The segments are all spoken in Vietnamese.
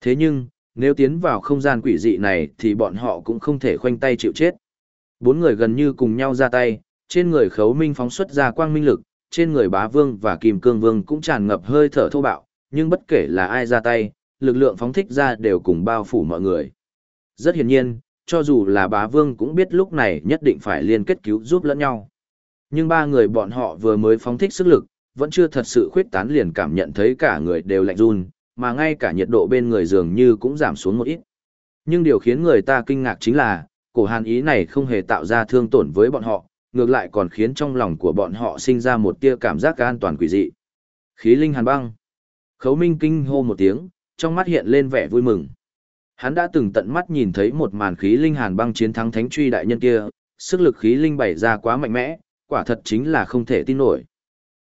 Thế nhưng, nếu tiến vào không gian quỷ dị này thì bọn họ cũng không thể khoanh tay chịu chết. Bốn người gần như cùng nhau ra tay, trên người khấu minh phóng xuất ra quang minh lực, trên người bá vương và kim cương vương cũng tràn ngập hơi thở thô bạo, nhưng bất kể là ai ra tay, lực lượng phóng thích ra đều cùng bao phủ mọi người. Rất hiển nhiên, cho dù là bá vương cũng biết lúc này nhất định phải liên kết cứu giúp lẫn nhau. Nhưng ba người bọn họ vừa mới phóng thích sức lực, vẫn chưa thật sự khuyết tán liền cảm nhận thấy cả người đều lạnh run, mà ngay cả nhiệt độ bên người dường như cũng giảm xuống một ít. Nhưng điều khiến người ta kinh ngạc chính là, cổ hàn ý này không hề tạo ra thương tổn với bọn họ, ngược lại còn khiến trong lòng của bọn họ sinh ra một tia cảm giác an toàn quỷ dị. Khí linh hàn băng. Khấu Minh kinh hô một tiếng, trong mắt hiện lên vẻ vui mừng. Hắn đã từng tận mắt nhìn thấy một màn khí linh hàn băng chiến thắng thánh truy đại nhân kia, sức lực khí linh bày ra quá mạnh mẽ, quả thật chính là không thể tin nổi.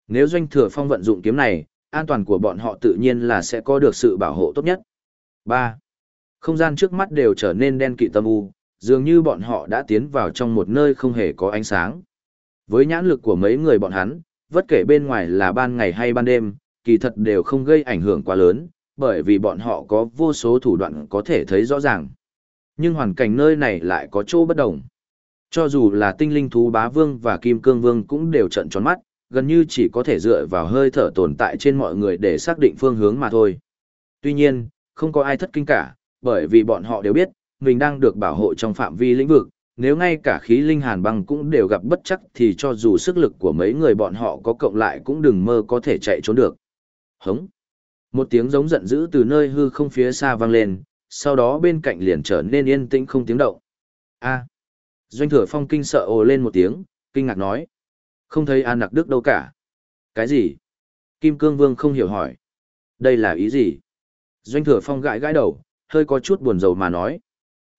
Nếu doanh thừa phong vận dụng kiếm này, an toàn của bọn họ tự nhiên là sẽ có được sự bảo hộ tốt nhất. 3. Không gian trước mắt đều trở nên đen kịt tâm u, dường như bọn họ đã tiến vào trong một nơi không hề có ánh sáng. Với nhãn lực của mấy người bọn hắn, bất kể bên ngoài là ban ngày hay ban đêm, kỳ thật đều không gây ảnh hưởng quá lớn, bởi vì bọn họ có vô số thủ đoạn có thể thấy rõ ràng. Nhưng hoàn cảnh nơi này lại có chỗ bất đồng. Cho dù là tinh linh thú bá vương và kim cương vương cũng đều trận tròn mắt, gần như chỉ có thể dựa vào hơi thở tồn tại trên mọi người để xác định phương hướng mà thôi. Tuy nhiên, không có ai thất kinh cả, bởi vì bọn họ đều biết, mình đang được bảo hộ trong phạm vi lĩnh vực, nếu ngay cả khí linh hàn băng cũng đều gặp bất chắc thì cho dù sức lực của mấy người bọn họ có cộng lại cũng đừng mơ có thể chạy trốn được. Hống! Một tiếng giống giận dữ từ nơi hư không phía xa vang lên, sau đó bên cạnh liền trở nên yên tĩnh không tiếng động. A! Doanh thừa phong kinh sợ ồ lên một tiếng, kinh ngạc nói. Không thấy An Nặc Đức đâu cả. Cái gì? Kim Cương Vương không hiểu hỏi. Đây là ý gì? Doanh thừa phong gãi gãi đầu, hơi có chút buồn rầu mà nói.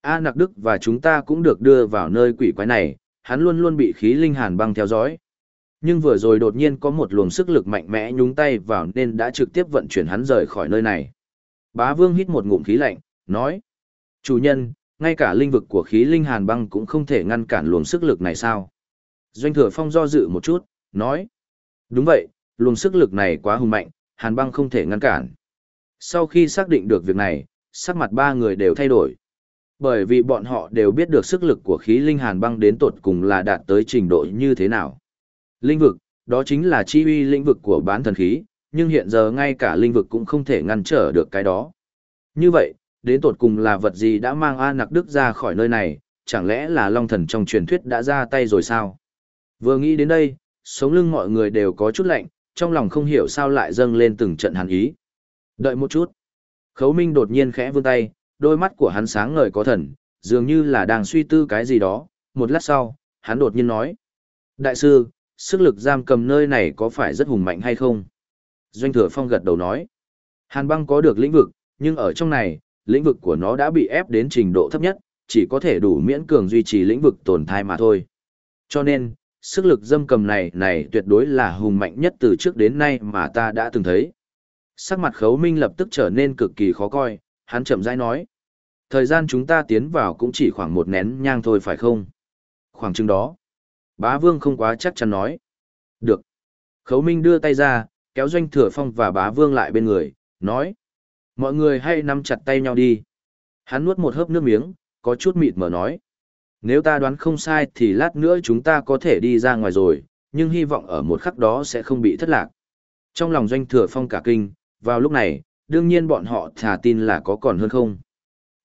A Nặc Đức và chúng ta cũng được đưa vào nơi quỷ quái này, hắn luôn luôn bị khí linh hàn băng theo dõi. Nhưng vừa rồi đột nhiên có một luồng sức lực mạnh mẽ nhúng tay vào nên đã trực tiếp vận chuyển hắn rời khỏi nơi này. Bá Vương hít một ngụm khí lạnh, nói. Chủ nhân, ngay cả linh vực của khí linh hàn băng cũng không thể ngăn cản luồng sức lực này sao? Doanh thừa phong do dự một chút, nói. Đúng vậy, luồng sức lực này quá hùng mạnh, hàn băng không thể ngăn cản. Sau khi xác định được việc này, sắc mặt ba người đều thay đổi. Bởi vì bọn họ đều biết được sức lực của khí linh hàn băng đến tột cùng là đạt tới trình độ như thế nào. Linh vực, đó chính là chi uy lĩnh vực của bán thần khí, nhưng hiện giờ ngay cả linh vực cũng không thể ngăn trở được cái đó. Như vậy, đến tột cùng là vật gì đã mang A Nặc Đức ra khỏi nơi này, chẳng lẽ là Long Thần trong truyền thuyết đã ra tay rồi sao? Vừa nghĩ đến đây, sống lưng mọi người đều có chút lạnh, trong lòng không hiểu sao lại dâng lên từng trận hàn ý. Đợi một chút. Khấu Minh đột nhiên khẽ vươn tay, đôi mắt của hắn sáng ngời có thần, dường như là đang suy tư cái gì đó. Một lát sau, hắn đột nhiên nói. Đại sư, sức lực giam cầm nơi này có phải rất hùng mạnh hay không? Doanh thừa phong gật đầu nói. Hàn băng có được lĩnh vực, nhưng ở trong này, lĩnh vực của nó đã bị ép đến trình độ thấp nhất, chỉ có thể đủ miễn cường duy trì lĩnh vực tồn tại mà thôi. Cho nên, sức lực dâm cầm này này tuyệt đối là hùng mạnh nhất từ trước đến nay mà ta đã từng thấy. Sắc mặt khấu minh lập tức trở nên cực kỳ khó coi, hắn chậm rãi nói. Thời gian chúng ta tiến vào cũng chỉ khoảng một nén nhang thôi phải không? Khoảng chừng đó. Bá vương không quá chắc chắn nói. Được. Khấu minh đưa tay ra, kéo doanh thừa phong và bá vương lại bên người, nói. Mọi người hãy nắm chặt tay nhau đi. Hắn nuốt một hớp nước miếng, có chút mịt mở nói. Nếu ta đoán không sai thì lát nữa chúng ta có thể đi ra ngoài rồi, nhưng hy vọng ở một khắc đó sẽ không bị thất lạc. Trong lòng doanh thừa phong cả kinh, vào lúc này, đương nhiên bọn họ thả tin là có còn hơn không.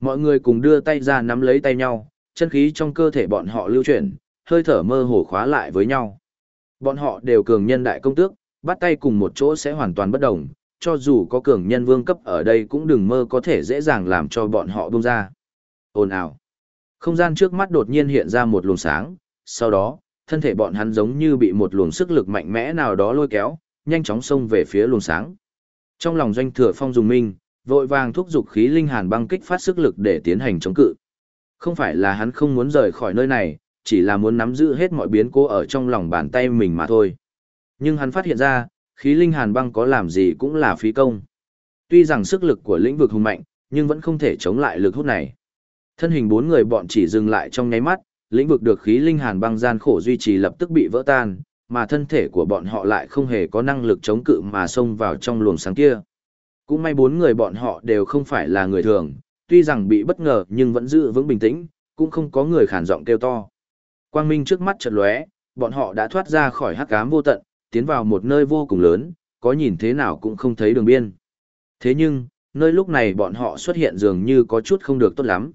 Mọi người cùng đưa tay ra nắm lấy tay nhau, chân khí trong cơ thể bọn họ lưu chuyển, hơi thở mơ hồ khóa lại với nhau. Bọn họ đều cường nhân đại công tước, bắt tay cùng một chỗ sẽ hoàn toàn bất đồng, cho dù có cường nhân vương cấp ở đây cũng đừng mơ có thể dễ dàng làm cho bọn họ buông ra. Ồn ào. Không gian trước mắt đột nhiên hiện ra một luồng sáng, sau đó, thân thể bọn hắn giống như bị một luồng sức lực mạnh mẽ nào đó lôi kéo, nhanh chóng xông về phía luồng sáng. Trong lòng doanh thừa phong dùng minh, vội vàng thúc giục khí linh hàn băng kích phát sức lực để tiến hành chống cự. Không phải là hắn không muốn rời khỏi nơi này, chỉ là muốn nắm giữ hết mọi biến cố ở trong lòng bàn tay mình mà thôi. Nhưng hắn phát hiện ra, khí linh hàn băng có làm gì cũng là phí công. Tuy rằng sức lực của lĩnh vực hùng mạnh, nhưng vẫn không thể chống lại lực hút này. Thân hình bốn người bọn chỉ dừng lại trong nháy mắt, lĩnh vực được khí linh hàn băng gian khổ duy trì lập tức bị vỡ tan, mà thân thể của bọn họ lại không hề có năng lực chống cự mà xông vào trong luồng sáng kia. Cũng may bốn người bọn họ đều không phải là người thường, tuy rằng bị bất ngờ nhưng vẫn giữ vững bình tĩnh, cũng không có người khản giọng kêu to. Quang minh trước mắt chợt lóe, bọn họ đã thoát ra khỏi hắc ám vô tận, tiến vào một nơi vô cùng lớn, có nhìn thế nào cũng không thấy đường biên. Thế nhưng, nơi lúc này bọn họ xuất hiện dường như có chút không được tốt lắm.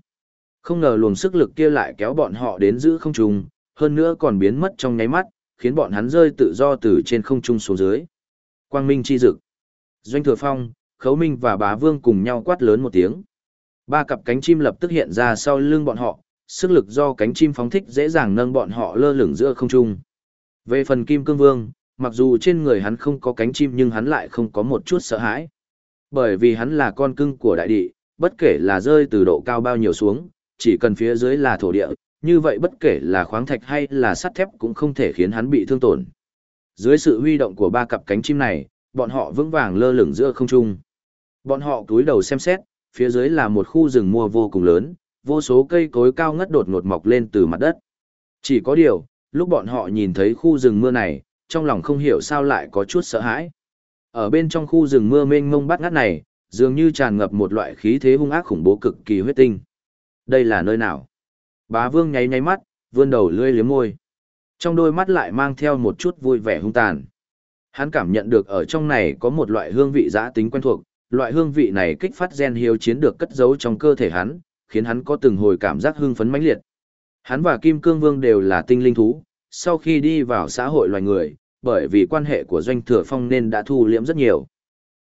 Không ngờ luồng sức lực kia lại kéo bọn họ đến giữ không trung, hơn nữa còn biến mất trong nháy mắt, khiến bọn hắn rơi tự do từ trên không trung xuống dưới. Quang minh chi dực. Doanh thừa phong, khấu minh và bá vương cùng nhau quát lớn một tiếng. Ba cặp cánh chim lập tức hiện ra sau lưng bọn họ, sức lực do cánh chim phóng thích dễ dàng nâng bọn họ lơ lửng giữa không trung. Về phần kim cương vương, mặc dù trên người hắn không có cánh chim nhưng hắn lại không có một chút sợ hãi. Bởi vì hắn là con cưng của đại địa, bất kể là rơi từ độ cao bao nhiêu xuống, chỉ cần phía dưới là thổ địa, như vậy bất kể là khoáng thạch hay là sắt thép cũng không thể khiến hắn bị thương tổn. Dưới sự huy động của ba cặp cánh chim này, bọn họ vững vàng lơ lửng giữa không trung. Bọn họ cúi đầu xem xét, phía dưới là một khu rừng mua vô cùng lớn, vô số cây cối cao ngất đột ngột mọc lên từ mặt đất. Chỉ có điều, lúc bọn họ nhìn thấy khu rừng mưa này, trong lòng không hiểu sao lại có chút sợ hãi. Ở bên trong khu rừng mưa mênh mông bát ngát này, dường như tràn ngập một loại khí thế hung ác khủng bố cực kỳ huyết tinh. Đây là nơi nào? Bá vương nháy nháy mắt, vươn đầu lươi liếm môi. Trong đôi mắt lại mang theo một chút vui vẻ hung tàn. Hắn cảm nhận được ở trong này có một loại hương vị giã tính quen thuộc, loại hương vị này kích phát gen hiếu chiến được cất giấu trong cơ thể hắn, khiến hắn có từng hồi cảm giác hưng phấn mãnh liệt. Hắn và Kim Cương Vương đều là tinh linh thú, sau khi đi vào xã hội loài người, bởi vì quan hệ của doanh thừa phong nên đã thu liễm rất nhiều.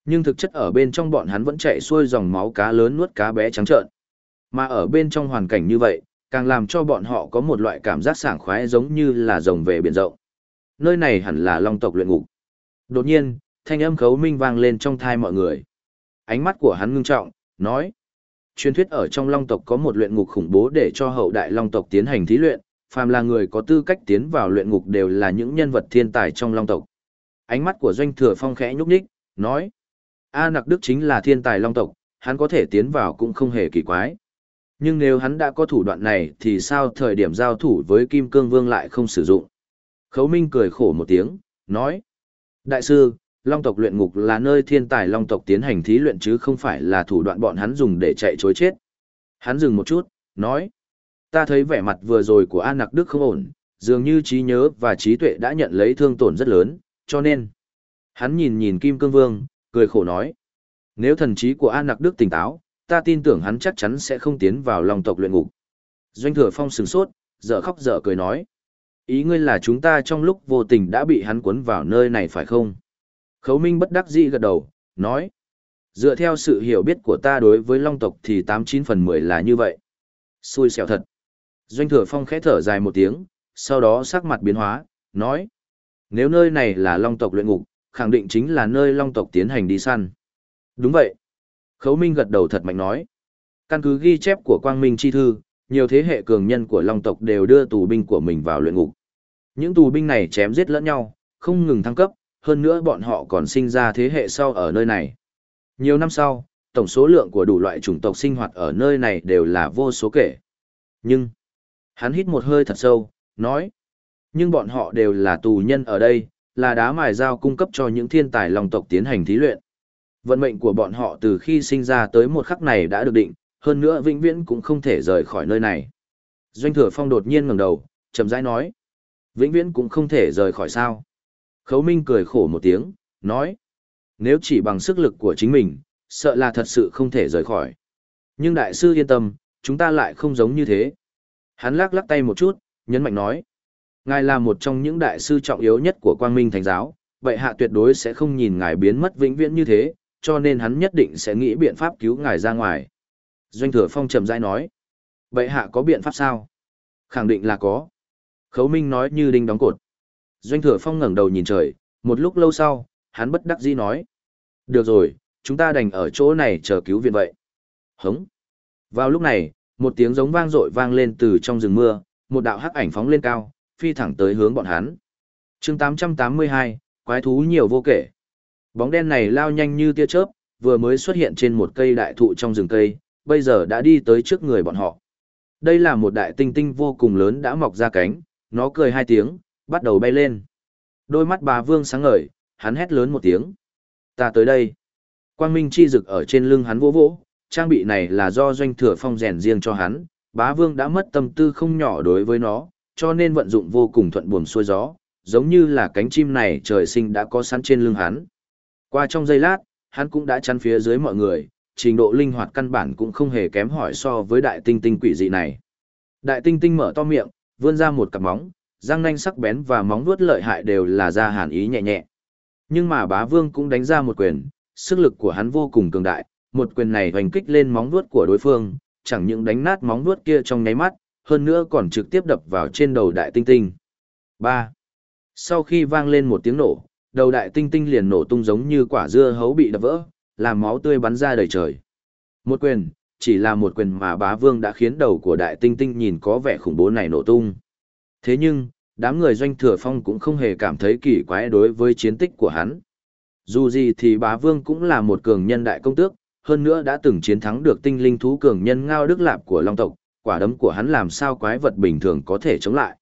Nhưng thực chất ở bên trong bọn hắn vẫn chạy xuôi dòng máu cá lớn nuốt cá bé trắng trợn. Mà ở bên trong hoàn cảnh như vậy, càng làm cho bọn họ có một loại cảm giác sảng khoái giống như là rồng về biển rộng. Nơi này hẳn là long tộc luyện ngục. Đột nhiên, thanh âm khấu minh vang lên trong thai mọi người. Ánh mắt của hắn ngưng trọng, nói. Truyền thuyết ở trong long tộc có một luyện ngục khủng bố để cho hậu đại long tộc tiến hành thí luyện, phàm là người có tư cách tiến vào luyện ngục đều là những nhân vật thiên tài trong long tộc. Ánh mắt của doanh thừa phong khẽ nhúc nhích, nói. A nặc đức chính là thiên tài long tộc, hắn có thể tiến vào cũng không hề kỳ quái. Nhưng nếu hắn đã có thủ đoạn này thì sao thời điểm giao thủ với Kim Cương Vương lại không sử dụng? Khấu Minh cười khổ một tiếng, nói. Đại sư, Long tộc luyện ngục là nơi thiên tài Long tộc tiến hành thí luyện chứ không phải là thủ đoạn bọn hắn dùng để chạy chối chết. Hắn dừng một chút, nói. Ta thấy vẻ mặt vừa rồi của An Nặc Đức không ổn, dường như trí nhớ và trí tuệ đã nhận lấy thương tổn rất lớn, cho nên. Hắn nhìn nhìn Kim Cương Vương, cười khổ nói. Nếu thần trí của An Nặc Đức tỉnh táo, ta tin tưởng hắn chắc chắn sẽ không tiến vào Long tộc luyện ngục. Doanh thừa phong sừng sốt, dở khóc dở cười nói. Ý ngươi là chúng ta trong lúc vô tình đã bị hắn cuốn vào nơi này phải không? Khấu Minh bất đắc dĩ gật đầu, nói. Dựa theo sự hiểu biết của ta đối với Long tộc thì tám chín phần mười là như vậy. Xui xẻo thật. Doanh thừa phong khẽ thở dài một tiếng, sau đó sắc mặt biến hóa, nói. Nếu nơi này là Long tộc luyện ngục, khẳng định chính là nơi Long tộc tiến hành đi săn. Đúng vậy. Khấu Minh gật đầu thật mạnh nói. Căn cứ ghi chép của Quang Minh Chi Thư, nhiều thế hệ cường nhân của Long tộc đều đưa tù binh của mình vào luyện ngục. Những tù binh này chém giết lẫn nhau, không ngừng thăng cấp, hơn nữa bọn họ còn sinh ra thế hệ sau ở nơi này. Nhiều năm sau, tổng số lượng của đủ loại chủng tộc sinh hoạt ở nơi này đều là vô số kể. Nhưng, hắn hít một hơi thật sâu, nói, nhưng bọn họ đều là tù nhân ở đây, là đá mài dao cung cấp cho những thiên tài long tộc tiến hành thí luyện. Vận mệnh của bọn họ từ khi sinh ra tới một khắc này đã được định, hơn nữa vĩnh viễn cũng không thể rời khỏi nơi này. Doanh thừa phong đột nhiên ngẩng đầu, chậm rãi nói. Vĩnh viễn cũng không thể rời khỏi sao. Khấu Minh cười khổ một tiếng, nói. Nếu chỉ bằng sức lực của chính mình, sợ là thật sự không thể rời khỏi. Nhưng đại sư yên tâm, chúng ta lại không giống như thế. Hắn lắc lắc tay một chút, nhấn mạnh nói. Ngài là một trong những đại sư trọng yếu nhất của quang minh thánh giáo, vậy hạ tuyệt đối sẽ không nhìn ngài biến mất vĩnh viễn như thế, cho nên hắn nhất định sẽ nghĩ biện pháp cứu ngài ra ngoài. Doanh thừa phong trầm rãi nói. Vậy hạ có biện pháp sao? Khẳng định là có. Khấu Minh nói như đinh đóng cột. Doanh thừa phong ngẩng đầu nhìn trời, một lúc lâu sau, hắn bất đắc dĩ nói. Được rồi, chúng ta đành ở chỗ này chờ cứu viện vậy. Hống. Vào lúc này, một tiếng giống vang dội vang lên từ trong rừng mưa, một đạo hắc ảnh phóng lên cao, phi thẳng tới hướng bọn hắn. chương 882, quái thú nhiều vô kể. Bóng đen này lao nhanh như tia chớp, vừa mới xuất hiện trên một cây đại thụ trong rừng cây, bây giờ đã đi tới trước người bọn họ. Đây là một đại tinh tinh vô cùng lớn đã mọc ra cánh, nó cười hai tiếng, bắt đầu bay lên. Đôi mắt bà Vương sáng ngời, hắn hét lớn một tiếng. Ta tới đây. Quang minh chi rực ở trên lưng hắn vỗ vỗ, trang bị này là do doanh thừa phong rèn riêng cho hắn, bá vương đã mất tâm tư không nhỏ đối với nó, cho nên vận dụng vô cùng thuận buồm xuôi gió, giống như là cánh chim này trời sinh đã có sẵn trên lưng hắn. Qua trong giây lát, hắn cũng đã chắn phía dưới mọi người, trình độ linh hoạt căn bản cũng không hề kém hỏi so với đại tinh tinh quỷ dị này. Đại tinh tinh mở to miệng, vươn ra một cặp móng, răng nanh sắc bén và móng vuốt lợi hại đều là ra hàn ý nhẹ nhẹ. Nhưng mà bá vương cũng đánh ra một quyền, sức lực của hắn vô cùng cường đại, một quyền này hoành kích lên móng vuốt của đối phương, chẳng những đánh nát móng vuốt kia trong nháy mắt, hơn nữa còn trực tiếp đập vào trên đầu đại tinh tinh. 3. Sau khi vang lên một tiếng nổ, đầu đại tinh tinh liền nổ tung giống như quả dưa hấu bị đập vỡ, làm máu tươi bắn ra đầy trời. Một quyền, chỉ là một quyền mà bá vương đã khiến đầu của đại tinh tinh nhìn có vẻ khủng bố này nổ tung. Thế nhưng, đám người doanh thừa phong cũng không hề cảm thấy kỳ quái đối với chiến tích của hắn. Dù gì thì bá vương cũng là một cường nhân đại công tước, hơn nữa đã từng chiến thắng được tinh linh thú cường nhân ngao đức lạp của long tộc, quả đấm của hắn làm sao quái vật bình thường có thể chống lại.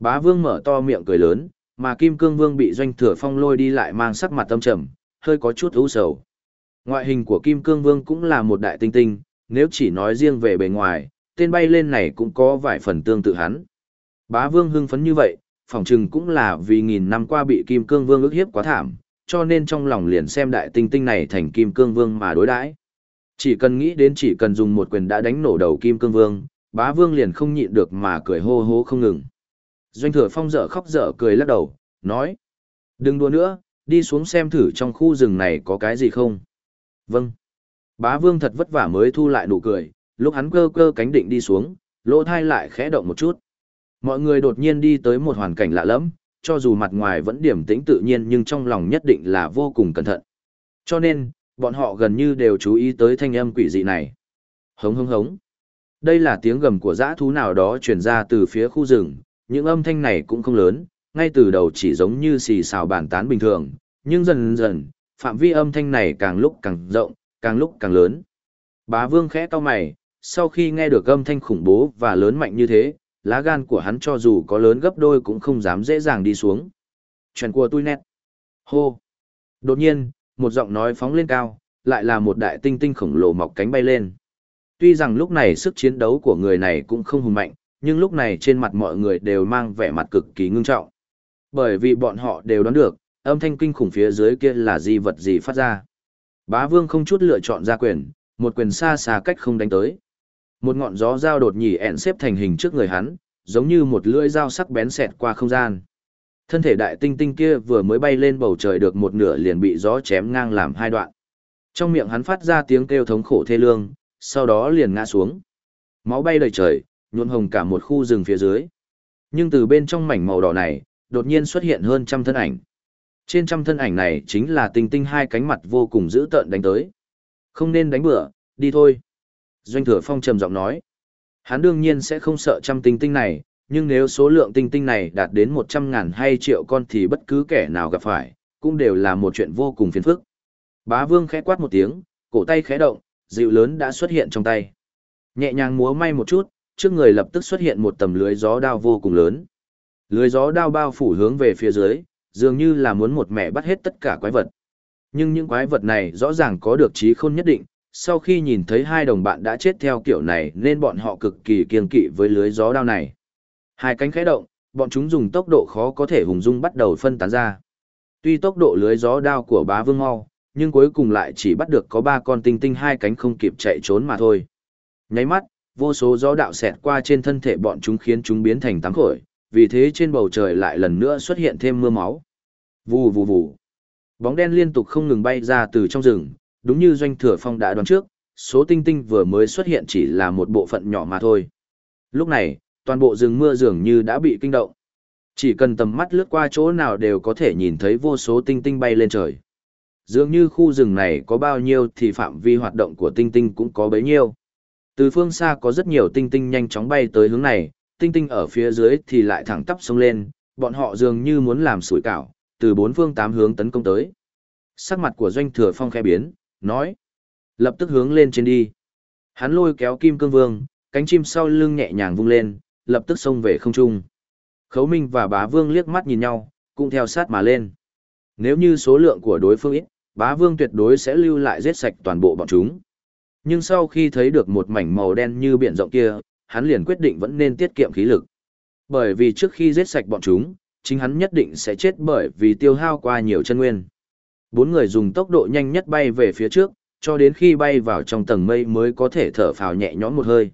Bá vương mở to miệng cười lớn, mà kim cương vương bị doanh thừa phong lôi đi lại mang sắc mặt tâm trầm, hơi có chút ưu sầu. Ngoại hình của kim cương vương cũng là một đại tinh tinh, nếu chỉ nói riêng về bề ngoài, tên bay lên này cũng có vài phần tương tự hắn. Bá vương hưng phấn như vậy, phỏng chừng cũng là vì nghìn năm qua bị kim cương vương ức hiếp quá thảm, cho nên trong lòng liền xem đại tinh tinh này thành kim cương vương mà đối đãi. Chỉ cần nghĩ đến chỉ cần dùng một quyền đã đánh nổ đầu kim cương vương, bá vương liền không nhịn được mà cười hô hô không ngừng. Doanh thừa phong dở khóc dở cười lắc đầu, nói. Đừng đùa nữa, đi xuống xem thử trong khu rừng này có cái gì không. Vâng. Bá vương thật vất vả mới thu lại nụ cười, lúc hắn cơ cơ cánh định đi xuống, lỗ thai lại khẽ động một chút. Mọi người đột nhiên đi tới một hoàn cảnh lạ lẫm, cho dù mặt ngoài vẫn điểm tĩnh tự nhiên nhưng trong lòng nhất định là vô cùng cẩn thận. Cho nên, bọn họ gần như đều chú ý tới thanh âm quỷ dị này. Hống hống hống. Đây là tiếng gầm của dã thú nào đó truyền ra từ phía khu rừng, những âm thanh này cũng không lớn, ngay từ đầu chỉ giống như xì xào bàn tán bình thường, nhưng dần dần, phạm vi âm thanh này càng lúc càng rộng, càng lúc càng lớn. Bá vương khẽ cau mày, sau khi nghe được âm thanh khủng bố và lớn mạnh như thế, lá gan của hắn cho dù có lớn gấp đôi cũng không dám dễ dàng đi xuống. Chuyện của tôi nét. Hô. Đột nhiên, một giọng nói phóng lên cao, lại là một đại tinh tinh khổng lồ mọc cánh bay lên. Tuy rằng lúc này sức chiến đấu của người này cũng không hùng mạnh, nhưng lúc này trên mặt mọi người đều mang vẻ mặt cực kỳ ngưng trọng. Bởi vì bọn họ đều đoán được, âm thanh kinh khủng phía dưới kia là di vật gì phát ra. Bá vương không chút lựa chọn ra quyền, một quyền xa xa cách không đánh tới. Một ngọn gió dao đột nhỉ ẹn xếp thành hình trước người hắn, giống như một lưỡi dao sắc bén xẹt qua không gian. Thân thể đại tinh tinh kia vừa mới bay lên bầu trời được một nửa liền bị gió chém ngang làm hai đoạn. Trong miệng hắn phát ra tiếng kêu thống khổ thê lương, sau đó liền ngã xuống. Máu bay đầy trời, nhuộm hồng cả một khu rừng phía dưới. Nhưng từ bên trong mảnh màu đỏ này, đột nhiên xuất hiện hơn trăm thân ảnh. Trên trăm thân ảnh này chính là tinh tinh hai cánh mặt vô cùng dữ tợn đánh tới. Không nên đánh bừa, đi thôi. Doanh thừa phong trầm giọng nói. Hắn đương nhiên sẽ không sợ trăm tinh tinh này, nhưng nếu số lượng tinh tinh này đạt đến một trăm ngàn hay triệu con thì bất cứ kẻ nào gặp phải, cũng đều là một chuyện vô cùng phiền phức. Bá vương khẽ quát một tiếng, cổ tay khẽ động, dịu lớn đã xuất hiện trong tay. Nhẹ nhàng múa may một chút, trước người lập tức xuất hiện một tầm lưới gió đao vô cùng lớn. Lưới gió đao bao phủ hướng về phía dưới, dường như là muốn một mẹ bắt hết tất cả quái vật. Nhưng những quái vật này rõ ràng có được trí khôn nhất định, sau khi nhìn thấy hai đồng bạn đã chết theo kiểu này nên bọn họ cực kỳ kiên kỵ với lưới gió đao này. Hai cánh khẽ động, bọn chúng dùng tốc độ khó có thể hùng dung bắt đầu phân tán ra. Tuy tốc độ lưới gió đao của bá vương mau, nhưng cuối cùng lại chỉ bắt được có ba con tinh tinh hai cánh không kịp chạy trốn mà thôi. Nháy mắt, vô số gió đạo xẹt qua trên thân thể bọn chúng khiến chúng biến thành tám khổi, vì thế trên bầu trời lại lần nữa xuất hiện thêm mưa máu. Vù vù vù. Bóng đen liên tục không ngừng bay ra từ trong rừng, đúng như doanh thừa phong đã đoán trước, số tinh tinh vừa mới xuất hiện chỉ là một bộ phận nhỏ mà thôi. Lúc này, toàn bộ rừng mưa dường như đã bị kinh động. Chỉ cần tầm mắt lướt qua chỗ nào đều có thể nhìn thấy vô số tinh tinh bay lên trời. Dường như khu rừng này có bao nhiêu thì phạm vi hoạt động của tinh tinh cũng có bấy nhiêu. Từ phương xa có rất nhiều tinh tinh nhanh chóng bay tới hướng này, tinh tinh ở phía dưới thì lại thẳng tắp sông lên, bọn họ dường như muốn làm sủi cảo, từ bốn phương tám hướng tấn công tới. Sắc mặt của doanh thừa phong khẽ biến, nói. Lập tức hướng lên trên đi. Hắn lôi kéo kim cương vương, cánh chim sau lưng nhẹ nhàng vung lên, lập tức xông về không trung. Khấu Minh và bá vương liếc mắt nhìn nhau, cũng theo sát mà lên. Nếu như số lượng của đối phương ít, bá vương tuyệt đối sẽ lưu lại giết sạch toàn bộ bọn chúng. Nhưng sau khi thấy được một mảnh màu đen như biển rộng kia, hắn liền quyết định vẫn nên tiết kiệm khí lực. Bởi vì trước khi giết sạch bọn chúng, chính hắn nhất định sẽ chết bởi vì tiêu hao qua nhiều chân nguyên. Bốn người dùng tốc độ nhanh nhất bay về phía trước, cho đến khi bay vào trong tầng mây mới có thể thở phào nhẹ nhõm một hơi.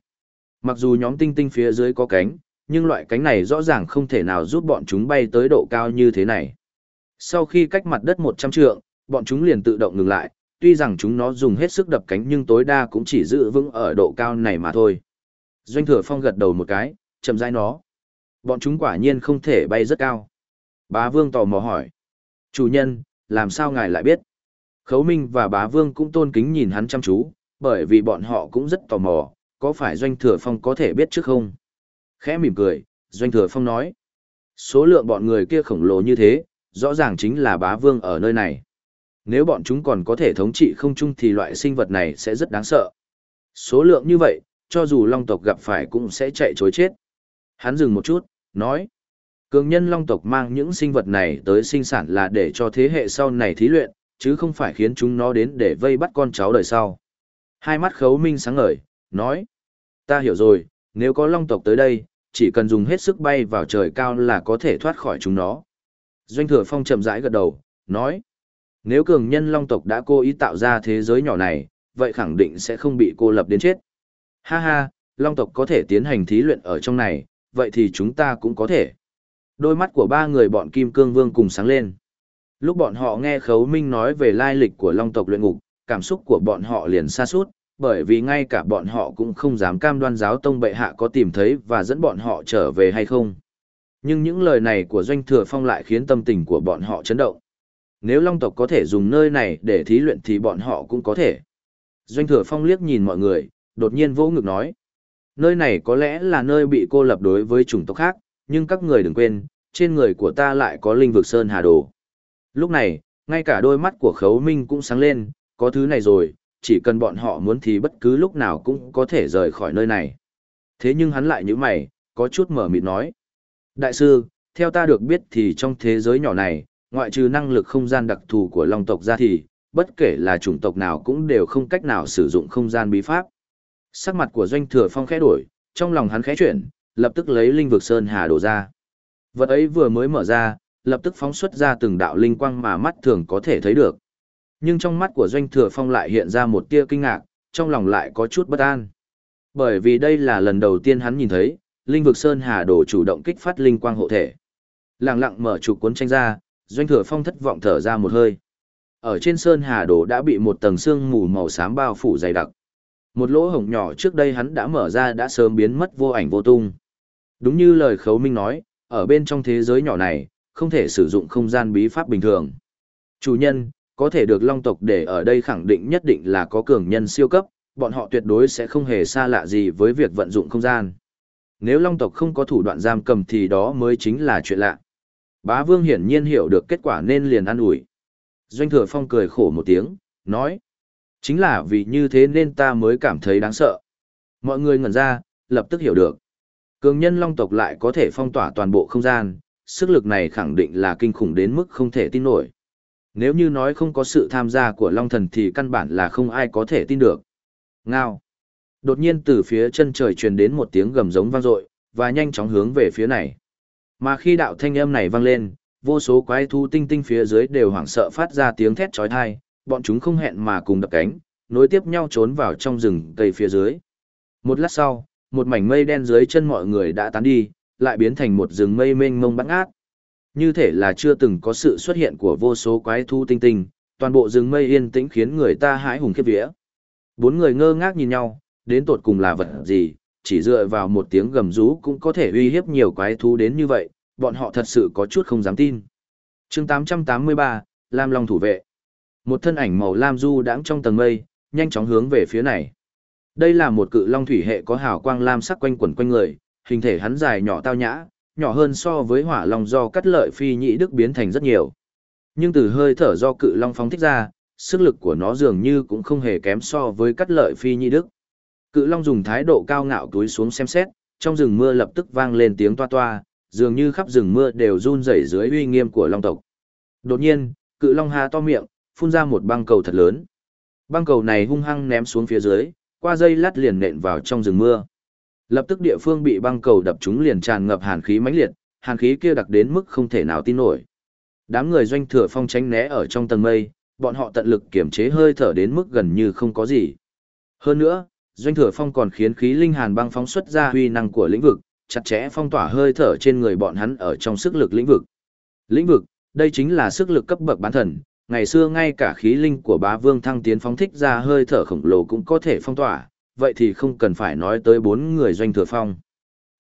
Mặc dù nhóm tinh tinh phía dưới có cánh, nhưng loại cánh này rõ ràng không thể nào giúp bọn chúng bay tới độ cao như thế này. Sau khi cách mặt đất 100 trượng, bọn chúng liền tự động ngừng lại, tuy rằng chúng nó dùng hết sức đập cánh nhưng tối đa cũng chỉ giữ vững ở độ cao này mà thôi. Doanh thừa phong gật đầu một cái, chậm rãi nó. Bọn chúng quả nhiên không thể bay rất cao. Bá vương tò mò hỏi. Chủ nhân, làm sao ngài lại biết? Khấu Minh và bá vương cũng tôn kính nhìn hắn chăm chú, bởi vì bọn họ cũng rất tò mò, có phải Doanh Thừa Phong có thể biết trước không? Khẽ mỉm cười, Doanh Thừa Phong nói. Số lượng bọn người kia khổng lồ như thế, rõ ràng chính là bá vương ở nơi này. Nếu bọn chúng còn có thể thống trị không chung thì loại sinh vật này sẽ rất đáng sợ. Số lượng như vậy, cho dù long tộc gặp phải cũng sẽ chạy chối chết. Hắn dừng một chút, nói. Cường nhân long tộc mang những sinh vật này tới sinh sản là để cho thế hệ sau này thí luyện, chứ không phải khiến chúng nó đến để vây bắt con cháu đời sau. Hai mắt khấu minh sáng ngời, nói. Ta hiểu rồi, nếu có long tộc tới đây, chỉ cần dùng hết sức bay vào trời cao là có thể thoát khỏi chúng nó. Doanh thừa phong chậm rãi gật đầu, nói. Nếu cường nhân long tộc đã cố ý tạo ra thế giới nhỏ này, vậy khẳng định sẽ không bị cô lập đến chết. Ha ha, long tộc có thể tiến hành thí luyện ở trong này, vậy thì chúng ta cũng có thể. Đôi mắt của ba người bọn Kim Cương Vương cùng sáng lên. Lúc bọn họ nghe Khấu Minh nói về lai lịch của long tộc luyện ngục, cảm xúc của bọn họ liền xa suốt, bởi vì ngay cả bọn họ cũng không dám cam đoan giáo tông bệ hạ có tìm thấy và dẫn bọn họ trở về hay không. Nhưng những lời này của Doanh Thừa Phong lại khiến tâm tình của bọn họ chấn động. Nếu Long tộc có thể dùng nơi này để thí luyện thì bọn họ cũng có thể. Doanh Thừa Phong liếc nhìn mọi người, đột nhiên vỗ ngực nói. Nơi này có lẽ là nơi bị cô lập đối với chủng tộc khác, nhưng các người đừng quên, trên người của ta lại có linh vực Sơn Hà Đồ. Lúc này, ngay cả đôi mắt của Khấu Minh cũng sáng lên, có thứ này rồi, chỉ cần bọn họ muốn thì bất cứ lúc nào cũng có thể rời khỏi nơi này. Thế nhưng hắn lại như mày, có chút mở mịt nói. Đại sư, theo ta được biết thì trong thế giới nhỏ này, ngoại trừ năng lực không gian đặc thù của long tộc ra thì, bất kể là chủng tộc nào cũng đều không cách nào sử dụng không gian bí pháp. Sắc mặt của doanh thừa phong khẽ đổi, trong lòng hắn khẽ chuyển, lập tức lấy linh vực sơn hà đổ ra. Vật ấy vừa mới mở ra, lập tức phóng xuất ra từng đạo linh quang mà mắt thường có thể thấy được. Nhưng trong mắt của doanh thừa phong lại hiện ra một tia kinh ngạc, trong lòng lại có chút bất an. Bởi vì đây là lần đầu tiên hắn nhìn thấy, linh vực Sơn Hà Đồ chủ động kích phát linh quang hộ thể. Lặng lặng mở trục cuốn tranh ra, doanh thừa phong thất vọng thở ra một hơi. Ở trên Sơn Hà Đồ đã bị một tầng sương mù màu xám bao phủ dày đặc. Một lỗ hổng nhỏ trước đây hắn đã mở ra đã sớm biến mất vô ảnh vô tung. Đúng như lời Khấu Minh nói, ở bên trong thế giới nhỏ này, không thể sử dụng không gian bí pháp bình thường. Chủ nhân, có thể được long tộc để ở đây khẳng định nhất định là có cường nhân siêu cấp, bọn họ tuyệt đối sẽ không hề xa lạ gì với việc vận dụng không gian. Nếu long tộc không có thủ đoạn giam cầm thì đó mới chính là chuyện lạ. Bá vương hiển nhiên hiểu được kết quả nên liền ăn ủi. Doanh thừa phong cười khổ một tiếng, nói. Chính là vì như thế nên ta mới cảm thấy đáng sợ. Mọi người ngẩn ra, lập tức hiểu được. Cường nhân long tộc lại có thể phong tỏa toàn bộ không gian, sức lực này khẳng định là kinh khủng đến mức không thể tin nổi. Nếu như nói không có sự tham gia của Long Thần thì căn bản là không ai có thể tin được. Ngao. Đột nhiên từ phía chân trời truyền đến một tiếng gầm giống vang dội, và nhanh chóng hướng về phía này. Mà khi đạo thanh âm này vang lên, vô số quái thú tinh tinh phía dưới đều hoảng sợ phát ra tiếng thét chói tai, bọn chúng không hẹn mà cùng đập cánh, nối tiếp nhau trốn vào trong rừng cây phía dưới. Một lát sau, một mảnh mây đen dưới chân mọi người đã tán đi, lại biến thành một rừng mây mênh mông bắn ác, như thể là chưa từng có sự xuất hiện của vô số quái thú tinh tinh, toàn bộ rừng mây yên tĩnh khiến người ta hãi hùng khiếp vía. Bốn người ngơ ngác nhìn nhau, đến tột cùng là vật gì, chỉ dựa vào một tiếng gầm rú cũng có thể uy hiếp nhiều quái thú đến như vậy, bọn họ thật sự có chút không dám tin. chương 883, Lam Long thủ vệ. Một thân ảnh màu lam du đãng trong tầng mây, nhanh chóng hướng về phía này. Đây là một cự long thủy hệ có hào quang lam sắc quanh quẩn quanh người, hình thể hắn dài nhỏ tao nhã, nhỏ hơn so với hỏa long do cắt lợi phi nhị đức biến thành rất nhiều. Nhưng từ hơi thở do cự long phóng thích ra, sức lực của nó dường như cũng không hề kém so với cắt lợi phi nhị đức. Cự long dùng thái độ cao ngạo túi xuống xem xét, trong rừng mưa lập tức vang lên tiếng toa toa, dường như khắp rừng mưa đều run rẩy dưới uy nghiêm của long tộc. Đột nhiên, cự long hà to miệng, phun ra một băng cầu thật lớn. Băng cầu này hung hăng ném xuống phía dưới, qua dây lát liền nện vào trong rừng mưa. Lập tức địa phương bị băng cầu đập trúng liền tràn ngập hàn khí mãnh liệt, hàn khí kia đặc đến mức không thể nào tin nổi. Đám người doanh thừa phong tránh né ở trong tầng mây, bọn họ tận lực kiểm chế hơi thở đến mức gần như không có gì. Hơn nữa, doanh thừa phong còn khiến khí linh hàn băng phóng xuất ra huy năng của lĩnh vực, chặt chẽ phong tỏa hơi thở trên người bọn hắn ở trong sức lực lĩnh vực. Lĩnh vực, đây chính là sức lực cấp bậc bán thần, ngày xưa ngay cả khí linh của bá vương thăng tiến phóng thích ra hơi thở khổng lồ cũng có thể phong tỏa, vậy thì không cần phải nói tới bốn người doanh thừa phong.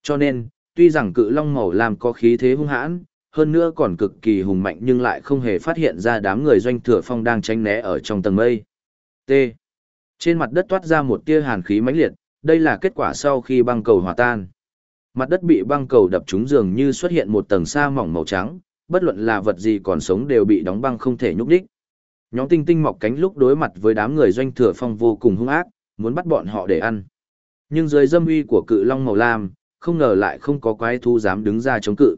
Cho nên, tuy rằng cự long màu lam có khí thế hung hãn, hơn nữa còn cực kỳ hùng mạnh nhưng lại không hề phát hiện ra đám người doanh thừa phong đang tránh né ở trong tầng mây. T. Trên mặt đất toát ra một tia hàn khí mãnh liệt, đây là kết quả sau khi băng cầu hòa tan. Mặt đất bị băng cầu đập trúng dường như xuất hiện một tầng sa mỏng màu trắng, bất luận là vật gì còn sống đều bị đóng băng không thể nhúc đích. Nhóm tinh tinh mọc cánh lúc đối mặt với đám người doanh thừa phong vô cùng hung ác, muốn bắt bọn họ để ăn. Nhưng dưới dâm uy của cự long màu lam, không ngờ lại không có quái thú dám đứng ra chống cự.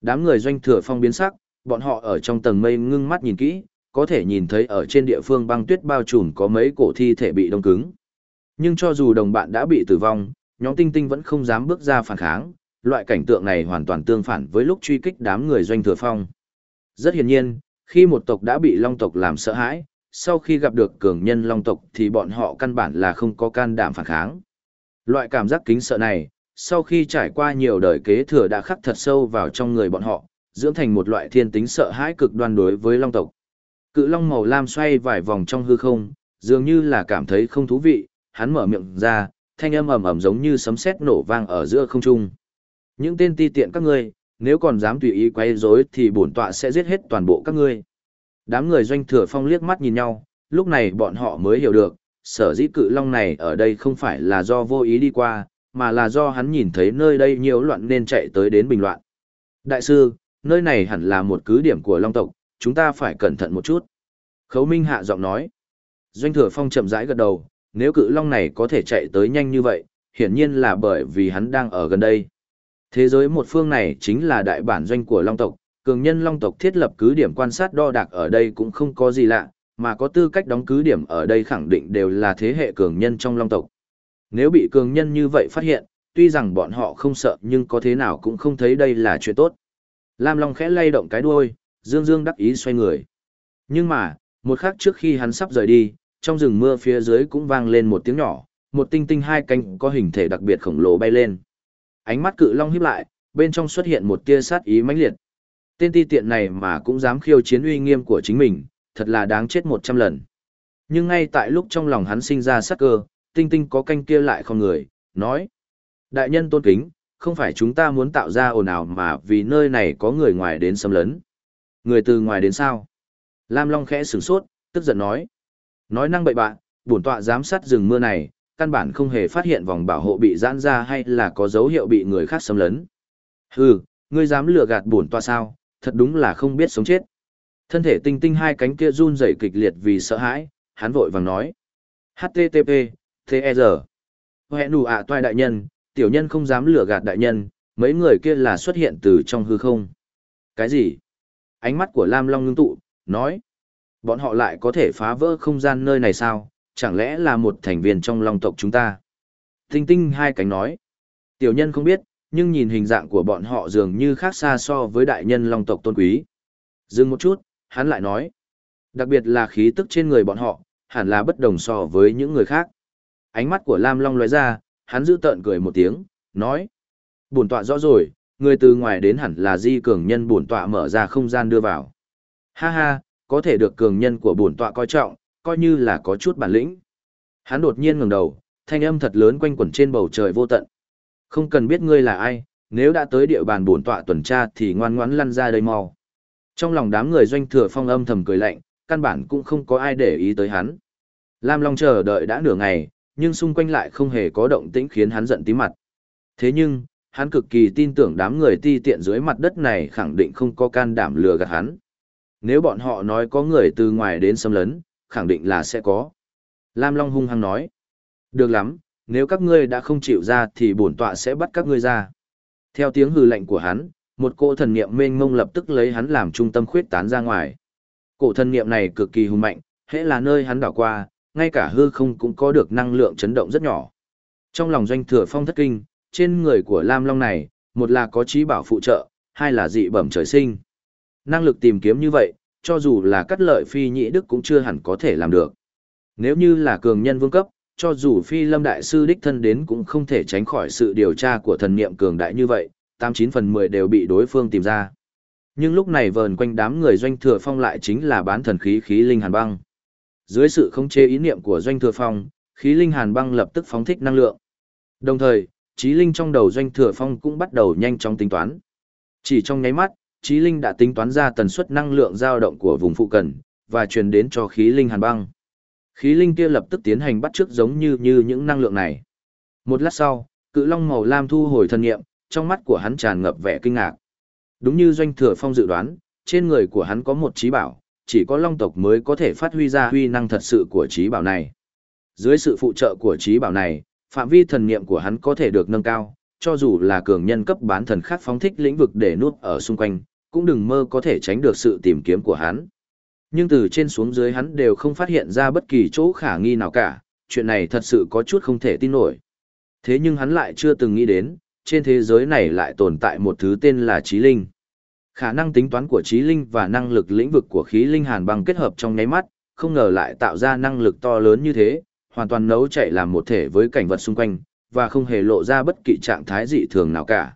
Đám người doanh thừa phong biến sắc, bọn họ ở trong tầng mây ngưng mắt nhìn kỹ, có thể nhìn thấy ở trên địa phương băng tuyết bao trùm có mấy cổ thi thể bị đông cứng. Nhưng cho dù đồng bạn đã bị tử vong, nhóm tinh tinh vẫn không dám bước ra phản kháng, loại cảnh tượng này hoàn toàn tương phản với lúc truy kích đám người doanh thừa phong. Rất hiển nhiên, khi một tộc đã bị long tộc làm sợ hãi, sau khi gặp được cường nhân long tộc thì bọn họ căn bản là không có can đảm phản kháng. Loại cảm giác kính sợ này, sau khi trải qua nhiều đời kế thừa đã khắc thật sâu vào trong người bọn họ, dưỡng thành một loại thiên tính sợ hãi cực đoan đối với long tộc. Cự long màu lam xoay vài vòng trong hư không, dường như là cảm thấy không thú vị, hắn mở miệng ra, thanh âm ầm ầm giống như sấm sét nổ vang ở giữa không trung. Những tên ti tiện các ngươi, nếu còn dám tùy ý quay rối thì bổn tọa sẽ giết hết toàn bộ các ngươi. Đám người doanh thừa phong liếc mắt nhìn nhau, lúc này bọn họ mới hiểu được, sở dĩ cự long này ở đây không phải là do vô ý đi qua, mà là do hắn nhìn thấy nơi đây nhiều loạn nên chạy tới đến bình loạn. Đại sư, nơi này hẳn là một cứ điểm của long tộc, chúng ta phải cẩn thận một chút. Khấu Minh hạ giọng nói. Doanh thừa phong chậm rãi gật đầu, nếu cự long này có thể chạy tới nhanh như vậy, hiển nhiên là bởi vì hắn đang ở gần đây. Thế giới một phương này chính là đại bản doanh của long tộc, cường nhân long tộc thiết lập cứ điểm quan sát đo đạc ở đây cũng không có gì lạ, mà có tư cách đóng cứ điểm ở đây khẳng định đều là thế hệ cường nhân trong long tộc. Nếu bị cường nhân như vậy phát hiện, tuy rằng bọn họ không sợ nhưng có thế nào cũng không thấy đây là chuyện tốt. Lam Long khẽ lay động cái đuôi, dương dương đắc ý xoay người. Nhưng mà, một khắc trước khi hắn sắp rời đi, trong rừng mưa phía dưới cũng vang lên một tiếng nhỏ, một tinh tinh hai cánh có hình thể đặc biệt khổng lồ bay lên. Ánh mắt cự long híp lại, bên trong xuất hiện một tia sát ý mãnh liệt. Tên ti tiện này mà cũng dám khiêu chiến uy nghiêm của chính mình, thật là đáng chết một trăm lần. Nhưng ngay tại lúc trong lòng hắn sinh ra sát cơ, tinh tinh có canh kia lại không người, nói. Đại nhân tôn kính, không phải chúng ta muốn tạo ra ồn ào mà vì nơi này có người ngoài đến xâm lấn. Người từ ngoài đến sao? Lam Long khẽ sửng sốt, tức giận nói. Nói năng bậy bạn, bổn tọa giám sát rừng mưa này, căn bản không hề phát hiện vòng bảo hộ bị giãn ra hay là có dấu hiệu bị người khác xâm lấn. Hừ, ngươi dám lừa gạt bổn tọa sao, thật đúng là không biết sống chết. Thân thể tinh tinh hai cánh kia run rẩy kịch liệt vì sợ hãi, hắn vội vàng nói. HTTP, TR. Hẹn đủ ạ toai đại nhân, tiểu nhân không dám lừa gạt đại nhân, mấy người kia là xuất hiện từ trong hư không. Cái gì? Ánh mắt của Lam Long ngưng tụ, nói. Bọn họ lại có thể phá vỡ không gian nơi này sao, chẳng lẽ là một thành viên trong long tộc chúng ta? Tinh tinh hai cánh nói. Tiểu nhân không biết, nhưng nhìn hình dạng của bọn họ dường như khác xa so với đại nhân long tộc tôn quý. Dừng một chút, hắn lại nói. Đặc biệt là khí tức trên người bọn họ, hẳn là bất đồng so với những người khác. Ánh mắt của Lam Long lóe ra, hắn giữ tợn cười một tiếng, nói. Bổn tọa rõ rồi, người từ ngoài đến hẳn là di cường nhân bổn tọa mở ra không gian đưa vào. Ha ha, có thể được cường nhân của bổn tọa coi trọng, coi như là có chút bản lĩnh. Hắn đột nhiên ngẩng đầu, thanh âm thật lớn quanh quẩn trên bầu trời vô tận. Không cần biết ngươi là ai, nếu đã tới địa bàn bổn tọa tuần tra thì ngoan ngoãn lăn ra đây mau. Trong lòng đám người doanh thừa phong âm thầm cười lạnh, căn bản cũng không có ai để ý tới hắn. Lam Long chờ đợi đã nửa ngày, nhưng xung quanh lại không hề có động tĩnh khiến hắn giận tím mặt. Thế nhưng, hắn cực kỳ tin tưởng đám người ti tiện dưới mặt đất này khẳng định không có can đảm lừa gạt hắn. Nếu bọn họ nói có người từ ngoài đến xâm lấn, khẳng định là sẽ có. Lam Long hung hăng nói. Được lắm, nếu các ngươi đã không chịu ra thì bổn tọa sẽ bắt các ngươi ra. Theo tiếng hừ lệnh của hắn, một cỗ thần niệm mênh mông lập tức lấy hắn làm trung tâm khuyết tán ra ngoài. Cổ thần niệm này cực kỳ hùng mạnh, hễ là nơi hắn đảo qua, ngay cả hư không cũng có được năng lượng chấn động rất nhỏ. Trong lòng doanh thừa phong thất kinh, trên người của Lam Long này, một là có trí bảo phụ trợ, hai là dị bẩm trời sinh. Năng lực tìm kiếm như vậy, cho dù là cắt lợi phi nhị đức cũng chưa hẳn có thể làm được. Nếu như là cường nhân vương cấp, cho dù phi lâm đại sư đích thân đến cũng không thể tránh khỏi sự điều tra của thần niệm cường đại như vậy, 89 phần 10 đều bị đối phương tìm ra. Nhưng lúc này vờn quanh đám người doanh thừa phong lại chính là bán thần khí khí linh hàn băng. Dưới sự khống chế ý niệm của doanh thừa phong, khí linh hàn băng lập tức phóng thích năng lượng. Đồng thời, trí linh trong đầu doanh thừa phong cũng bắt đầu nhanh chóng tính toán. Chỉ trong nháy mắt, trí linh đã tính toán ra tần suất năng lượng dao động của vùng phụ cận và truyền đến cho khí linh hàn băng. Khí linh kia lập tức tiến hành bắt chước giống như như những năng lượng này. Một lát sau, cự long màu lam thu hồi thân nghiệm, trong mắt của hắn tràn ngập vẻ kinh ngạc. Đúng như doanh thừa phong dự đoán, trên người của hắn có một trí bảo, chỉ có long tộc mới có thể phát huy ra huy năng thật sự của trí bảo này. Dưới sự phụ trợ của trí bảo này, phạm vi thần niệm của hắn có thể được nâng cao, cho dù là cường nhân cấp bán thần khác phóng thích lĩnh vực để nuốt ở xung quanh, cũng đừng mơ có thể tránh được sự tìm kiếm của hắn. Nhưng từ trên xuống dưới hắn đều không phát hiện ra bất kỳ chỗ khả nghi nào cả, chuyện này thật sự có chút không thể tin nổi. Thế nhưng hắn lại chưa từng nghĩ đến, trên thế giới này lại tồn tại một thứ tên là trí linh. Khả năng tính toán của trí linh và năng lực lĩnh vực của khí linh hàn băng kết hợp trong nháy mắt, không ngờ lại tạo ra năng lực to lớn như thế, hoàn toàn nấu chảy làm một thể với cảnh vật xung quanh, và không hề lộ ra bất kỳ trạng thái dị thường nào cả.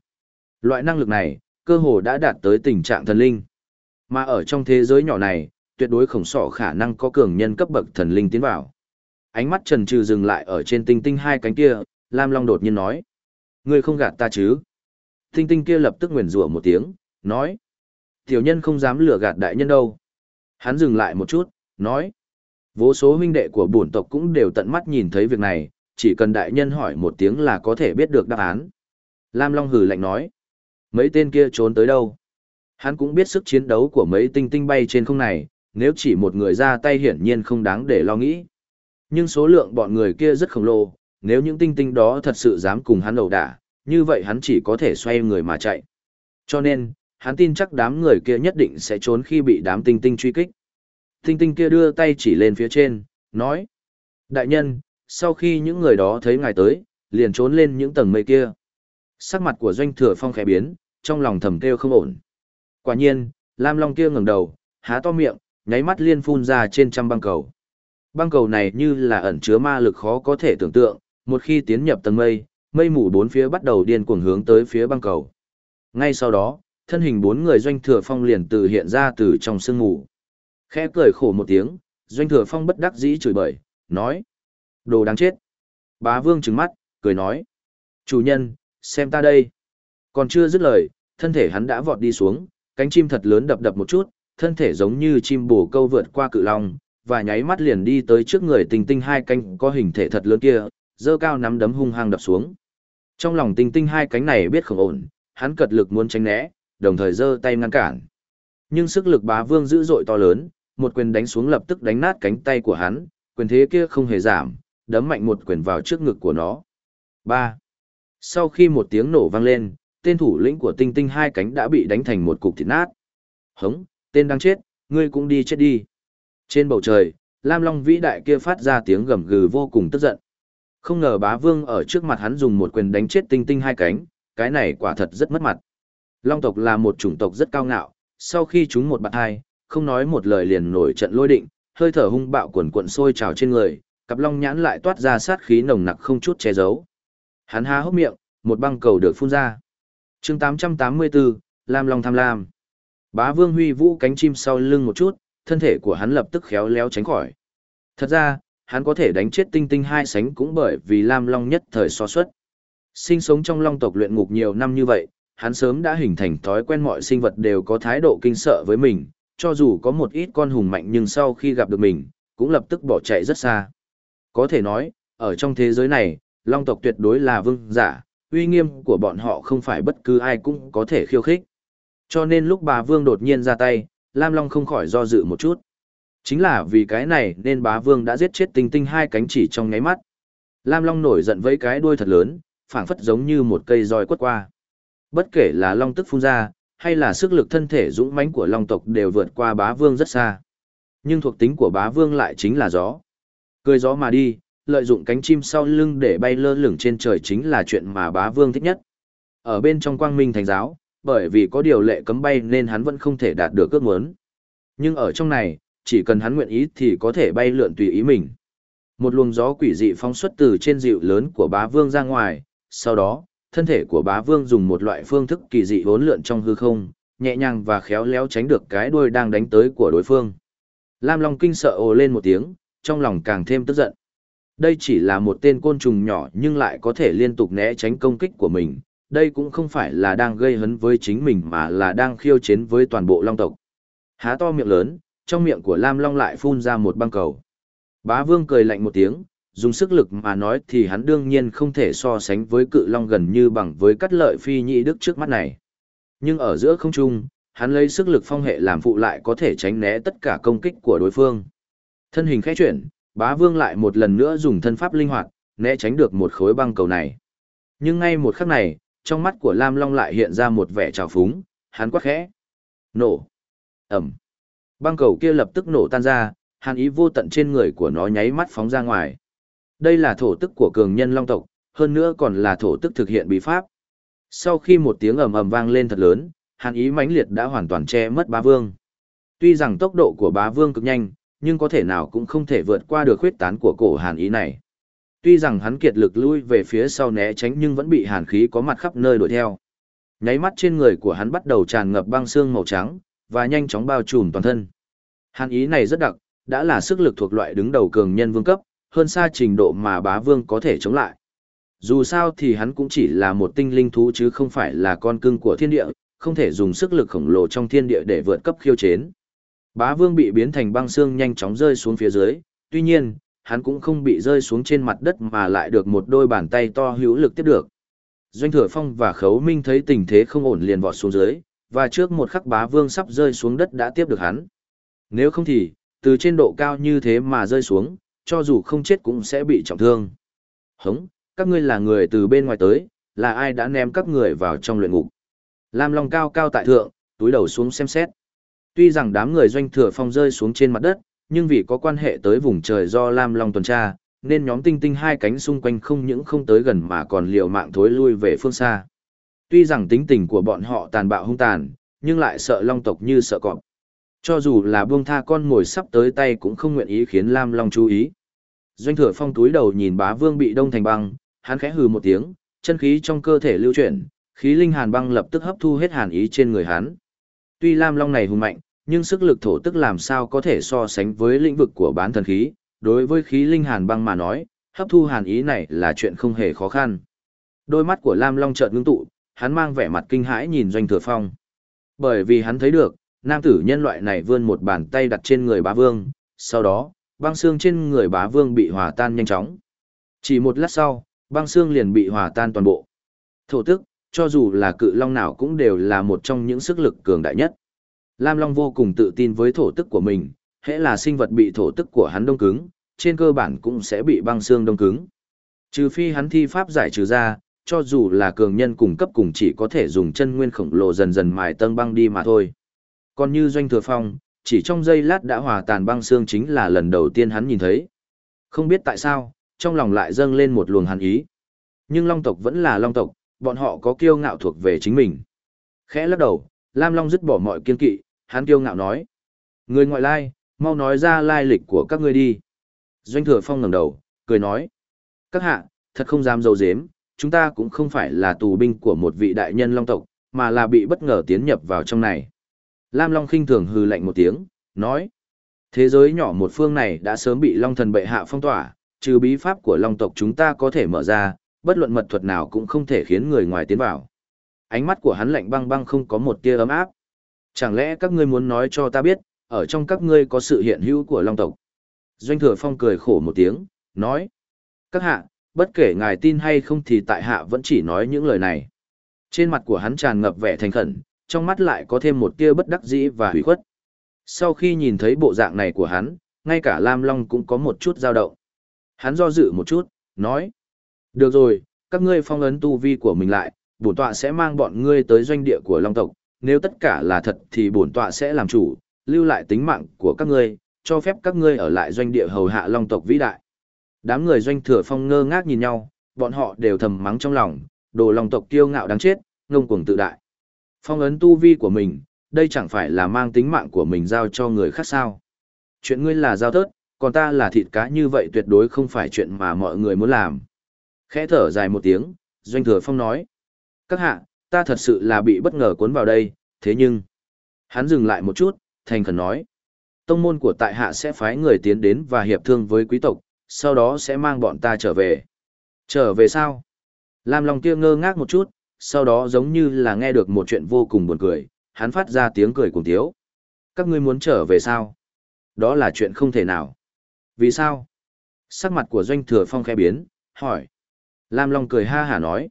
Loại năng lực này, cơ hồ đã đạt tới tình trạng thần linh. Mà ở trong thế giới nhỏ này, tuyệt đối khổng sọ khả năng có cường nhân cấp bậc thần linh tiến vào. Ánh mắt Trần Trừ dừng lại ở trên tinh tinh hai cánh kia, Lam Long đột nhiên nói. Ngươi không gạt ta chứ? Tinh tinh kia lập tức nguyền rủa một tiếng, nói. Tiểu nhân không dám lừa gạt đại nhân đâu. Hắn dừng lại một chút, nói. Vô số huynh đệ của bổn tộc cũng đều tận mắt nhìn thấy việc này, chỉ cần đại nhân hỏi một tiếng là có thể biết được đáp án. Lam Long hừ lạnh nói. Mấy tên kia trốn tới đâu? Hắn cũng biết sức chiến đấu của mấy tinh tinh bay trên không này, nếu chỉ một người ra tay hiển nhiên không đáng để lo nghĩ. Nhưng số lượng bọn người kia rất khổng lồ, nếu những tinh tinh đó thật sự dám cùng hắn ẩu đả, như vậy hắn chỉ có thể xoay người mà chạy. Cho nên, hắn tin chắc đám người kia nhất định sẽ trốn khi bị đám tinh tinh truy kích. Tinh tinh kia đưa tay chỉ lên phía trên, nói. Đại nhân, sau khi những người đó thấy ngài tới, liền trốn lên những tầng mây kia. Sắc mặt của doanh thừa phong khẽ biến, trong lòng thầm kêu không ổn. Quả nhiên, Lam Long kia ngẩng đầu, há to miệng, nháy mắt liên phun ra trên trăm băng cầu. Băng cầu này như là ẩn chứa ma lực khó có thể tưởng tượng, một khi tiến nhập tầng mây, mây mù bốn phía bắt đầu điên cuồng hướng tới phía băng cầu. Ngay sau đó, thân hình bốn người doanh thừa phong liền từ hiện ra từ trong sương mù. Khẽ cười khổ một tiếng, doanh thừa phong bất đắc dĩ chửi bậy, nói. Đồ đáng chết. Bá vương trừng mắt, cười nói. Chủ nhân, xem ta đây. Còn chưa dứt lời, thân thể hắn đã vọt đi xuống, cánh chim thật lớn đập đập một chút, thân thể giống như chim bồ câu vượt qua cự long, và nháy mắt liền đi tới trước người tinh tinh hai cánh có hình thể thật lớn kia, dơ cao nắm đấm hung hăng đập xuống. Trong lòng tinh tinh hai cánh này biết không ổn, hắn cật lực muốn tránh né, đồng thời giơ tay ngăn cản. Nhưng sức lực bá vương dữ dội to lớn, một quyền đánh xuống lập tức đánh nát cánh tay của hắn, quyền thế kia không hề giảm, đấm mạnh một quyền vào trước ngực của nó. 3. Sau khi một tiếng nổ vang lên, tên thủ lĩnh của tinh tinh hai cánh đã bị đánh thành một cục thịt nát. Hống, tên đang chết, ngươi cũng đi chết đi. Trên bầu trời, Lam Long vĩ đại kia phát ra tiếng gầm gừ vô cùng tức giận. Không ngờ bá vương ở trước mặt hắn dùng một quyền đánh chết tinh tinh hai cánh, cái này quả thật rất mất mặt. Long tộc là một chủng tộc rất cao ngạo, sau khi chúng một bạn hai, không nói một lời liền nổi trận lôi định, hơi thở hung bạo quần quận sôi trào trên người, cặp long nhãn lại toát ra sát khí nồng nặc không chút che giấu. Hắn há hốc miệng, một băng cầu được phun ra. chương 884, Lam Long tham lam. Bá Vương Huy vũ cánh chim sau lưng một chút, thân thể của hắn lập tức khéo léo tránh khỏi. Thật ra, hắn có thể đánh chết tinh tinh hai sánh cũng bởi vì Lam Long nhất thời so suất. Sinh sống trong Long tộc luyện ngục nhiều năm như vậy, hắn sớm đã hình thành thói quen mọi sinh vật đều có thái độ kinh sợ với mình, cho dù có một ít con hùng mạnh nhưng sau khi gặp được mình, cũng lập tức bỏ chạy rất xa. Có thể nói, ở trong thế giới này, Long tộc tuyệt đối là vương giả, uy nghiêm của bọn họ không phải bất cứ ai cũng có thể khiêu khích. Cho nên lúc bà Vương đột nhiên ra tay, Lam Long không khỏi do dự một chút. Chính là vì cái này nên bá Vương đã giết chết tinh tinh hai cánh chỉ trong nháy mắt. Lam Long nổi giận với cái đuôi thật lớn, phảng phất giống như một cây roi quất qua. Bất kể là Long tức phun ra, hay là sức lực thân thể dũng mãnh của Long tộc đều vượt qua bá Vương rất xa. Nhưng thuộc tính của bá vương lại chính là gió. Cười gió mà đi, lợi dụng cánh chim sau lưng để bay lơ lửng trên trời chính là chuyện mà bá vương thích nhất. Ở bên trong quang minh thành giáo, bởi vì có điều lệ cấm bay nên hắn vẫn không thể đạt được ước muốn. Nhưng ở trong này, chỉ cần hắn nguyện ý thì có thể bay lượn tùy ý mình. Một luồng gió quỷ dị phóng xuất từ trên dịu lớn của bá vương ra ngoài, sau đó, thân thể của bá vương dùng một loại phương thức kỳ dị hốn lượn trong hư không, nhẹ nhàng và khéo léo tránh được cái đuôi đang đánh tới của đối phương. Lam Long kinh sợ ồ lên một tiếng, trong lòng càng thêm tức giận. Đây chỉ là một tên côn trùng nhỏ nhưng lại có thể liên tục né tránh công kích của mình, đây cũng không phải là đang gây hấn với chính mình mà là đang khiêu chiến với toàn bộ long tộc. Há to miệng lớn, trong miệng của Lam Long lại phun ra một băng cầu. Bá Vương cười lạnh một tiếng, dùng sức lực mà nói thì hắn đương nhiên không thể so sánh với cự long gần như bằng với cắt lợi phi nhị đức trước mắt này. Nhưng ở giữa không trung, hắn lấy sức lực phong hệ làm phụ lại có thể tránh né tất cả công kích của đối phương. Thân hình khẽ chuyển, bá vương lại một lần nữa dùng thân pháp linh hoạt, né tránh được một khối băng cầu này. Nhưng ngay một khắc này, trong mắt của Lam Long lại hiện ra một vẻ trào phúng, hắn quát khẽ. Nổ. Ẩm. Băng cầu kia lập tức nổ tan ra, hàn ý vô tận trên người của nó nháy mắt phóng ra ngoài. Đây là thổ tức của cường nhân long tộc, hơn nữa còn là thổ tức thực hiện bí pháp. Sau khi một tiếng ầm ầm vang lên thật lớn, hàn ý mãnh liệt đã hoàn toàn che mất bá vương. Tuy rằng tốc độ của bá vương cực nhanh, nhưng có thể nào cũng không thể vượt qua được khuyết tán của cổ hàn ý này. Tuy rằng hắn kiệt lực lui về phía sau né tránh nhưng vẫn bị hàn khí có mặt khắp nơi đuổi theo. Nháy mắt trên người của hắn bắt đầu tràn ngập băng xương màu trắng, và nhanh chóng bao trùm toàn thân. Hàn ý này rất đặc, đã là sức lực thuộc loại đứng đầu cường nhân vương cấp, hơn xa trình độ mà bá vương có thể chống lại. Dù sao thì hắn cũng chỉ là một tinh linh thú chứ không phải là con cưng của thiên địa, không thể dùng sức lực khổng lồ trong thiên địa để vượt cấp khiêu chiến. Bá vương bị biến thành băng xương nhanh chóng rơi xuống phía dưới, tuy nhiên, hắn cũng không bị rơi xuống trên mặt đất mà lại được một đôi bàn tay to hữu lực tiếp được. Doanh thừa phong và khấu minh thấy tình thế không ổn liền vọt xuống dưới, và trước một khắc bá vương sắp rơi xuống đất đã tiếp được hắn. Nếu không thì, từ trên độ cao như thế mà rơi xuống, cho dù không chết cũng sẽ bị trọng thương. Hống, các ngươi là người từ bên ngoài tới, là ai đã ném các người vào trong luyện ngục. Lam Long cao cao tại thượng, túi đầu xuống xem xét. Tuy rằng đám người doanh thừa phong rơi xuống trên mặt đất, nhưng vì có quan hệ tới vùng trời do Lam Long tuần tra, nên nhóm tinh tinh hai cánh xung quanh không những không tới gần mà còn liều mạng thối lui về phương xa. Tuy rằng tính tình của bọn họ tàn bạo hung tàn, nhưng lại sợ long tộc như sợ cọp. Cho dù là buông tha con ngồi sắp tới tay cũng không nguyện ý khiến Lam Long chú ý. Doanh thừa phong túi đầu nhìn bá vương bị đông thành băng, hắn khẽ hừ một tiếng, chân khí trong cơ thể lưu chuyển, khí linh hàn băng lập tức hấp thu hết hàn ý trên người hắn. Tuy Lam Long này hùng mạnh, nhưng sức lực thổ tức làm sao có thể so sánh với lĩnh vực của bán thần khí, đối với khí linh hàn băng mà nói, hấp thu hàn ý này là chuyện không hề khó khăn. Đôi mắt của Lam Long chợt ngưng tụ, hắn mang vẻ mặt kinh hãi nhìn Doanh Thừa Phong. Bởi vì hắn thấy được, nam tử nhân loại này vươn một bàn tay đặt trên người bá vương, sau đó, băng xương trên người bá vương bị hòa tan nhanh chóng. Chỉ một lát sau, băng xương liền bị hòa tan toàn bộ. Thổ tức, cho dù là cự long nào cũng đều là một trong những sức lực cường đại nhất. Lam Long vô cùng tự tin với thổ tức của mình, hễ là sinh vật bị thổ tức của hắn đông cứng, trên cơ bản cũng sẽ bị băng xương đông cứng. Trừ phi hắn thi pháp giải trừ ra, cho dù là cường nhân cùng cấp cùng chỉ có thể dùng chân nguyên khổng lồ dần dần mài tân băng đi mà thôi. Còn như doanh thừa phong, chỉ trong giây lát đã hòa tàn băng xương chính là lần đầu tiên hắn nhìn thấy. Không biết tại sao, trong lòng lại dâng lên một luồng hàn ý. Nhưng long tộc vẫn là long tộc, bọn họ có kiêu ngạo thuộc về chính mình. Khẽ lắc đầu, Lam Long dứt bỏ mọi kiên kỵ, hắn kiêu ngạo nói. Người ngoại lai, mau nói ra lai lịch của các ngươi đi. Doanh thừa phong ngẩng đầu, cười nói. Các hạ, thật không dám dâu dếm, chúng ta cũng không phải là tù binh của một vị đại nhân long tộc, mà là bị bất ngờ tiến nhập vào trong này. Lam Long khinh thường hừ lạnh một tiếng, nói. Thế giới nhỏ một phương này đã sớm bị long thần bệ hạ phong tỏa, trừ bí pháp của long tộc chúng ta có thể mở ra, bất luận mật thuật nào cũng không thể khiến người ngoài tiến vào. Ánh mắt của hắn lạnh băng băng không có một tia ấm áp. Chẳng lẽ các ngươi muốn nói cho ta biết, ở trong các ngươi có sự hiện hữu của long tộc? Doanh thừa phong cười khổ một tiếng, nói. Các hạ, bất kể ngài tin hay không thì tại hạ vẫn chỉ nói những lời này. Trên mặt của hắn tràn ngập vẻ thành khẩn, trong mắt lại có thêm một tia bất đắc dĩ và hủy khuất. Sau khi nhìn thấy bộ dạng này của hắn, ngay cả Lam Long cũng có một chút dao động. Hắn do dự một chút, nói. Được rồi, các ngươi phong ấn tu vi của mình lại, bổn tọa sẽ mang bọn ngươi tới doanh địa của Long tộc, nếu tất cả là thật thì bổn tọa sẽ làm chủ, lưu lại tính mạng của các ngươi, cho phép các ngươi ở lại doanh địa hầu hạ long tộc vĩ đại. Đám người doanh thừa phong ngơ ngác nhìn nhau, bọn họ đều thầm mắng trong lòng, đồ long tộc kiêu ngạo đáng chết, ngông cuồng tự đại. Phong ấn tu vi của mình, đây chẳng phải là mang tính mạng của mình giao cho người khác sao. Chuyện ngươi là giao tớt, còn ta là thịt cá như vậy tuyệt đối không phải chuyện mà mọi người muốn làm. Khẽ thở dài một tiếng, doanh thừa phong nói. Các hạ, ta thật sự là bị bất ngờ cuốn vào đây, thế nhưng... Hắn dừng lại một chút, thành khẩn nói. Tông môn của tại hạ sẽ phái người tiến đến và hiệp thương với quý tộc, sau đó sẽ mang bọn ta trở về. Trở về sao? Lam Long kia ngơ ngác một chút, sau đó giống như là nghe được một chuyện vô cùng buồn cười, hắn phát ra tiếng cười cùng tiếu. Các ngươi muốn trở về sao? Đó là chuyện không thể nào. Vì sao? Sắc mặt của doanh thừa phong khẽ biến, hỏi. Lam Long cười ha hả nói.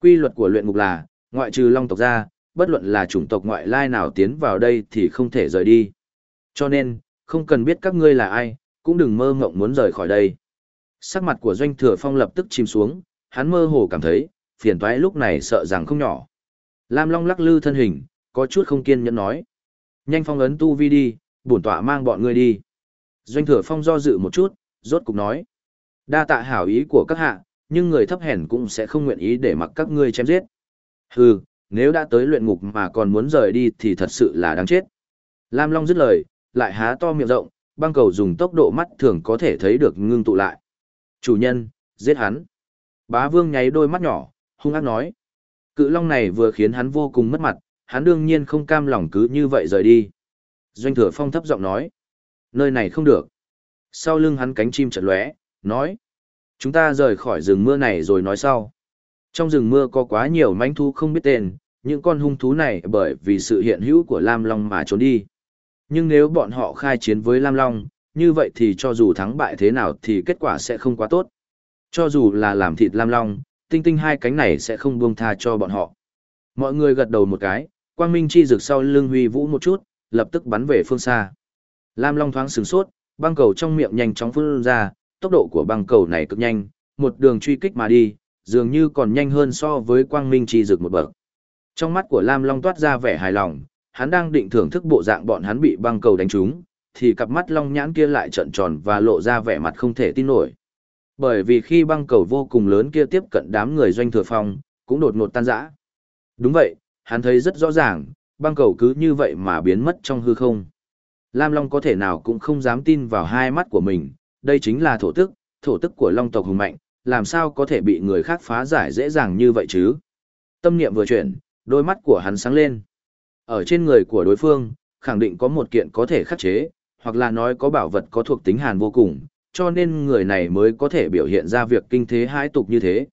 Quy luật của luyện ngục là, ngoại trừ Long tộc ra, bất luận là chủng tộc ngoại lai nào tiến vào đây thì không thể rời đi. Cho nên, không cần biết các ngươi là ai, cũng đừng mơ ngộng muốn rời khỏi đây. Sắc mặt của doanh thừa phong lập tức chìm xuống, hắn mơ hồ cảm thấy, phiền toái lúc này sợ rằng không nhỏ. Lam Long lắc lư thân hình, có chút không kiên nhẫn nói. Nhanh phong ấn tu vi đi, bổn tọa mang bọn ngươi đi. Doanh thừa phong do dự một chút, rốt cục nói. Đa tạ hảo ý của các hạ, nhưng người thấp hèn cũng sẽ không nguyện ý để mặc các ngươi chém giết. Hừ, nếu đã tới luyện ngục mà còn muốn rời đi thì thật sự là đáng chết. Lam Long dứt lời, lại há to miệng rộng, băng cầu dùng tốc độ mắt thường có thể thấy được ngưng tụ lại. Chủ nhân, giết hắn. Bá vương nháy đôi mắt nhỏ, hung ác nói. Cự long này vừa khiến hắn vô cùng mất mặt, hắn đương nhiên không cam lòng cứ như vậy rời đi. Doanh thừa phong thấp giọng nói. Nơi này không được. Sau lưng hắn cánh chim chật lóe, nói. Chúng ta rời khỏi rừng mưa này rồi nói sau. Trong rừng mưa có quá nhiều manh thú không biết tên, những con hung thú này bởi vì sự hiện hữu của Lam Long mà trốn đi. Nhưng nếu bọn họ khai chiến với Lam Long, như vậy thì cho dù thắng bại thế nào thì kết quả sẽ không quá tốt. Cho dù là làm thịt Lam Long, tinh tinh hai cánh này sẽ không buông tha cho bọn họ. Mọi người gật đầu một cái, quang minh chi rực sau lưng huy vũ một chút, lập tức bắn về phương xa. Lam Long thoáng sửng sốt, băng cầu trong miệng nhanh chóng phun ra, tốc độ của băng cầu này cực nhanh, một đường truy kích mà đi, dường như còn nhanh hơn so với quang minh chi rực một bậc. Trong mắt của Lam Long toát ra vẻ hài lòng, hắn đang định thưởng thức bộ dạng bọn hắn bị băng cầu đánh trúng, thì cặp mắt long nhãn kia lại trợn tròn và lộ ra vẻ mặt không thể tin nổi. Bởi vì khi băng cầu vô cùng lớn kia tiếp cận đám người doanh thừa phong, cũng đột ngột tan rã. Đúng vậy, hắn thấy rất rõ ràng, băng cầu cứ như vậy mà biến mất trong hư không. Lam Long có thể nào cũng không dám tin vào hai mắt của mình, đây chính là thổ tức, thổ tức của Long tộc hùng mạnh, làm sao có thể bị người khác phá giải dễ dàng như vậy chứ? Tâm niệm vừa chuyển, đôi mắt của hắn sáng lên. Ở trên người của đối phương, khẳng định có một kiện có thể khắc chế, hoặc là nói có bảo vật có thuộc tính hàn vô cùng, cho nên người này mới có thể biểu hiện ra việc kinh thế hãi tục như thế.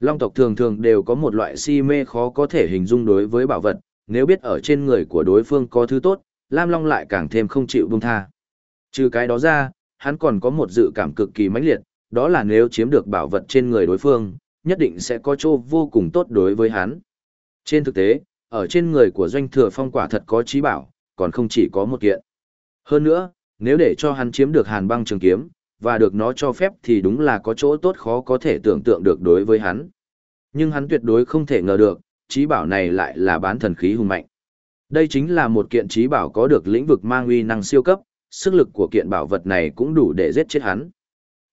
Long tộc thường thường đều có một loại si mê khó có thể hình dung đối với bảo vật, nếu biết ở trên người của đối phương có thứ tốt, Lam Long lại càng thêm không chịu buông tha. Trừ cái đó ra, hắn còn có một dự cảm cực kỳ mãnh liệt, đó là nếu chiếm được bảo vật trên người đối phương, nhất định sẽ có chỗ vô cùng tốt đối với hắn. Trên thực tế, ở trên người của doanh thừa phong quả thật có trí bảo, còn không chỉ có một kiện. Hơn nữa, nếu để cho hắn chiếm được hàn băng trường kiếm, và được nó cho phép thì đúng là có chỗ tốt khó có thể tưởng tượng được đối với hắn. Nhưng hắn tuyệt đối không thể ngờ được, trí bảo này lại là bán thần khí hùng mạnh. Đây chính là một kiện trí bảo có được lĩnh vực mang uy năng siêu cấp, sức lực của kiện bảo vật này cũng đủ để giết chết hắn.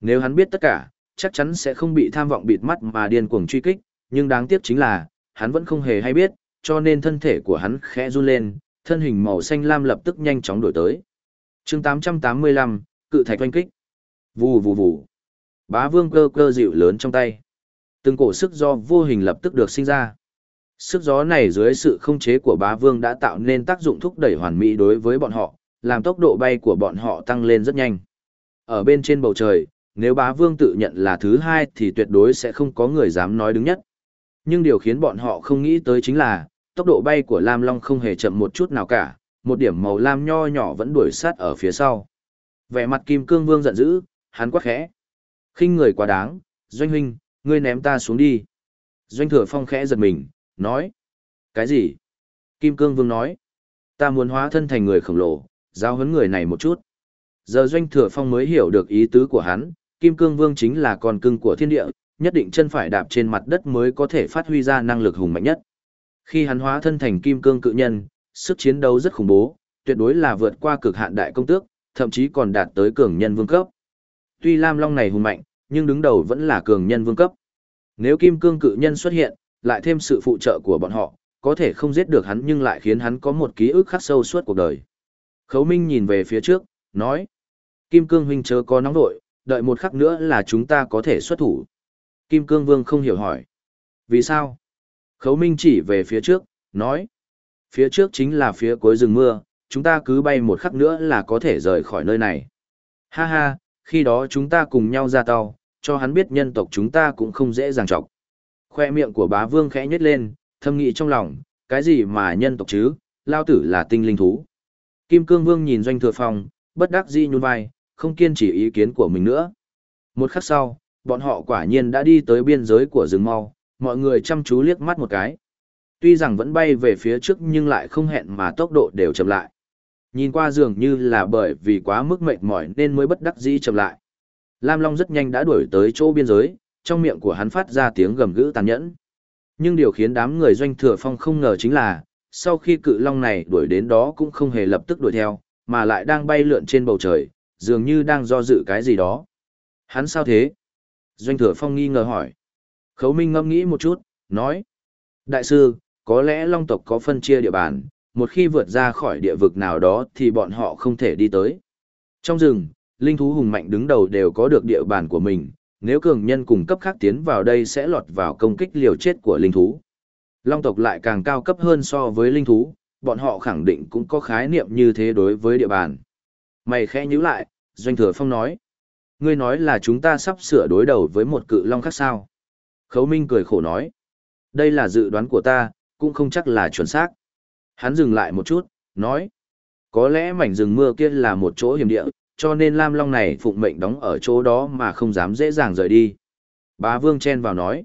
Nếu hắn biết tất cả, chắc chắn sẽ không bị tham vọng bịt mắt mà điên cuồng truy kích, nhưng đáng tiếc chính là, hắn vẫn không hề hay biết, cho nên thân thể của hắn khẽ run lên, thân hình màu xanh lam lập tức nhanh chóng đổi tới. chương 885, cự thạch oanh kích. Vù vù vù. Bá vương cơ cơ dịu lớn trong tay. Từng cổ sức do vô hình lập tức được sinh ra. Sức gió này dưới sự không chế của bá vương đã tạo nên tác dụng thúc đẩy hoàn mỹ đối với bọn họ, làm tốc độ bay của bọn họ tăng lên rất nhanh. Ở bên trên bầu trời, nếu bá vương tự nhận là thứ hai thì tuyệt đối sẽ không có người dám nói đứng nhất. Nhưng điều khiến bọn họ không nghĩ tới chính là, tốc độ bay của Lam Long không hề chậm một chút nào cả, một điểm màu lam nho nhỏ vẫn đuổi sát ở phía sau. Vẻ mặt Kim Cương Vương giận dữ, hắn quá khẽ. khinh người quá đáng, Doanh huynh, ngươi ném ta xuống đi. Doanh thừa phong khẽ giật mình, nói. Cái gì? Kim Cương Vương nói. Ta muốn hóa thân thành người khổng lồ, giao huấn người này một chút. Giờ Doanh thừa phong mới hiểu được ý tứ của hắn, Kim Cương Vương chính là con cưng của thiên địa, nhất định chân phải đạp trên mặt đất mới có thể phát huy ra năng lực hùng mạnh nhất. Khi hắn hóa thân thành Kim Cương cự nhân, sức chiến đấu rất khủng bố, tuyệt đối là vượt qua cực hạn đại công tước, thậm chí còn đạt tới cường nhân vương cấp. Tuy Lam Long này hùng mạnh, nhưng đứng đầu vẫn là cường nhân vương cấp. Nếu kim cương cự nhân xuất hiện, lại thêm sự phụ trợ của bọn họ, có thể không giết được hắn nhưng lại khiến hắn có một ký ức khắc sâu suốt cuộc đời. Khấu Minh nhìn về phía trước, nói. Kim cương huynh chớ có nóng nội, đợi một khắc nữa là chúng ta có thể xuất thủ. Kim cương vương không hiểu hỏi. Vì sao? Khấu Minh chỉ về phía trước, nói. Phía trước chính là phía cuối rừng mưa, chúng ta cứ bay một khắc nữa là có thể rời khỏi nơi này. Ha ha, khi đó chúng ta cùng nhau ra tàu, cho hắn biết nhân tộc chúng ta cũng không dễ dàng chọc. Khoe miệng của bá vương khẽ nhếch lên, thâm nghị trong lòng, cái gì mà nhân tộc chứ, lao tử là tinh linh thú. Kim cương vương nhìn doanh thừa phong, bất đắc dĩ nhún vai, không kiên trì ý kiến của mình nữa. Một khắc sau, bọn họ quả nhiên đã đi tới biên giới của rừng mau, mọi người chăm chú liếc mắt một cái. Tuy rằng vẫn bay về phía trước nhưng lại không hẹn mà tốc độ đều chậm lại. Nhìn qua dường như là bởi vì quá mức mệt mỏi nên mới bất đắc dĩ chậm lại. Lam Long rất nhanh đã đuổi tới chỗ biên giới, trong miệng của hắn phát ra tiếng gầm gữ tàn nhẫn. Nhưng điều khiến đám người doanh thừa phong không ngờ chính là, sau khi cự long này đuổi đến đó cũng không hề lập tức đuổi theo, mà lại đang bay lượn trên bầu trời, dường như đang do dự cái gì đó. Hắn sao thế? Doanh thừa phong nghi ngờ hỏi. Khấu Minh ngâm nghĩ một chút, nói. Đại sư, có lẽ long tộc có phân chia địa bàn, một khi vượt ra khỏi địa vực nào đó thì bọn họ không thể đi tới. Trong rừng, linh thú hùng mạnh đứng đầu đều có được địa bàn của mình, nếu cường nhân cùng cấp khác tiến vào đây sẽ lọt vào công kích liều chết của linh thú. Long tộc lại càng cao cấp hơn so với linh thú, bọn họ khẳng định cũng có khái niệm như thế đối với địa bàn. Mày khẽ nhíu lại, Doanh Thừa Phong nói. Ngươi nói là chúng ta sắp sửa đối đầu với một cự long khác sao? Khấu Minh cười khổ nói. Đây là dự đoán của ta, cũng không chắc là chuẩn xác. Hắn dừng lại một chút, nói. Có lẽ mảnh rừng mưa kia là một chỗ hiểm địa, cho nên Lam Long này phụng mệnh đóng ở chỗ đó mà không dám dễ dàng rời đi. Bá Vương chen vào nói.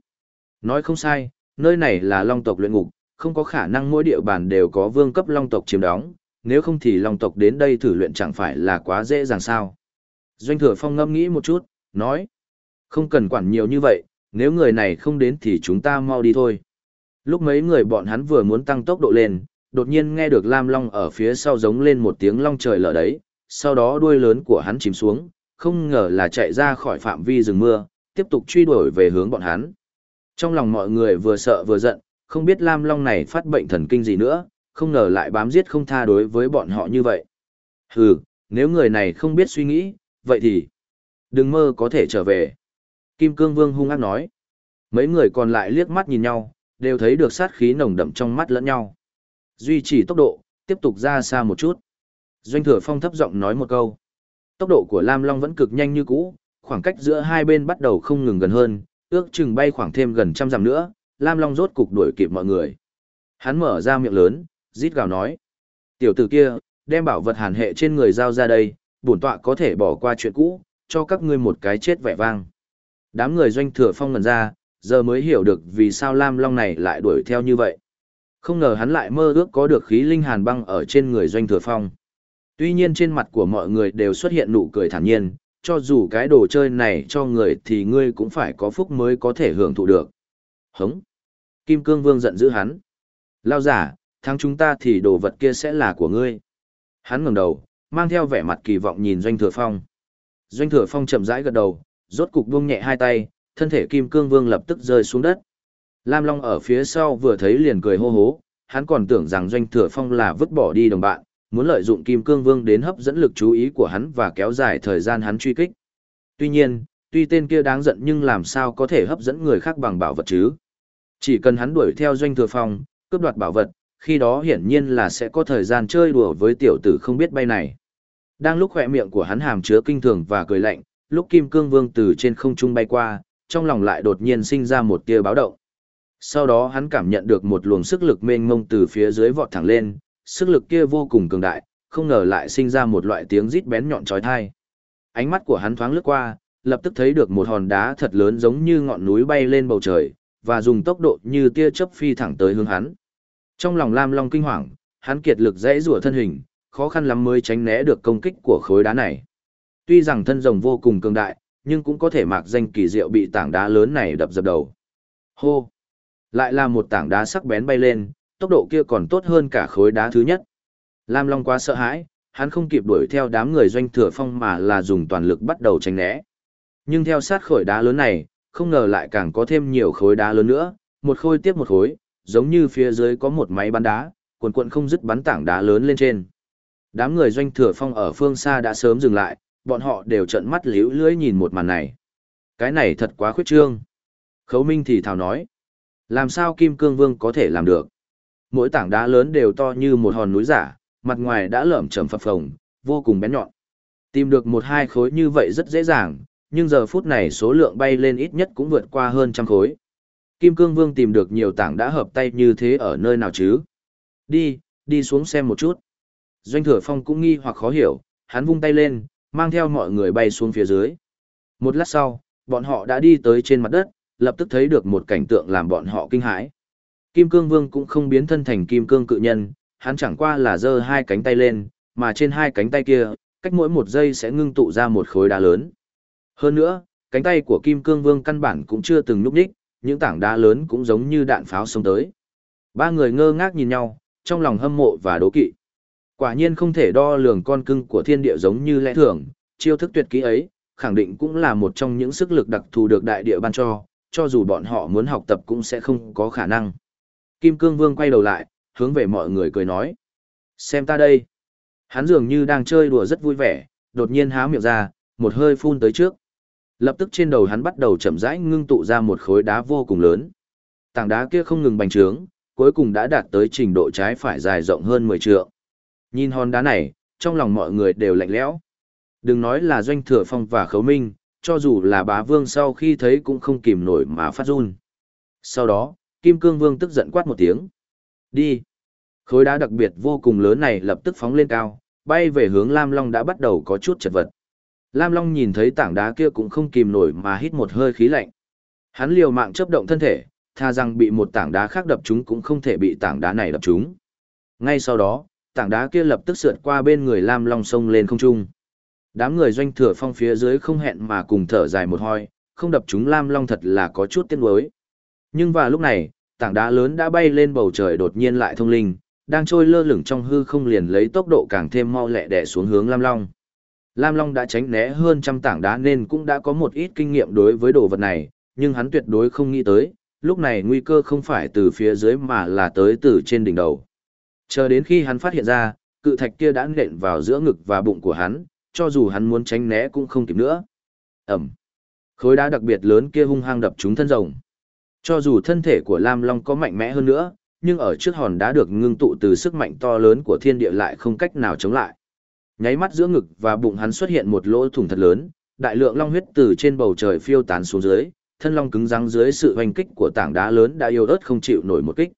Nói không sai, nơi này là Long tộc luyện ngục, không có khả năng mỗi địa bàn đều có vương cấp Long tộc chiếm đóng, nếu không thì Long tộc đến đây thử luyện chẳng phải là quá dễ dàng sao. Doanh thừa phong ngâm nghĩ một chút, nói. Không cần quản nhiều như vậy, nếu người này không đến thì chúng ta mau đi thôi. Lúc mấy người bọn hắn vừa muốn tăng tốc độ lên, đột nhiên nghe được Lam Long ở phía sau giống lên một tiếng long trời lở đấy, sau đó đuôi lớn của hắn chìm xuống, không ngờ là chạy ra khỏi phạm vi rừng mưa, tiếp tục truy đuổi về hướng bọn hắn. Trong lòng mọi người vừa sợ vừa giận, không biết Lam Long này phát bệnh thần kinh gì nữa, không ngờ lại bám giết không tha đối với bọn họ như vậy. Hừ, nếu người này không biết suy nghĩ, vậy thì đừng mơ có thể trở về. Kim Cương Vương hung ác nói. Mấy người còn lại liếc mắt nhìn nhau, đều thấy được sát khí nồng đậm trong mắt lẫn nhau. Duy trì tốc độ, tiếp tục ra xa một chút. Doanh thừa phong thấp giọng nói một câu. Tốc độ của Lam Long vẫn cực nhanh như cũ, khoảng cách giữa hai bên bắt đầu không ngừng gần hơn, ước chừng bay khoảng thêm gần trăm dặm nữa, Lam Long rốt cục đuổi kịp mọi người. Hắn mở ra miệng lớn, rít gào nói. Tiểu tử kia, đem bảo vật hàn hệ trên người giao ra đây, bổn tọa có thể bỏ qua chuyện cũ, cho các ngươi một cái chết vẻ vang. Đám người doanh thừa phong ngần ra, giờ mới hiểu được vì sao Lam Long này lại đuổi theo như vậy. Không ngờ hắn lại mơ ước có được khí linh hàn băng ở trên người doanh thừa phong. Tuy nhiên trên mặt của mọi người đều xuất hiện nụ cười thản nhiên, cho dù cái đồ chơi này cho người thì ngươi cũng phải có phúc mới có thể hưởng thụ được. Hống! Kim Cương Vương giận dữ hắn. Lao giả, thắng chúng ta thì đồ vật kia sẽ là của ngươi. Hắn ngẩng đầu, mang theo vẻ mặt kỳ vọng nhìn Doanh Thừa Phong. Doanh Thừa Phong chậm rãi gật đầu, rốt cục buông nhẹ hai tay, thân thể Kim Cương Vương lập tức rơi xuống đất. Lam Long ở phía sau vừa thấy liền cười hô hố, hắn còn tưởng rằng Doanh Thừa Phong là vứt bỏ đi đồng bạn, muốn lợi dụng Kim Cương Vương đến hấp dẫn lực chú ý của hắn và kéo dài thời gian hắn truy kích. Tuy nhiên, tuy tên kia đáng giận nhưng làm sao có thể hấp dẫn người khác bằng bảo vật chứ? Chỉ cần hắn đuổi theo Doanh Thừa Phong, cướp đoạt bảo vật, khi đó hiển nhiên là sẽ có thời gian chơi đùa với tiểu tử không biết bay này. Đang lúc khỏe miệng của hắn hàm chứa kinh thường và cười lạnh, lúc Kim Cương Vương từ trên không trung bay qua, trong lòng lại đột nhiên sinh ra một tia báo động. Sau đó hắn cảm nhận được một luồng sức lực mênh mông từ phía dưới vọt thẳng lên, sức lực kia vô cùng cường đại, không ngờ lại sinh ra một loại tiếng rít bén nhọn chói tai. Ánh mắt của hắn thoáng lướt qua, lập tức thấy được một hòn đá thật lớn giống như ngọn núi bay lên bầu trời, và dùng tốc độ như tia chớp phi thẳng tới hướng hắn. Trong lòng Lam Long kinh hoàng, hắn kiệt lực dãy rủa thân hình, khó khăn lắm mới tránh né được công kích của khối đá này. Tuy rằng thân rồng vô cùng cường đại, nhưng cũng có thể mạc danh kỳ diệu bị tảng đá lớn này đập dập đầu. Hô! Lại là một tảng đá sắc bén bay lên, tốc độ kia còn tốt hơn cả khối đá thứ nhất. Lam Long quá sợ hãi, hắn không kịp đuổi theo đám người doanh thừa phong mà là dùng toàn lực bắt đầu tránh né. Nhưng theo sát khối đá lớn này, không ngờ lại càng có thêm nhiều khối đá lớn nữa, một khối tiếp một khối, giống như phía dưới có một máy bắn đá, cuộn cuộn không dứt bắn tảng đá lớn lên trên. Đám người doanh thừa phong ở phương xa đã sớm dừng lại, bọn họ đều trợn mắt liễu lưỡi nhìn một màn này. Cái này thật quá khuyết trương. Khấu Minh thì thào nói. Làm sao Kim Cương Vương có thể làm được? Mỗi tảng đá lớn đều to như một hòn núi giả, mặt ngoài đã lởm chởm phập phồng, vô cùng bén nhọn. Tìm được một hai khối như vậy rất dễ dàng, nhưng giờ phút này số lượng bay lên ít nhất cũng vượt qua hơn trăm khối. Kim Cương Vương tìm được nhiều tảng đã hợp tay như thế ở nơi nào chứ? Đi, đi xuống xem một chút. Doanh thừa phong cũng nghi hoặc khó hiểu, hắn vung tay lên, mang theo mọi người bay xuống phía dưới. Một lát sau, bọn họ đã đi tới trên mặt đất, lập tức thấy được một cảnh tượng làm bọn họ kinh hãi. Kim Cương Vương cũng không biến thân thành Kim Cương cự nhân, hắn chẳng qua là giơ hai cánh tay lên, mà trên hai cánh tay kia, cách mỗi một giây sẽ ngưng tụ ra một khối đá lớn. Hơn nữa, cánh tay của Kim Cương Vương căn bản cũng chưa từng núp đích, những tảng đá lớn cũng giống như đạn pháo xông tới. Ba người ngơ ngác nhìn nhau, trong lòng hâm mộ và đố kỵ. Quả nhiên không thể đo lường con cưng của thiên địa giống như lẽ thường, chiêu thức tuyệt kỹ ấy, khẳng định cũng là một trong những sức lực đặc thù được đại địa ban cho, cho dù bọn họ muốn học tập cũng sẽ không có khả năng. Kim Cương Vương quay đầu lại, hướng về mọi người cười nói. Xem ta đây. Hắn dường như đang chơi đùa rất vui vẻ, đột nhiên há miệng ra, một hơi phun tới trước. Lập tức trên đầu hắn bắt đầu chậm rãi ngưng tụ ra một khối đá vô cùng lớn. Tảng đá kia không ngừng bành trướng, cuối cùng đã đạt tới trình độ trái phải dài rộng hơn 10 trượng. Nhìn hòn đá này, trong lòng mọi người đều lạnh lẽo. Đừng nói là doanh thừa phong và khấu minh, cho dù là bá vương sau khi thấy cũng không kìm nổi mà phát run. Sau đó, Kim Cương Vương tức giận quát một tiếng. Đi! Khối đá đặc biệt vô cùng lớn này lập tức phóng lên cao, bay về hướng Lam Long đã bắt đầu có chút chật vật. Lam Long nhìn thấy tảng đá kia cũng không kìm nổi mà hít một hơi khí lạnh. Hắn liều mạng chấp động thân thể, tha rằng bị một tảng đá khác đập chúng cũng không thể bị tảng đá này đập chúng. Ngay sau đó, tảng đá kia lập tức sượt qua bên người Lam Long sông lên không trung. Đám người doanh thừa phong phía dưới không hẹn mà cùng thở dài một hoi, không đập chúng Lam Long thật là có chút tiếc nuối. Nhưng vào lúc này, tảng đá lớn đã bay lên bầu trời đột nhiên lại thông linh, đang trôi lơ lửng trong hư không liền lấy tốc độ càng thêm mau lẹ đè xuống hướng Lam Long. Lam Long đã tránh né hơn trăm tảng đá nên cũng đã có một ít kinh nghiệm đối với đồ vật này, nhưng hắn tuyệt đối không nghĩ tới, lúc này nguy cơ không phải từ phía dưới mà là tới từ trên đỉnh đầu. Chờ đến khi hắn phát hiện ra, cự thạch kia đã nện vào giữa ngực và bụng của hắn, cho dù hắn muốn tránh né cũng không kịp nữa. Ẩm. Khối đá đặc biệt lớn kia hung hăng đập trúng thân rồng. Cho dù thân thể của Lam Long có mạnh mẽ hơn nữa, nhưng ở trước hòn đá được ngưng tụ từ sức mạnh to lớn của thiên địa lại không cách nào chống lại. Nháy mắt giữa ngực và bụng hắn xuất hiện một lỗ thủng thật lớn, đại lượng long huyết từ trên bầu trời phiêu tán xuống dưới, thân long cứng rắn dưới sự hoành kích của tảng đá lớn đã yếu ớt không chịu nổi một kích.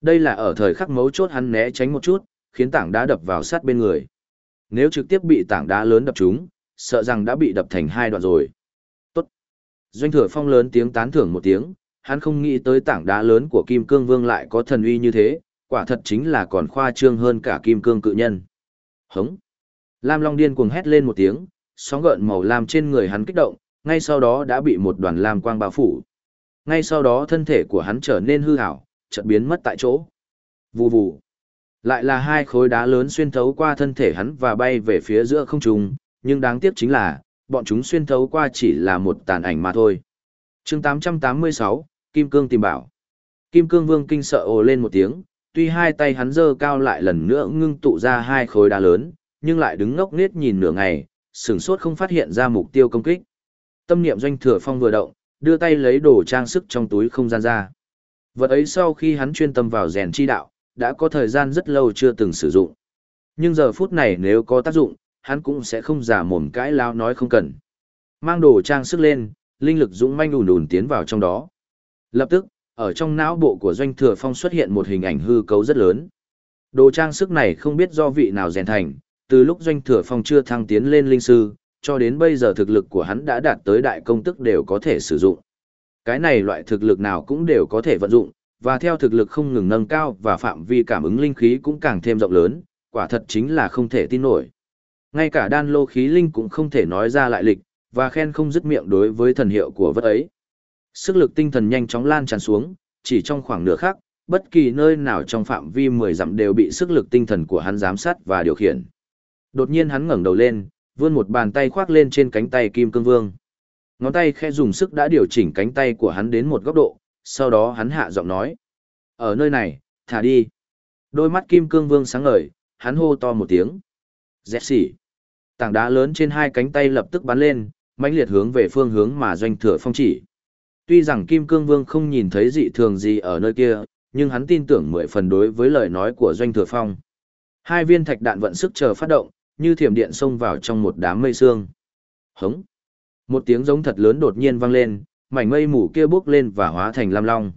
Đây là ở thời khắc mấu chốt hắn né tránh một chút, khiến tảng đá đập vào sát bên người. Nếu trực tiếp bị tảng đá lớn đập chúng, sợ rằng đã bị đập thành hai đoạn rồi. Tốt. Doanh thừa phong lớn tiếng tán thưởng một tiếng, hắn không nghĩ tới tảng đá lớn của Kim Cương Vương lại có thần uy như thế, quả thật chính là còn khoa trương hơn cả Kim Cương cự nhân. Hống. Lam Long điên cuồng hét lên một tiếng, sóng gợn màu lam trên người hắn kích động, ngay sau đó đã bị một đoàn lam quang bao phủ. Ngay sau đó thân thể của hắn trở nên hư ảo, chợt biến mất tại chỗ. Vù vù. Lại là hai khối đá lớn xuyên thấu qua thân thể hắn và bay về phía giữa không trung, nhưng đáng tiếc chính là, bọn chúng xuyên thấu qua chỉ là một tàn ảnh mà thôi. chương 886, Kim Cương tìm bảo. Kim Cương Vương kinh sợ ồ lên một tiếng, tuy hai tay hắn giơ cao lại lần nữa ngưng tụ ra hai khối đá lớn, nhưng lại đứng ngốc nghếch nhìn nửa ngày, sửng sốt không phát hiện ra mục tiêu công kích. Tâm niệm doanh thừa phong vừa động, đưa tay lấy đồ trang sức trong túi không gian ra. Vật ấy sau khi hắn chuyên tâm vào rèn chi đạo, đã có thời gian rất lâu chưa từng sử dụng. Nhưng giờ phút này nếu có tác dụng, hắn cũng sẽ không giả mồm cãi lao nói không cần. Mang đồ trang sức lên, linh lực dũng manh ùn ùn tiến vào trong đó. Lập tức, ở trong não bộ của doanh thừa phong xuất hiện một hình ảnh hư cấu rất lớn. Đồ trang sức này không biết do vị nào rèn thành, từ lúc doanh thừa phong chưa thăng tiến lên linh sư, cho đến bây giờ thực lực của hắn đã đạt tới đại công tức đều có thể sử dụng. Cái này loại thực lực nào cũng đều có thể vận dụng, và theo thực lực không ngừng nâng cao và phạm vi cảm ứng linh khí cũng càng thêm rộng lớn, quả thật chính là không thể tin nổi. Ngay cả đan lô khí linh cũng không thể nói ra lại lịch, và khen không dứt miệng đối với thần hiệu của vật ấy. Sức lực tinh thần nhanh chóng lan tràn xuống, chỉ trong khoảng nửa khắc, bất kỳ nơi nào trong phạm vi 10 dặm đều bị sức lực tinh thần của hắn giám sát và điều khiển. Đột nhiên hắn ngẩng đầu lên, vươn một bàn tay khoác lên trên cánh tay Kim Cương Vương. Ngón tay khẽ dùng sức đã điều chỉnh cánh tay của hắn đến một góc độ, sau đó hắn hạ giọng nói. Ở nơi này, thả đi. Đôi mắt Kim Cương Vương sáng ngời, hắn hô to một tiếng. Dẹp xỉ. Tảng đá lớn trên hai cánh tay lập tức bắn lên, mãnh liệt hướng về phương hướng mà doanh thừa phong chỉ. Tuy rằng Kim Cương Vương không nhìn thấy dị thường gì ở nơi kia, nhưng hắn tin tưởng mười phần đối với lời nói của doanh thừa phong. Hai viên thạch đạn vận sức chờ phát động, như thiểm điện xông vào trong một đám mây sương. Hống! Một tiếng giống thật lớn đột nhiên vang lên, mảnh mây mù kia bước lên và hóa thành lam long.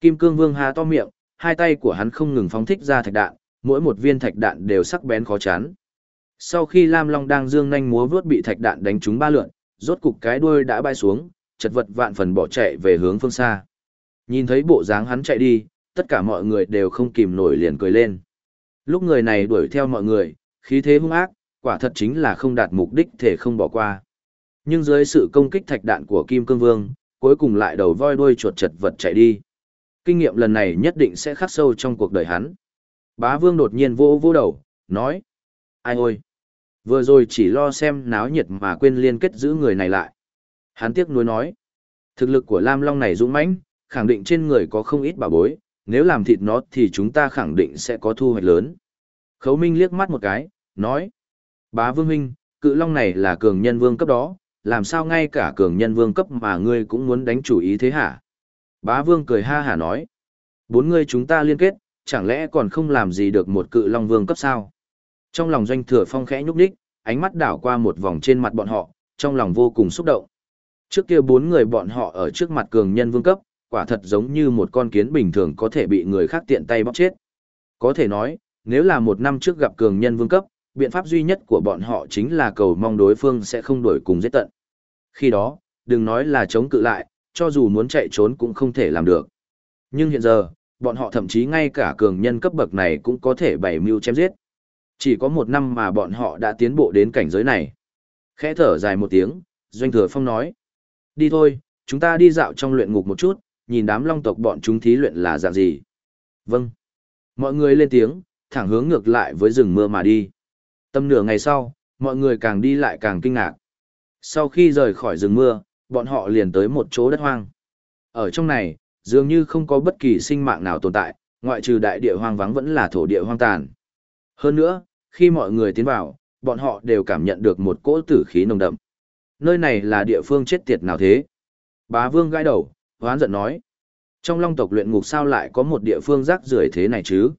Kim Cương Vương há to miệng, hai tay của hắn không ngừng phóng thích ra thạch đạn, mỗi một viên thạch đạn đều sắc bén khó chán. Sau khi Lam Long đang dương nhanh múa vướt bị thạch đạn đánh trúng ba lượn, rốt cục cái đuôi đã bay xuống, chật vật vạn phần bỏ chạy về hướng phương xa. Nhìn thấy bộ dáng hắn chạy đi, tất cả mọi người đều không kìm nổi liền cười lên. Lúc người này đuổi theo mọi người, khí thế hung ác, quả thật chính là không đạt mục đích thể không bỏ qua. Nhưng dưới sự công kích thạch đạn của Kim Cương Vương, cuối cùng lại đầu voi đuôi chuột chật vật chạy đi. Kinh nghiệm lần này nhất định sẽ khắc sâu trong cuộc đời hắn. Bá Vương đột nhiên vô vô đầu, nói. Ai ôi! Vừa rồi chỉ lo xem náo nhiệt mà quên liên kết giữ người này lại. Hắn tiếc nuối nói. Thực lực của Lam Long này dũng mãnh, khẳng định trên người có không ít bảo bối, nếu làm thịt nó thì chúng ta khẳng định sẽ có thu hoạch lớn. Khấu Minh liếc mắt một cái, nói. Bá Vương Huynh, cự long này là cường nhân vương cấp đó, làm sao ngay cả cường nhân vương cấp mà ngươi cũng muốn đánh chủ ý thế hả? Bá Vương cười ha hả nói. Bốn người chúng ta liên kết, chẳng lẽ còn không làm gì được một cự long vương cấp sao? Trong lòng doanh thừa phong khẽ nhúc đích, ánh mắt đảo qua một vòng trên mặt bọn họ, trong lòng vô cùng xúc động. Trước kia bốn người bọn họ ở trước mặt cường nhân vương cấp, quả thật giống như một con kiến bình thường có thể bị người khác tiện tay bóc chết. Có thể nói, nếu là một năm trước gặp cường nhân vương cấp, biện pháp duy nhất của bọn họ chính là cầu mong đối phương sẽ không đổi cùng giết tận. Khi đó, đừng nói là chống cự lại, cho dù muốn chạy trốn cũng không thể làm được. Nhưng hiện giờ, bọn họ thậm chí ngay cả cường nhân cấp bậc này cũng có thể bày mưu chém giết. Chỉ có một năm mà bọn họ đã tiến bộ đến cảnh giới này. Khẽ thở dài một tiếng, Doanh Thừa Phong nói. Đi thôi, chúng ta đi dạo trong luyện ngục một chút, nhìn đám long tộc bọn chúng thí luyện là dạng gì. Vâng. Mọi người lên tiếng, thẳng hướng ngược lại với rừng mưa mà đi. Tâm nửa ngày sau, mọi người càng đi lại càng kinh ngạc. Sau khi rời khỏi rừng mưa, bọn họ liền tới một chỗ đất hoang. Ở trong này, dường như không có bất kỳ sinh mạng nào tồn tại, ngoại trừ đại địa hoang vắng vẫn là thổ địa hoang tàn. Hơn nữa, khi mọi người tiến vào, bọn họ đều cảm nhận được một cỗ tử khí nồng đậm. Nơi này là địa phương chết tiệt nào thế? Bá vương gãi đầu, hoán giận nói. Trong long tộc luyện ngục sao lại có một địa phương rác rưởi thế này chứ?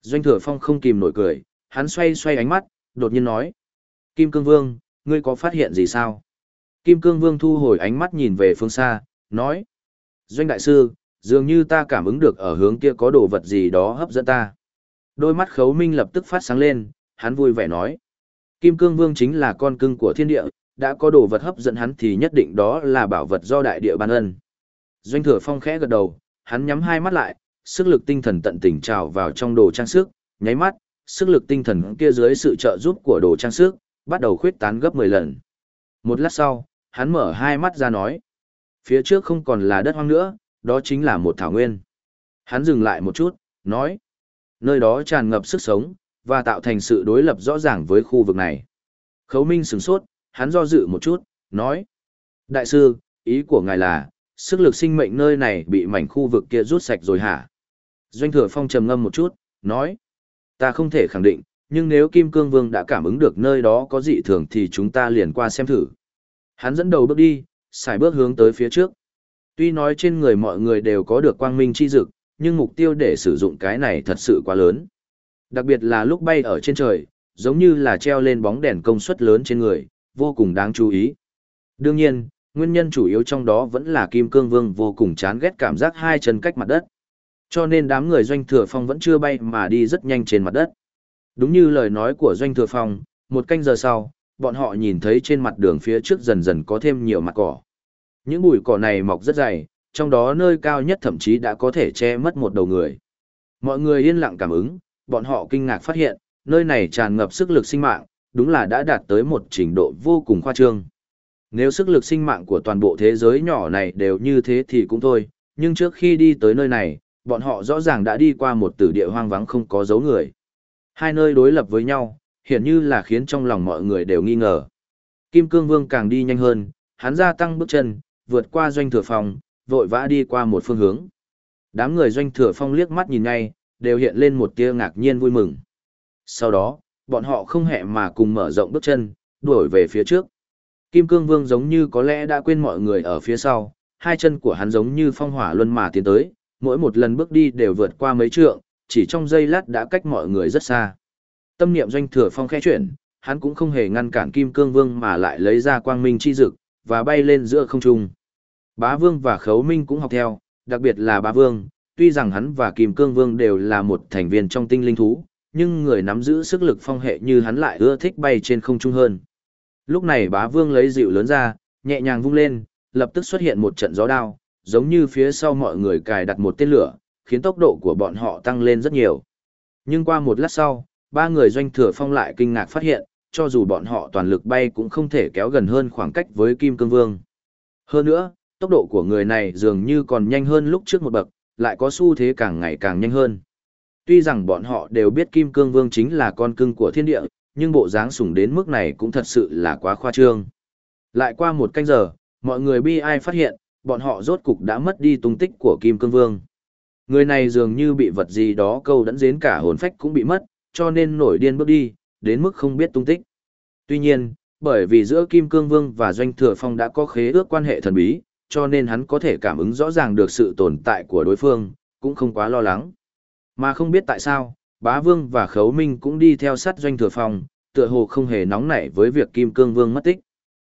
Doanh thừa phong không kìm nổi cười, hắn xoay xoay ánh mắt, đột nhiên nói. Kim Cương Vương, ngươi có phát hiện gì sao? Kim Cương Vương thu hồi ánh mắt nhìn về phương xa, nói. Doanh đại sư, dường như ta cảm ứng được ở hướng kia có đồ vật gì đó hấp dẫn ta. Đôi mắt khấu minh lập tức phát sáng lên, hắn vui vẻ nói. Kim Cương Vương chính là con cưng của thiên địa, đã có đồ vật hấp dẫn hắn thì nhất định đó là bảo vật do đại địa ban ân. Doanh thừa phong khẽ gật đầu, hắn nhắm hai mắt lại, sức lực tinh thần tận tình trào vào trong đồ trang sức, nháy mắt, sức lực tinh thần kia dưới sự trợ giúp của đồ trang sức, bắt đầu khuyết tán gấp 10 lần. Một lát sau, hắn mở hai mắt ra nói. Phía trước không còn là đất hoang nữa, đó chính là một thảo nguyên. Hắn dừng lại một chút, nói. Nơi đó tràn ngập sức sống, và tạo thành sự đối lập rõ ràng với khu vực này. Khấu Minh sửng sốt, hắn do dự một chút, nói. Đại sư, ý của ngài là, sức lực sinh mệnh nơi này bị mảnh khu vực kia rút sạch rồi hả? Doanh thừa phong trầm ngâm một chút, nói. Ta không thể khẳng định, nhưng nếu Kim Cương Vương đã cảm ứng được nơi đó có dị thường thì chúng ta liền qua xem thử. Hắn dẫn đầu bước đi, xài bước hướng tới phía trước. Tuy nói trên người mọi người đều có được quang minh chi dực, nhưng mục tiêu để sử dụng cái này thật sự quá lớn. Đặc biệt là lúc bay ở trên trời, giống như là treo lên bóng đèn công suất lớn trên người, vô cùng đáng chú ý. Đương nhiên, nguyên nhân chủ yếu trong đó vẫn là Kim Cương Vương vô cùng chán ghét cảm giác hai chân cách mặt đất. Cho nên đám người doanh thừa phong vẫn chưa bay mà đi rất nhanh trên mặt đất. Đúng như lời nói của doanh thừa phong, một canh giờ sau, bọn họ nhìn thấy trên mặt đường phía trước dần dần có thêm nhiều mặt cỏ. Những bụi cỏ này mọc rất dày, trong đó nơi cao nhất thậm chí đã có thể che mất một đầu người. Mọi người yên lặng cảm ứng, bọn họ kinh ngạc phát hiện, nơi này tràn ngập sức lực sinh mạng, đúng là đã đạt tới một trình độ vô cùng khoa trương. Nếu sức lực sinh mạng của toàn bộ thế giới nhỏ này đều như thế thì cũng thôi, nhưng trước khi đi tới nơi này, bọn họ rõ ràng đã đi qua một tử địa hoang vắng không có dấu người. Hai nơi đối lập với nhau, hiển như là khiến trong lòng mọi người đều nghi ngờ. Kim Cương Vương càng đi nhanh hơn, hắn gia tăng bước chân, vượt qua doanh thừa phong, vội vã đi qua một phương hướng. Đám người doanh thừa phong liếc mắt nhìn ngay, đều hiện lên một tia ngạc nhiên vui mừng. Sau đó, bọn họ không hẹ mà cùng mở rộng bước chân, đuổi về phía trước. Kim Cương Vương giống như có lẽ đã quên mọi người ở phía sau, hai chân của hắn giống như phong hỏa luân mà tiến tới, mỗi một lần bước đi đều vượt qua mấy trượng, chỉ trong giây lát đã cách mọi người rất xa. Tâm niệm doanh thừa phong khẽ chuyển, hắn cũng không hề ngăn cản Kim Cương Vương mà lại lấy ra quang minh chi dực, và bay lên giữa không trung. Bá Vương và Khấu Minh cũng học theo, đặc biệt là Bá Vương, tuy rằng hắn và Kim Cương Vương đều là một thành viên trong tinh linh thú, nhưng người nắm giữ sức lực phong hệ như hắn lại ưa thích bay trên không trung hơn. Lúc này Bá Vương lấy dịu lớn ra, nhẹ nhàng vung lên, lập tức xuất hiện một trận gió đao, giống như phía sau mọi người cài đặt một tên lửa, khiến tốc độ của bọn họ tăng lên rất nhiều. Nhưng qua một lát sau, ba người doanh thừa phong lại kinh ngạc phát hiện, cho dù bọn họ toàn lực bay cũng không thể kéo gần hơn khoảng cách với Kim Cương Vương. Hơn nữa, tốc độ của người này dường như còn nhanh hơn lúc trước một bậc, lại có xu thế càng ngày càng nhanh hơn. Tuy rằng bọn họ đều biết Kim Cương Vương chính là con cưng của thiên địa, nhưng bộ dáng sủng đến mức này cũng thật sự là quá khoa trương. Lại qua một canh giờ, mọi người bi ai phát hiện, bọn họ rốt cục đã mất đi tung tích của Kim Cương Vương. Người này dường như bị vật gì đó câu đẫn dến cả hồn phách cũng bị mất, cho nên nổi điên bước đi, đến mức không biết tung tích. Tuy nhiên, bởi vì giữa Kim Cương Vương và Doanh Thừa Phong đã có khế ước quan hệ thần bí, cho nên hắn có thể cảm ứng rõ ràng được sự tồn tại của đối phương, cũng không quá lo lắng. Mà không biết tại sao, Bá Vương và Khấu Minh cũng đi theo sát Doanh Thừa Phong, tựa hồ không hề nóng nảy với việc Kim Cương Vương mất tích.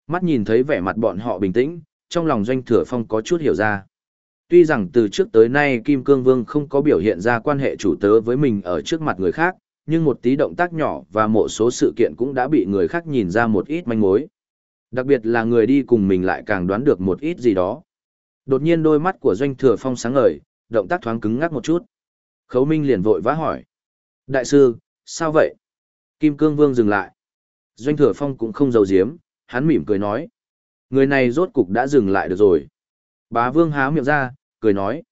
Mắt nhìn thấy vẻ mặt bọn họ bình tĩnh, trong lòng Doanh Thừa Phong có chút hiểu ra. Tuy rằng từ trước tới nay Kim Cương Vương không có biểu hiện ra quan hệ chủ tớ với mình ở trước mặt người khác, nhưng một tí động tác nhỏ và một số sự kiện cũng đã bị người khác nhìn ra một ít manh mối. Đặc biệt là người đi cùng mình lại càng đoán được một ít gì đó. Đột nhiên đôi mắt của Doanh Thừa Phong sáng ngời, động tác thoáng cứng ngắc một chút. Khấu Minh liền vội vã hỏi. Đại sư, sao vậy? Kim Cương Vương dừng lại. Doanh Thừa Phong cũng không giấu giếm, hắn mỉm cười nói. Người này rốt cục đã dừng lại được rồi. Bá Vương há miệng ra, cười nói.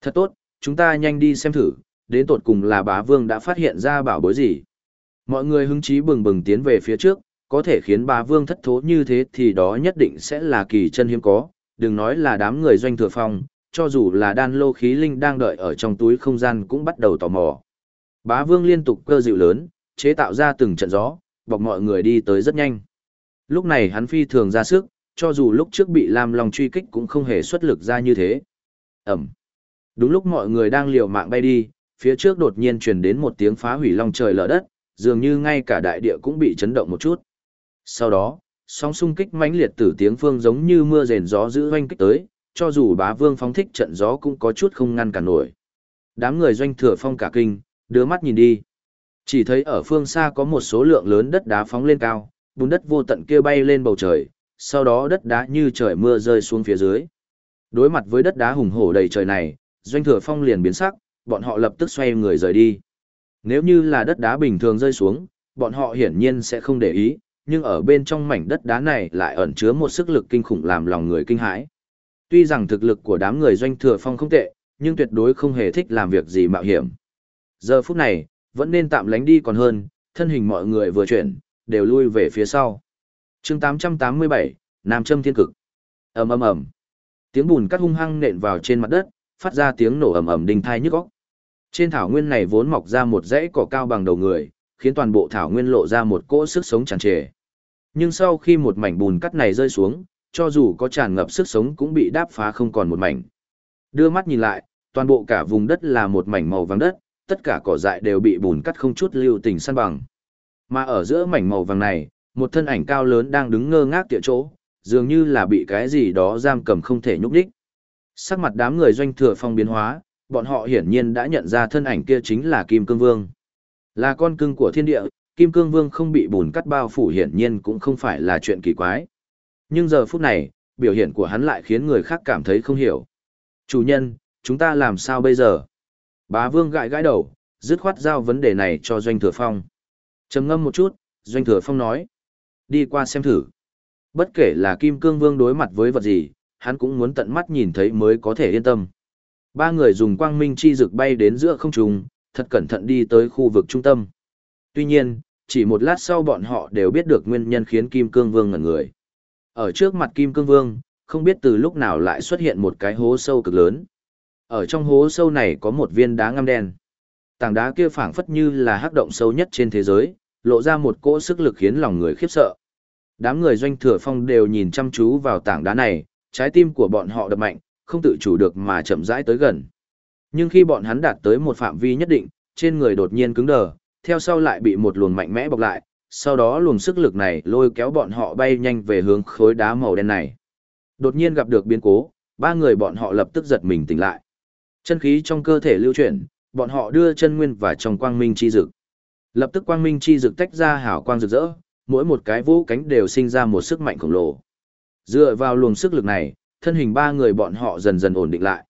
Thật tốt, chúng ta nhanh đi xem thử, đến tột cùng là bá Vương đã phát hiện ra bảo bối gì. Mọi người hứng chí bừng bừng tiến về phía trước, có thể khiến bá Vương thất thố như thế thì đó nhất định sẽ là kỳ chân hiếm có, đừng nói là đám người doanh thừa phong, cho dù là đan lô khí linh đang đợi ở trong túi không gian cũng bắt đầu tò mò. Bá Vương liên tục cơ dịu lớn, chế tạo ra từng trận gió, bọc mọi người đi tới rất nhanh. Lúc này hắn phi thường ra sức, cho dù lúc trước bị Lam Long truy kích cũng không hề xuất lực ra như thế. Ẩm. Đúng lúc mọi người đang liều mạng bay đi, phía trước đột nhiên truyền đến một tiếng phá hủy long trời lở đất, dường như ngay cả đại địa cũng bị chấn động một chút. Sau đó, sóng xung kích mãnh liệt từ tiếng phương giống như mưa rền gió dữ oanh kích tới, cho dù bá vương phóng thích trận gió cũng có chút không ngăn cản nổi. Đám người doanh thừa phong cả kinh, đưa mắt nhìn đi. Chỉ thấy ở phương xa có một số lượng lớn đất đá phóng lên cao, bùn đất vô tận kia bay lên bầu trời, sau đó đất đá như trời mưa rơi xuống phía dưới. Đối mặt với đất đá hùng hổ đầy trời này, doanh thừa phong liền biến sắc, bọn họ lập tức xoay người rời đi. Nếu như là đất đá bình thường rơi xuống, bọn họ hiển nhiên sẽ không để ý, nhưng ở bên trong mảnh đất đá này lại ẩn chứa một sức lực kinh khủng làm lòng người kinh hãi. Tuy rằng thực lực của đám người doanh thừa phong không tệ, nhưng tuyệt đối không hề thích làm việc gì mạo hiểm. Giờ phút này, vẫn nên tạm lánh đi còn hơn, thân hình mọi người vừa chuyển, đều lui về phía sau. chương 887, Nam Châm Thiên Cực. ầm ầm ầm Tiếng bùn cắt hung hăng nện vào trên mặt đất, phát ra tiếng nổ ầm ầm đinh thai nhức góc Trên thảo nguyên này vốn mọc ra một dãy cỏ cao bằng đầu người, khiến toàn bộ thảo nguyên lộ ra một cỗ sức sống tràn trề. Nhưng sau khi một mảnh bùn cắt này rơi xuống, cho dù có tràn ngập sức sống cũng bị đáp phá không còn một mảnh. Đưa mắt nhìn lại, toàn bộ cả vùng đất là một mảnh màu vàng đất, tất cả cỏ dại đều bị bùn cắt không chút lưu tình săn bằng. Mà ở giữa mảnh màu vàng này, một thân ảnh cao lớn đang đứng ngơ ngác tựa chỗ, dường như là bị cái gì đó giam cầm không thể nhúc đích. Sắc mặt đám người doanh thừa phong biến hóa, bọn họ hiển nhiên đã nhận ra thân ảnh kia chính là Kim Cương Vương. Là con cưng của thiên địa, Kim Cương Vương không bị bùn cắt bao phủ hiển nhiên cũng không phải là chuyện kỳ quái. Nhưng giờ phút này, biểu hiện của hắn lại khiến người khác cảm thấy không hiểu. Chủ nhân, chúng ta làm sao bây giờ? Bá Vương gãi gãi đầu, dứt khoát giao vấn đề này cho Doanh Thừa Phong. trầm ngâm một chút, Doanh Thừa Phong nói. Đi qua xem thử. Bất kể là Kim Cương Vương đối mặt với vật gì, hắn cũng muốn tận mắt nhìn thấy mới có thể yên tâm. Ba người dùng quang minh chi dực bay đến giữa không trung, thật cẩn thận đi tới khu vực trung tâm. Tuy nhiên, chỉ một lát sau bọn họ đều biết được nguyên nhân khiến Kim Cương Vương ngẩn người. Ở trước mặt Kim Cương Vương, không biết từ lúc nào lại xuất hiện một cái hố sâu cực lớn. Ở trong hố sâu này có một viên đá ngăm đen. Tảng đá kia phảng phất như là hắc động sâu nhất trên thế giới, lộ ra một cỗ sức lực khiến lòng người khiếp sợ. Đám người doanh thừa phong đều nhìn chăm chú vào tảng đá này, trái tim của bọn họ đập mạnh, không tự chủ được mà chậm rãi tới gần. Nhưng khi bọn hắn đạt tới một phạm vi nhất định, trên người đột nhiên cứng đờ, theo sau lại bị một luồng mạnh mẽ bọc lại, sau đó luồng sức lực này lôi kéo bọn họ bay nhanh về hướng khối đá màu đen này. Đột nhiên gặp được biến cố, ba người bọn họ lập tức giật mình tỉnh lại. Chân khí trong cơ thể lưu chuyển, bọn họ đưa chân nguyên vào trong quang minh chi dực. Lập tức quang minh chi dực tách ra hào quang rực rỡ, mỗi một cái vũ cánh đều sinh ra một sức mạnh khổng lồ. Dựa vào luồng sức lực này, thân hình ba người bọn họ dần dần ổn định lại.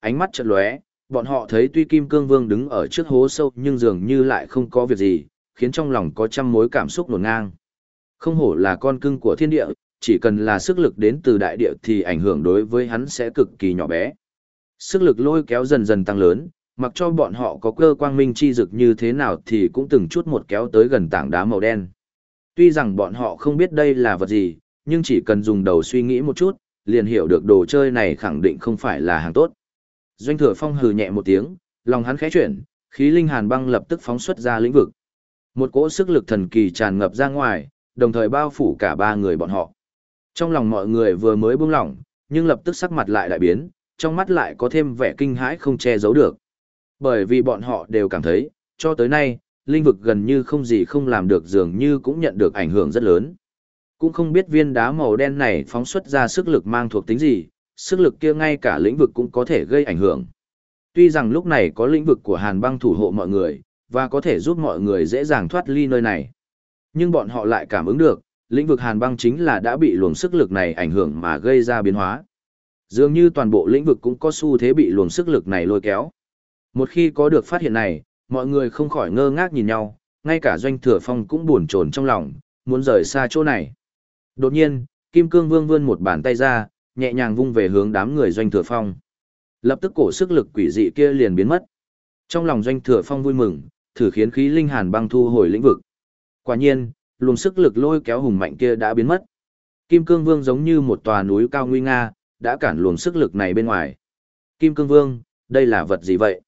Ánh mắt chợt lóe, bọn họ thấy tuy Kim Cương Vương đứng ở trước hố sâu nhưng dường như lại không có việc gì, khiến trong lòng có trăm mối cảm xúc nổn ngang. Không hổ là con cưng của thiên địa, chỉ cần là sức lực đến từ đại địa thì ảnh hưởng đối với hắn sẽ cực kỳ nhỏ bé. Sức lực lôi kéo dần dần tăng lớn, mặc cho bọn họ có cơ quang minh chi dực như thế nào thì cũng từng chút một kéo tới gần tảng đá màu đen. Tuy rằng bọn họ không biết đây là vật gì, nhưng chỉ cần dùng đầu suy nghĩ một chút, liền hiểu được đồ chơi này khẳng định không phải là hàng tốt. Doanh thừa phong hừ nhẹ một tiếng, lòng hắn khẽ chuyển, khí linh hàn băng lập tức phóng xuất ra lĩnh vực. Một cỗ sức lực thần kỳ tràn ngập ra ngoài, đồng thời bao phủ cả ba người bọn họ. Trong lòng mọi người vừa mới buông lỏng, nhưng lập tức sắc mặt lại đại biến, trong mắt lại có thêm vẻ kinh hãi không che giấu được. Bởi vì bọn họ đều cảm thấy, cho tới nay, linh vực gần như không gì không làm được dường như cũng nhận được ảnh hưởng rất lớn. Cũng không biết viên đá màu đen này phóng xuất ra sức lực mang thuộc tính gì, sức lực kia ngay cả lĩnh vực cũng có thể gây ảnh hưởng. Tuy rằng lúc này có lĩnh vực của hàn băng thủ hộ mọi người, và có thể giúp mọi người dễ dàng thoát ly nơi này. Nhưng bọn họ lại cảm ứng được, lĩnh vực hàn băng chính là đã bị luồng sức lực này ảnh hưởng mà gây ra biến hóa. Dường như toàn bộ lĩnh vực cũng có xu thế bị luồng sức lực này lôi kéo. Một khi có được phát hiện này, mọi người không khỏi ngơ ngác nhìn nhau, ngay cả doanh thừa phong cũng buồn chồn trong lòng, muốn rời xa chỗ này. Đột nhiên, Kim Cương Vương vươn một bàn tay ra, nhẹ nhàng vung về hướng đám người doanh thừa phong. Lập tức cổ sức lực quỷ dị kia liền biến mất. Trong lòng doanh thừa phong vui mừng, thử khiến khí linh hàn băng thu hồi lĩnh vực. Quả nhiên, luồng sức lực lôi kéo hùng mạnh kia đã biến mất. Kim Cương Vương giống như một tòa núi cao nguy nga, đã cản luồng sức lực này bên ngoài. Kim Cương Vương, đây là vật gì vậy?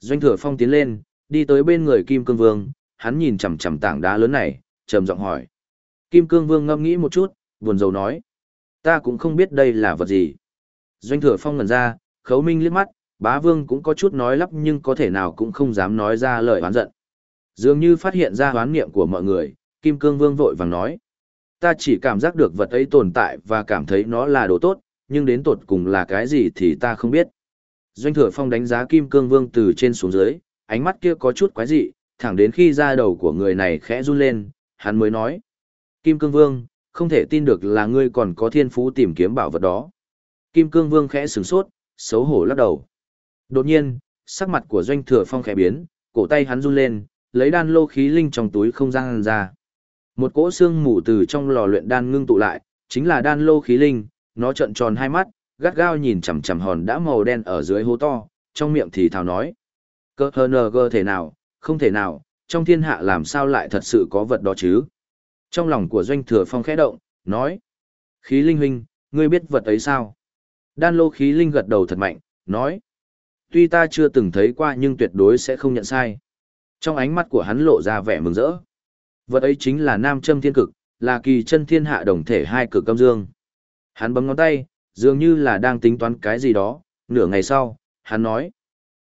Doanh Thừa Phong tiến lên, đi tới bên người Kim Cương Vương, hắn nhìn chằm chằm tảng đá lớn này, trầm giọng hỏi. Kim Cương Vương ngâm nghĩ một chút, buồn rầu nói. Ta cũng không biết đây là vật gì. Doanh Thừa Phong ngẩn ra, khấu minh liếc mắt, bá vương cũng có chút nói lắp nhưng có thể nào cũng không dám nói ra lời oán giận. Dường như phát hiện ra hoán niệm của mọi người, Kim Cương Vương vội vàng nói. Ta chỉ cảm giác được vật ấy tồn tại và cảm thấy nó là đồ tốt, nhưng đến tột cùng là cái gì thì ta không biết. Doanh thừa phong đánh giá Kim Cương Vương từ trên xuống dưới, ánh mắt kia có chút quái dị, thẳng đến khi da đầu của người này khẽ run lên, hắn mới nói. Kim Cương Vương, không thể tin được là ngươi còn có thiên phú tìm kiếm bảo vật đó. Kim Cương Vương khẽ sửng sốt, xấu hổ lắc đầu. Đột nhiên, sắc mặt của Doanh Thừa Phong khẽ biến, cổ tay hắn run lên, lấy đan lô khí linh trong túi không gian ra. Một cỗ xương mù từ trong lò luyện đan ngưng tụ lại, chính là đan lô khí linh, nó trợn tròn hai mắt, gắt gao nhìn chằm chằm hòn đã màu đen ở dưới hố to, trong miệng thì thào nói. Cơ hờ nờ gơ thể nào, không thể nào, trong thiên hạ làm sao lại thật sự có vật đó chứ? Trong lòng của doanh thừa phong khẽ động, nói. Khí linh huynh, ngươi biết vật ấy sao? Đan lô khí linh gật đầu thật mạnh, nói. Tuy ta chưa từng thấy qua nhưng tuyệt đối sẽ không nhận sai. Trong ánh mắt của hắn lộ ra vẻ mừng rỡ. Vật ấy chính là nam châm thiên cực, là kỳ chân thiên hạ đồng thể hai cực âm dương. Hắn bấm ngón tay, dường như là đang tính toán cái gì đó, nửa ngày sau, hắn nói.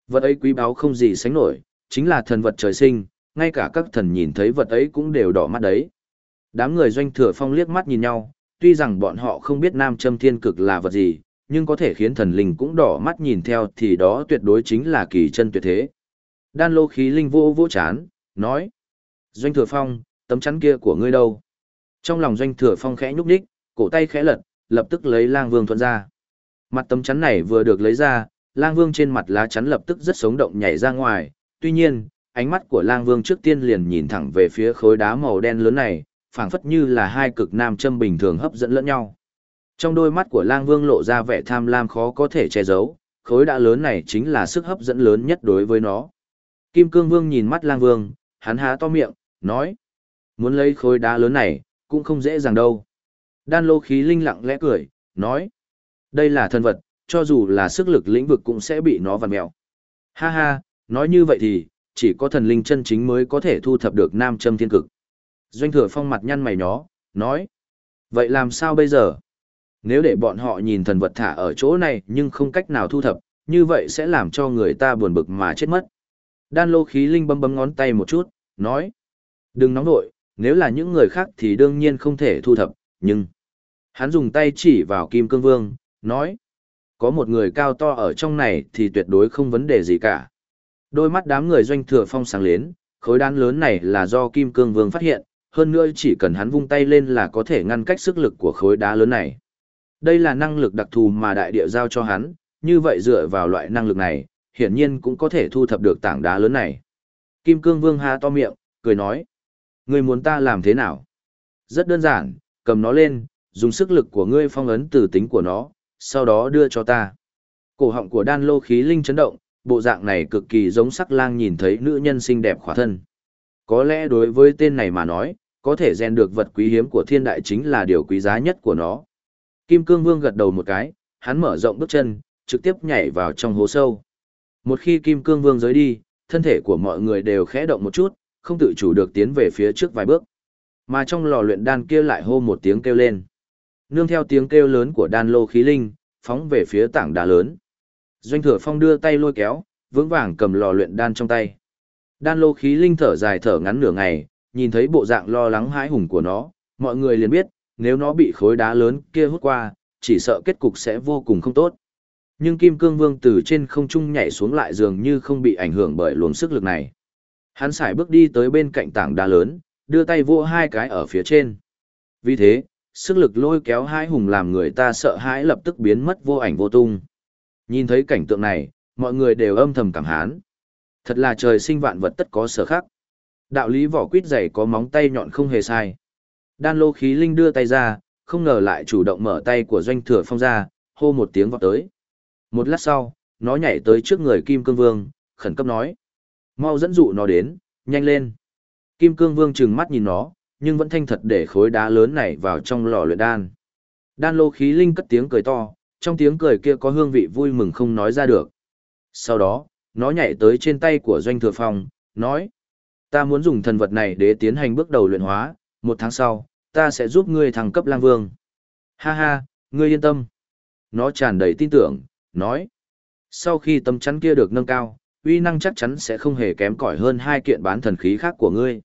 Vật ấy quý báu không gì sánh nổi, chính là thần vật trời sinh, ngay cả các thần nhìn thấy vật ấy cũng đều đỏ mắt đấy. Đám người doanh thừa phong liếc mắt nhìn nhau, tuy rằng bọn họ không biết nam châm thiên cực là vật gì, nhưng có thể khiến thần linh cũng đỏ mắt nhìn theo thì đó tuyệt đối chính là kỳ chân tuyệt thế. Đan lô khí linh vô vô chán, nói. Doanh thừa phong, tấm chắn kia của ngươi đâu? Trong lòng doanh thừa phong khẽ nhúc nhích, cổ tay khẽ lật, lập tức lấy lang vương thuận ra. Mặt tấm chắn này vừa được lấy ra, lang vương trên mặt lá chắn lập tức rất sống động nhảy ra ngoài. Tuy nhiên, ánh mắt của lang vương trước tiên liền nhìn thẳng về phía khối đá màu đen lớn này, phảng phất như là hai cực nam châm bình thường hấp dẫn lẫn nhau. Trong đôi mắt của lang vương lộ ra vẻ tham lam khó có thể che giấu, khối đá lớn này chính là sức hấp dẫn lớn nhất đối với nó. Kim cương vương nhìn mắt lang vương, hắn há to miệng, nói. Muốn lấy khối đá lớn này, cũng không dễ dàng đâu. Đan lô khí linh lặng lẽ cười, nói. Đây là thân vật, cho dù là sức lực lĩnh vực cũng sẽ bị nó vằn mẹo. Ha ha, nói như vậy thì, chỉ có thần linh chân chính mới có thể thu thập được nam châm thiên cực. Doanh thừa phong mặt nhăn mày nhó, nói. Vậy làm sao bây giờ? Nếu để bọn họ nhìn thần vật thả ở chỗ này nhưng không cách nào thu thập, như vậy sẽ làm cho người ta buồn bực mà chết mất. Đan lô khí linh bấm bấm ngón tay một chút, nói. Đừng nóng nội, nếu là những người khác thì đương nhiên không thể thu thập, nhưng... Hắn dùng tay chỉ vào Kim Cương Vương, nói. Có một người cao to ở trong này thì tuyệt đối không vấn đề gì cả. Đôi mắt đám người doanh thừa phong sáng lên, khối đan lớn này là do Kim Cương Vương phát hiện, hơn nữa chỉ cần hắn vung tay lên là có thể ngăn cách sức lực của khối đá lớn này. Đây là năng lực đặc thù mà đại địa giao cho hắn, như vậy dựa vào loại năng lực này, hiển nhiên cũng có thể thu thập được tảng đá lớn này. Kim Cương Vương há to miệng, cười nói. Ngươi muốn ta làm thế nào? Rất đơn giản, cầm nó lên, dùng sức lực của ngươi phong ấn từ tính của nó, sau đó đưa cho ta. Cổ họng của đan lô khí linh chấn động, bộ dạng này cực kỳ giống sắc lang nhìn thấy nữ nhân xinh đẹp khỏa thân. Có lẽ đối với tên này mà nói, có thể rèn được vật quý hiếm của thiên đại chính là điều quý giá nhất của nó. Kim Cương Vương gật đầu một cái, hắn mở rộng bước chân, trực tiếp nhảy vào trong hố sâu. Một khi Kim Cương Vương rời đi, thân thể của mọi người đều khẽ động một chút, không tự chủ được tiến về phía trước vài bước. Mà trong lò luyện đan kia lại hô một tiếng kêu lên. Nương theo tiếng kêu lớn của đan lô khí linh, phóng về phía tảng đá lớn. Doanh thừa phong đưa tay lôi kéo, vững vàng cầm lò luyện đan trong tay. Đan lô khí linh thở dài thở ngắn nửa ngày, nhìn thấy bộ dạng lo lắng hãi hùng của nó, mọi người liền biết, nếu nó bị khối đá lớn kia hút qua, chỉ sợ kết cục sẽ vô cùng không tốt. Nhưng Kim Cương Vương từ trên không trung nhảy xuống lại dường như không bị ảnh hưởng bởi luồng sức lực này. Hắn xài bước đi tới bên cạnh tảng đá lớn, đưa tay vỗ hai cái ở phía trên. Vì thế, sức lực lôi kéo hai hùng làm người ta sợ hãi lập tức biến mất vô ảnh vô tung. Nhìn thấy cảnh tượng này, mọi người đều âm thầm cảm hán. Thật là trời sinh vạn vật tất có sở khác. Đạo lý vỏ quýt dày có móng tay nhọn không hề sai. Đan lô khí linh đưa tay ra, không ngờ lại chủ động mở tay của doanh thừa phong ra, hô một tiếng vọt tới. Một lát sau, nó nhảy tới trước người Kim Cương Vương, khẩn cấp nói. Mau dẫn dụ nó đến, nhanh lên. Kim Cương Vương trừng mắt nhìn nó, nhưng vẫn thanh thật để khối đá lớn này vào trong lò luyện đan. Đan lô khí linh cất tiếng cười to, trong tiếng cười kia có hương vị vui mừng không nói ra được. Sau đó, nó nhảy tới trên tay của doanh thừa phong, nói. Ta muốn dùng thần vật này để tiến hành bước đầu luyện hóa, một tháng sau, ta sẽ giúp ngươi thăng cấp lang vương. Ha ha, ngươi yên tâm. Nó tràn đầy tin tưởng, nói. Sau khi tâm chắn kia được nâng cao, uy năng chắc chắn sẽ không hề kém cỏi hơn hai kiện bán thần khí khác của ngươi.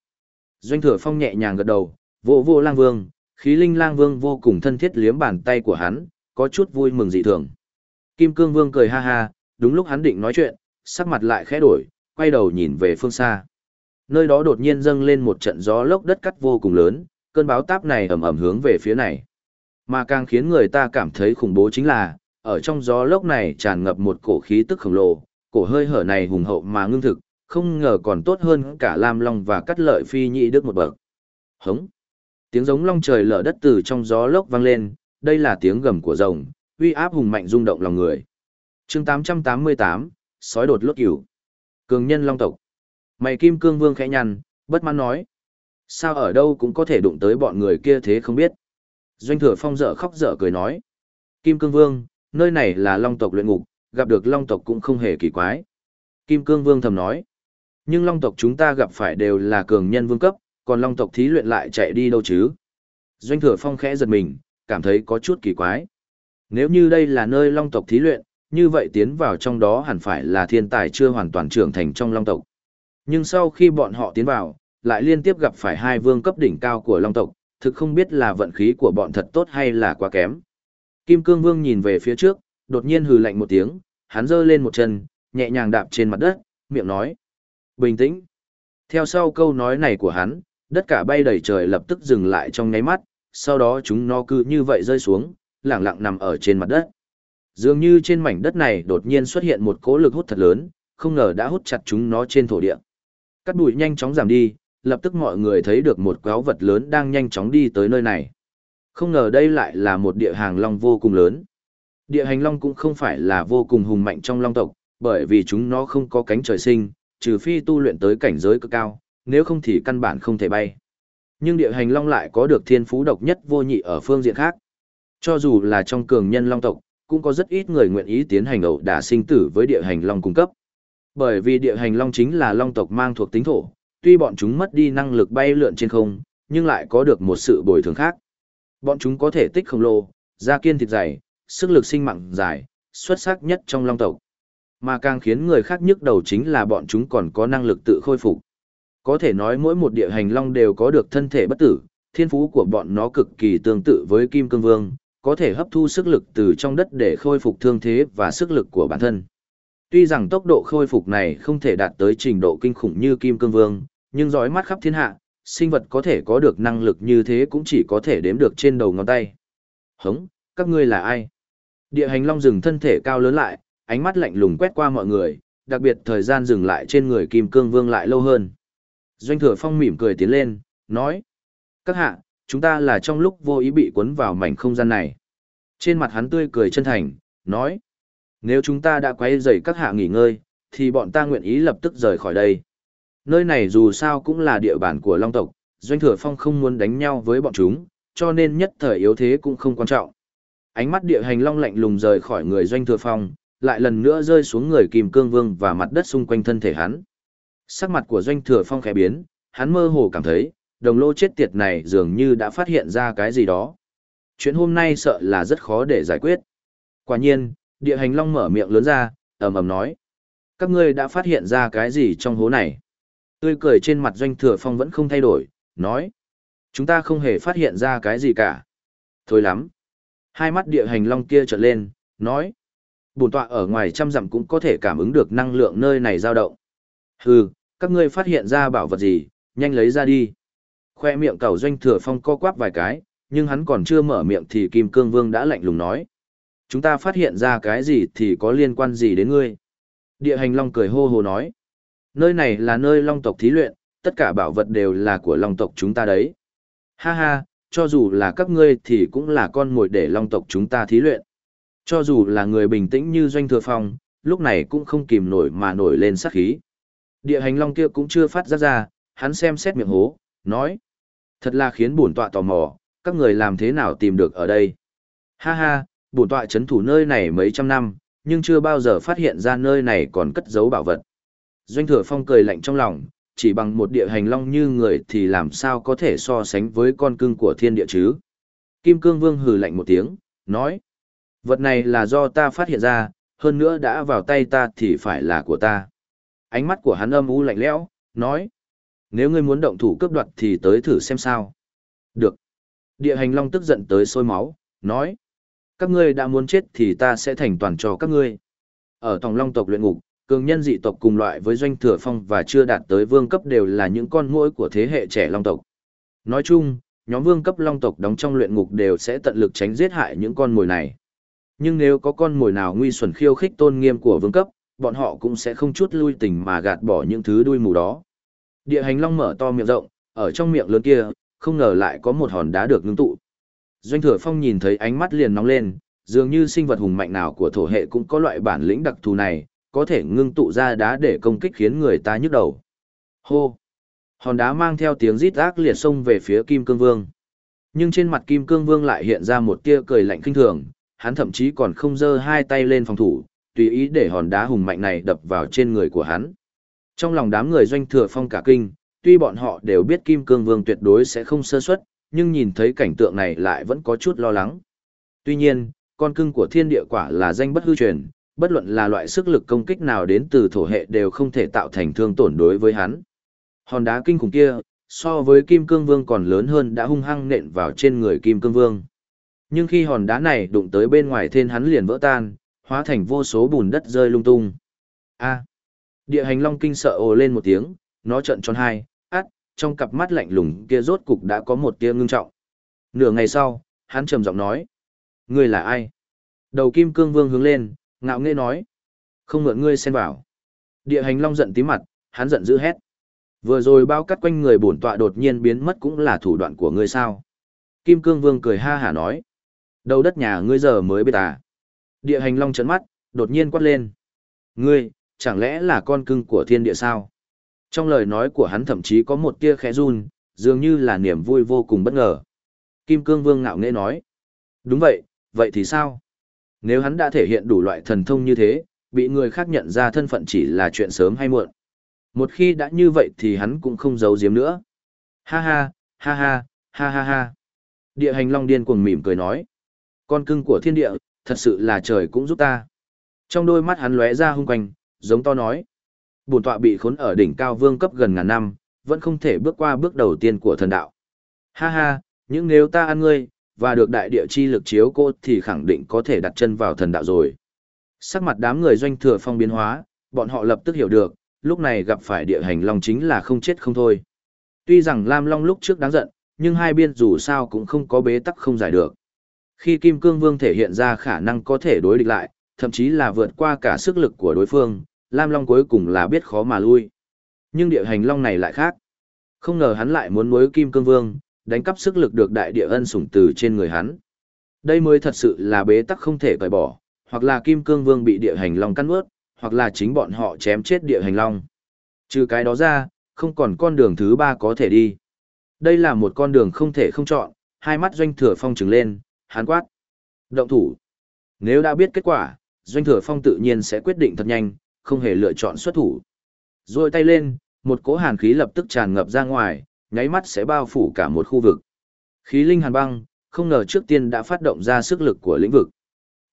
Doanh thừa phong nhẹ nhàng gật đầu, vô vô lang vương, khí linh lang vương vô cùng thân thiết liếm bàn tay của hắn, có chút vui mừng dị thường. Kim cương vương cười ha ha, đúng lúc hắn định nói chuyện, sắc mặt lại khẽ đổi, quay đầu nhìn về phương xa. Nơi đó đột nhiên dâng lên một trận gió lốc đất cắt vô cùng lớn, cơn báo táp này ầm ầm hướng về phía này. Mà càng khiến người ta cảm thấy khủng bố chính là, ở trong gió lốc này tràn ngập một cổ khí tức khổng lồ, cổ hơi hở này hùng hậu mà ngưng thực, không ngờ còn tốt hơn cả Lam Long và cắt lợi phi nhị đức một bậc. Hống! Tiếng giống long trời lở đất từ trong gió lốc vang lên, đây là tiếng gầm của rồng, uy áp hùng mạnh rung động lòng người. chương 888, sói đột lốt cửu. Cường nhân long tộc. Mày kim cương vương khẽ nhăn, bất mãn nói. Sao ở đâu cũng có thể đụng tới bọn người kia thế không biết. Doanh thừa phong dở khóc dở cười nói. Kim cương vương, nơi này là long tộc luyện ngục, gặp được long tộc cũng không hề kỳ quái. Kim cương vương thầm nói. Nhưng long tộc chúng ta gặp phải đều là cường nhân vương cấp, còn long tộc thí luyện lại chạy đi đâu chứ? Doanh thừa phong khẽ giật mình, cảm thấy có chút kỳ quái. Nếu như đây là nơi long tộc thí luyện, như vậy tiến vào trong đó hẳn phải là thiên tài chưa hoàn toàn trưởng thành trong long tộc. Nhưng sau khi bọn họ tiến vào, lại liên tiếp gặp phải hai vương cấp đỉnh cao của long tộc, thực không biết là vận khí của bọn thật tốt hay là quá kém. Kim Cương Vương nhìn về phía trước, đột nhiên hừ lạnh một tiếng, hắn giơ lên một chân, nhẹ nhàng đạp trên mặt đất, miệng nói. Bình tĩnh. Theo sau câu nói này của hắn, đất cả bay đầy trời lập tức dừng lại trong nháy mắt, sau đó chúng nó cứ như vậy rơi xuống, lẳng lặng nằm ở trên mặt đất. Dường như trên mảnh đất này đột nhiên xuất hiện một cỗ lực hút thật lớn, không ngờ đã hút chặt chúng nó trên thổ địa. Cắt bụi nhanh chóng giảm đi, lập tức mọi người thấy được một quái vật lớn đang nhanh chóng đi tới nơi này. Không ngờ đây lại là một địa hàng long vô cùng lớn. Địa hành long cũng không phải là vô cùng hùng mạnh trong long tộc, bởi vì chúng nó không có cánh trời sinh, trừ phi tu luyện tới cảnh giới cực cao, nếu không thì căn bản không thể bay. Nhưng địa hành long lại có được thiên phú độc nhất vô nhị ở phương diện khác. Cho dù là trong cường nhân long tộc, cũng có rất ít người nguyện ý tiến hành ẩu đả sinh tử với địa hành long cung cấp. Bởi vì địa hành long chính là long tộc mang thuộc tính thổ, tuy bọn chúng mất đi năng lực bay lượn trên không, nhưng lại có được một sự bồi thường khác. Bọn chúng có thể tích khổng lồ, da kiên thịt dày, sức lực sinh mạng dài, xuất sắc nhất trong long tộc. Mà càng khiến người khác nhức đầu chính là bọn chúng còn có năng lực tự khôi phục. Có thể nói mỗi một địa hành long đều có được thân thể bất tử, thiên phú của bọn nó cực kỳ tương tự với kim cương vương, có thể hấp thu sức lực từ trong đất để khôi phục thương thế và sức lực của bản thân. Tuy rằng tốc độ khôi phục này không thể đạt tới trình độ kinh khủng như kim cương vương, nhưng dõi mắt khắp thiên hạ, sinh vật có thể có được năng lực như thế cũng chỉ có thể đếm được trên đầu ngón tay. Hống, các ngươi là ai? Địa hành long rừng thân thể cao lớn lại, ánh mắt lạnh lùng quét qua mọi người, đặc biệt thời gian dừng lại trên người kim cương vương lại lâu hơn. Doanh thừa phong mỉm cười tiến lên, nói. Các hạ, chúng ta là trong lúc vô ý bị cuốn vào mảnh không gian này. Trên mặt hắn tươi cười chân thành, nói. Nếu chúng ta đã quấy rầy các hạ nghỉ ngơi, thì bọn ta nguyện ý lập tức rời khỏi đây. Nơi này dù sao cũng là địa bàn của Long tộc, Doanh Thừa Phong không muốn đánh nhau với bọn chúng, cho nên nhất thời yếu thế cũng không quan trọng. Ánh mắt địa hành long lạnh lùng rời khỏi người Doanh Thừa Phong, lại lần nữa rơi xuống người kìm Cương Vương và mặt đất xung quanh thân thể hắn. Sắc mặt của Doanh Thừa Phong khẽ biến, hắn mơ hồ cảm thấy, đồng lô chết tiệt này dường như đã phát hiện ra cái gì đó. Chuyện hôm nay sợ là rất khó để giải quyết. Quả nhiên, địa hành long mở miệng lớn ra, ầm ầm nói. Các ngươi đã phát hiện ra cái gì trong hố này? Tươi cười trên mặt doanh thừa phong vẫn không thay đổi, nói. Chúng ta không hề phát hiện ra cái gì cả. Thôi lắm. Hai mắt địa hành long kia trợn lên, nói. Bổn tọa ở ngoài trăm dặm cũng có thể cảm ứng được năng lượng nơi này dao động. Hừ, các ngươi phát hiện ra bảo vật gì, nhanh lấy ra đi. Khoe miệng cầu doanh thừa phong co quắp vài cái, nhưng hắn còn chưa mở miệng thì Kim Cương Vương đã lạnh lùng nói. Chúng ta phát hiện ra cái gì thì có liên quan gì đến ngươi? Địa hành long cười hô hô nói. Nơi này là nơi long tộc thí luyện, tất cả bảo vật đều là của long tộc chúng ta đấy. Ha ha, cho dù là các ngươi thì cũng là con mồi để long tộc chúng ta thí luyện. Cho dù là người bình tĩnh như doanh thừa phong, lúc này cũng không kìm nổi mà nổi lên sát khí. Địa hành long kia cũng chưa phát ra ra, hắn xem xét miệng hố, nói. Thật là khiến bổn tọa tò mò, các người làm thế nào tìm được ở đây. Ha ha, bổn tọa chấn thủ nơi này mấy trăm năm, nhưng chưa bao giờ phát hiện ra nơi này còn cất giấu bảo vật. Doanh thừa phong cười lạnh trong lòng, chỉ bằng một địa hành long như người thì làm sao có thể so sánh với con cưng của thiên địa chứ. Kim cương vương hừ lạnh một tiếng, nói. Vật này là do ta phát hiện ra, hơn nữa đã vào tay ta thì phải là của ta. Ánh mắt của hắn âm u lạnh lẽo, nói. Nếu ngươi muốn động thủ cướp đoạt thì tới thử xem sao. Được. Địa hành long tức giận tới sôi máu, nói. Các ngươi đã muốn chết thì ta sẽ thành toàn cho các ngươi. Ở tòng long tộc luyện ngục, cường nhân dị tộc cùng loại với doanh thừa phong và chưa đạt tới vương cấp đều là những con muỗi của thế hệ trẻ long tộc. Nói chung, nhóm vương cấp long tộc đóng trong luyện ngục đều sẽ tận lực tránh giết hại những con mồi này. Nhưng nếu có con mồi nào nguy xuẩn khiêu khích tôn nghiêm của vương cấp, bọn họ cũng sẽ không chút lui tình mà gạt bỏ những thứ đuôi mù đó. Địa hành long mở to miệng rộng, ở trong miệng lớn kia, không ngờ lại có một hòn đá được ngưng tụ. Doanh thừa phong nhìn thấy ánh mắt liền nóng lên, dường như sinh vật hùng mạnh nào của thổ hệ cũng có loại bản lĩnh đặc thù này, có thể ngưng tụ ra đá để công kích khiến người ta nhức đầu. Hô! Hòn đá mang theo tiếng rít ác liệt xông về phía Kim Cương Vương. Nhưng trên mặt Kim Cương Vương lại hiện ra một tia cười lạnh kinh thường, hắn thậm chí còn không giơ hai tay lên phòng thủ, tùy ý để hòn đá hùng mạnh này đập vào trên người của hắn. Trong lòng đám người doanh thừa phong cả kinh, tuy bọn họ đều biết Kim Cương Vương tuyệt đối sẽ không sơ suất, nhưng nhìn thấy cảnh tượng này lại vẫn có chút lo lắng. Tuy nhiên, con cưng của thiên địa quả là danh bất hư truyền, bất luận là loại sức lực công kích nào đến từ thổ hệ đều không thể tạo thành thương tổn đối với hắn. Hòn đá kinh khủng kia, so với Kim Cương Vương còn lớn hơn đã hung hăng nện vào trên người Kim Cương Vương. Nhưng khi hòn đá này đụng tới bên ngoài thiên hắn liền vỡ tan, hóa thành vô số bùn đất rơi lung tung. A. Địa hành long kinh sợ ồ lên một tiếng, nó trợn tròn hai, át, trong cặp mắt lạnh lùng kia rốt cục đã có một tia ngưng trọng. Nửa ngày sau, hắn trầm giọng nói. Ngươi là ai? Đầu kim cương vương hướng lên, ngạo nghễ nói. Không mượn ngươi xen vào. Địa hành long giận tí mặt, hắn giận dữ hét. Vừa rồi bao cắt quanh người bổn tọa đột nhiên biến mất cũng là thủ đoạn của ngươi sao. Kim cương vương cười ha hả nói. Đầu đất nhà ngươi giờ mới biết à. Địa hành long trấn mắt, đột nhiên quát lên. Ngươi, chẳng lẽ là con cưng của thiên địa sao? Trong lời nói của hắn thậm chí có một tia khẽ run, dường như là niềm vui vô cùng bất ngờ. Kim Cương Vương ngạo nghễ nói. Đúng vậy, vậy thì sao? Nếu hắn đã thể hiện đủ loại thần thông như thế, bị người khác nhận ra thân phận chỉ là chuyện sớm hay muộn. Một khi đã như vậy thì hắn cũng không giấu giếm nữa. Ha ha, ha ha, ha ha ha. Địa hành long điên cuồng mỉm cười nói. Con cưng của thiên địa, thật sự là trời cũng giúp ta. Trong đôi mắt hắn lóe ra hung quanh, giống to nói. Bổn tọa bị khốn ở đỉnh cao vương cấp gần ngàn năm, vẫn không thể bước qua bước đầu tiên của thần đạo. Ha ha, những nếu ta ăn ngươi, và được đại địa chi lực chiếu cô thì khẳng định có thể đặt chân vào thần đạo rồi. Sắc mặt đám người doanh thừa phong biến hóa, bọn họ lập tức hiểu được, lúc này gặp phải địa hành long chính là không chết không thôi. Tuy rằng Lam Long lúc trước đáng giận, nhưng hai biên dù sao cũng không có bế tắc không giải được. Khi Kim Cương Vương thể hiện ra khả năng có thể đối địch lại, thậm chí là vượt qua cả sức lực của đối phương, Lam Long cuối cùng là biết khó mà lui. Nhưng địa hành Long này lại khác. Không ngờ hắn lại muốn nuối Kim Cương Vương, đánh cắp sức lực được đại địa ân sủng từ trên người hắn. Đây mới thật sự là bế tắc không thể cởi bỏ, hoặc là Kim Cương Vương bị địa hành Long cắn ướt, hoặc là chính bọn họ chém chết địa hành Long. Trừ cái đó ra, không còn con đường thứ ba có thể đi. Đây là một con đường không thể không chọn, hai mắt doanh thừa phong trừng lên, hán quát. Động thủ. Nếu đã biết kết quả, doanh thừa phong tự nhiên sẽ quyết định thật nhanh, không hề lựa chọn xuất thủ. Rồi tay lên, một cỗ hàn khí lập tức tràn ngập ra ngoài, nháy mắt sẽ bao phủ cả một khu vực. Khí linh hàn băng, không ngờ trước tiên đã phát động ra sức lực của lĩnh vực.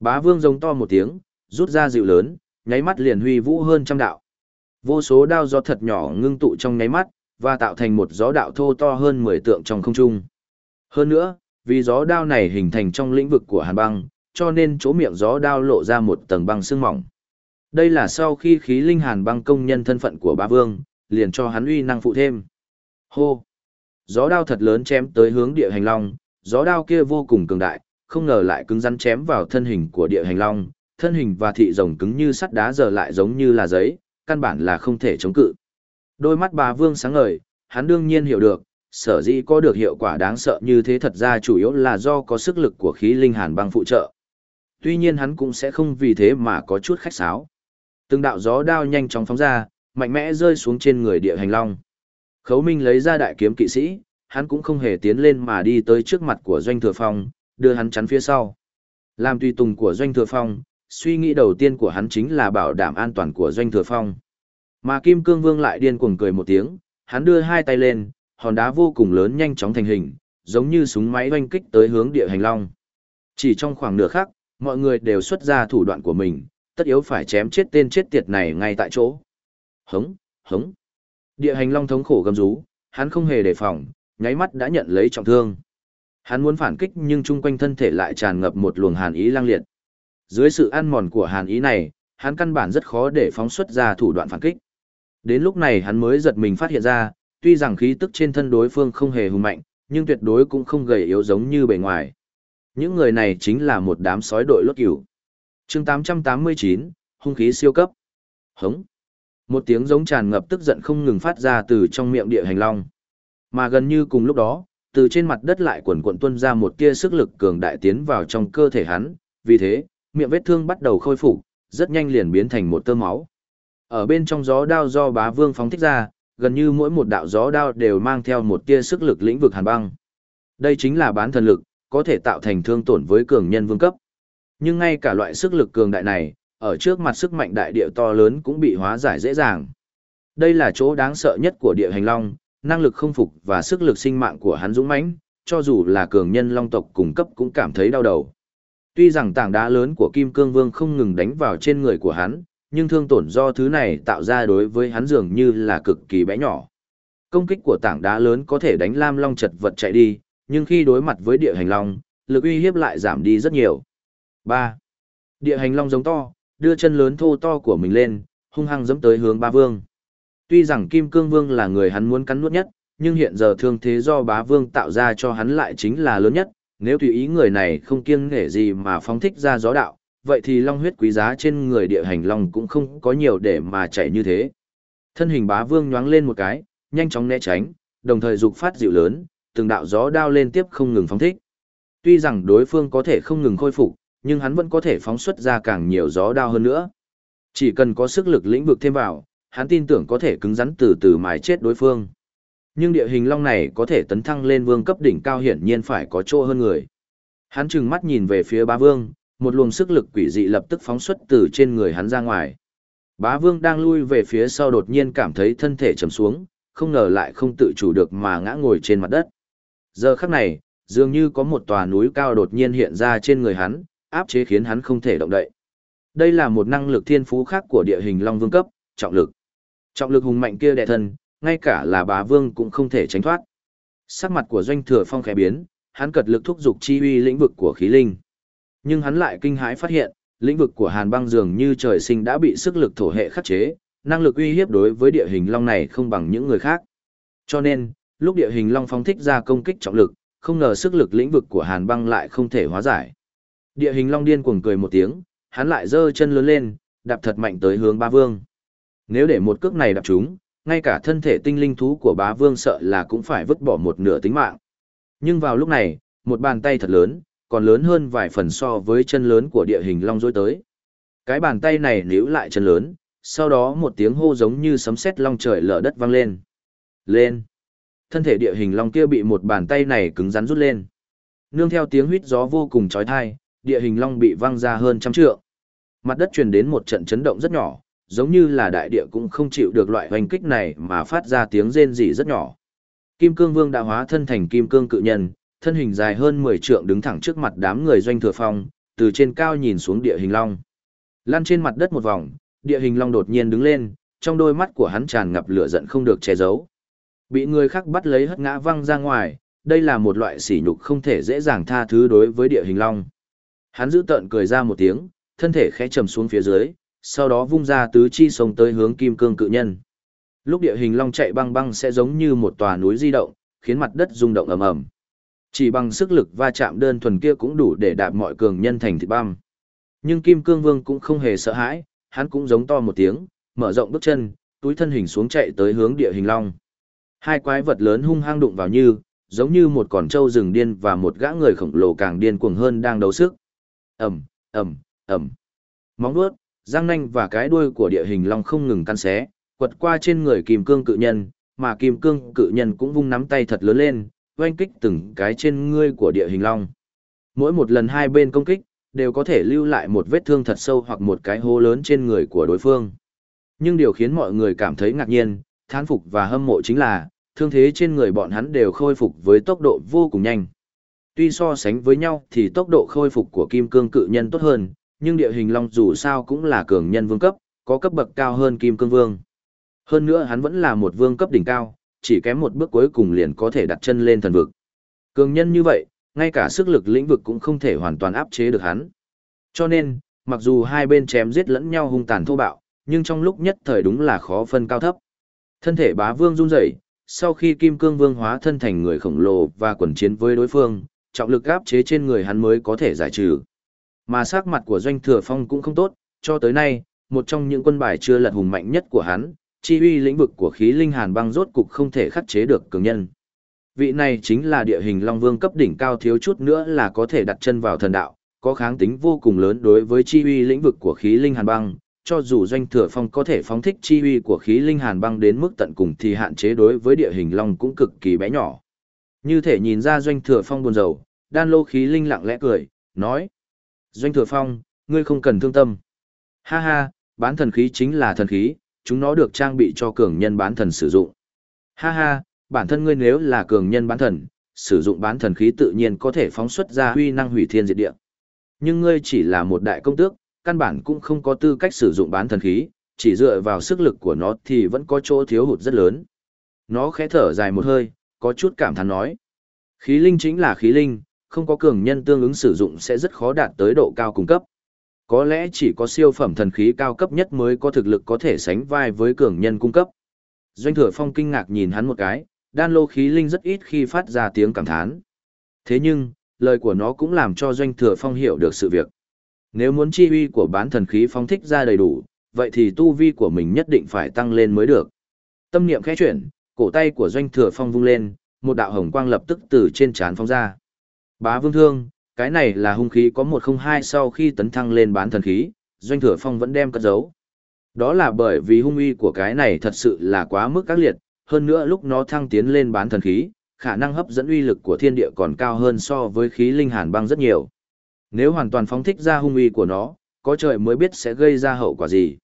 Bá vương giống to một tiếng, rút ra dịu lớn, nháy mắt liền huy vũ hơn trăm đạo. Vô số đao gió thật nhỏ ngưng tụ trong nháy mắt, và tạo thành một gió đạo thô to hơn 10 tượng trong không trung. Hơn nữa, vì gió đao này hình thành trong lĩnh vực của hàn băng, cho nên chỗ miệng gió đao lộ ra một tầng băng sương mỏng. Đây là sau khi khí linh hàn băng công nhân thân phận của bá vương, liền cho hắn uy năng phụ thêm. Hô! Gió đao thật lớn chém tới hướng địa hành long, gió đao kia vô cùng cường đại, không ngờ lại cứng rắn chém vào thân hình của địa hành long, thân hình và thị rồng cứng như sắt đá giờ lại giống như là giấy, căn bản là không thể chống cự. Đôi mắt bà Vương sáng ngời, hắn đương nhiên hiểu được, sở dĩ có được hiệu quả đáng sợ như thế thật ra chủ yếu là do có sức lực của khí linh hàn băng phụ trợ. Tuy nhiên hắn cũng sẽ không vì thế mà có chút khách sáo. Từng đạo gió đao nhanh chóng phóng ra, mạnh mẽ rơi xuống trên người địa hành long. Khấu Minh lấy ra đại kiếm kỵ sĩ, hắn cũng không hề tiến lên mà đi tới trước mặt của Doanh Thừa Phong, đưa hắn chắn phía sau. Làm tùy tùng của Doanh Thừa Phong, suy nghĩ đầu tiên của hắn chính là bảo đảm an toàn của Doanh Thừa Phong. Mà Kim Cương Vương lại điên cuồng cười một tiếng, hắn đưa hai tay lên, hòn đá vô cùng lớn nhanh chóng thành hình, giống như súng máy oanh kích tới hướng địa hành long. Chỉ trong khoảng nửa khắc, mọi người đều xuất ra thủ đoạn của mình, tất yếu phải chém chết tên chết tiệt này ngay tại chỗ. Hống, hống. Địa hành long thống khổ gầm rú, hắn không hề đề phòng, nháy mắt đã nhận lấy trọng thương. Hắn muốn phản kích nhưng chung quanh thân thể lại tràn ngập một luồng hàn ý lang liệt. Dưới sự ăn mòn của hàn ý này, hắn căn bản rất khó để phóng xuất ra thủ đoạn phản kích. Đến lúc này hắn mới giật mình phát hiện ra, tuy rằng khí tức trên thân đối phương không hề hùng mạnh, nhưng tuyệt đối cũng không gầy yếu giống như bề ngoài. Những người này chính là một đám sói đội lốt cửu. chương 889, hung khí siêu cấp. Hống. Một tiếng giống tràn ngập tức giận không ngừng phát ra từ trong miệng địa hành long. Mà gần như cùng lúc đó, từ trên mặt đất lại quần quận tuôn ra một tia sức lực cường đại tiến vào trong cơ thể hắn, vì thế, miệng vết thương bắt đầu khôi phục, rất nhanh liền biến thành một tơ máu. Ở bên trong gió đao do bá vương phóng thích ra, gần như mỗi một đạo gió đao đều mang theo một tia sức lực lĩnh vực hàn băng. Đây chính là bán thần lực, có thể tạo thành thương tổn với cường nhân vương cấp. Nhưng ngay cả loại sức lực cường đại này, ở trước mặt sức mạnh đại địa to lớn cũng bị hóa giải dễ dàng. Đây là chỗ đáng sợ nhất của địa hành long, năng lực không phục và sức lực sinh mạng của hắn dũng mãnh, cho dù là cường nhân long tộc cùng cấp cũng cảm thấy đau đầu. Tuy rằng tảng đá lớn của Kim Cương Vương không ngừng đánh vào trên người của hắn, nhưng thương tổn do thứ này tạo ra đối với hắn dường như là cực kỳ bé nhỏ. Công kích của tảng đá lớn có thể đánh Lam Long chật vật chạy đi, nhưng khi đối mặt với địa hành long, lực uy hiếp lại giảm đi rất nhiều. 3. Địa hành long giống to, đưa chân lớn thô to của mình lên, hung hăng dẫm tới hướng ba vương. Tuy rằng Kim Cương Vương là người hắn muốn cắn nuốt nhất, nhưng hiện giờ thương thế do bá vương tạo ra cho hắn lại chính là lớn nhất, nếu tùy ý người này không kiêng nể gì mà phóng thích ra gió đạo, vậy thì long huyết quý giá trên người địa hành long cũng không có nhiều để mà chảy như thế. Thân hình bá vương nhoáng lên một cái, nhanh chóng né tránh, đồng thời dục phát dịu lớn, từng đạo gió đao lên tiếp không ngừng phóng thích. Tuy rằng đối phương có thể không ngừng khôi phục, nhưng hắn vẫn có thể phóng xuất ra càng nhiều gió đao hơn nữa. Chỉ cần có sức lực lĩnh vực thêm vào, hắn tin tưởng có thể cứng rắn từ từ mài chết đối phương. Nhưng địa hình long này có thể tấn thăng lên vương cấp đỉnh cao hiển nhiên phải có chỗ hơn người. Hắn trừng mắt nhìn về phía bá vương, một luồng sức lực quỷ dị lập tức phóng xuất từ trên người hắn ra ngoài. Bá vương đang lui về phía sau đột nhiên cảm thấy thân thể trầm xuống, không ngờ lại không tự chủ được mà ngã ngồi trên mặt đất. Giờ khắc này, dường như có một tòa núi cao đột nhiên hiện ra trên người hắn, áp chế khiến hắn không thể động đậy. Đây là một năng lực thiên phú khác của địa hình Long Vương cấp, trọng lực. Trọng lực hùng mạnh kia đè thân, ngay cả là bá vương cũng không thể tránh thoát. Sắc mặt của doanh thừa phong khẽ biến, hắn cật lực thúc giục chi uy lĩnh vực của khí linh. Nhưng hắn lại kinh hãi phát hiện, lĩnh vực của Hàn Băng dường như trời sinh đã bị sức lực thổ hệ khắc chế, năng lực uy hiếp đối với địa hình long này không bằng những người khác. Cho nên, lúc địa hình long phóng thích ra công kích trọng lực, không ngờ sức lực lĩnh vực của Hàn Băng lại không thể hóa giải. Địa hình long điên cuồng cười một tiếng, hắn lại giơ chân lớn lên, đạp thật mạnh tới hướng Ba Vương. Nếu để một cước này đạp chúng ngay cả thân thể tinh linh thú của Bá Vương sợ là cũng phải vứt bỏ một nửa tính mạng. Nhưng vào lúc này, một bàn tay thật lớn, còn lớn hơn vài phần so với chân lớn của địa hình long dối tới. Cái bàn tay này níu lại chân lớn, sau đó một tiếng hô giống như sấm sét long trời lở đất vang lên. Lên! Thân thể địa hình long kia bị một bàn tay này cứng rắn rút lên. Nương theo tiếng huýt gió vô cùng chói tai, địa hình long bị văng ra hơn trăm trượng. Mặt đất truyền đến một trận chấn động rất nhỏ, giống như là đại địa cũng không chịu được loại hoành kích này mà phát ra tiếng rên rỉ rất nhỏ. Kim Cương Vương đã hóa thân thành Kim Cương cự nhân, thân hình dài hơn 10 trượng đứng thẳng trước mặt đám người doanh thừa phong, từ trên cao nhìn xuống địa hình long. Lăn trên mặt đất một vòng, địa hình long đột nhiên đứng lên, trong đôi mắt của hắn tràn ngập lửa giận không được che giấu. Bị người khác bắt lấy hất ngã văng ra ngoài, đây là một loại sỉ nhục không thể dễ dàng tha thứ đối với địa hình long. Hắn giữ tợn cười ra một tiếng, thân thể khẽ trầm xuống phía dưới, sau đó vung ra tứ chi sông tới hướng kim cương cự nhân. Lúc địa hình long chạy băng băng sẽ giống như một tòa núi di động, khiến mặt đất rung động ầm ầm. Chỉ bằng sức lực va chạm đơn thuần kia cũng đủ để đạp mọi cường nhân thành thịt băm. Nhưng Kim Cương Vương cũng không hề sợ hãi, hắn cũng giống to một tiếng, mở rộng bước chân, túi thân hình xuống chạy tới hướng địa hình long. Hai quái vật lớn hung hăng đụng vào như, giống như một con trâu rừng điên và một gã người khổng lồ càng điên cuồng hơn đang đấu sức. Ầm, ầm, ầm. Móng vuốt, răng nanh và cái đuôi của địa hình long không ngừng căn xé, quật qua trên người kim cương cự nhân, mà kim cương cự nhân cũng vung nắm tay thật lớn lên, oanh kích từng cái trên ngươi của địa hình long. Mỗi một lần hai bên công kích, đều có thể lưu lại một vết thương thật sâu hoặc một cái hố lớn trên người của đối phương. Nhưng điều khiến mọi người cảm thấy ngạc nhiên, thán phục và hâm mộ chính là, thương thế trên người bọn hắn đều khôi phục với tốc độ vô cùng nhanh. Tuy so sánh với nhau thì tốc độ khôi phục của kim cương cự nhân tốt hơn, nhưng địa hình long dù sao cũng là cường nhân vương cấp, có cấp bậc cao hơn kim cương vương. Hơn nữa hắn vẫn là một vương cấp đỉnh cao, chỉ kém một bước cuối cùng liền có thể đặt chân lên thần vực. Cường nhân như vậy, ngay cả sức lực lĩnh vực cũng không thể hoàn toàn áp chế được hắn. Cho nên, mặc dù hai bên chém giết lẫn nhau hung tàn thô bạo, nhưng trong lúc nhất thời đúng là khó phân cao thấp. Thân thể bá vương run rẩy, sau khi kim cương vương hóa thân thành người khổng lồ và quần chiến với đối phương, trọng lực áp chế trên người hắn mới có thể giải trừ. Mà sắc mặt của doanh thừa phong cũng không tốt, cho tới nay, một trong những quân bài chưa lật hùng mạnh nhất của hắn, chi uy lĩnh vực của khí linh hàn băng rốt cục không thể khắc chế được cường nhân. Vị này chính là địa hình Long Vương cấp đỉnh cao thiếu chút nữa là có thể đặt chân vào thần đạo, có kháng tính vô cùng lớn đối với chi uy lĩnh vực của khí linh hàn băng, cho dù doanh thừa phong có thể phóng thích chi uy của khí linh hàn băng đến mức tận cùng thì hạn chế đối với địa hình long cũng cực kỳ bé nhỏ. Như thể nhìn ra doanh thừa phong buồn rầu, đan lô khí linh lặng lẽ cười, nói. Doanh thừa phong, ngươi không cần thương tâm. Ha ha, bán thần khí chính là thần khí, chúng nó được trang bị cho cường nhân bán thần sử dụng. Ha ha, bản thân ngươi nếu là cường nhân bán thần, sử dụng bán thần khí tự nhiên có thể phóng xuất ra huy năng hủy thiên diệt địa. Nhưng ngươi chỉ là một đại công tước, căn bản cũng không có tư cách sử dụng bán thần khí, chỉ dựa vào sức lực của nó thì vẫn có chỗ thiếu hụt rất lớn. Nó khẽ thở dài một hơi, có chút cảm thán nói. Khí linh chính là khí linh, không có cường nhân tương ứng sử dụng sẽ rất khó đạt tới độ cao cung cấp. Có lẽ chỉ có siêu phẩm thần khí cao cấp nhất mới có thực lực có thể sánh vai với cường nhân cung cấp. Doanh thừa phong kinh ngạc nhìn hắn một cái, đan lô khí linh rất ít khi phát ra tiếng cảm thán. Thế nhưng, lời của nó cũng làm cho doanh thừa phong hiểu được sự việc. Nếu muốn chi uy của bán thần khí phong thích ra đầy đủ, vậy thì tu vi của mình nhất định phải tăng lên mới được. Tâm niệm khẽ chuyển, cổ tay của doanh thừa phong vung lên, một đạo hồng quang lập tức từ trên trán phong ra. Bá vương thương, cái này là hung khí có một không hai sau khi tấn thăng lên bán thần khí, doanh thừa phong vẫn đem cất giấu. Đó là bởi vì hung uy của cái này thật sự là quá mức các liệt, hơn nữa lúc nó thăng tiến lên bán thần khí, khả năng hấp dẫn uy lực của thiên địa còn cao hơn so với khí linh hàn băng rất nhiều. Nếu hoàn toàn phóng thích ra hung uy của nó, có trời mới biết sẽ gây ra hậu quả gì.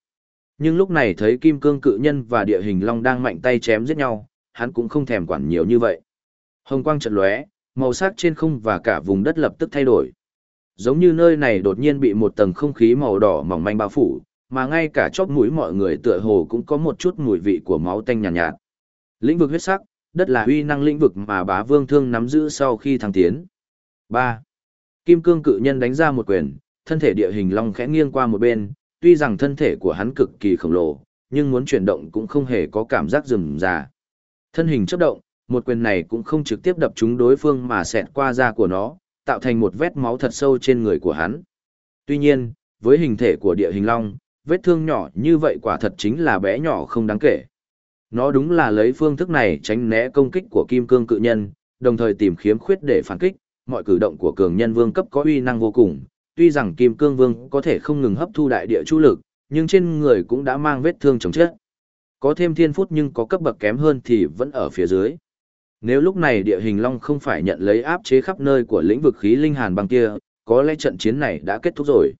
Nhưng lúc này thấy kim cương cự nhân và địa hình long đang mạnh tay chém giết nhau, hắn cũng không thèm quản nhiều như vậy. Hồng quang chợt lóe, màu sắc trên không và cả vùng đất lập tức thay đổi. Giống như nơi này đột nhiên bị một tầng không khí màu đỏ mỏng manh bao phủ, mà ngay cả chóp mũi mọi người tựa hồ cũng có một chút mùi vị của máu tanh nhàn nhạt, nhạt. Lĩnh vực huyết sắc, đất là uy năng lĩnh vực mà bá vương thương nắm giữ sau khi thăng tiến. 3. Kim cương cự nhân đánh ra một quyền, thân thể địa hình long khẽ nghiêng qua một bên, tuy rằng thân thể của hắn cực kỳ khổng lồ, nhưng muốn chuyển động cũng không hề có cảm giác rườm rà. Thân hình chớp động, một quyền này cũng không trực tiếp đập trúng đối phương mà xẹt qua da của nó, tạo thành một vết máu thật sâu trên người của hắn. Tuy nhiên, với hình thể của địa hình long, vết thương nhỏ như vậy quả thật chính là bé nhỏ không đáng kể. Nó đúng là lấy phương thức này tránh né công kích của kim cương cự nhân, đồng thời tìm khiếm khuyết để phản kích, mọi cử động của cường nhân vương cấp có uy năng vô cùng, tuy rằng kim cương vương có thể không ngừng hấp thu đại địa chu lực, nhưng trên người cũng đã mang vết thương chồng chết. Có thêm thiên phút nhưng có cấp bậc kém hơn thì vẫn ở phía dưới. Nếu lúc này địa hình long không phải nhận lấy áp chế khắp nơi của lĩnh vực khí linh hàn băng kia, có lẽ trận chiến này đã kết thúc rồi.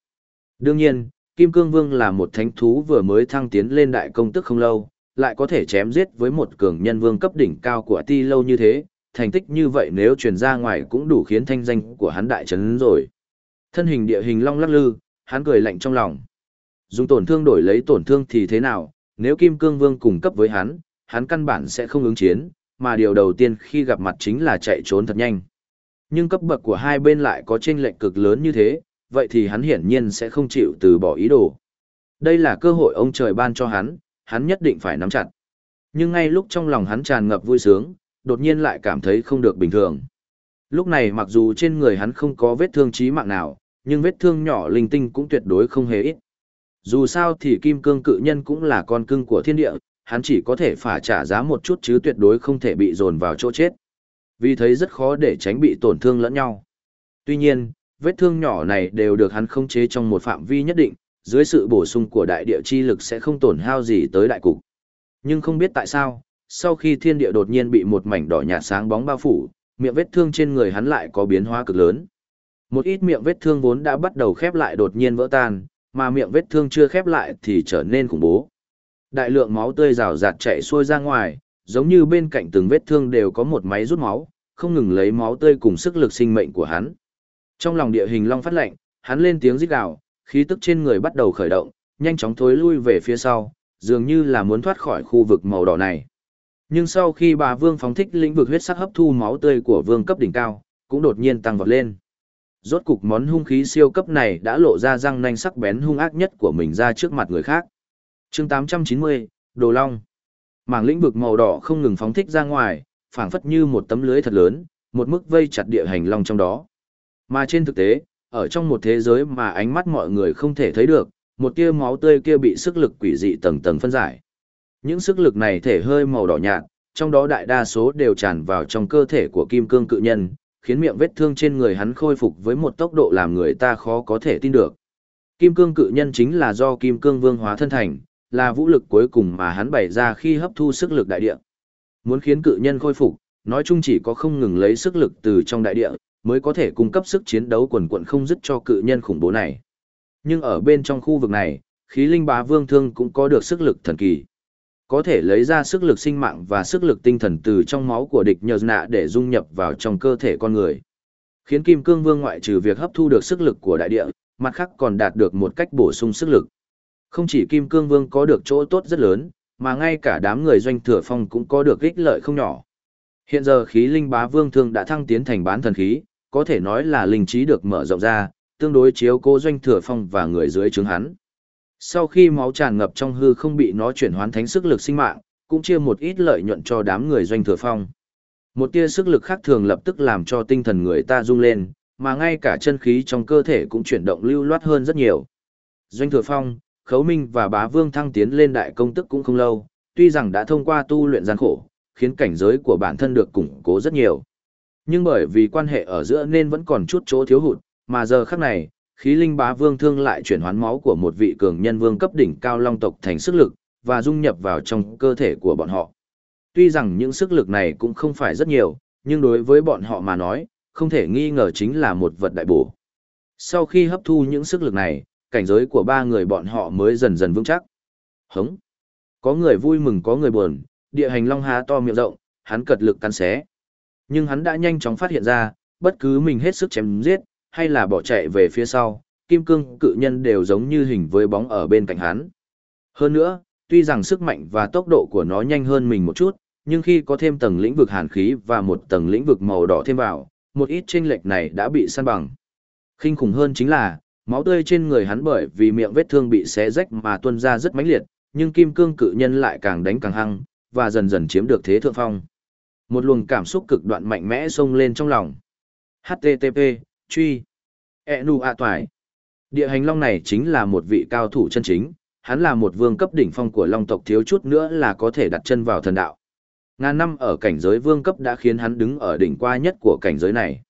Đương nhiên, Kim Cương Vương là một thánh thú vừa mới thăng tiến lên đại công tức không lâu, lại có thể chém giết với một cường nhân vương cấp đỉnh cao của ti lâu như thế, thành tích như vậy nếu truyền ra ngoài cũng đủ khiến thanh danh của hắn đại chấn rồi. Thân hình địa hình long lắc lư, hắn cười lạnh trong lòng. Dùng tổn thương đổi lấy tổn thương thì thế nào, nếu Kim Cương Vương cùng cấp với hắn, hắn căn bản sẽ không ứng chiến, mà điều đầu tiên khi gặp mặt chính là chạy trốn thật nhanh. Nhưng cấp bậc của hai bên lại có chênh lệch cực lớn như thế, vậy thì hắn hiển nhiên sẽ không chịu từ bỏ ý đồ. Đây là cơ hội ông trời ban cho hắn, hắn nhất định phải nắm chặt. Nhưng ngay lúc trong lòng hắn tràn ngập vui sướng, đột nhiên lại cảm thấy không được bình thường. Lúc này mặc dù trên người hắn không có vết thương chí mạng nào, nhưng vết thương nhỏ linh tinh cũng tuyệt đối không hề ít. Dù sao thì kim cương cự nhân cũng là con cưng của thiên địa, hắn chỉ có thể phải trả giá một chút chứ tuyệt đối không thể bị dồn vào chỗ chết. Vì thấy rất khó để tránh bị tổn thương lẫn nhau. Tuy nhiên, vết thương nhỏ này đều được hắn khống chế trong một phạm vi nhất định, dưới sự bổ sung của đại địa chi lực sẽ không tổn hao gì tới đại cục. Nhưng không biết tại sao, sau khi thiên địa đột nhiên bị một mảnh đỏ nhạt sáng bóng bao phủ, miệng vết thương trên người hắn lại có biến hóa cực lớn. Một ít miệng vết thương vốn đã bắt đầu khép lại đột nhiên vỡ tan, mà miệng vết thương chưa khép lại thì trở nên khủng bố. Đại lượng máu tươi rào rạt chảy xuôi ra ngoài, giống như bên cạnh từng vết thương đều có một máy rút máu, không ngừng lấy máu tươi cùng sức lực sinh mệnh của hắn. Trong lòng địa hình long phát lạnh, hắn lên tiếng rít gào, khí tức trên người bắt đầu khởi động, nhanh chóng thối lui về phía sau, dường như là muốn thoát khỏi khu vực màu đỏ này. Nhưng sau khi bà Vương phóng thích lĩnh vực huyết sắc hấp thu máu tươi của Vương cấp đỉnh cao, cũng đột nhiên tăng vọt lên. Rốt cục món hung khí siêu cấp này đã lộ ra răng nanh sắc bén hung ác nhất của mình ra trước mặt người khác. Chương 890, Đồ Long. Mảng lĩnh vực màu đỏ không ngừng phóng thích ra ngoài, phảng phất như một tấm lưới thật lớn, một mức vây chặt địa hành long trong đó. Mà trên thực tế, ở trong một thế giới mà ánh mắt mọi người không thể thấy được, một tia máu tươi kia bị sức lực quỷ dị tầng tầng phân giải. Những sức lực này thể hơi màu đỏ nhạt, trong đó đại đa số đều tràn vào trong cơ thể của kim cương cự nhân, khiến miệng vết thương trên người hắn khôi phục với một tốc độ làm người ta khó có thể tin được. Kim cương cự nhân chính là do kim cương vương hóa thân thành, là vũ lực cuối cùng mà hắn bày ra khi hấp thu sức lực đại địa. Muốn khiến cự nhân khôi phục, nói chung chỉ có không ngừng lấy sức lực từ trong đại địa, mới có thể cung cấp sức chiến đấu quần quận không dứt cho cự nhân khủng bố này. Nhưng ở bên trong khu vực này, khí linh bá vương thương cũng có được sức lực thần kỳ. Có thể lấy ra sức lực sinh mạng và sức lực tinh thần từ trong máu của địch nhờ nạ để dung nhập vào trong cơ thể con người. Khiến kim cương vương ngoại trừ việc hấp thu được sức lực của đại địa, mặt khác còn đạt được một cách bổ sung sức lực. Không chỉ kim cương vương có được chỗ tốt rất lớn, mà ngay cả đám người doanh thừa phong cũng có được ích lợi không nhỏ. Hiện giờ khí linh bá vương thương đã thăng tiến thành bán thần khí, có thể nói là linh trí được mở rộng ra, tương đối chiếu cố doanh thừa phong và người dưới trướng hắn. Sau khi máu tràn ngập trong hư không bị nó chuyển hoán thánh sức lực sinh mạng, cũng chia một ít lợi nhuận cho đám người doanh thừa phong. Một tia sức lực khác thường lập tức làm cho tinh thần người ta rung lên, mà ngay cả chân khí trong cơ thể cũng chuyển động lưu loát hơn rất nhiều. Doanh thừa phong, khấu minh và bá vương thăng tiến lên đại công tức cũng không lâu, tuy rằng đã thông qua tu luyện gian khổ, khiến cảnh giới của bản thân được củng cố rất nhiều. Nhưng bởi vì quan hệ ở giữa nên vẫn còn chút chỗ thiếu hụt, mà giờ khắc này, khí linh bá vương thương lại chuyển hoán máu của một vị cường nhân vương cấp đỉnh cao long tộc thành sức lực, và dung nhập vào trong cơ thể của bọn họ. Tuy rằng những sức lực này cũng không phải rất nhiều, nhưng đối với bọn họ mà nói, không thể nghi ngờ chính là một vật đại bổ. Sau khi hấp thu những sức lực này, cảnh giới của ba người bọn họ mới dần dần vững chắc. Hống! Có người vui mừng có người buồn, địa hành long há to miệng rộng, hắn cật lực cắn xé. Nhưng hắn đã nhanh chóng phát hiện ra, bất cứ mình hết sức chém giết, hay là bỏ chạy về phía sau, kim cương cự nhân đều giống như hình với bóng ở bên cạnh hắn. Hơn nữa, tuy rằng sức mạnh và tốc độ của nó nhanh hơn mình một chút, nhưng khi có thêm tầng lĩnh vực hàn khí và một tầng lĩnh vực màu đỏ thêm vào, một ít chênh lệch này đã bị săn bằng. Kinh khủng hơn chính là, máu tươi trên người hắn bởi vì miệng vết thương bị xé rách mà tuôn ra rất mãnh liệt, nhưng kim cương cự nhân lại càng đánh càng hăng, và dần dần chiếm được thế thượng phong. Một luồng cảm xúc cực đoạn mạnh mẽ xông lên trong lòng. HTTP, truy. Enu a toài. Địa hành long này chính là một vị cao thủ chân chính, hắn là một vương cấp đỉnh phong của long tộc thiếu chút nữa là có thể đặt chân vào thần đạo. Ngàn năm ở cảnh giới vương cấp đã khiến hắn đứng ở đỉnh qua nhất của cảnh giới này.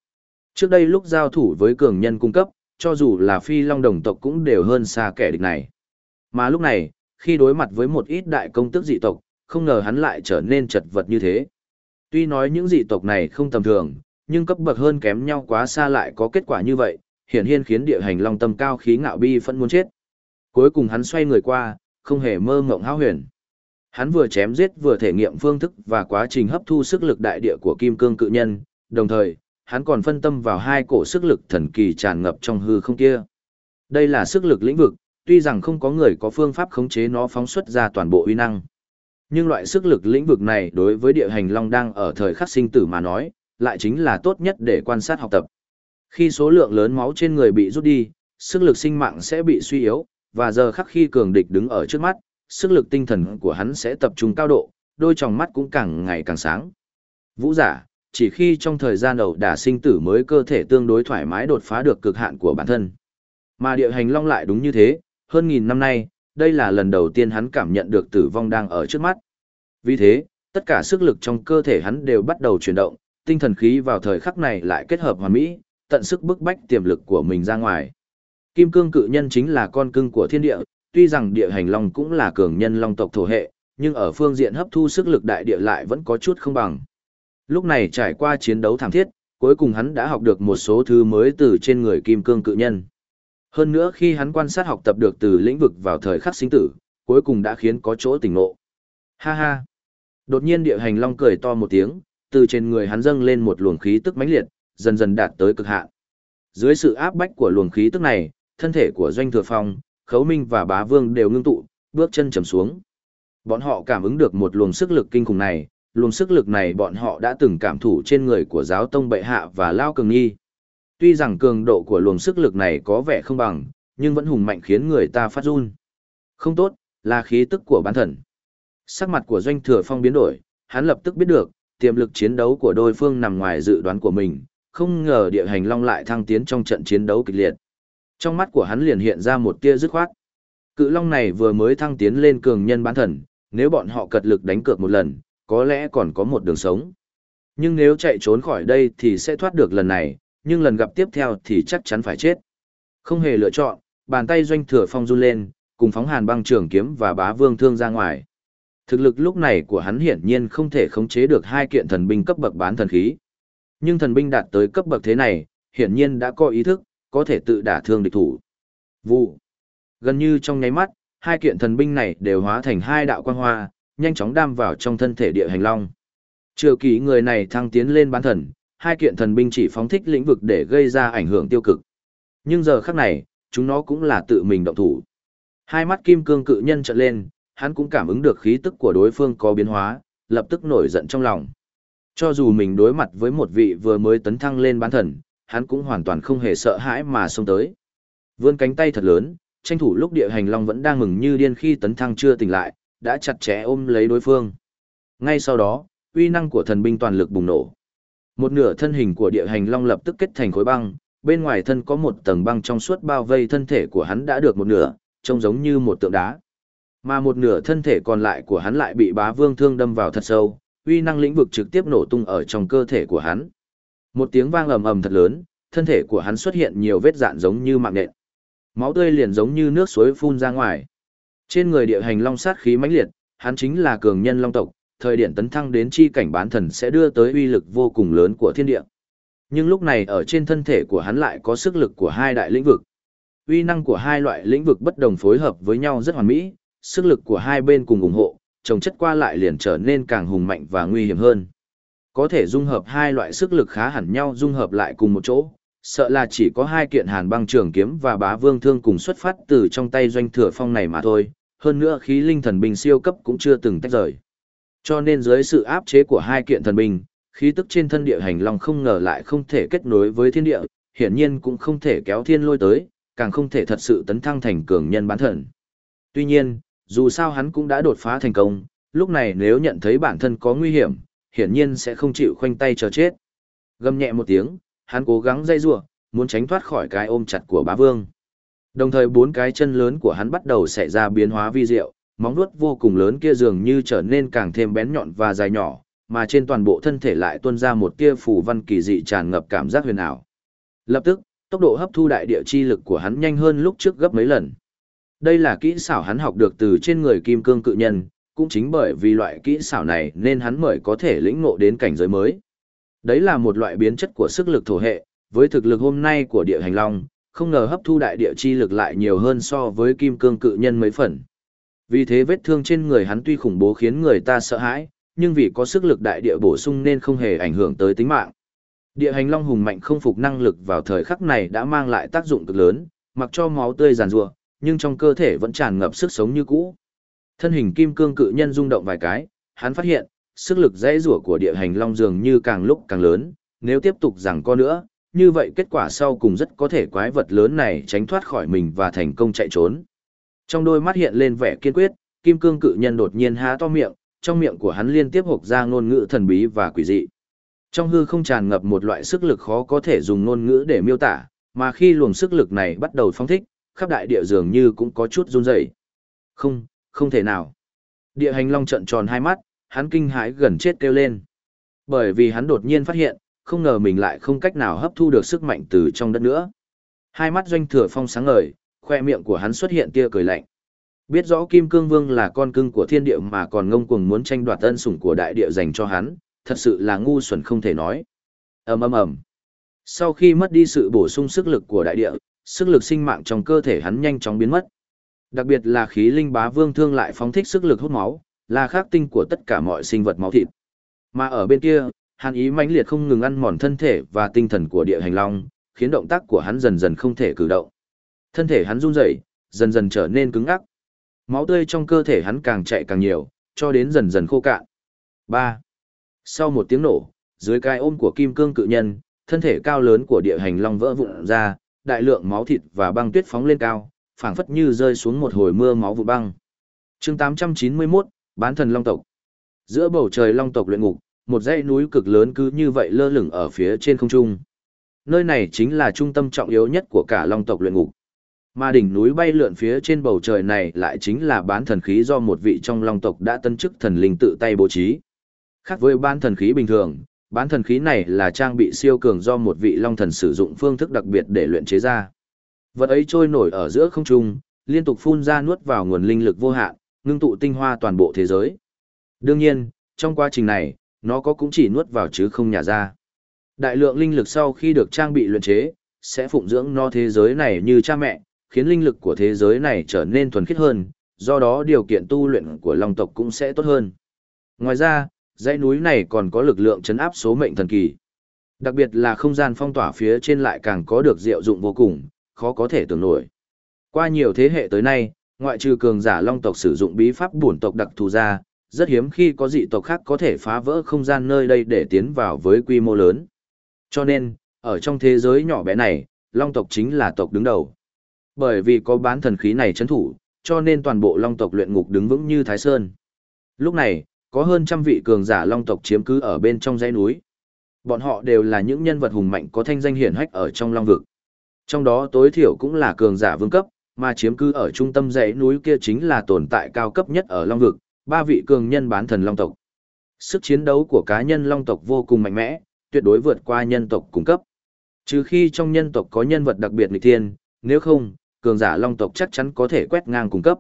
Trước đây lúc giao thủ với cường nhân cung cấp, cho dù là phi long đồng tộc cũng đều hơn xa kẻ địch này. Mà lúc này, khi đối mặt với một ít đại công tước dị tộc, không ngờ hắn lại trở nên chật vật như thế. Tuy nói những dị tộc này không tầm thường, nhưng cấp bậc hơn kém nhau quá xa lại có kết quả như vậy, hiển nhiên khiến địa hành long tâm cao khí ngạo bi phẫn muốn chết. Cuối cùng hắn xoay người qua, không hề mơ mộng hao huyền. Hắn vừa chém giết vừa thể nghiệm phương thức và quá trình hấp thu sức lực đại địa của kim cương cự nhân, đồng thời, hắn còn phân tâm vào hai cổ sức lực thần kỳ tràn ngập trong hư không kia. Đây là sức lực lĩnh vực, tuy rằng không có người có phương pháp khống chế nó phóng xuất ra toàn bộ uy năng. Nhưng loại sức lực lĩnh vực này đối với địa hành long đang ở thời khắc sinh tử mà nói, lại chính là tốt nhất để quan sát học tập. Khi số lượng lớn máu trên người bị rút đi, sức lực sinh mạng sẽ bị suy yếu, và giờ khắc khi cường địch đứng ở trước mắt, sức lực tinh thần của hắn sẽ tập trung cao độ, đôi tròng mắt cũng càng ngày càng sáng. Vũ giả, chỉ khi trong thời gian đầu đả sinh tử mới cơ thể tương đối thoải mái đột phá được cực hạn của bản thân. Mà địa hành long lại đúng như thế, hơn nghìn năm nay, đây là lần đầu tiên hắn cảm nhận được tử vong đang ở trước mắt. Vì thế, tất cả sức lực trong cơ thể hắn đều bắt đầu chuyển động, tinh thần khí vào thời khắc này lại kết hợp hoàn mỹ, tận sức bức bách tiềm lực của mình ra ngoài. Kim cương cự nhân chính là con cưng của thiên địa, tuy rằng địa hành long cũng là cường nhân long tộc thổ hệ, nhưng ở phương diện hấp thu sức lực đại địa lại vẫn có chút không bằng. Lúc này trải qua chiến đấu thảm thiết, cuối cùng hắn đã học được một số thứ mới từ trên người kim cương cự nhân. Hơn nữa khi hắn quan sát học tập được từ lĩnh vực vào thời khắc sinh tử, cuối cùng đã khiến có chỗ tỉnh ngộ. Ha ha! Đột nhiên địa hành long cười to một tiếng, từ trên người hắn dâng lên một luồng khí tức mãnh liệt, dần dần đạt tới cực hạn. Dưới sự áp bách của luồng khí tức này, thân thể của Doanh Thừa Phong, Khấu Minh và Bá Vương đều ngưng tụ, bước chân trầm xuống. Bọn họ cảm ứng được một luồng sức lực kinh khủng này, luồng sức lực này bọn họ đã từng cảm thụ trên người của giáo tông bệ hạ và Lao Cường Nghi. Tuy rằng cường độ của luồng sức lực này có vẻ không bằng, nhưng vẫn hùng mạnh khiến người ta phát run. Không tốt, là khí tức của bán thần. Sắc mặt của Doanh Thừa Phong biến đổi, hắn lập tức biết được, tiềm lực chiến đấu của đôi phương nằm ngoài dự đoán của mình, không ngờ địa hành long lại thăng tiến trong trận chiến đấu kịch liệt. Trong mắt của hắn liền hiện ra một tia dứt khoát. Cự long này vừa mới thăng tiến lên cường nhân bán thần, nếu bọn họ cật lực đánh cược một lần, có lẽ còn có một đường sống. Nhưng nếu chạy trốn khỏi đây thì sẽ thoát được lần này, nhưng lần gặp tiếp theo thì chắc chắn phải chết. Không hề lựa chọn, bàn tay doanh thừa phong run lên, cùng phóng hàn băng trường kiếm và bá vương thương ra ngoài. Thực lực lúc này của hắn hiển nhiên không thể khống chế được hai kiện thần binh cấp bậc bán thần khí. Nhưng thần binh đạt tới cấp bậc thế này, hiển nhiên đã có ý thức, có thể tự đả thương địch thủ. Vụ. Gần như trong nháy mắt, hai kiện thần binh này đều hóa thành hai đạo quang hoa, nhanh chóng đam vào trong thân thể địa hành long. Chưa kỳ người này thăng tiến lên bán thần, hai kiện thần binh chỉ phóng thích lĩnh vực để gây ra ảnh hưởng tiêu cực. Nhưng giờ khắc này, chúng nó cũng là tự mình động thủ. Hai mắt kim cương cự nhân trợn lên, hắn cũng cảm ứng được khí tức của đối phương có biến hóa, lập tức nổi giận trong lòng. Cho dù mình đối mặt với một vị vừa mới tấn thăng lên bán thần, hắn cũng hoàn toàn không hề sợ hãi mà xông tới. Vươn cánh tay thật lớn, tranh thủ lúc địa hành long vẫn đang mừng như điên khi tấn thăng chưa tỉnh lại, đã chặt chẽ ôm lấy đối phương. Ngay sau đó, uy năng của thần binh toàn lực bùng nổ. Một nửa thân hình của địa hành long lập tức kết thành khối băng, bên ngoài thân có một tầng băng trong suốt bao vây thân thể của hắn đã được một nửa, trông giống như một tượng đá. Mà một nửa thân thể còn lại của hắn lại bị bá vương thương đâm vào thật sâu, uy năng lĩnh vực trực tiếp nổ tung ở trong cơ thể của hắn. Một tiếng vang ầm ầm thật lớn, thân thể của hắn xuất hiện nhiều vết dạn giống như mạng nện. Máu tươi liền giống như nước suối phun ra ngoài. Trên người địa hành long sát khí mãnh liệt, hắn chính là cường nhân long tộc, thời điểm tấn thăng đến chi cảnh bán thần sẽ đưa tới uy lực vô cùng lớn của thiên địa. Nhưng lúc này ở trên thân thể của hắn lại có sức lực của hai đại lĩnh vực. Uy năng của hai loại lĩnh vực bất đồng phối hợp với nhau rất hoàn mỹ, sức lực của hai bên cùng ủng hộ, trồng chất qua lại liền trở nên càng hùng mạnh và nguy hiểm hơn. Có thể dung hợp hai loại sức lực khá hẳn nhau dung hợp lại cùng một chỗ, sợ là chỉ có hai kiện hàn băng trường kiếm và bá vương thương cùng xuất phát từ trong tay doanh thừa phong này mà thôi, hơn nữa khí linh thần binh siêu cấp cũng chưa từng tách rời. Cho nên dưới sự áp chế của hai kiện thần binh, khí tức trên thân địa hành long không ngờ lại không thể kết nối với thiên địa, hiển nhiên cũng không thể kéo thiên lôi tới, càng không thể thật sự tấn thăng thành cường nhân bán thần. Tuy nhiên, dù sao hắn cũng đã đột phá thành công, lúc này nếu nhận thấy bản thân có nguy hiểm, hiển nhiên sẽ không chịu khoanh tay chờ chết. Gầm nhẹ một tiếng, hắn cố gắng dây rủa, muốn tránh thoát khỏi cái ôm chặt của bá vương. Đồng thời bốn cái chân lớn của hắn bắt đầu xảy ra biến hóa vi diệu, móng vuốt vô cùng lớn kia dường như trở nên càng thêm bén nhọn và dài nhỏ, mà trên toàn bộ thân thể lại tuôn ra một tia phù văn kỳ dị tràn ngập cảm giác huyền ảo. Lập tức, tốc độ hấp thu đại địa chi lực của hắn nhanh hơn lúc trước gấp mấy lần. Đây là kỹ xảo hắn học được từ trên người kim cương cự nhân, cũng chính bởi vì loại kỹ xảo này nên hắn mới có thể lĩnh ngộ đến cảnh giới mới. Đấy là một loại biến chất của sức lực thổ hệ, với thực lực hôm nay của địa hành long, không ngờ hấp thu đại địa chi lực lại nhiều hơn so với kim cương cự nhân mấy phần. Vì thế vết thương trên người hắn tuy khủng bố khiến người ta sợ hãi, nhưng vì có sức lực đại địa bổ sung nên không hề ảnh hưởng tới tính mạng. Địa hành long hùng mạnh không phục năng lực vào thời khắc này đã mang lại tác dụng cực lớn, mặc cho máu tươi giàn rủa, nhưng trong cơ thể vẫn tràn ngập sức sống như cũ. Thân hình kim cương cự nhân rung động vài cái, hắn phát hiện, sức lực dãy rủa của địa hành long dường như càng lúc càng lớn, nếu tiếp tục rằng co nữa, như vậy kết quả sau cùng rất có thể quái vật lớn này tránh thoát khỏi mình và thành công chạy trốn. Trong đôi mắt hiện lên vẻ kiên quyết, kim cương cự nhân đột nhiên há to miệng, trong miệng của hắn liên tiếp hộc ra ngôn ngữ thần bí và quỷ dị. Trong hư không tràn ngập một loại sức lực khó có thể dùng ngôn ngữ để miêu tả, mà khi luồng sức lực này bắt đầu phóng thích, khắp đại địa dường như cũng có chút run rẩy. Không, không thể nào. Địa hành long trận tròn hai mắt, hắn kinh hãi gần chết kêu lên. Bởi vì hắn đột nhiên phát hiện, không ngờ mình lại không cách nào hấp thu được sức mạnh từ trong đất nữa. Hai mắt doanh thừa phong sáng ngời, khoe miệng của hắn xuất hiện tia cười lạnh. Biết rõ Kim Cương Vương là con cưng của thiên địa mà còn ngông cuồng muốn tranh đoạt ân sủng của đại địa dành cho hắn, thật sự là ngu xuẩn không thể nói. ầm ầm ầm. Sau khi mất đi sự bổ sung sức lực của đại địa, sức lực sinh mạng trong cơ thể hắn nhanh chóng biến mất. Đặc biệt là khí linh bá vương thương lại phóng thích sức lực hút máu, là khắc tinh của tất cả mọi sinh vật máu thịt. Mà ở bên kia, hàn ý mãnh liệt không ngừng ăn mòn thân thể và tinh thần của địa hành long, khiến động tác của hắn dần dần không thể cử động. Thân thể hắn run rẩy, dần dần trở nên cứng ngắc. Máu tươi trong cơ thể hắn càng chạy càng nhiều, cho đến dần dần khô cạn. Ba. Sau một tiếng nổ, dưới cái ôm của kim cương cự nhân, thân thể cao lớn của địa hành long vỡ vụn ra, đại lượng máu thịt và băng tuyết phóng lên cao, phảng phất như rơi xuống một hồi mưa máu vụ băng. Chương 891, Bán thần long tộc. Giữa bầu trời long tộc luyện ngục, một dãy núi cực lớn cứ như vậy lơ lửng ở phía trên không trung. Nơi này chính là trung tâm trọng yếu nhất của cả long tộc luyện ngục. Mà đỉnh núi bay lượn phía trên bầu trời này lại chính là bán thần khí do một vị trong long tộc đã tân chức thần linh tự tay bố trí. Khác với bán thần khí bình thường, bán thần khí này là trang bị siêu cường do một vị long thần sử dụng phương thức đặc biệt để luyện chế ra. Vật ấy trôi nổi ở giữa không trung, liên tục phun ra nuốt vào nguồn linh lực vô hạn, ngưng tụ tinh hoa toàn bộ thế giới. Đương nhiên, trong quá trình này, nó có cũng chỉ nuốt vào chứ không nhả ra. Đại lượng linh lực sau khi được trang bị luyện chế, sẽ phụng dưỡng nó thế giới này như cha mẹ, khiến linh lực của thế giới này trở nên thuần khiết hơn, do đó điều kiện tu luyện của long tộc cũng sẽ tốt hơn. Ngoài ra, dãy núi này còn có lực lượng chấn áp số mệnh thần kỳ. Đặc biệt là không gian phong tỏa phía trên lại càng có được diệu dụng vô cùng, khó có thể tưởng nổi. Qua nhiều thế hệ tới nay, ngoại trừ cường giả long tộc sử dụng bí pháp bổn tộc đặc thù ra, rất hiếm khi có dị tộc khác có thể phá vỡ không gian nơi đây để tiến vào với quy mô lớn. Cho nên, ở trong thế giới nhỏ bé này, long tộc chính là tộc đứng đầu. Bởi vì có bán thần khí này chấn thủ, cho nên toàn bộ long tộc luyện ngục đứng vững như Thái Sơn. Lúc này, có hơn trăm vị cường giả long tộc chiếm cứ ở bên trong dãy núi. Bọn họ đều là những nhân vật hùng mạnh có thanh danh hiển hách ở trong long vực. Trong đó tối thiểu cũng là cường giả vương cấp, mà chiếm cứ ở trung tâm dãy núi kia chính là tồn tại cao cấp nhất ở long vực, ba vị cường nhân bán thần long tộc. Sức chiến đấu của cá nhân long tộc vô cùng mạnh mẽ, tuyệt đối vượt qua nhân tộc cung cấp. Trừ khi trong nhân tộc có nhân vật đặc biệt nghịch thiên, nếu không, cường giả long tộc chắc chắn có thể quét ngang cung cấp.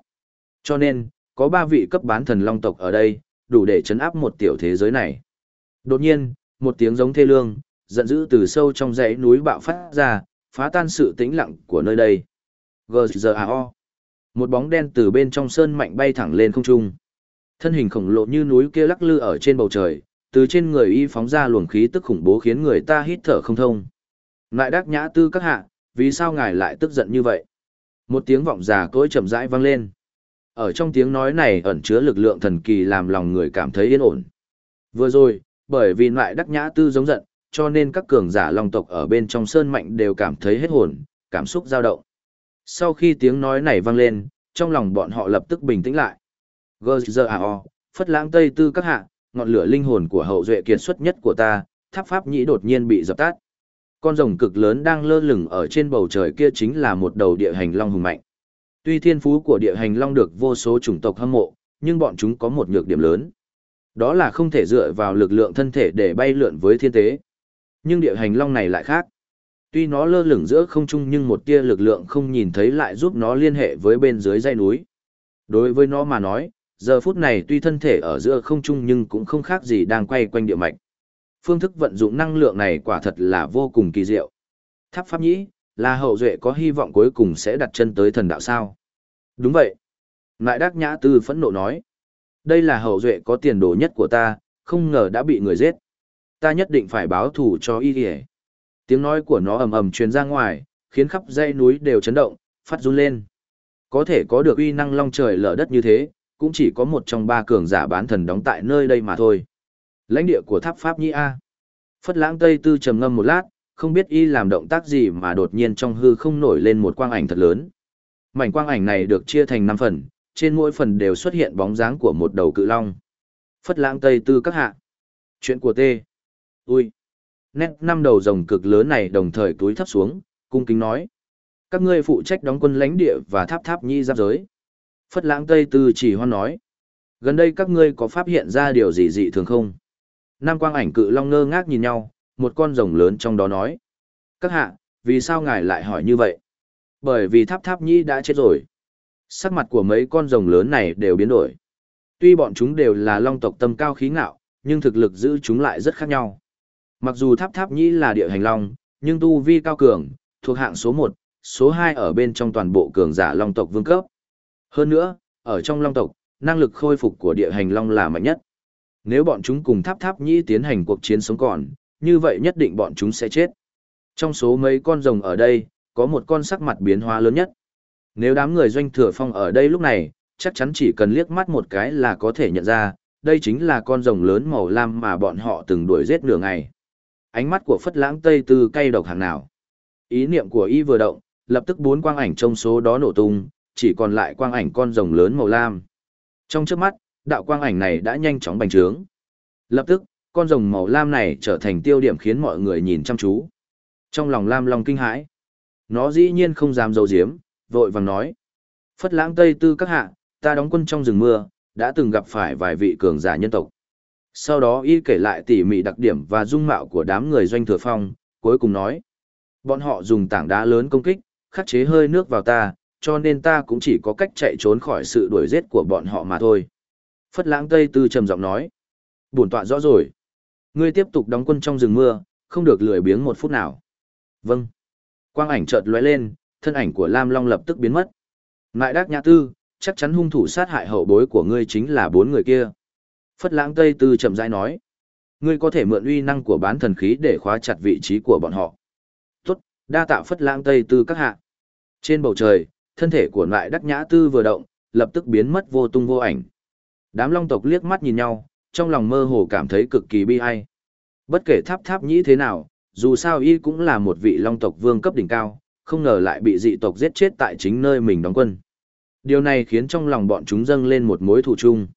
Cho nên, có ba vị cấp bán thần long tộc ở đây, đủ để chấn áp một tiểu thế giới này. Đột nhiên, một tiếng giống thê lương, giận dữ từ sâu trong dãy núi bạo phát ra, phá tan sự tĩnh lặng của nơi đây. GZAO. Một bóng đen từ bên trong sơn mạnh bay thẳng lên không trung. Thân hình khổng lồ như núi kia lắc lư ở trên bầu trời, từ trên người y phóng ra luồng khí tức khủng bố khiến người ta hít thở không thông. Ngại đắc nhã tư các hạ, vì sao ngài lại tức giận như vậy? Một tiếng vọng già cỗi chậm rãi vang lên. Ở trong tiếng nói này ẩn chứa lực lượng thần kỳ làm lòng người cảm thấy yên ổn. Vừa rồi, bởi vì ngại đắc nhã tư giống giận, cho nên các cường giả long tộc ở bên trong sơn mạnh đều cảm thấy hết hồn, cảm xúc dao động. Sau khi tiếng nói này vang lên, trong lòng bọn họ lập tức bình tĩnh lại. Gơ phất lãng tây tư các hạ, ngọn lửa linh hồn của hậu duệ kiệt xuất nhất của ta, tháp pháp nhĩ đột nhiên bị dập tắt. Con rồng cực lớn đang lơ lửng ở trên bầu trời kia chính là một đầu địa hành long hùng mạnh. Tuy thiên phú của địa hành long được vô số chủng tộc hâm mộ, nhưng bọn chúng có một nhược điểm lớn. Đó là không thể dựa vào lực lượng thân thể để bay lượn với thiên tế. Nhưng địa hành long này lại khác. Tuy nó lơ lửng giữa không trung nhưng một tia lực lượng không nhìn thấy lại giúp nó liên hệ với bên dưới dãy núi. Đối với nó mà nói, giờ phút này tuy thân thể ở giữa không trung nhưng cũng không khác gì đang quay quanh địa mạch. Phương thức vận dụng năng lượng này quả thật là vô cùng kỳ diệu. Tháp Pháp Nhĩ, là hậu duệ có hy vọng cuối cùng sẽ đặt chân tới thần đạo sao. Đúng vậy. Lại Đắc Nhã Tư phẫn nộ nói. Đây là hậu duệ có tiền đồ nhất của ta, không ngờ đã bị người giết. Ta nhất định phải báo thù cho y kìa. Tiếng nói của nó ầm ầm truyền ra ngoài, khiến khắp dãy núi đều chấn động, phát run lên. Có thể có được uy năng long trời lở đất như thế, cũng chỉ có một trong ba cường giả bán thần đóng tại nơi đây mà thôi. Lãnh địa của tháp Pháp nhi A. Phất lãng Tây Tư trầm ngâm một lát, không biết y làm động tác gì mà đột nhiên trong hư không nổi lên một quang ảnh thật lớn. Mảnh quang ảnh này được chia thành 5 phần, trên mỗi phần đều xuất hiện bóng dáng của một đầu cự long. Phất lãng Tây Tư các hạ. Chuyện của T. Ui. Nét năm đầu rồng cực lớn này đồng thời túi thấp xuống, cung kính nói. Các ngươi phụ trách đóng quân lãnh địa và tháp tháp nhi giáp giới. Phất lãng Tây Tư chỉ hoan nói. Gần đây các ngươi có phát hiện ra điều gì dị thường không? Nam quang ảnh cự long ngơ ngác nhìn nhau, một con rồng lớn trong đó nói. Các hạ, vì sao ngài lại hỏi như vậy? Bởi vì tháp tháp nhĩ đã chết rồi. Sắc mặt của mấy con rồng lớn này đều biến đổi. Tuy bọn chúng đều là long tộc tâm cao khí ngạo, nhưng thực lực giữ chúng lại rất khác nhau. Mặc dù tháp tháp nhĩ là địa hành long, nhưng tu vi cao cường, thuộc hạng số 1, số 2 ở bên trong toàn bộ cường giả long tộc vương cấp. Hơn nữa, ở trong long tộc, năng lực khôi phục của địa hành long là mạnh nhất. Nếu bọn chúng cùng tháp tháp nhĩ tiến hành cuộc chiến sống còn, như vậy nhất định bọn chúng sẽ chết. Trong số mấy con rồng ở đây, có một con sắc mặt biến hóa lớn nhất. Nếu đám người doanh thừa phong ở đây lúc này, chắc chắn chỉ cần liếc mắt một cái là có thể nhận ra, đây chính là con rồng lớn màu lam mà bọn họ từng đuổi giết nửa ngày. Ánh mắt của Phất Lãng Tây Tư cay độc hàng nào. Ý niệm của y vừa động, lập tức bốn quang ảnh trong số đó nổ tung, chỉ còn lại quang ảnh con rồng lớn màu lam. Trong trước mắt, đạo quang ảnh này đã nhanh chóng bành trướng. Lập tức, con rồng màu lam này trở thành tiêu điểm khiến mọi người nhìn chăm chú. Trong lòng lam long kinh hãi. Nó dĩ nhiên không dám giấu giếm, vội vàng nói. Phất lãng Tây Tư các hạ, ta đóng quân trong rừng mưa, đã từng gặp phải vài vị cường giả nhân tộc. Sau đó y kể lại tỉ mỉ đặc điểm và dung mạo của đám người doanh thừa phong, cuối cùng nói. Bọn họ dùng tảng đá lớn công kích, khắc chế hơi nước vào ta, cho nên ta cũng chỉ có cách chạy trốn khỏi sự đuổi giết của bọn họ mà thôi. Phất lãng Tây Tư trầm giọng nói. Buồn tọa rõ rồi. Ngươi tiếp tục đóng quân trong rừng mưa, không được lười biếng một phút nào. Vâng. Quang ảnh chợt lóe lên, thân ảnh của Lam Long lập tức biến mất. Ngại đắc nhã tư, chắc chắn hung thủ sát hại hậu bối của ngươi chính là bốn người kia. Phất lãng Tây Tư chậm rãi nói. Ngươi có thể mượn uy năng của bán thần khí để khóa chặt vị trí của bọn họ. Tốt, đa tạo Phất lãng Tây Tư các hạ. Trên bầu trời, thân thể của loại đắc nhã tư vừa động, lập tức biến mất vô tung vô ảnh. Đám long tộc liếc mắt nhìn nhau, trong lòng mơ hồ cảm thấy cực kỳ bi ai. Bất kể tháp tháp nhĩ thế nào, dù sao y cũng là một vị long tộc vương cấp đỉnh cao, không ngờ lại bị dị tộc giết chết tại chính nơi mình đóng quân. Điều này khiến trong lòng bọn chúng dâng lên một mối thù chung.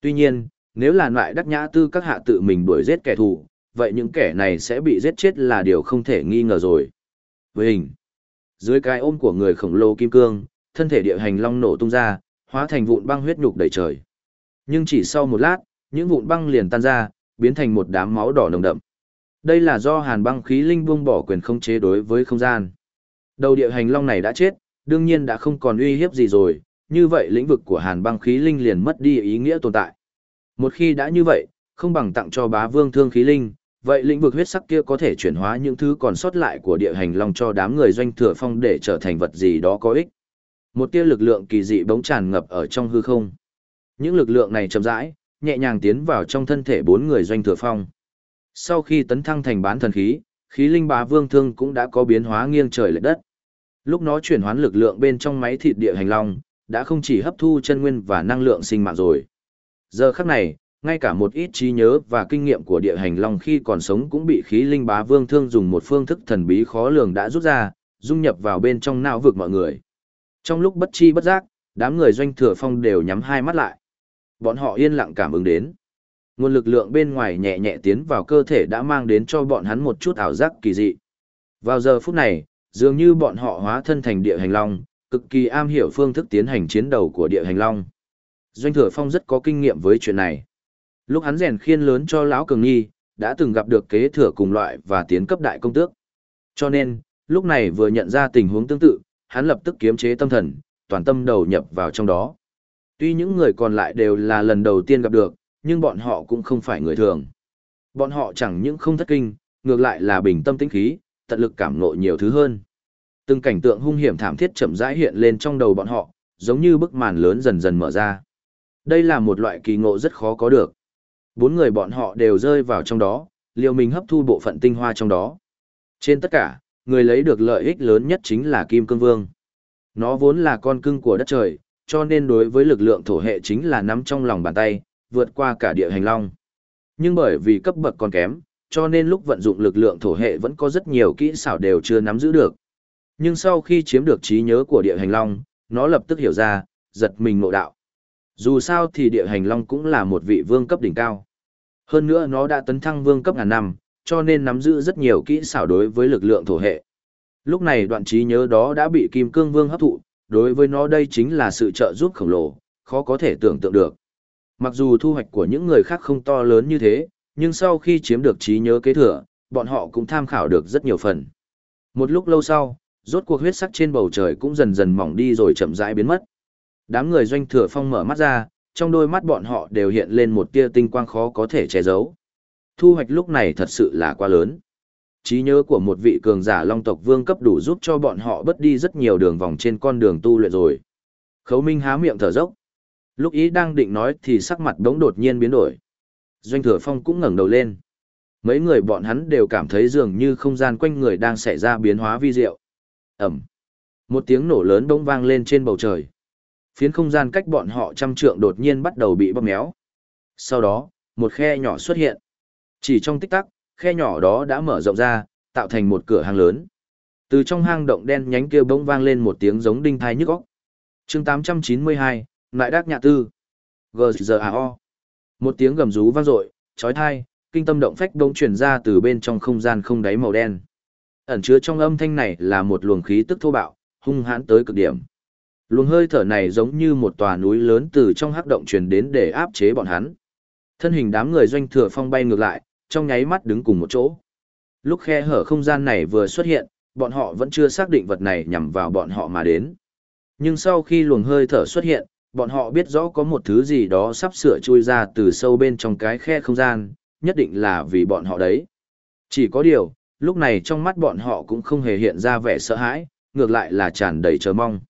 Tuy nhiên, nếu là loại đắc nhã tư các hạ tự mình đuổi giết kẻ thù, vậy những kẻ này sẽ bị giết chết là điều không thể nghi ngờ rồi. Với hình, dưới cái ôm của người khổng lồ kim cương, thân thể địa hành long nổ tung ra, hóa thành vụn băng huyết nhục đầy trời. Nhưng chỉ sau một lát, những vụn băng liền tan ra, biến thành một đám máu đỏ nồng đậm. Đây là do hàn băng khí linh buông bỏ quyền không chế đối với không gian. Đầu địa hành long này đã chết, đương nhiên đã không còn uy hiếp gì rồi, như vậy lĩnh vực của hàn băng khí linh liền mất đi ý nghĩa tồn tại. Một khi đã như vậy, không bằng tặng cho bá vương thương khí linh, vậy lĩnh vực huyết sắc kia có thể chuyển hóa những thứ còn sót lại của địa hành long cho đám người doanh thừa phong để trở thành vật gì đó có ích. Một tia lực lượng kỳ dị bỗng tràn ngập ở trong hư không. Những lực lượng này chậm rãi, nhẹ nhàng tiến vào trong thân thể bốn người doanh thừa phong. Sau khi tấn thăng thành bán thần khí, khí linh bá vương thương cũng đã có biến hóa nghiêng trời lệch đất. Lúc nó chuyển hoán lực lượng bên trong máy thịt địa hành long, đã không chỉ hấp thu chân nguyên và năng lượng sinh mạng rồi. Giờ khắc này, ngay cả một ít trí nhớ và kinh nghiệm của địa hành long khi còn sống cũng bị khí linh bá vương thương dùng một phương thức thần bí khó lường đã rút ra, dung nhập vào bên trong não vực mọi người. Trong lúc bất chi bất giác, đám người doanh thừa phong đều nhắm hai mắt lại. Bọn họ yên lặng cảm ứng đến. Nguồn lực lượng bên ngoài nhẹ nhẹ tiến vào cơ thể đã mang đến cho bọn hắn một chút ảo giác kỳ dị. Vào giờ phút này, dường như bọn họ hóa thân thành địa hành long, cực kỳ am hiểu phương thức tiến hành chiến đấu của địa hành long. Doanh Thừa Phong rất có kinh nghiệm với chuyện này. Lúc hắn rèn khiên lớn cho lão Cường Nghi, đã từng gặp được kế thừa cùng loại và tiến cấp đại công tước. Cho nên, lúc này vừa nhận ra tình huống tương tự, hắn lập tức kiếm chế tâm thần, toàn tâm đầu nhập vào trong đó. Tuy những người còn lại đều là lần đầu tiên gặp được, nhưng bọn họ cũng không phải người thường. Bọn họ chẳng những không thất kinh, ngược lại là bình tâm tĩnh khí, tận lực cảm ngộ nhiều thứ hơn. Từng cảnh tượng hung hiểm thảm thiết chậm rãi hiện lên trong đầu bọn họ, giống như bức màn lớn dần dần mở ra. Đây là một loại kỳ ngộ rất khó có được. Bốn người bọn họ đều rơi vào trong đó, liều mình hấp thu bộ phận tinh hoa trong đó. Trên tất cả, người lấy được lợi ích lớn nhất chính là Kim Cương Vương. Nó vốn là con cưng của đất trời, cho nên đối với lực lượng thổ hệ chính là nắm trong lòng bàn tay, vượt qua cả địa hành long. Nhưng bởi vì cấp bậc còn kém, cho nên lúc vận dụng lực lượng thổ hệ vẫn có rất nhiều kỹ xảo đều chưa nắm giữ được. Nhưng sau khi chiếm được trí nhớ của địa hành long, nó lập tức hiểu ra, giật mình ngộ đạo. Dù sao thì địa hành long cũng là một vị vương cấp đỉnh cao. Hơn nữa nó đã tấn thăng vương cấp ngàn năm, cho nên nắm giữ rất nhiều kỹ xảo đối với lực lượng thổ hệ. Lúc này đoạn trí nhớ đó đã bị Kim Cương Vương hấp thụ, đối với nó đây chính là sự trợ giúp khổng lồ, khó có thể tưởng tượng được. Mặc dù thu hoạch của những người khác không to lớn như thế, nhưng sau khi chiếm được trí nhớ kế thừa, bọn họ cũng tham khảo được rất nhiều phần. Một lúc lâu sau, rốt cuộc huyết sắc trên bầu trời cũng dần dần mỏng đi rồi chậm rãi biến mất. Đám người doanh thừa phong mở mắt ra, trong đôi mắt bọn họ đều hiện lên một tia tinh quang khó có thể che giấu. Thu hoạch lúc này thật sự là quá lớn. Trí nhớ của một vị cường giả long tộc vương cấp đủ giúp cho bọn họ bớt đi rất nhiều đường vòng trên con đường tu luyện rồi. Khấu Minh há miệng thở dốc. Lúc ý đang định nói thì sắc mặt đống đột nhiên biến đổi. Doanh thừa phong cũng ngẩng đầu lên. Mấy người bọn hắn đều cảm thấy dường như không gian quanh người đang xảy ra biến hóa vi diệu. Ẩm. Một tiếng nổ lớn bỗng vang lên trên bầu trời. Phiến không gian cách bọn họ trăm trượng đột nhiên bắt đầu bị bóp méo. Sau đó, một khe nhỏ xuất hiện. Chỉ trong tích tắc, khe nhỏ đó đã mở rộng ra, tạo thành một cửa hang lớn. Từ trong hang động đen nhánh kia bỗng vang lên một tiếng giống đinh thai nhức óc. Chương 892, Lại Đắc Nhạ Tư. GZAO. Một tiếng gầm rú vang dội, chói tai, kinh tâm động phách bỗng truyền ra từ bên trong không gian không đáy màu đen. Ẩn chứa trong âm thanh này là một luồng khí tức thô bạo, hung hãn tới cực điểm. Luồng hơi thở này giống như một tòa núi lớn từ trong hắc động truyền đến để áp chế bọn hắn. Thân hình đám người doanh thừa phong bay ngược lại, trong nháy mắt đứng cùng một chỗ. Lúc khe hở không gian này vừa xuất hiện, bọn họ vẫn chưa xác định vật này nhằm vào bọn họ mà đến. Nhưng sau khi luồng hơi thở xuất hiện, bọn họ biết rõ có một thứ gì đó sắp sửa chui ra từ sâu bên trong cái khe không gian, nhất định là vì bọn họ đấy. Chỉ có điều, lúc này trong mắt bọn họ cũng không hề hiện ra vẻ sợ hãi, ngược lại là tràn đầy chờ mong.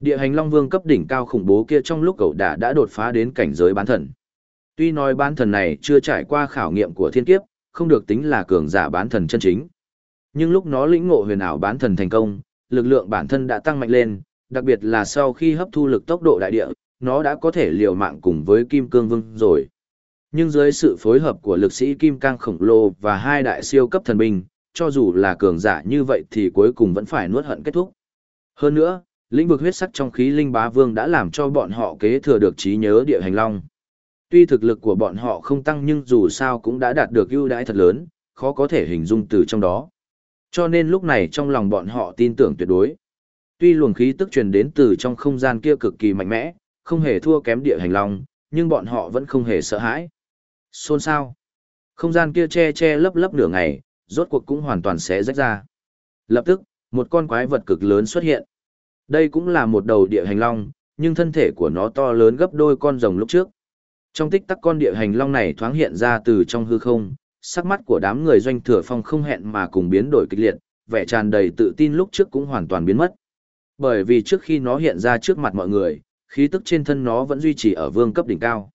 Địa hành Long Vương cấp đỉnh cao khủng bố kia trong lúc cậu đã đã đột phá đến cảnh giới bán thần. Tuy nói bán thần này chưa trải qua khảo nghiệm của thiên kiếp, không được tính là cường giả bán thần chân chính. Nhưng lúc nó lĩnh ngộ huyền ảo bán thần thành công, lực lượng bản thân đã tăng mạnh lên, đặc biệt là sau khi hấp thu lực tốc độ đại địa, nó đã có thể liều mạng cùng với Kim Cương Vương rồi. Nhưng dưới sự phối hợp của lực sĩ Kim Cang khổng lồ và hai đại siêu cấp thần binh, cho dù là cường giả như vậy thì cuối cùng vẫn phải nuốt hận kết thúc. Hơn nữa, lĩnh vực huyết sắc trong khí linh bá vương đã làm cho bọn họ kế thừa được trí nhớ địa hành long. Tuy thực lực của bọn họ không tăng nhưng dù sao cũng đã đạt được ưu đãi thật lớn, khó có thể hình dung từ trong đó. Cho nên lúc này trong lòng bọn họ tin tưởng tuyệt đối. Tuy luồng khí tức truyền đến từ trong không gian kia cực kỳ mạnh mẽ, không hề thua kém địa hành long, nhưng bọn họ vẫn không hề sợ hãi. Xôn sao? Không gian kia che che lấp lấp nửa ngày, rốt cuộc cũng hoàn toàn sẽ rách ra. Lập tức, một con quái vật cực lớn xuất hiện. Đây cũng là một đầu địa hành long, nhưng thân thể của nó to lớn gấp đôi con rồng lúc trước. Trong tích tắc con địa hành long này thoáng hiện ra từ trong hư không, sắc mắt của đám người doanh thừa phong không hẹn mà cùng biến đổi kịch liệt, vẻ tràn đầy tự tin lúc trước cũng hoàn toàn biến mất. Bởi vì trước khi nó hiện ra trước mặt mọi người, khí tức trên thân nó vẫn duy trì ở vương cấp đỉnh cao.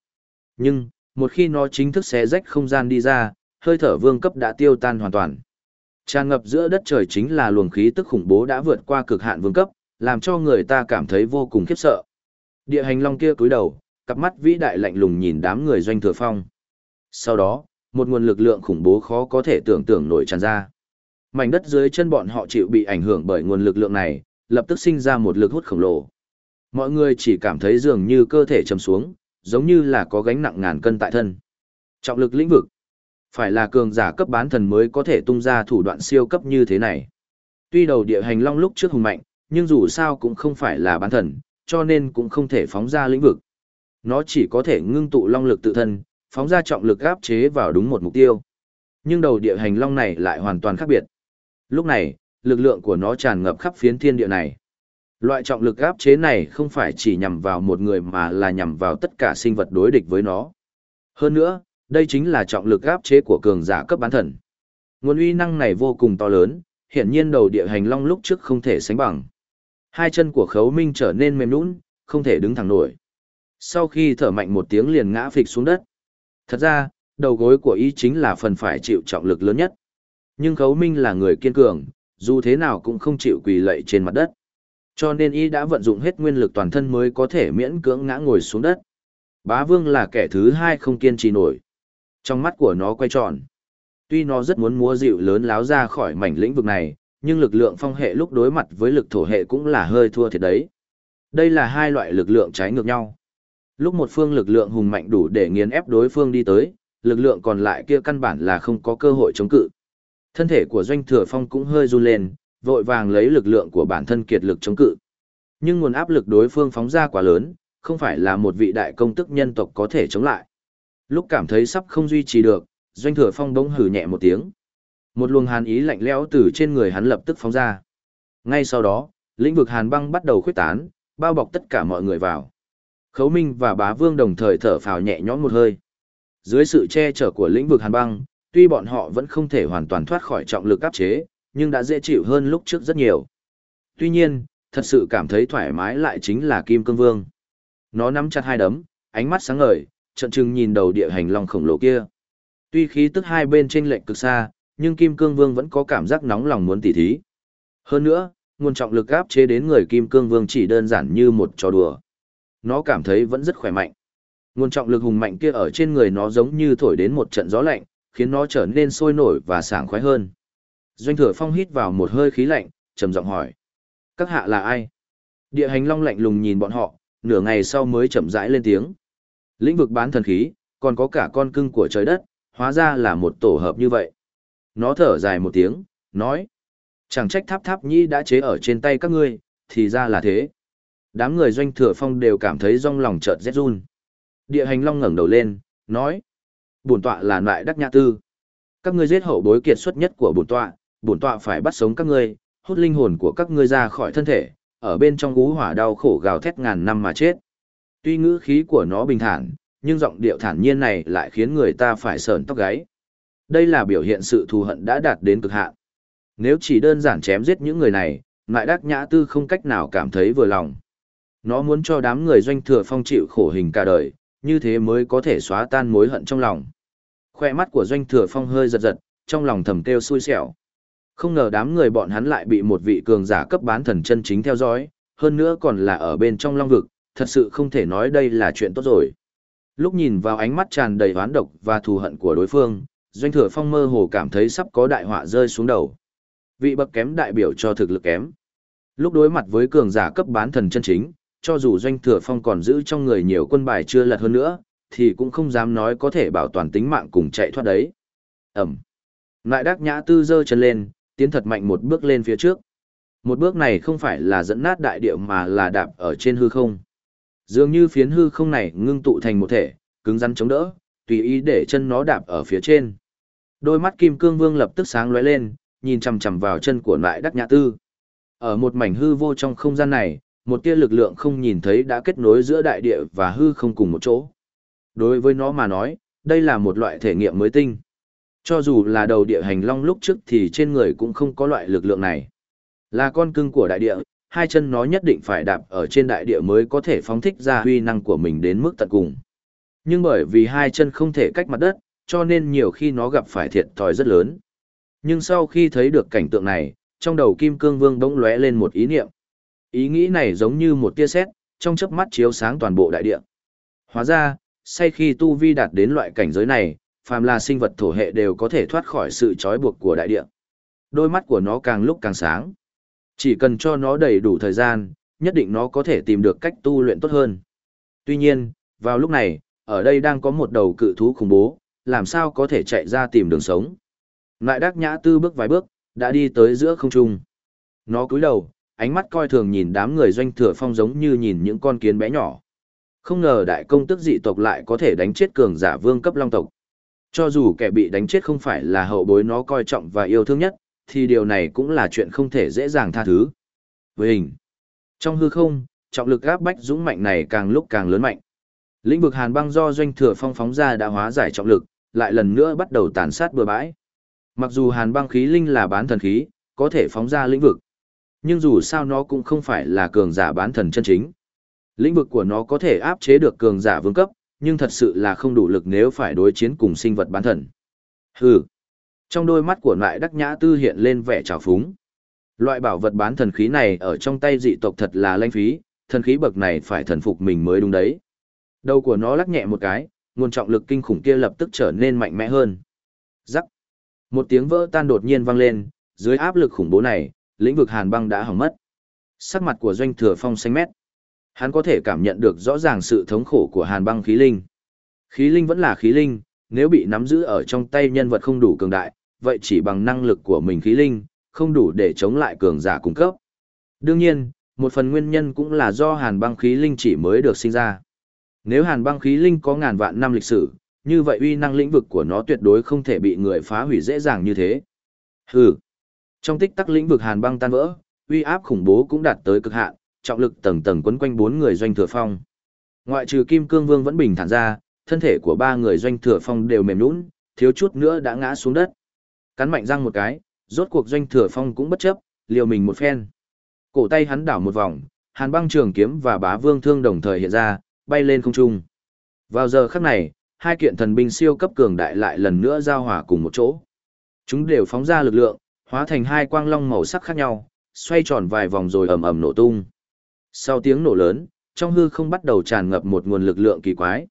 Nhưng, một khi nó chính thức xé rách không gian đi ra, hơi thở vương cấp đã tiêu tan hoàn toàn. Tràn ngập giữa đất trời chính là luồng khí tức khủng bố đã vượt qua cực hạn vương cấp, làm cho người ta cảm thấy vô cùng khiếp sợ. Địa hành long kia cúi đầu, cặp mắt vĩ đại lạnh lùng nhìn đám người doanh thừa phong. Sau đó, một nguồn lực lượng khủng bố khó có thể tưởng tượng nổi tràn ra. Mảnh đất dưới chân bọn họ chịu bị ảnh hưởng bởi nguồn lực lượng này, lập tức sinh ra một lực hút khổng lồ. Mọi người chỉ cảm thấy dường như cơ thể trầm xuống, giống như là có gánh nặng ngàn cân tại thân. Trọng lực lĩnh vực. Phải là cường giả cấp bán thần mới có thể tung ra thủ đoạn siêu cấp như thế này. Tuy đầu địa hành long lúc trước hùng mạnh, nhưng dù sao cũng không phải là bán thần, cho nên cũng không thể phóng ra lĩnh vực. Nó chỉ có thể ngưng tụ long lực tự thân, phóng ra trọng lực áp chế vào đúng một mục tiêu. Nhưng đầu địa hành long này lại hoàn toàn khác biệt. Lúc này, lực lượng của nó tràn ngập khắp phiến thiên địa này. Loại trọng lực áp chế này không phải chỉ nhằm vào một người mà là nhằm vào tất cả sinh vật đối địch với nó. Hơn nữa, đây chính là trọng lực áp chế của cường giả cấp bán thần. Nguồn uy năng này vô cùng to lớn, hiển nhiên đầu địa hành long lúc trước không thể sánh bằng. Hai chân của khấu minh trở nên mềm nũng, không thể đứng thẳng nổi. Sau khi thở mạnh một tiếng liền ngã phịch xuống đất. Thật ra, đầu gối của y chính là phần phải chịu trọng lực lớn nhất. Nhưng khấu minh là người kiên cường, dù thế nào cũng không chịu quỳ lạy trên mặt đất. Cho nên y đã vận dụng hết nguyên lực toàn thân mới có thể miễn cưỡng ngã ngồi xuống đất. Bá vương là kẻ thứ hai không kiên trì nổi. Trong mắt của nó quay tròn. Tuy nó rất muốn múa dịu lớn láo ra khỏi mảnh lĩnh vực này, nhưng lực lượng phong hệ lúc đối mặt với lực thổ hệ cũng là hơi thua thiệt đấy. Đây là hai loại lực lượng trái ngược nhau. Lúc một phương lực lượng hùng mạnh đủ để nghiền ép đối phương đi tới, lực lượng còn lại kia căn bản là không có cơ hội chống cự. Thân thể của doanh thừa phong cũng hơi run lên, vội vàng lấy lực lượng của bản thân kiệt lực chống cự. Nhưng nguồn áp lực đối phương phóng ra quá lớn, không phải là một vị đại công tức nhân tộc có thể chống lại. Lúc cảm thấy sắp không duy trì được, doanh thừa phong bỗng hử nhẹ một tiếng. Một luồng hàn ý lạnh lẽo từ trên người hắn lập tức phóng ra. Ngay sau đó, lĩnh vực hàn băng bắt đầu khuếch tán, bao bọc tất cả mọi người vào. Khấu Minh và Bá Vương đồng thời thở phào nhẹ nhõm một hơi. Dưới sự che chở của lĩnh vực hàn băng, tuy bọn họ vẫn không thể hoàn toàn thoát khỏi trọng lực áp chế, nhưng đã dễ chịu hơn lúc trước rất nhiều. Tuy nhiên, thật sự cảm thấy thoải mái lại chính là Kim Cương Vương. Nó nắm chặt hai đấm, ánh mắt sáng ngời, trận trừng nhìn đầu địa hành long khổng lồ kia. Tuy khí tức hai bên trên lệnh cực xa, nhưng Kim Cương Vương vẫn có cảm giác nóng lòng muốn tỉ thí. Hơn nữa, nguồn trọng lực áp chế đến người Kim Cương Vương chỉ đơn giản như một trò đùa. Nó cảm thấy vẫn rất khỏe mạnh. Nguồn trọng lực hùng mạnh kia ở trên người nó giống như thổi đến một trận gió lạnh, khiến nó trở nên sôi nổi và sảng khoái hơn. Doanh thừa phong hít vào một hơi khí lạnh, trầm giọng hỏi. Các hạ là ai? Địa hành long lạnh lùng nhìn bọn họ, nửa ngày sau mới chậm rãi lên tiếng. Lĩnh vực bán thần khí, còn có cả con cưng của trời đất, hóa ra là một tổ hợp như vậy. Nó thở dài một tiếng, nói. Chẳng trách tháp tháp nhĩ đã chế ở trên tay các ngươi, thì ra là thế. Đám người doanh thừa phong đều cảm thấy rong lòng chợt rét run. Địa hành long ngẩng đầu lên, nói. Bổn tọa là loại đắc nhã tư. Các ngươi giết hậu bối kiệt xuất nhất của bổn tọa, bổn tọa phải bắt sống các ngươi, hút linh hồn của các ngươi ra khỏi thân thể, ở bên trong gú hỏa đau khổ gào thét ngàn năm mà chết. Tuy ngữ khí của nó bình thản, nhưng giọng điệu thản nhiên này lại khiến người ta phải sờn tóc gáy. Đây là biểu hiện sự thù hận đã đạt đến cực hạn. Nếu chỉ đơn giản chém giết những người này, Ngại Đắc Nhã Tư không cách nào cảm thấy vừa lòng. Nó muốn cho đám người doanh thừa phong chịu khổ hình cả đời, như thế mới có thể xóa tan mối hận trong lòng. Khoe mắt của doanh thừa phong hơi giật giật, trong lòng thầm kêu xui xẻo. Không ngờ đám người bọn hắn lại bị một vị cường giả cấp bán thần chân chính theo dõi, hơn nữa còn là ở bên trong long vực, thật sự không thể nói đây là chuyện tốt rồi. Lúc nhìn vào ánh mắt tràn đầy oán độc và thù hận của đối phương, doanh thừa phong mơ hồ cảm thấy sắp có đại họa rơi xuống đầu. Vị bậc kém đại biểu cho thực lực kém. Lúc đối mặt với cường giả cấp bán thần chân chính, cho dù doanh thừa phong còn giữ trong người nhiều quân bài chưa lật hơn nữa, thì cũng không dám nói có thể bảo toàn tính mạng cùng chạy thoát đấy. Ẩm. Lại đắc nhã tư giơ chân lên, tiến thật mạnh một bước lên phía trước. Một bước này không phải là dẫn nát đại địa mà là đạp ở trên hư không. Dường như phiến hư không này ngưng tụ thành một thể, cứng rắn chống đỡ, tùy ý để chân nó đạp ở phía trên. Đôi mắt Kim Cương Vương lập tức sáng lóe lên, nhìn chằm chằm vào chân của lại Đắc Nhã Tư. Ở một mảnh hư vô trong không gian này, một tia lực lượng không nhìn thấy đã kết nối giữa đại địa và hư không cùng một chỗ. Đối với nó mà nói, đây là một loại thể nghiệm mới tinh. Cho dù là đầu địa hành long lúc trước thì trên người cũng không có loại lực lượng này. Là con cưng của đại địa, hai chân nó nhất định phải đạp ở trên đại địa mới có thể phóng thích ra huy năng của mình đến mức tận cùng. Nhưng bởi vì hai chân không thể cách mặt đất, cho nên nhiều khi nó gặp phải thiệt thòi rất lớn. Nhưng sau khi thấy được cảnh tượng này, trong đầu Kim Cương Vương bỗng lóe lên một ý niệm. Ý nghĩ này giống như một tia sét, trong chớp mắt chiếu sáng toàn bộ đại địa. Hóa ra, say khi tu vi đạt đến loại cảnh giới này, phàm là sinh vật thổ hệ đều có thể thoát khỏi sự trói buộc của đại địa. Đôi mắt của nó càng lúc càng sáng. Chỉ cần cho nó đầy đủ thời gian, nhất định nó có thể tìm được cách tu luyện tốt hơn. Tuy nhiên, vào lúc này, ở đây đang có một đầu cự thú khủng bố, làm sao có thể chạy ra tìm đường sống. Lại đắc nhã tư bước vài bước, đã đi tới giữa không trung. Nó cúi đầu, ánh mắt coi thường nhìn đám người doanh thừa phong giống như nhìn những con kiến bé nhỏ. Không ngờ đại công tức dị tộc lại có thể đánh chết cường giả vương cấp long tộc. Cho dù kẻ bị đánh chết không phải là hậu bối nó coi trọng và yêu thương nhất, thì điều này cũng là chuyện không thể dễ dàng tha thứ. Với hình, trong hư không, trọng lực áp bách dũng mạnh này càng lúc càng lớn mạnh. Lĩnh vực hàn băng do doanh thừa phong phóng ra đã hóa giải trọng lực, lại lần nữa bắt đầu tàn sát bừa bãi. Mặc dù hàn băng khí linh là bán thần khí, có thể phóng ra lĩnh vực. Nhưng dù sao nó cũng không phải là cường giả bán thần chân chính. Lĩnh vực của nó có thể áp chế được cường giả vương cấp, nhưng thật sự là không đủ lực nếu phải đối chiến cùng sinh vật bán thần. Hừ. Trong đôi mắt của loại đắc nhã tư hiện lên vẻ trào phúng. Loại bảo vật bán thần khí này ở trong tay dị tộc thật là lanh phí, thần khí bậc này phải thần phục mình mới đúng đấy. Đầu của nó lắc nhẹ một cái, nguồn trọng lực kinh khủng kia lập tức trở nên mạnh mẽ hơn. Rắc. Một tiếng vỡ tan đột nhiên vang lên, dưới áp lực khủng bố này, lĩnh vực hàn băng đã hỏng mất. Sắc mặt của doanh thừa phong xanh mét. Hắn có thể cảm nhận được rõ ràng sự thống khổ của hàn băng khí linh. Khí linh vẫn là khí linh, nếu bị nắm giữ ở trong tay nhân vật không đủ cường đại, vậy chỉ bằng năng lực của mình khí linh, không đủ để chống lại cường giả cung cấp. Đương nhiên, một phần nguyên nhân cũng là do hàn băng khí linh chỉ mới được sinh ra. Nếu hàn băng khí linh có ngàn vạn năm lịch sử, như vậy uy năng lĩnh vực của nó tuyệt đối không thể bị người phá hủy dễ dàng như thế. Hừ. Trong tích tắc lĩnh vực hàn băng tan vỡ, uy áp khủng bố cũng đạt tới cực hạn, trọng lực tầng tầng quấn quanh bốn người doanh thừa phong. Ngoại trừ Kim Cương Vương vẫn bình thản ra, thân thể của ba người doanh thừa phong đều mềm nhũn, thiếu chút nữa đã ngã xuống đất. Cắn mạnh răng một cái, rốt cuộc doanh thừa phong cũng bất chấp, liều mình một phen. Cổ tay hắn đảo một vòng, hàn băng trường kiếm và bá vương thương đồng thời hiện ra, bay lên không trung. Vào giờ khắc này, hai kiện thần binh siêu cấp cường đại lại lần nữa giao hòa cùng một chỗ. Chúng đều phóng ra lực lượng, hóa thành hai quang long màu sắc khác nhau, xoay tròn vài vòng rồi ầm ầm nổ tung. Sau tiếng nổ lớn, trong hư không bắt đầu tràn ngập một nguồn lực lượng kỳ quái.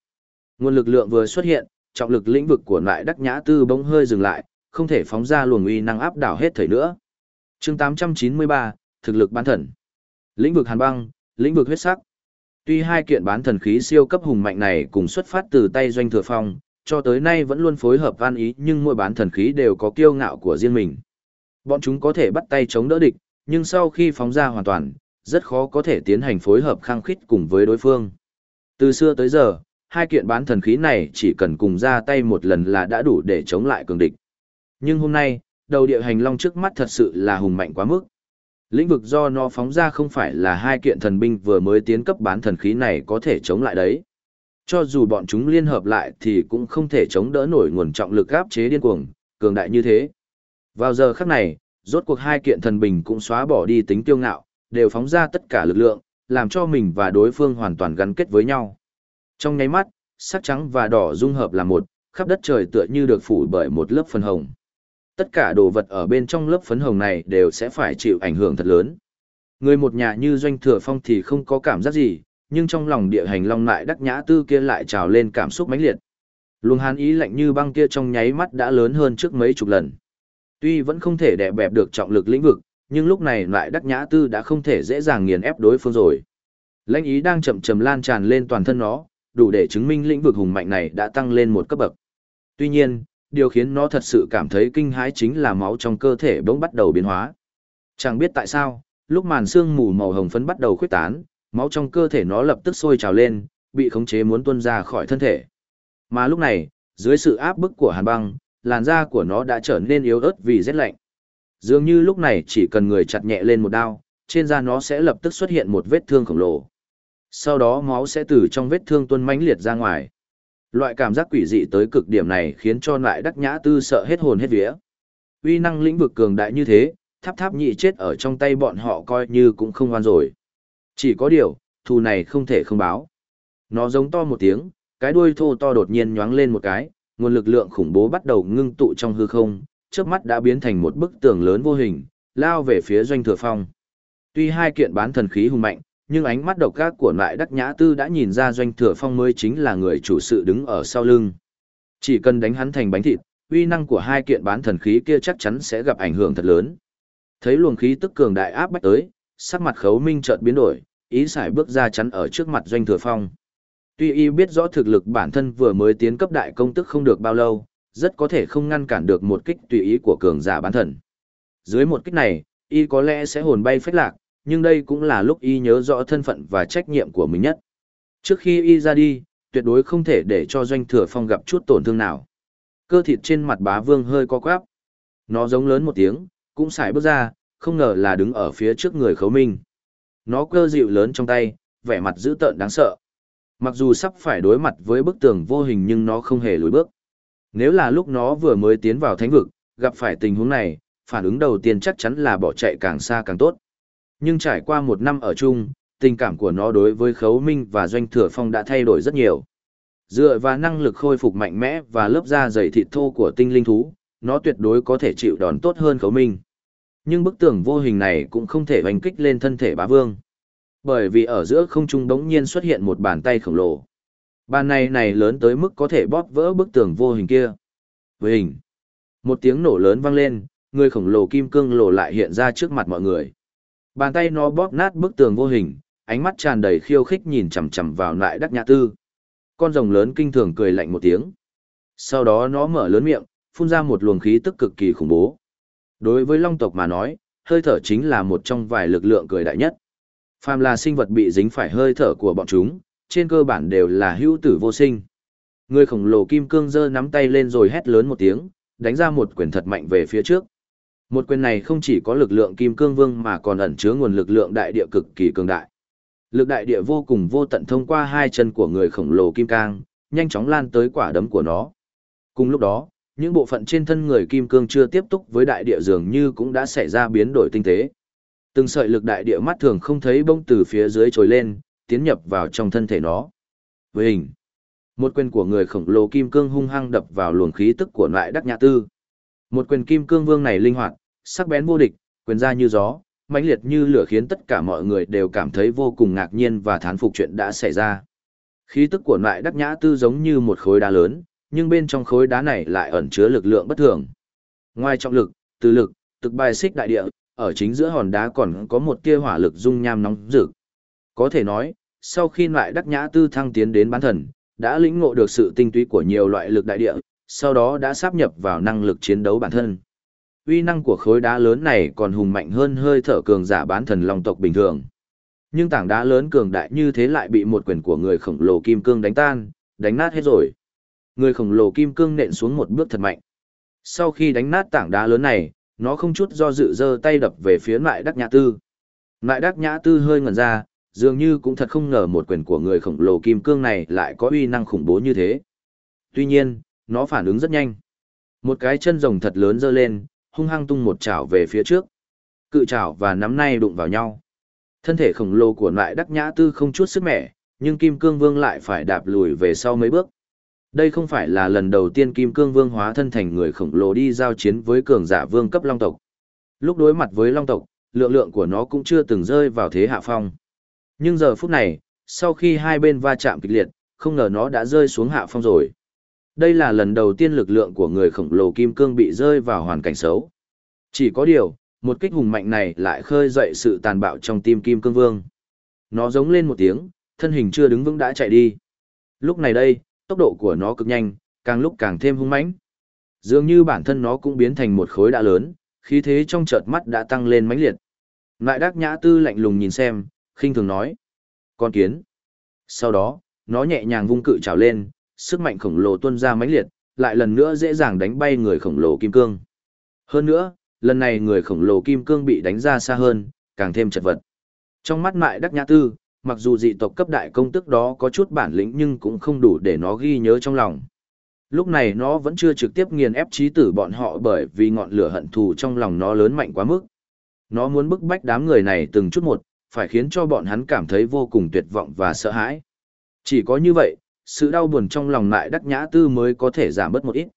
Nguồn lực lượng vừa xuất hiện, trọng lực lĩnh vực của lại đắc nhã tư bỗng hơi dừng lại, không thể phóng ra luồng uy năng áp đảo hết thời nữa. Chương 893, thực lực bán thần. Lĩnh vực hàn băng, lĩnh vực huyết sắc. Tuy hai kiện bán thần khí siêu cấp hùng mạnh này cùng xuất phát từ tay doanh thừa phong, cho tới nay vẫn luôn phối hợp an ý nhưng mỗi bán thần khí đều có kiêu ngạo của riêng mình. Bọn chúng có thể bắt tay chống đỡ địch, nhưng sau khi phóng ra hoàn toàn, rất khó có thể tiến hành phối hợp khăng khít cùng với đối phương. Từ xưa tới giờ, hai kiện bán thần khí này chỉ cần cùng ra tay một lần là đã đủ để chống lại cường địch. Nhưng hôm nay, đầu địa hành long trước mắt thật sự là hùng mạnh quá mức. Lĩnh vực do nó phóng ra không phải là hai kiện thần binh vừa mới tiến cấp bán thần khí này có thể chống lại đấy. Cho dù bọn chúng liên hợp lại thì cũng không thể chống đỡ nổi nguồn trọng lực áp chế điên cuồng, cường đại như thế. Vào giờ khắc này, rốt cuộc hai kiện thần bình cũng xóa bỏ đi tính tiêu ngạo, đều phóng ra tất cả lực lượng, làm cho mình và đối phương hoàn toàn gắn kết với nhau. Trong nháy mắt, sắc trắng và đỏ dung hợp là một, khắp đất trời tựa như được phủ bởi một lớp phần hồng. Tất cả đồ vật ở bên trong lớp phấn hồng này đều sẽ phải chịu ảnh hưởng thật lớn. Người một nhà như doanh thừa phong thì không có cảm giác gì, nhưng trong lòng địa hành long lại đắc nhã tư kia lại trào lên cảm xúc mãnh liệt. Luồng hàn ý lạnh như băng kia trong nháy mắt đã lớn hơn trước mấy chục lần. Tuy vẫn không thể đè bẹp được trọng lực lĩnh vực, nhưng lúc này lại đắc nhã tư đã không thể dễ dàng nghiền ép đối phương rồi. Lãnh ý đang chậm chậm lan tràn lên toàn thân nó, đủ để chứng minh lĩnh vực hùng mạnh này đã tăng lên một cấp bậc. Tuy nhiên, điều khiến nó thật sự cảm thấy kinh hãi chính là máu trong cơ thể bỗng bắt đầu biến hóa. Chẳng biết tại sao, lúc màn xương mù màu hồng phấn bắt đầu khuếch tán, máu trong cơ thể nó lập tức sôi trào lên, bị khống chế muốn tuôn ra khỏi thân thể. Mà lúc này, dưới sự áp bức của hàn băng, làn da của nó đã trở nên yếu ớt vì rét lạnh. Dường như lúc này chỉ cần người chặt nhẹ lên một đao, trên da nó sẽ lập tức xuất hiện một vết thương khổng lồ. Sau đó máu sẽ từ trong vết thương tuôn mãnh liệt ra ngoài. Loại cảm giác quỷ dị tới cực điểm này khiến cho lại đắc nhã tư sợ hết hồn hết vía. Uy năng lĩnh vực cường đại như thế, tháp tháp nhị chết ở trong tay bọn họ coi như cũng không oan rồi. Chỉ có điều, thù này không thể không báo. Nó giống to một tiếng, cái đuôi thô to đột nhiên nhoáng lên một cái, nguồn lực lượng khủng bố bắt đầu ngưng tụ trong hư không, trước mắt đã biến thành một bức tường lớn vô hình, lao về phía doanh thừa phong. Tuy hai kiện bán thần khí hùng mạnh, nhưng ánh mắt độc ác của lại đắc nhã tư đã nhìn ra doanh thừa phong mới chính là người chủ sự đứng ở sau lưng. Chỉ cần đánh hắn thành bánh thịt, uy năng của hai kiện bán thần khí kia chắc chắn sẽ gặp ảnh hưởng thật lớn. Thấy luồng khí tức cường đại áp bách tới, sắc mặt khấu minh chợt biến đổi, ý sải bước ra chắn ở trước mặt doanh thừa phong. Tuy y biết rõ thực lực bản thân vừa mới tiến cấp đại công tức không được bao lâu, rất có thể không ngăn cản được một kích tùy ý của cường giả bán thần. Dưới một kích này, y có lẽ sẽ hồn bay phách lạc, nhưng đây cũng là lúc y nhớ rõ thân phận và trách nhiệm của mình nhất. Trước khi y ra đi, tuyệt đối không thể để cho doanh thừa phong gặp chút tổn thương nào. Cơ thịt trên mặt bá vương hơi co quắp. Nó giống lớn một tiếng, cũng xài bước ra, không ngờ là đứng ở phía trước người khấu minh. Nó cơ dịu lớn trong tay, vẻ mặt dữ tợn đáng sợ. Mặc dù sắp phải đối mặt với bức tường vô hình nhưng nó không hề lùi bước. Nếu là lúc nó vừa mới tiến vào thánh vực, gặp phải tình huống này, phản ứng đầu tiên chắc chắn là bỏ chạy càng xa càng tốt. Nhưng trải qua một năm ở chung, tình cảm của nó đối với Khấu Minh và Doanh Thừa Phong đã thay đổi rất nhiều. Dựa vào năng lực khôi phục mạnh mẽ và lớp da dày thịt thô của tinh linh thú, nó tuyệt đối có thể chịu đòn tốt hơn Khấu Minh. Nhưng bức tường vô hình này cũng không thể hoành kích lên thân thể bá vương. Bởi vì ở giữa không trung đống nhiên xuất hiện một bàn tay khổng lồ. Bàn này này lớn tới mức có thể bóp vỡ bức tường vô hình kia. Vô hình. Một tiếng nổ lớn vang lên, người khổng lồ kim cương lồ lại hiện ra trước mặt mọi người. Bàn tay nó bóp nát bức tường vô hình, ánh mắt tràn đầy khiêu khích nhìn chằm chằm vào lại đắc nhã tư. Con rồng lớn kinh thường cười lạnh một tiếng. Sau đó nó mở lớn miệng, phun ra một luồng khí tức cực kỳ khủng bố. Đối với long tộc mà nói, hơi thở chính là một trong vài lực lượng cười đại nhất. Phàm là sinh vật bị dính phải hơi thở của bọn chúng, trên cơ bản đều là hữu tử vô sinh. Người khổng lồ kim cương giơ nắm tay lên rồi hét lớn một tiếng, đánh ra một quyền thật mạnh về phía trước. Một quyền này không chỉ có lực lượng kim cương vương mà còn ẩn chứa nguồn lực lượng đại địa cực kỳ cường đại. Lực đại địa vô cùng vô tận thông qua hai chân của người khổng lồ kim cang, nhanh chóng lan tới quả đấm của nó. Cùng lúc đó, những bộ phận trên thân người kim cương chưa tiếp tục với đại địa dường như cũng đã xảy ra biến đổi tinh tế. Từng sợi lực đại địa mắt thường không thấy bông từ phía dưới trồi lên, tiến nhập vào trong thân thể nó. Với hình, một quyền của người khổng lồ kim cương hung hăng đập vào luồng khí tức của loại đắc nhã tư. Một quyền kim cương vương này linh hoạt, sắc bén vô địch, quyền ra như gió, mãnh liệt như lửa khiến tất cả mọi người đều cảm thấy vô cùng ngạc nhiên và thán phục chuyện đã xảy ra. Khí tức của loại đắc nhã tư giống như một khối đá lớn, nhưng bên trong khối đá này lại ẩn chứa lực lượng bất thường. Ngoài trọng lực, từ lực, thực bài xích đại địa, ở chính giữa hòn đá còn có một tia hỏa lực dung nham nóng rực. Có thể nói, sau khi loại đắc nhã tư thăng tiến đến bán thần, đã lĩnh ngộ được sự tinh túy của nhiều loại lực đại địa, sau đó đã sáp nhập vào năng lực chiến đấu bản thân. Uy năng của khối đá lớn này còn hùng mạnh hơn hơi thở cường giả bán thần long tộc bình thường. Nhưng tảng đá lớn cường đại như thế lại bị một quyền của người khổng lồ kim cương đánh tan, đánh nát hết rồi. Người khổng lồ kim cương nện xuống một bước thật mạnh. Sau khi đánh nát tảng đá lớn này, nó không chút do dự giơ tay đập về phía lại đắc nhã tư. Lại đắc nhã tư hơi ngẩn ra, dường như cũng thật không ngờ một quyền của người khổng lồ kim cương này lại có uy năng khủng bố như thế. Tuy nhiên, nó phản ứng rất nhanh. Một cái chân rồng thật lớn giơ lên, hung hăng tung một chảo về phía trước. Cự chảo và nắm nay đụng vào nhau. Thân thể khổng lồ của lại đắc nhã tư không chút sức mẻ, nhưng Kim Cương Vương lại phải đạp lùi về sau mấy bước. Đây không phải là lần đầu tiên Kim Cương Vương hóa thân thành người khổng lồ đi giao chiến với cường giả vương cấp Long tộc. Lúc đối mặt với Long tộc, lượng lượng của nó cũng chưa từng rơi vào thế hạ phong. Nhưng giờ phút này, sau khi hai bên va chạm kịch liệt, không ngờ nó đã rơi xuống hạ phong rồi. Đây là lần đầu tiên lực lượng của người khổng lồ kim cương bị rơi vào hoàn cảnh xấu. Chỉ có điều, một kích hùng mạnh này lại khơi dậy sự tàn bạo trong tim kim cương vương. Nó giống lên một tiếng, thân hình chưa đứng vững đã chạy đi. Lúc này đây, tốc độ của nó cực nhanh, càng lúc càng thêm hung mãnh. Dường như bản thân nó cũng biến thành một khối đá lớn, khí thế trong chợt mắt đã tăng lên mãnh liệt. Lại đắc nhã tư lạnh lùng nhìn xem, khinh thường nói. Con kiến. Sau đó, nó nhẹ nhàng vung cự trào lên, sức mạnh khổng lồ tuôn ra mãnh liệt, lại lần nữa dễ dàng đánh bay người khổng lồ kim cương. Hơn nữa, lần này người khổng lồ kim cương bị đánh ra xa hơn, càng thêm chật vật. Trong mắt mại đắc nhã tư, mặc dù dị tộc cấp đại công tức đó có chút bản lĩnh nhưng cũng không đủ để nó ghi nhớ trong lòng. Lúc này nó vẫn chưa trực tiếp nghiền ép trí tử bọn họ bởi vì ngọn lửa hận thù trong lòng nó lớn mạnh quá mức. Nó muốn bức bách đám người này từng chút một, phải khiến cho bọn hắn cảm thấy vô cùng tuyệt vọng và sợ hãi. Chỉ có như vậy, sự đau buồn trong lòng lại đắc nhã tư mới có thể giảm bớt một ít.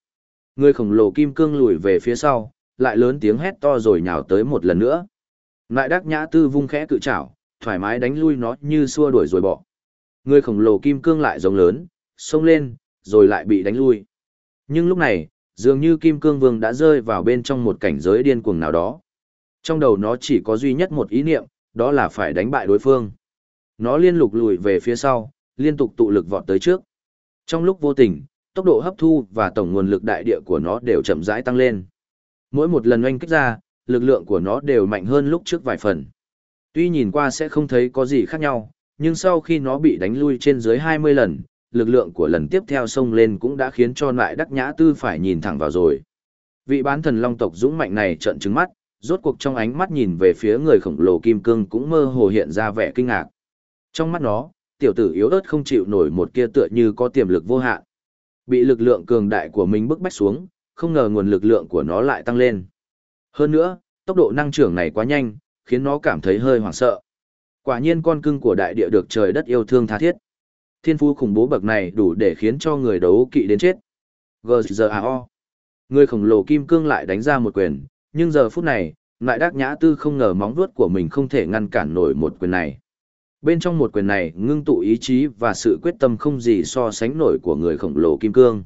Người khổng lồ kim cương lùi về phía sau, lại lớn tiếng hét to rồi nhào tới một lần nữa. Lại đắc nhã tư vung khẽ cự chảo, thoải mái đánh lui nó như xua đuổi rồi bỏ. Người khổng lồ kim cương lại giống lớn, xông lên, rồi lại bị đánh lui. Nhưng lúc này, dường như kim cương vương đã rơi vào bên trong một cảnh giới điên cuồng nào đó. Trong đầu nó chỉ có duy nhất một ý niệm, đó là phải đánh bại đối phương. Nó liên lục lùi về phía sau, liên tục tụ lực vọt tới trước. Trong lúc vô tình, tốc độ hấp thu và tổng nguồn lực đại địa của nó đều chậm rãi tăng lên. Mỗi một lần oanh kích ra, lực lượng của nó đều mạnh hơn lúc trước vài phần. Tuy nhìn qua sẽ không thấy có gì khác nhau, nhưng sau khi nó bị đánh lui trên dưới 20 lần, lực lượng của lần tiếp theo xông lên cũng đã khiến cho lại đắc nhã tư phải nhìn thẳng vào rồi. Vị bán thần long tộc dũng mạnh này trợn trừng mắt, rốt cuộc trong ánh mắt nhìn về phía người khổng lồ kim cương cũng mơ hồ hiện ra vẻ kinh ngạc. Trong mắt nó, tiểu tử yếu ớt không chịu nổi một kia tựa như có tiềm lực vô hạn. Bị lực lượng cường đại của mình bức bách xuống, không ngờ nguồn lực lượng của nó lại tăng lên. Hơn nữa, tốc độ năng trưởng này quá nhanh, khiến nó cảm thấy hơi hoảng sợ. Quả nhiên con cưng của đại địa được trời đất yêu thương tha thiết. Thiên phú khủng bố bậc này đủ để khiến cho người đấu kỵ đến chết. GZAO. Người khổng lồ kim cương lại đánh ra một quyền, nhưng giờ phút này, lại đắc nhã tư không ngờ móng vuốt của mình không thể ngăn cản nổi một quyền này. Bên trong một quyền này ngưng tụ ý chí và sự quyết tâm không gì so sánh nổi của người khổng lồ kim cương.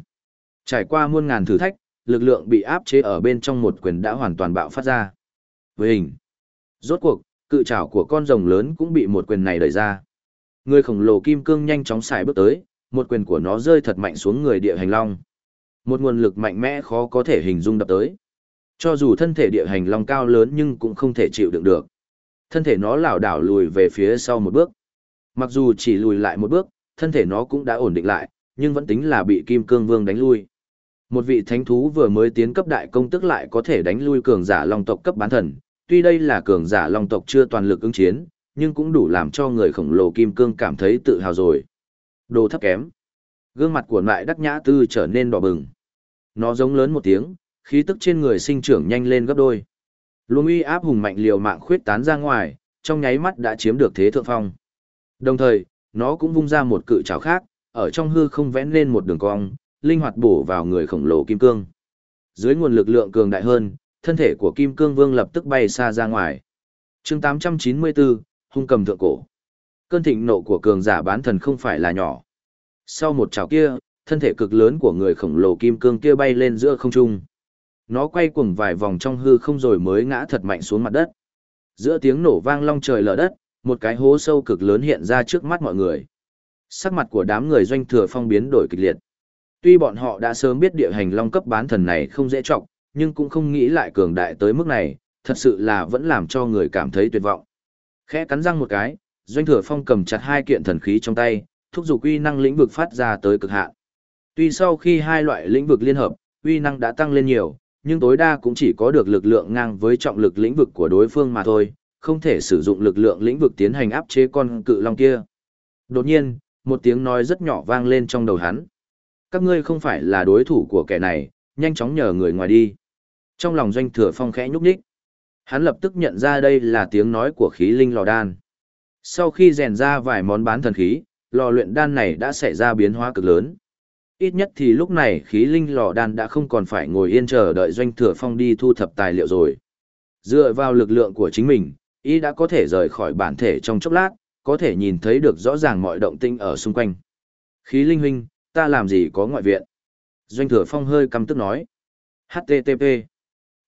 Trải qua muôn ngàn thử thách, lực lượng bị áp chế ở bên trong một quyền đã hoàn toàn bạo phát ra. Với hình, rốt cuộc, cự trảo của con rồng lớn cũng bị một quyền này đẩy ra. Người khổng lồ kim cương nhanh chóng xài bước tới, một quyền của nó rơi thật mạnh xuống người địa hành long. Một nguồn lực mạnh mẽ khó có thể hình dung đập tới. Cho dù thân thể địa hành long cao lớn nhưng cũng không thể chịu đựng được. Thân thể nó lảo đảo lùi về phía sau một bước. Mặc dù chỉ lùi lại một bước, thân thể nó cũng đã ổn định lại, nhưng vẫn tính là bị Kim Cương Vương đánh lui. Một vị thánh thú vừa mới tiến cấp đại công tức lại có thể đánh lui cường giả long tộc cấp bán thần, tuy đây là cường giả long tộc chưa toàn lực ứng chiến, nhưng cũng đủ làm cho người khổng lồ kim cương cảm thấy tự hào rồi. Đồ thấp kém. Gương mặt của nại đắc nhã tư trở nên đỏ bừng. Nó giống lớn một tiếng, khí tức trên người sinh trưởng nhanh lên gấp đôi. Luồng uy áp hùng mạnh liều mạng khuyết tán ra ngoài, trong nháy mắt đã chiếm được thế thượng phong. Đồng thời, nó cũng vung ra một cự trảo khác, ở trong hư không vẽ lên một đường cong, linh hoạt bổ vào người khổng lồ kim cương. Dưới nguồn lực lượng cường đại hơn, thân thể của kim cương vương lập tức bay xa ra ngoài. chương 894, hung cầm thượng cổ. Cơn thịnh nộ của cường giả bán thần không phải là nhỏ. Sau một chảo kia, thân thể cực lớn của người khổng lồ kim cương kia bay lên giữa không trung. Nó quay cuồng vài vòng trong hư không rồi mới ngã thật mạnh xuống mặt đất. Giữa tiếng nổ vang long trời lở đất, một cái hố sâu cực lớn hiện ra trước mắt mọi người. Sắc mặt của đám người doanh thừa phong biến đổi kịch liệt. Tuy bọn họ đã sớm biết địa hành long cấp bán thần này không dễ trọng, nhưng cũng không nghĩ lại cường đại tới mức này, thật sự là vẫn làm cho người cảm thấy tuyệt vọng. Khẽ cắn răng một cái, doanh thừa phong cầm chặt hai kiện thần khí trong tay, thúc giục uy năng lĩnh vực phát ra tới cực hạn. Tuy sau khi hai loại lĩnh vực liên hợp, uy năng đã tăng lên nhiều, nhưng tối đa cũng chỉ có được lực lượng ngang với trọng lực lĩnh vực của đối phương mà thôi, không thể sử dụng lực lượng lĩnh vực tiến hành áp chế con cự long kia. Đột nhiên, một tiếng nói rất nhỏ vang lên trong đầu hắn. Các ngươi không phải là đối thủ của kẻ này, nhanh chóng nhờ người ngoài đi. Trong lòng doanh thừa phong khẽ nhúc nhích. Hắn lập tức nhận ra đây là tiếng nói của khí linh lò đan. Sau khi rèn ra vài món bán thần khí, lò luyện đan này đã xảy ra biến hóa cực lớn. Ít nhất thì lúc này khí linh lò đan đã không còn phải ngồi yên chờ đợi doanh thừa phong đi thu thập tài liệu rồi. Dựa vào lực lượng của chính mình, y đã có thể rời khỏi bản thể trong chốc lát, có thể nhìn thấy được rõ ràng mọi động tinh ở xung quanh. Khí linh huynh, ta làm gì có ngoại viện? Doanh thừa phong hơi căm tức nói. HTTP.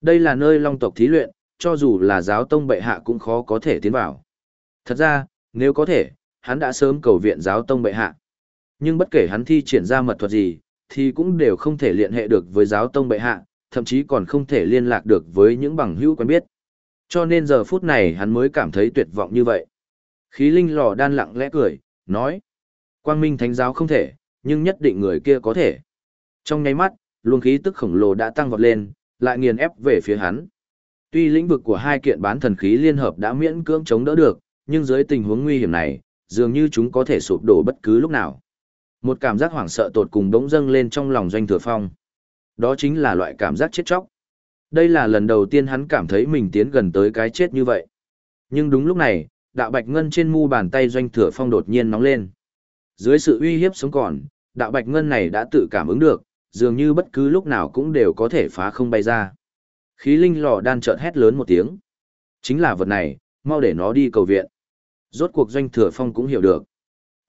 Đây là nơi long tộc thí luyện, cho dù là giáo tông bệ hạ cũng khó có thể tiến vào. Thật ra, nếu có thể, hắn đã sớm cầu viện giáo tông bệ hạ. Nhưng bất kể hắn thi triển ra mật thuật gì, thì cũng đều không thể liên hệ được với giáo tông bệ hạ, thậm chí còn không thể liên lạc được với những bằng hữu quen biết. Cho nên giờ phút này hắn mới cảm thấy tuyệt vọng như vậy. Khí linh lò đan lặng lẽ cười, nói. Quang minh thánh giáo không thể, nhưng nhất định người kia có thể. Trong nháy mắt, luồng khí tức khổng lồ đã tăng vọt lên, lại nghiền ép về phía hắn. Tuy lĩnh vực của hai kiện bán thần khí liên hợp đã miễn cưỡng chống đỡ được, nhưng dưới tình huống nguy hiểm này, dường như chúng có thể sụp đổ bất cứ lúc nào. Một cảm giác hoảng sợ tột cùng đống dâng lên trong lòng doanh thừa phong. Đó chính là loại cảm giác chết chóc. Đây là lần đầu tiên hắn cảm thấy mình tiến gần tới cái chết như vậy. Nhưng đúng lúc này, đạo bạch ngân trên mu bàn tay doanh thừa phong đột nhiên nóng lên. Dưới sự uy hiếp sống còn, đạo bạch ngân này đã tự cảm ứng được, dường như bất cứ lúc nào cũng đều có thể phá không bay ra. Khí linh lò đan chợt hét lớn một tiếng. Chính là vật này, mau để nó đi cầu viện. Rốt cuộc doanh thừa phong cũng hiểu được.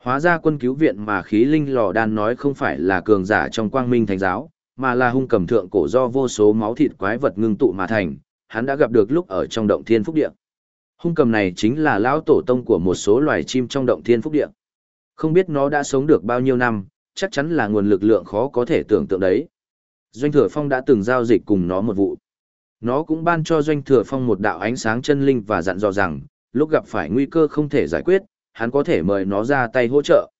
Hóa ra quân cứu viện mà khí linh lò đan nói không phải là cường giả trong quang minh thánh giáo, mà là hung cầm thượng cổ do vô số máu thịt quái vật ngưng tụ mà thành, hắn đã gặp được lúc ở trong động thiên phúc địa. Hung cầm này chính là lão tổ tông của một số loài chim trong động thiên phúc địa. Không biết nó đã sống được bao nhiêu năm, chắc chắn là nguồn lực lượng khó có thể tưởng tượng đấy. Doanh Thừa Phong đã từng giao dịch cùng nó một vụ. Nó cũng ban cho Doanh Thừa Phong một đạo ánh sáng chân linh và dặn dò rằng, lúc gặp phải nguy cơ không thể giải quyết, hắn có thể mời nó ra tay hỗ trợ.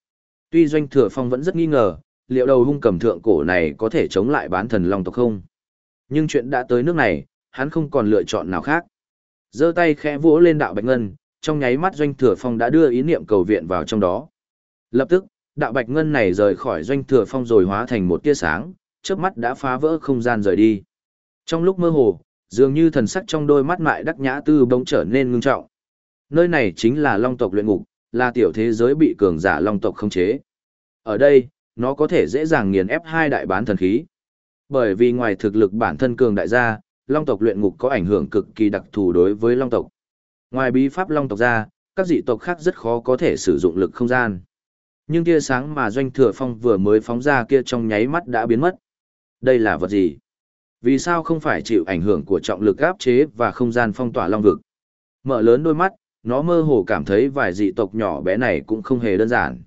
Tuy Doanh Thừa Phong vẫn rất nghi ngờ, liệu đầu hung cầm thượng cổ này có thể chống lại bán thần long tộc không? Nhưng chuyện đã tới nước này, hắn không còn lựa chọn nào khác. giơ tay khẽ vỗ lên đạo bạch ngân, trong nháy mắt Doanh Thừa Phong đã đưa ý niệm cầu viện vào trong đó. Lập tức, đạo bạch ngân này rời khỏi Doanh Thừa Phong rồi hóa thành một tia sáng, chớp mắt đã phá vỡ không gian rời đi. Trong lúc mơ hồ, dường như thần sắc trong đôi mắt mại đắc nhã tư bỗng trở nên ngưng trọng. Nơi này chính là long tộc luyện ngục, là tiểu thế giới bị cường giả long tộc khống chế. Ở đây, nó có thể dễ dàng nghiền ép hai đại bán thần khí. Bởi vì ngoài thực lực bản thân cường đại gia, long tộc luyện ngục có ảnh hưởng cực kỳ đặc thù đối với long tộc. Ngoài bí pháp long tộc ra, các dị tộc khác rất khó có thể sử dụng lực không gian. Nhưng tia sáng mà doanh thừa phong vừa mới phóng ra kia trong nháy mắt đã biến mất. Đây là vật gì? Vì sao không phải chịu ảnh hưởng của trọng lực áp chế và không gian phong tỏa long vực? Mở lớn đôi mắt, nó mơ hồ cảm thấy vài dị tộc nhỏ bé này cũng không hề đơn giản.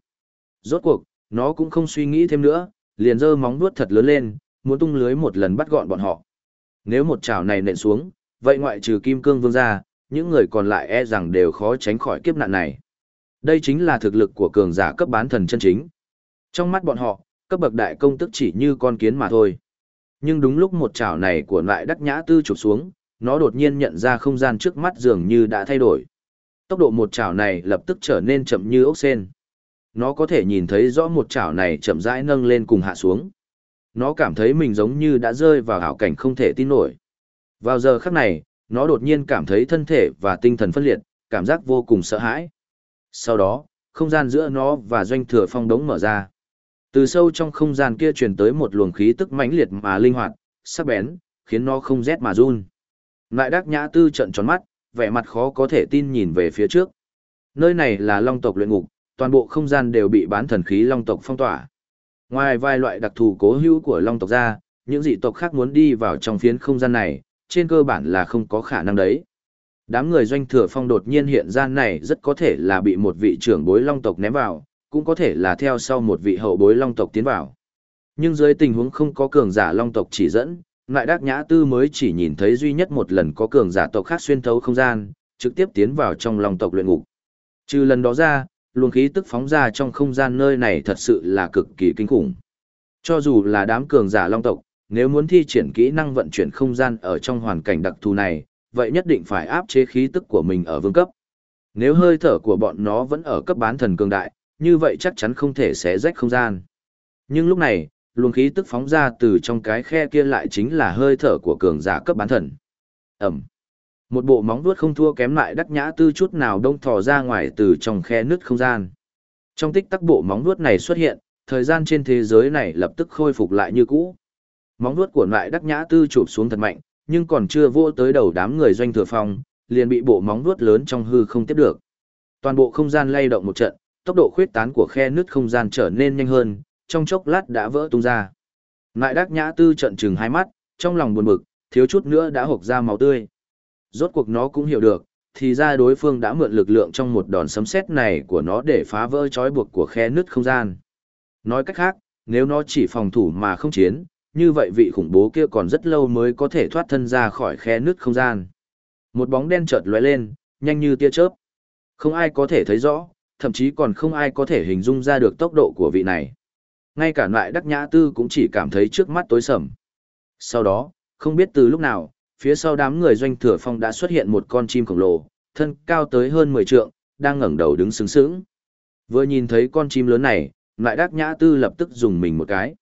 Rốt cuộc, nó cũng không suy nghĩ thêm nữa, liền giơ móng vuốt thật lớn lên, muốn tung lưới một lần bắt gọn bọn họ. Nếu một chảo này nện xuống, vậy ngoại trừ Kim Cương Vương ra, những người còn lại e rằng đều khó tránh khỏi kiếp nạn này. Đây chính là thực lực của cường giả cấp bán thần chân chính. Trong mắt bọn họ, cấp bậc đại công tức chỉ như con kiến mà thôi. Nhưng đúng lúc một chảo này của lại đắc nhã tư chụp xuống, nó đột nhiên nhận ra không gian trước mắt dường như đã thay đổi. Tốc độ một chảo này lập tức trở nên chậm như ốc sen. Nó có thể nhìn thấy rõ một chảo này chậm rãi nâng lên cùng hạ xuống. Nó cảm thấy mình giống như đã rơi vào hảo cảnh không thể tin nổi. Vào giờ khắc này, nó đột nhiên cảm thấy thân thể và tinh thần phân liệt, cảm giác vô cùng sợ hãi. Sau đó, không gian giữa nó và doanh thừa phong đống mở ra. Từ sâu trong không gian kia truyền tới một luồng khí tức mãnh liệt mà linh hoạt, sắc bén, khiến nó không rét mà run. Lại đắc nhã tư trận tròn mắt, vẻ mặt khó có thể tin nhìn về phía trước. Nơi này là long tộc luyện ngục, toàn bộ không gian đều bị bán thần khí long tộc phong tỏa. Ngoài vài loại đặc thù cố hữu của long tộc ra, những dị tộc khác muốn đi vào trong phiến không gian này, trên cơ bản là không có khả năng đấy. Đám người doanh thừa phong đột nhiên hiện ra này rất có thể là bị một vị trưởng bối long tộc ném vào, cũng có thể là theo sau một vị hậu bối long tộc tiến vào. Nhưng dưới tình huống không có cường giả long tộc chỉ dẫn, ngại đắc nhã tư mới chỉ nhìn thấy duy nhất một lần có cường giả tộc khác xuyên thấu không gian, trực tiếp tiến vào trong long tộc luyện ngục. Trừ lần đó ra, luồng khí tức phóng ra trong không gian nơi này thật sự là cực kỳ kinh khủng. Cho dù là đám cường giả long tộc, nếu muốn thi triển kỹ năng vận chuyển không gian ở trong hoàn cảnh đặc thù này, vậy nhất định phải áp chế khí tức của mình ở vương cấp. Nếu hơi thở của bọn nó vẫn ở cấp bán thần cường đại, như vậy chắc chắn không thể xé rách không gian. Nhưng lúc này, luồng khí tức phóng ra từ trong cái khe kia lại chính là hơi thở của cường giả cấp bán thần. Ẩm. Một bộ móng vuốt không thua kém lại đắc nhã tư chút nào đông thò ra ngoài từ trong khe nứt không gian. Trong tích tắc bộ móng vuốt này xuất hiện, thời gian trên thế giới này lập tức khôi phục lại như cũ. Móng vuốt của lại đắc nhã tư chụp xuống thật mạnh, nhưng còn chưa vô tới đầu đám người doanh thừa phong, liền bị bộ móng vuốt lớn trong hư không tiếp được. Toàn bộ không gian lay động một trận, tốc độ khuyết tán của khe nứt không gian trở nên nhanh hơn, trong chốc lát đã vỡ tung ra. Ngại đắc nhã tư trận trừng hai mắt, trong lòng buồn bực, thiếu chút nữa đã hộc ra máu tươi. Rốt cuộc nó cũng hiểu được, thì ra đối phương đã mượn lực lượng trong một đòn sấm sét này của nó để phá vỡ trói buộc của khe nứt không gian. Nói cách khác, nếu nó chỉ phòng thủ mà không chiến, như vậy vị khủng bố kia còn rất lâu mới có thể thoát thân ra khỏi khe nứt không gian. Một bóng đen chợt lóe lên, nhanh như tia chớp. Không ai có thể thấy rõ, thậm chí còn không ai có thể hình dung ra được tốc độ của vị này. Ngay cả loại đắc nhã tư cũng chỉ cảm thấy trước mắt tối sầm. Sau đó, không biết từ lúc nào, phía sau đám người doanh thừa phong đã xuất hiện một con chim khổng lồ, thân cao tới hơn 10 trượng, đang ngẩng đầu đứng sướng sướng. Vừa nhìn thấy con chim lớn này, lại đắc nhã tư lập tức dùng mình một cái.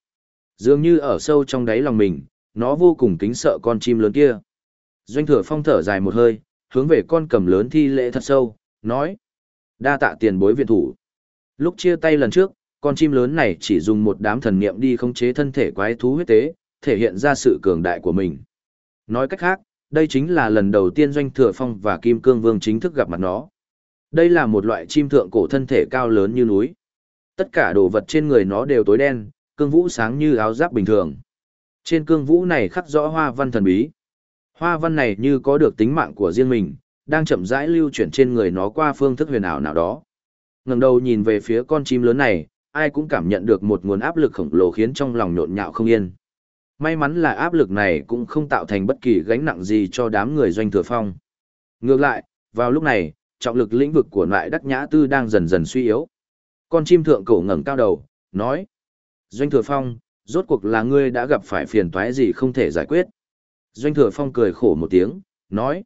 Dường như ở sâu trong đáy lòng mình, nó vô cùng kính sợ con chim lớn kia. Doanh thừa phong thở dài một hơi, hướng về con cầm lớn thi lễ thật sâu, nói. Đa tạ tiền bối viện thủ. Lúc chia tay lần trước, con chim lớn này chỉ dùng một đám thần niệm đi khống chế thân thể quái thú huyết tế, thể hiện ra sự cường đại của mình. Nói cách khác, đây chính là lần đầu tiên Doanh Thừa Phong và Kim Cương Vương chính thức gặp mặt nó. Đây là một loại chim thượng cổ thân thể cao lớn như núi. Tất cả đồ vật trên người nó đều tối đen, cương vũ sáng như áo giáp bình thường. Trên cương vũ này khắc rõ hoa văn thần bí. Hoa văn này như có được tính mạng của riêng mình, đang chậm rãi lưu chuyển trên người nó qua phương thức huyền ảo nào đó. Ngẩng đầu nhìn về phía con chim lớn này, ai cũng cảm nhận được một nguồn áp lực khổng lồ khiến trong lòng nhộn nhạo không yên. May mắn là áp lực này cũng không tạo thành bất kỳ gánh nặng gì cho đám người doanh thừa phong. Ngược lại, vào lúc này, trọng lực lĩnh vực của loại đắc nhã tư đang dần dần suy yếu. Con chim thượng cổ ngẩng cao đầu, nói. Doanh thừa phong, rốt cuộc là ngươi đã gặp phải phiền toái gì không thể giải quyết. Doanh thừa phong cười khổ một tiếng, nói.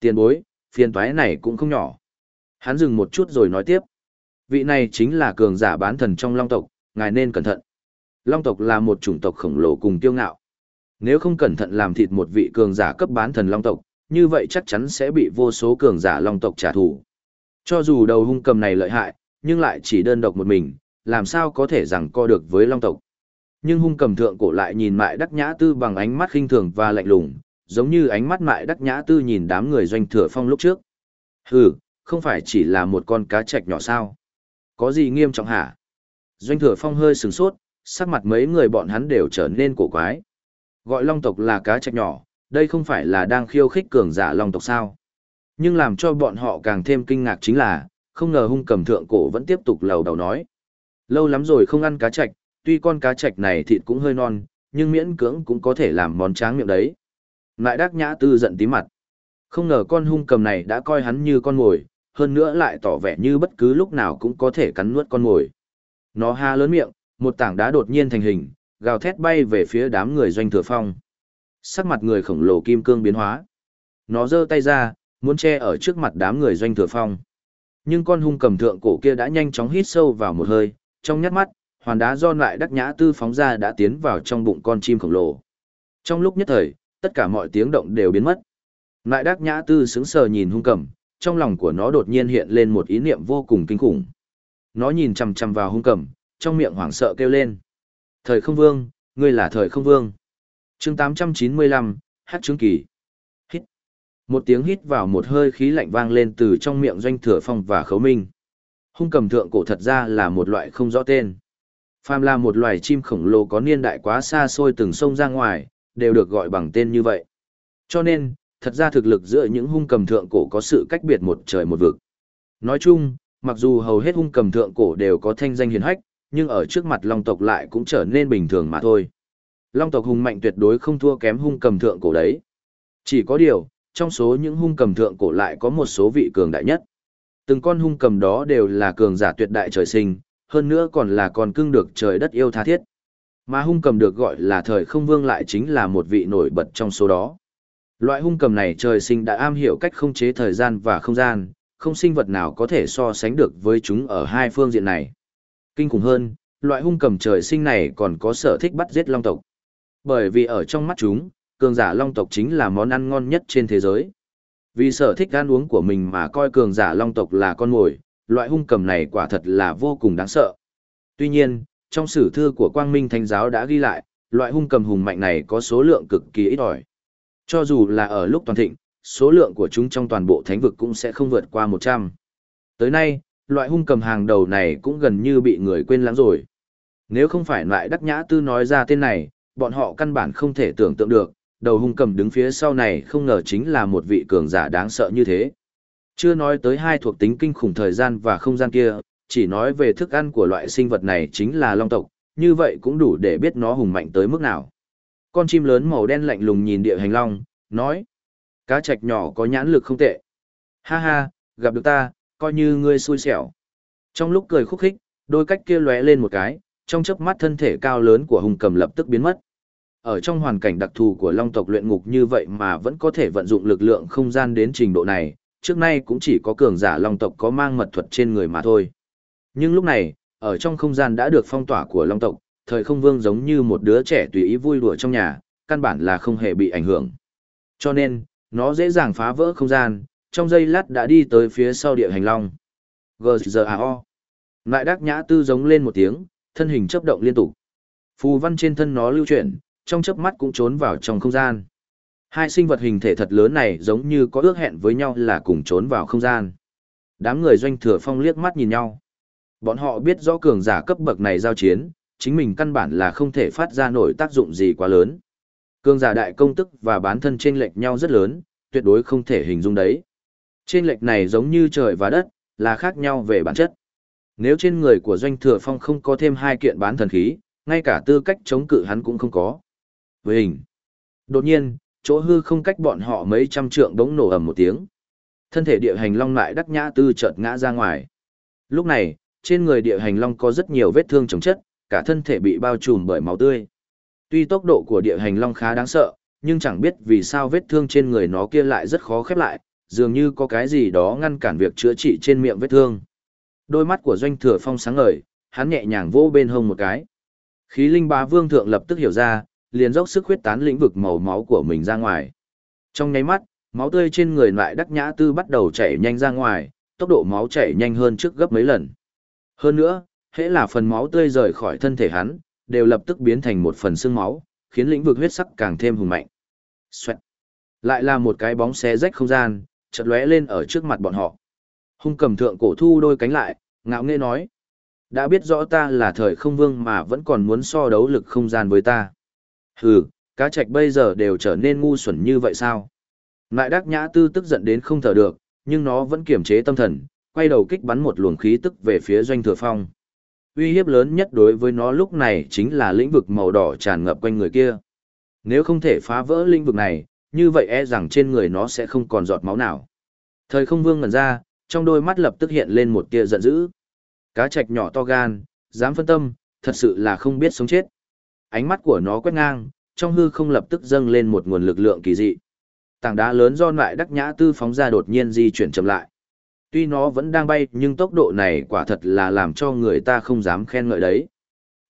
Tiền bối, phiền toái này cũng không nhỏ. Hắn dừng một chút rồi nói tiếp. Vị này chính là cường giả bán thần trong long tộc, ngài nên cẩn thận. Long tộc là một chủng tộc khổng lồ cùng kiêu ngạo. Nếu không cẩn thận làm thịt một vị cường giả cấp bán thần long tộc, như vậy chắc chắn sẽ bị vô số cường giả long tộc trả thù. Cho dù đầu hung cầm này lợi hại, nhưng lại chỉ đơn độc một mình, làm sao có thể rằng co được với long tộc. Nhưng hung cầm thượng cổ lại nhìn mại đắc nhã tư bằng ánh mắt khinh thường và lạnh lùng, giống như ánh mắt mại đắc nhã tư nhìn đám người doanh thừa phong lúc trước. Hừ, không phải chỉ là một con cá trạch nhỏ sao. Có gì nghiêm trọng hả? Doanh thừa phong hơi sừng sốt, sắc mặt mấy người bọn hắn đều trở nên cổ quái. Gọi long tộc là cá chạch nhỏ, đây không phải là đang khiêu khích cường giả long tộc sao. Nhưng làm cho bọn họ càng thêm kinh ngạc chính là, không ngờ hung cầm thượng cổ vẫn tiếp tục lầu đầu nói. Lâu lắm rồi không ăn cá chạch, tuy con cá chạch này thịt cũng hơi non, nhưng miễn cưỡng cũng có thể làm món tráng miệng đấy. Lại đắc nhã tư giận tí mặt. Không ngờ con hung cầm này đã coi hắn như con mồi, hơn nữa lại tỏ vẻ như bất cứ lúc nào cũng có thể cắn nuốt con mồi. Nó ha lớn miệng, một tảng đá đột nhiên thành hình, gào thét bay về phía đám người doanh thừa phong. Sắc mặt người khổng lồ kim cương biến hóa. Nó giơ tay ra, muốn che ở trước mặt đám người doanh thừa phong. Nhưng con hung cầm thượng cổ kia đã nhanh chóng hít sâu vào một hơi, trong nhát mắt, hoàn đá do lại đắc nhã tư phóng ra đã tiến vào trong bụng con chim khổng lồ. Trong lúc nhất thời, tất cả mọi tiếng động đều biến mất. Lại đắc nhã tư sững sờ nhìn hung cầm, trong lòng của nó đột nhiên hiện lên một ý niệm vô cùng kinh khủng. Nó nhìn chằm chằm vào hung cầm, trong miệng hoảng sợ kêu lên. Thời không vương, ngươi là thời không vương. chương 895, hát chứng kỳ. Hít. Một tiếng hít vào một hơi khí lạnh vang lên từ trong miệng doanh thừa phong và khấu minh. Hung cầm thượng cổ thật ra là một loại không rõ tên. Phàm là một loài chim khổng lồ có niên đại quá xa xôi từng sông ra ngoài, đều được gọi bằng tên như vậy. Cho nên, thật ra thực lực giữa những hung cầm thượng cổ có sự cách biệt một trời một vực. Nói chung, mặc dù hầu hết hung cầm thượng cổ đều có thanh danh hiền hách, nhưng ở trước mặt long tộc lại cũng trở nên bình thường mà thôi. Long tộc hung mạnh tuyệt đối không thua kém hung cầm thượng cổ đấy. Chỉ có điều, trong số những hung cầm thượng cổ lại có một số vị cường đại nhất. Từng con hung cầm đó đều là cường giả tuyệt đại trời sinh, hơn nữa còn là con cưng được trời đất yêu tha thiết. Mà hung cầm được gọi là thời không vương lại chính là một vị nổi bật trong số đó. Loại hung cầm này trời sinh đã am hiểu cách không chế thời gian và không gian, không sinh vật nào có thể so sánh được với chúng ở hai phương diện này. Kinh khủng hơn, loại hung cầm trời sinh này còn có sở thích bắt giết long tộc. Bởi vì ở trong mắt chúng, cường giả long tộc chính là món ăn ngon nhất trên thế giới. Vì sở thích ăn uống của mình mà coi cường giả long tộc là con mồi, loại hung cầm này quả thật là vô cùng đáng sợ. Tuy nhiên, trong sử thư của Quang Minh Thánh giáo đã ghi lại, loại hung cầm hùng mạnh này có số lượng cực kỳ ít ỏi. Cho dù là ở lúc toàn thịnh, số lượng của chúng trong toàn bộ thánh vực cũng sẽ không vượt qua 100. Tới nay, loại hung cầm hàng đầu này cũng gần như bị người quên lãng rồi. Nếu không phải loại đắc nhã tư nói ra tên này, bọn họ căn bản không thể tưởng tượng được, đầu hung cầm đứng phía sau này không ngờ chính là một vị cường giả đáng sợ như thế. Chưa nói tới hai thuộc tính kinh khủng thời gian và không gian kia, chỉ nói về thức ăn của loại sinh vật này chính là long tộc, như vậy cũng đủ để biết nó hùng mạnh tới mức nào. Con chim lớn màu đen lạnh lùng nhìn địa hành long, nói. Cá trạch nhỏ có nhãn lực không tệ. Ha ha, gặp được ta, coi như ngươi xui xẻo. Trong lúc cười khúc khích, đôi cách kia lóe lên một cái, trong chớp mắt thân thể cao lớn của hùng cầm lập tức biến mất. Ở trong hoàn cảnh đặc thù của long tộc luyện ngục như vậy mà vẫn có thể vận dụng lực lượng không gian đến trình độ này, trước nay cũng chỉ có cường giả long tộc có mang mật thuật trên người mà thôi. Nhưng lúc này, ở trong không gian đã được phong tỏa của Long tộc, thời không vương giống như một đứa trẻ tùy ý vui đùa trong nhà, căn bản là không hề bị ảnh hưởng. Cho nên, nó dễ dàng phá vỡ không gian, trong giây lát đã đi tới phía sau địa hành long. G.G.A.O. Lại đắc nhã tư giống lên một tiếng, thân hình chấp động liên tục. Phù văn trên thân nó lưu chuyển, trong chớp mắt cũng trốn vào trong không gian. Hai sinh vật hình thể thật lớn này giống như có ước hẹn với nhau là cùng trốn vào không gian. Đám người doanh thừa phong liếc mắt nhìn nhau. Bọn họ biết rõ cường giả cấp bậc này giao chiến, chính mình căn bản là không thể phát ra nổi tác dụng gì quá lớn. Cường giả đại công tức và bán thân trên lệch nhau rất lớn, tuyệt đối không thể hình dung đấy. Trên lệch này giống như trời và đất, là khác nhau về bản chất. Nếu trên người của doanh thừa phong không có thêm hai kiện bán thần khí, ngay cả tư cách chống cự hắn cũng không có. Với hình. Đột nhiên, chỗ hư không cách bọn họ mấy trăm trượng đống nổ ầm một tiếng. Thân thể địa hành long lại đắc nhã tư chợt ngã ra ngoài. Lúc này, trên người địa hành long có rất nhiều vết thương chống chất, cả thân thể bị bao trùm bởi máu tươi. Tuy tốc độ của địa hành long khá đáng sợ, nhưng chẳng biết vì sao vết thương trên người nó kia lại rất khó khép lại, dường như có cái gì đó ngăn cản việc chữa trị trên miệng vết thương. Đôi mắt của doanh thừa phong sáng ngời, hắn nhẹ nhàng vỗ bên hông một cái. Khí linh bá vương thượng lập tức hiểu ra, liền dốc sức huyết tán lĩnh vực màu máu của mình ra ngoài. Trong nháy mắt, máu tươi trên người lại đắc nhã tư bắt đầu chảy nhanh ra ngoài, tốc độ máu chảy nhanh hơn trước gấp mấy lần. Hơn nữa, hễ là phần máu tươi rời khỏi thân thể hắn, đều lập tức biến thành một phần xương máu, khiến lĩnh vực huyết sắc càng thêm hùng mạnh. Xoẹt. Lại là một cái bóng xé rách không gian, chợt lóe lên ở trước mặt bọn họ. Hung cầm thượng cổ thu đôi cánh lại, ngạo nghễ nói. Đã biết rõ ta là thời không vương mà vẫn còn muốn so đấu lực không gian với ta. Hừ, cá trạch bây giờ đều trở nên ngu xuẩn như vậy sao? Ngại đắc nhã tư tức giận đến không thở được, nhưng nó vẫn kiềm chế tâm thần, quay đầu kích bắn một luồng khí tức về phía doanh thừa phong. Uy hiếp lớn nhất đối với nó lúc này chính là lĩnh vực màu đỏ tràn ngập quanh người kia. Nếu không thể phá vỡ lĩnh vực này, như vậy e rằng trên người nó sẽ không còn giọt máu nào. Thời không vương ngẩn ra, trong đôi mắt lập tức hiện lên một tia giận dữ. Cá trạch nhỏ to gan, dám phân tâm, thật sự là không biết sống chết. Ánh mắt của nó quét ngang, trong hư không lập tức dâng lên một nguồn lực lượng kỳ dị. Tảng đá lớn do loại đắc nhã tư phóng ra đột nhiên di chuyển chậm lại. Tuy nó vẫn đang bay nhưng tốc độ này quả thật là làm cho người ta không dám khen ngợi đấy.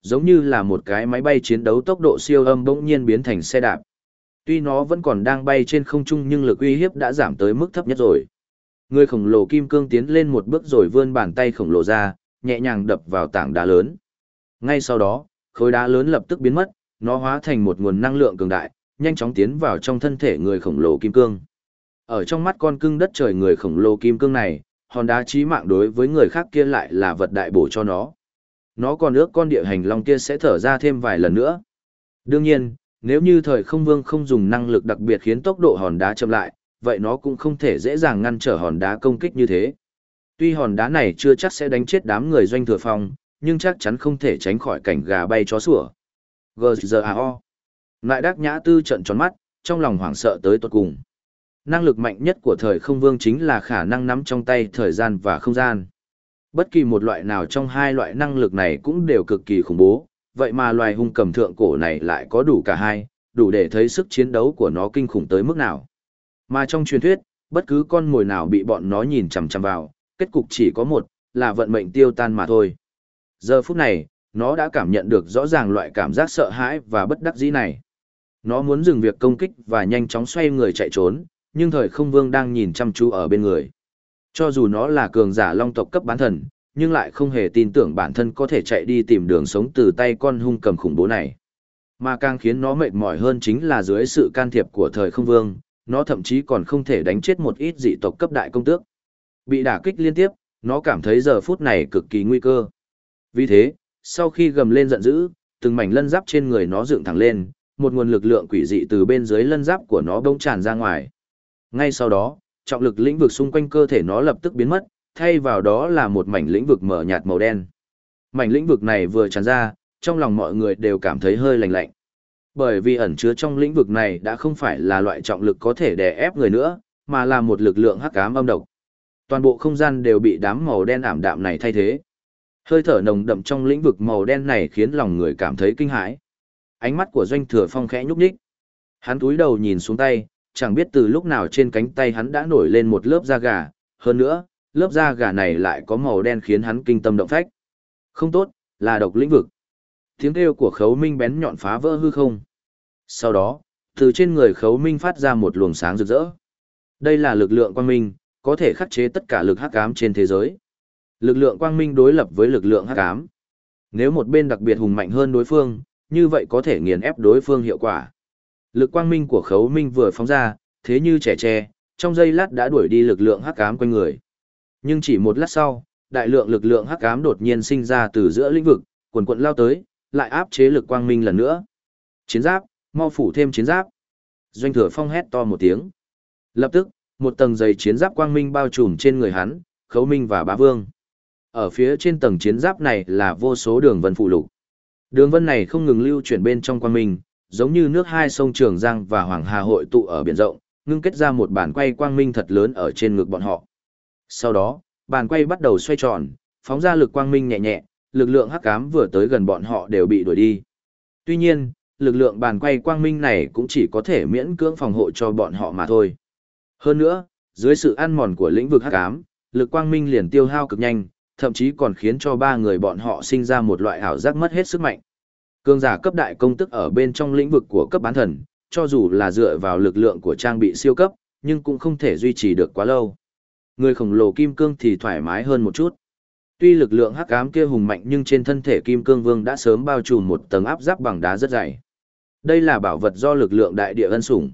Giống như là một cái máy bay chiến đấu tốc độ siêu âm bỗng nhiên biến thành xe đạp. Tuy nó vẫn còn đang bay trên không trung nhưng lực uy hiếp đã giảm tới mức thấp nhất rồi. Người khổng lồ kim cương tiến lên một bước rồi vươn bàn tay khổng lồ ra, nhẹ nhàng đập vào tảng đá lớn. Ngay sau đó, khối đá lớn lập tức biến mất, nó hóa thành một nguồn năng lượng cường đại, nhanh chóng tiến vào trong thân thể người khổng lồ kim cương. Ở trong mắt con cưng đất trời người khổng lồ kim cương này, hòn đá chí mạng đối với người khác kia lại là vật đại bổ cho nó. Nó còn ước con địa hành long kia sẽ thở ra thêm vài lần nữa. Đương nhiên, nếu như thời không vương không dùng năng lực đặc biệt khiến tốc độ hòn đá chậm lại, vậy nó cũng không thể dễ dàng ngăn trở hòn đá công kích như thế. Tuy hòn đá này chưa chắc sẽ đánh chết đám người doanh thừa phong, nhưng chắc chắn không thể tránh khỏi cảnh gà bay chó sủa. G.G.A.O. Lại đắc nhã tư trận tròn mắt, trong lòng hoảng sợ tới tột cùng. Năng lực mạnh nhất của thời không vương chính là khả năng nắm trong tay thời gian và không gian. Bất kỳ một loại nào trong hai loại năng lực này cũng đều cực kỳ khủng bố, vậy mà loài hung cầm thượng cổ này lại có đủ cả hai, đủ để thấy sức chiến đấu của nó kinh khủng tới mức nào. Mà trong truyền thuyết, bất cứ con mồi nào bị bọn nó nhìn chằm chằm vào, kết cục chỉ có một, là vận mệnh tiêu tan mà thôi. Giờ phút này, nó đã cảm nhận được rõ ràng loại cảm giác sợ hãi và bất đắc dĩ này. Nó muốn dừng việc công kích và nhanh chóng xoay người chạy trốn, nhưng thời không vương đang nhìn chăm chú ở bên người. Cho dù nó là cường giả long tộc cấp bán thần, nhưng lại không hề tin tưởng bản thân có thể chạy đi tìm đường sống từ tay con hung cầm khủng bố này. Mà càng khiến nó mệt mỏi hơn chính là dưới sự can thiệp của thời không vương, nó thậm chí còn không thể đánh chết một ít dị tộc cấp đại công tước. Bị đả kích liên tiếp, nó cảm thấy giờ phút này cực kỳ nguy cơ. Vì thế, sau khi gầm lên giận dữ, từng mảnh lân giáp trên người nó dựng thẳng lên, một nguồn lực lượng quỷ dị từ bên dưới lân giáp của nó bỗng tràn ra ngoài. Ngay sau đó, trọng lực lĩnh vực xung quanh cơ thể nó lập tức biến mất, thay vào đó là một mảnh lĩnh vực mở nhạt màu đen. Mảnh lĩnh vực này vừa tràn ra, trong lòng mọi người đều cảm thấy hơi lạnh lạnh. Bởi vì ẩn chứa trong lĩnh vực này đã không phải là loại trọng lực có thể đè ép người nữa, mà là một lực lượng hắc ám âm độc. Toàn bộ không gian đều bị đám màu đen ảm đạm này thay thế. Hơi thở nồng đậm trong lĩnh vực màu đen này khiến lòng người cảm thấy kinh hãi. Ánh mắt của Doanh Thừa Phong khẽ nhúc nhích. Hắn cúi đầu nhìn xuống tay, chẳng biết từ lúc nào trên cánh tay hắn đã nổi lên một lớp da gà, hơn nữa, lớp da gà này lại có màu đen khiến hắn kinh tâm động phách. Không tốt, là độc lĩnh vực. Tiếng kêu của khấu minh bén nhọn phá vỡ hư không. Sau đó, từ trên người khấu minh phát ra một luồng sáng rực rỡ. Đây là lực lượng quang minh, có thể khắc chế tất cả lực hắc ám trên thế giới. Lực lượng quang minh đối lập với lực lượng hắc ám. Nếu một bên đặc biệt hùng mạnh hơn đối phương, như vậy có thể nghiền ép đối phương hiệu quả. Lực quang minh của khấu minh vừa phóng ra, thế như trẻ tre, trong giây lát đã đuổi đi lực lượng hắc ám quanh người. Nhưng chỉ một lát sau, đại lượng lực lượng hắc ám đột nhiên sinh ra từ giữa lĩnh vực, quần quận lao tới, lại áp chế lực quang minh lần nữa. Chiến giáp, mau phủ thêm chiến giáp. Doanh thừa phong hét to một tiếng. Lập tức, một tầng dày chiến giáp quang minh bao trùm trên người hắn, khấu minh và bá vương. Ở phía trên tầng chiến giáp này là vô số đường vân phụ lục. Đường vân này không ngừng lưu chuyển bên trong quang minh, giống như nước hai sông Trường Giang và Hoàng Hà hội tụ ở biển rộng, ngưng kết ra một bàn quay quang minh thật lớn ở trên ngực bọn họ. Sau đó, bàn quay bắt đầu xoay tròn, phóng ra lực quang minh nhẹ nhẹ, lực lượng hắc ám vừa tới gần bọn họ đều bị đuổi đi. Tuy nhiên, lực lượng bàn quay quang minh này cũng chỉ có thể miễn cưỡng phòng hộ cho bọn họ mà thôi. Hơn nữa, dưới sự ăn mòn của lĩnh vực hắc ám, lực quang minh liền tiêu hao cực nhanh, thậm chí còn khiến cho ba người bọn họ sinh ra một loại ảo giác mất hết sức mạnh. Cường giả cấp đại công tức ở bên trong lĩnh vực của cấp bán thần, cho dù là dựa vào lực lượng của trang bị siêu cấp, nhưng cũng không thể duy trì được quá lâu. Người khổng lồ kim cương thì thoải mái hơn một chút. Tuy lực lượng hắc ám kia hùng mạnh nhưng trên thân thể kim cương vương đã sớm bao trùm một tầng áp giáp bằng đá rất dày. Đây là bảo vật do lực lượng đại địa ân sủng.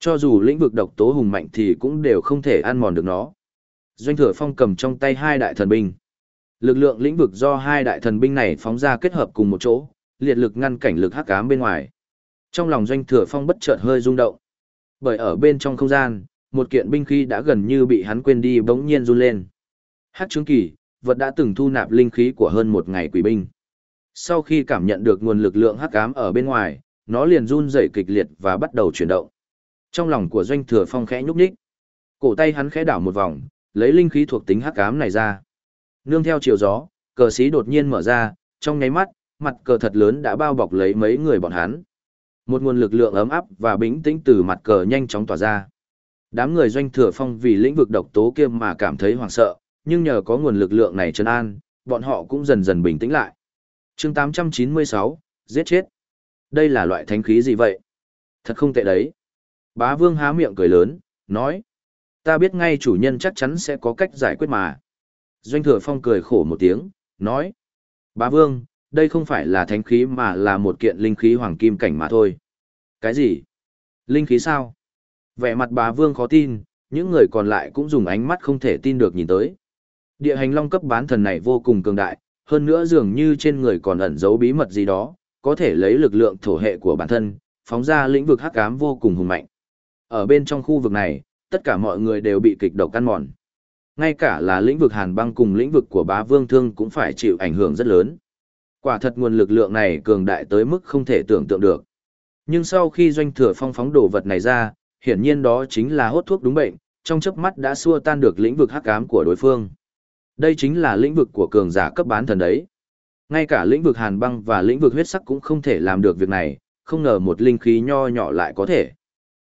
Cho dù lĩnh vực độc tố hùng mạnh thì cũng đều không thể ăn mòn được nó. Doanh thừa phong cầm trong tay hai đại thần binh. Lực lượng lĩnh vực do hai đại thần binh này phóng ra kết hợp cùng một chỗ, liệt lực ngăn cảnh lực hắc ám bên ngoài. Trong lòng doanh thừa phong bất chợt hơi rung động. Bởi ở bên trong không gian, một kiện binh khí đã gần như bị hắn quên đi bỗng nhiên run lên. Hắc chứng kỳ, vật đã từng thu nạp linh khí của hơn một ngày quỷ binh. Sau khi cảm nhận được nguồn lực lượng hắc ám ở bên ngoài, nó liền run rẩy kịch liệt và bắt đầu chuyển động. Trong lòng của doanh thừa phong khẽ nhúc nhích. Cổ tay hắn khẽ đảo một vòng, lấy linh khí thuộc tính hắc ám này ra. Nương theo chiều gió, cờ xí đột nhiên mở ra, trong nháy mắt, mặt cờ thật lớn đã bao bọc lấy mấy người bọn hắn. Một nguồn lực lượng ấm áp và bình tĩnh từ mặt cờ nhanh chóng tỏa ra. Đám người doanh thừa phong vì lĩnh vực độc tố kia mà cảm thấy hoảng sợ, nhưng nhờ có nguồn lực lượng này trấn an, bọn họ cũng dần dần bình tĩnh lại. chương 896, giết chết. Đây là loại thánh khí gì vậy? Thật không tệ đấy. Bá vương há miệng cười lớn, nói. Ta biết ngay chủ nhân chắc chắn sẽ có cách giải quyết mà. Doanh thừa phong cười khổ một tiếng, nói. Bá vương, đây không phải là thánh khí mà là một kiện linh khí hoàng kim cảnh mà thôi. Cái gì? Linh khí sao? Vẻ mặt bà vương khó tin, những người còn lại cũng dùng ánh mắt không thể tin được nhìn tới. Địa hành long cấp bán thần này vô cùng cường đại, hơn nữa dường như trên người còn ẩn giấu bí mật gì đó, có thể lấy lực lượng thổ hệ của bản thân, phóng ra lĩnh vực hắc ám vô cùng hùng mạnh. Ở bên trong khu vực này, tất cả mọi người đều bị kịch độc căn mòn. Ngay cả là lĩnh vực hàn băng cùng lĩnh vực của bá vương thương cũng phải chịu ảnh hưởng rất lớn. Quả thật nguồn lực lượng này cường đại tới mức không thể tưởng tượng được. Nhưng sau khi doanh thừa phong phóng đồ vật này ra, hiển nhiên đó chính là hốt thuốc đúng bệnh, trong chớp mắt đã xua tan được lĩnh vực hắc ám của đối phương. Đây chính là lĩnh vực của cường giả cấp bán thần đấy. Ngay cả lĩnh vực hàn băng và lĩnh vực huyết sắc cũng không thể làm được việc này, không ngờ một linh khí nho nhỏ lại có thể.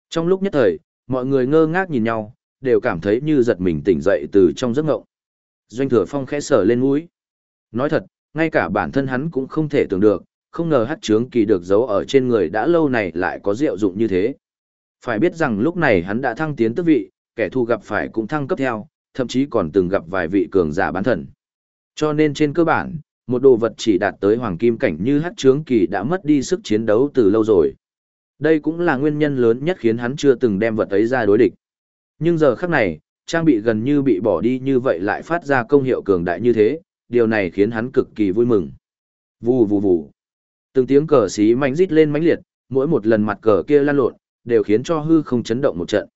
Trong lúc nhất thời, mọi người ngơ ngác nhìn nhau, đều cảm thấy như giật mình tỉnh dậy từ trong giấc ngộng. Doanh thừa phong khẽ sở lên mũi. Nói thật, ngay cả bản thân hắn cũng không thể tưởng được, không ngờ hát trướng kỳ được giấu ở trên người đã lâu này lại có diệu dụng như thế. Phải biết rằng lúc này hắn đã thăng tiến tước vị, kẻ thù gặp phải cũng thăng cấp theo, thậm chí còn từng gặp vài vị cường giả bán thần. Cho nên trên cơ bản, một đồ vật chỉ đạt tới hoàng kim cảnh như hát trướng kỳ đã mất đi sức chiến đấu từ lâu rồi. Đây cũng là nguyên nhân lớn nhất khiến hắn chưa từng đem vật ấy ra đối địch. Nhưng giờ khắc này, trang bị gần như bị bỏ đi như vậy lại phát ra công hiệu cường đại như thế, điều này khiến hắn cực kỳ vui mừng. Vù vù vù. Từng tiếng cờ xí mạnh rít lên mãnh liệt, mỗi một lần mặt cờ kia lan lộn, đều khiến cho hư không chấn động một trận.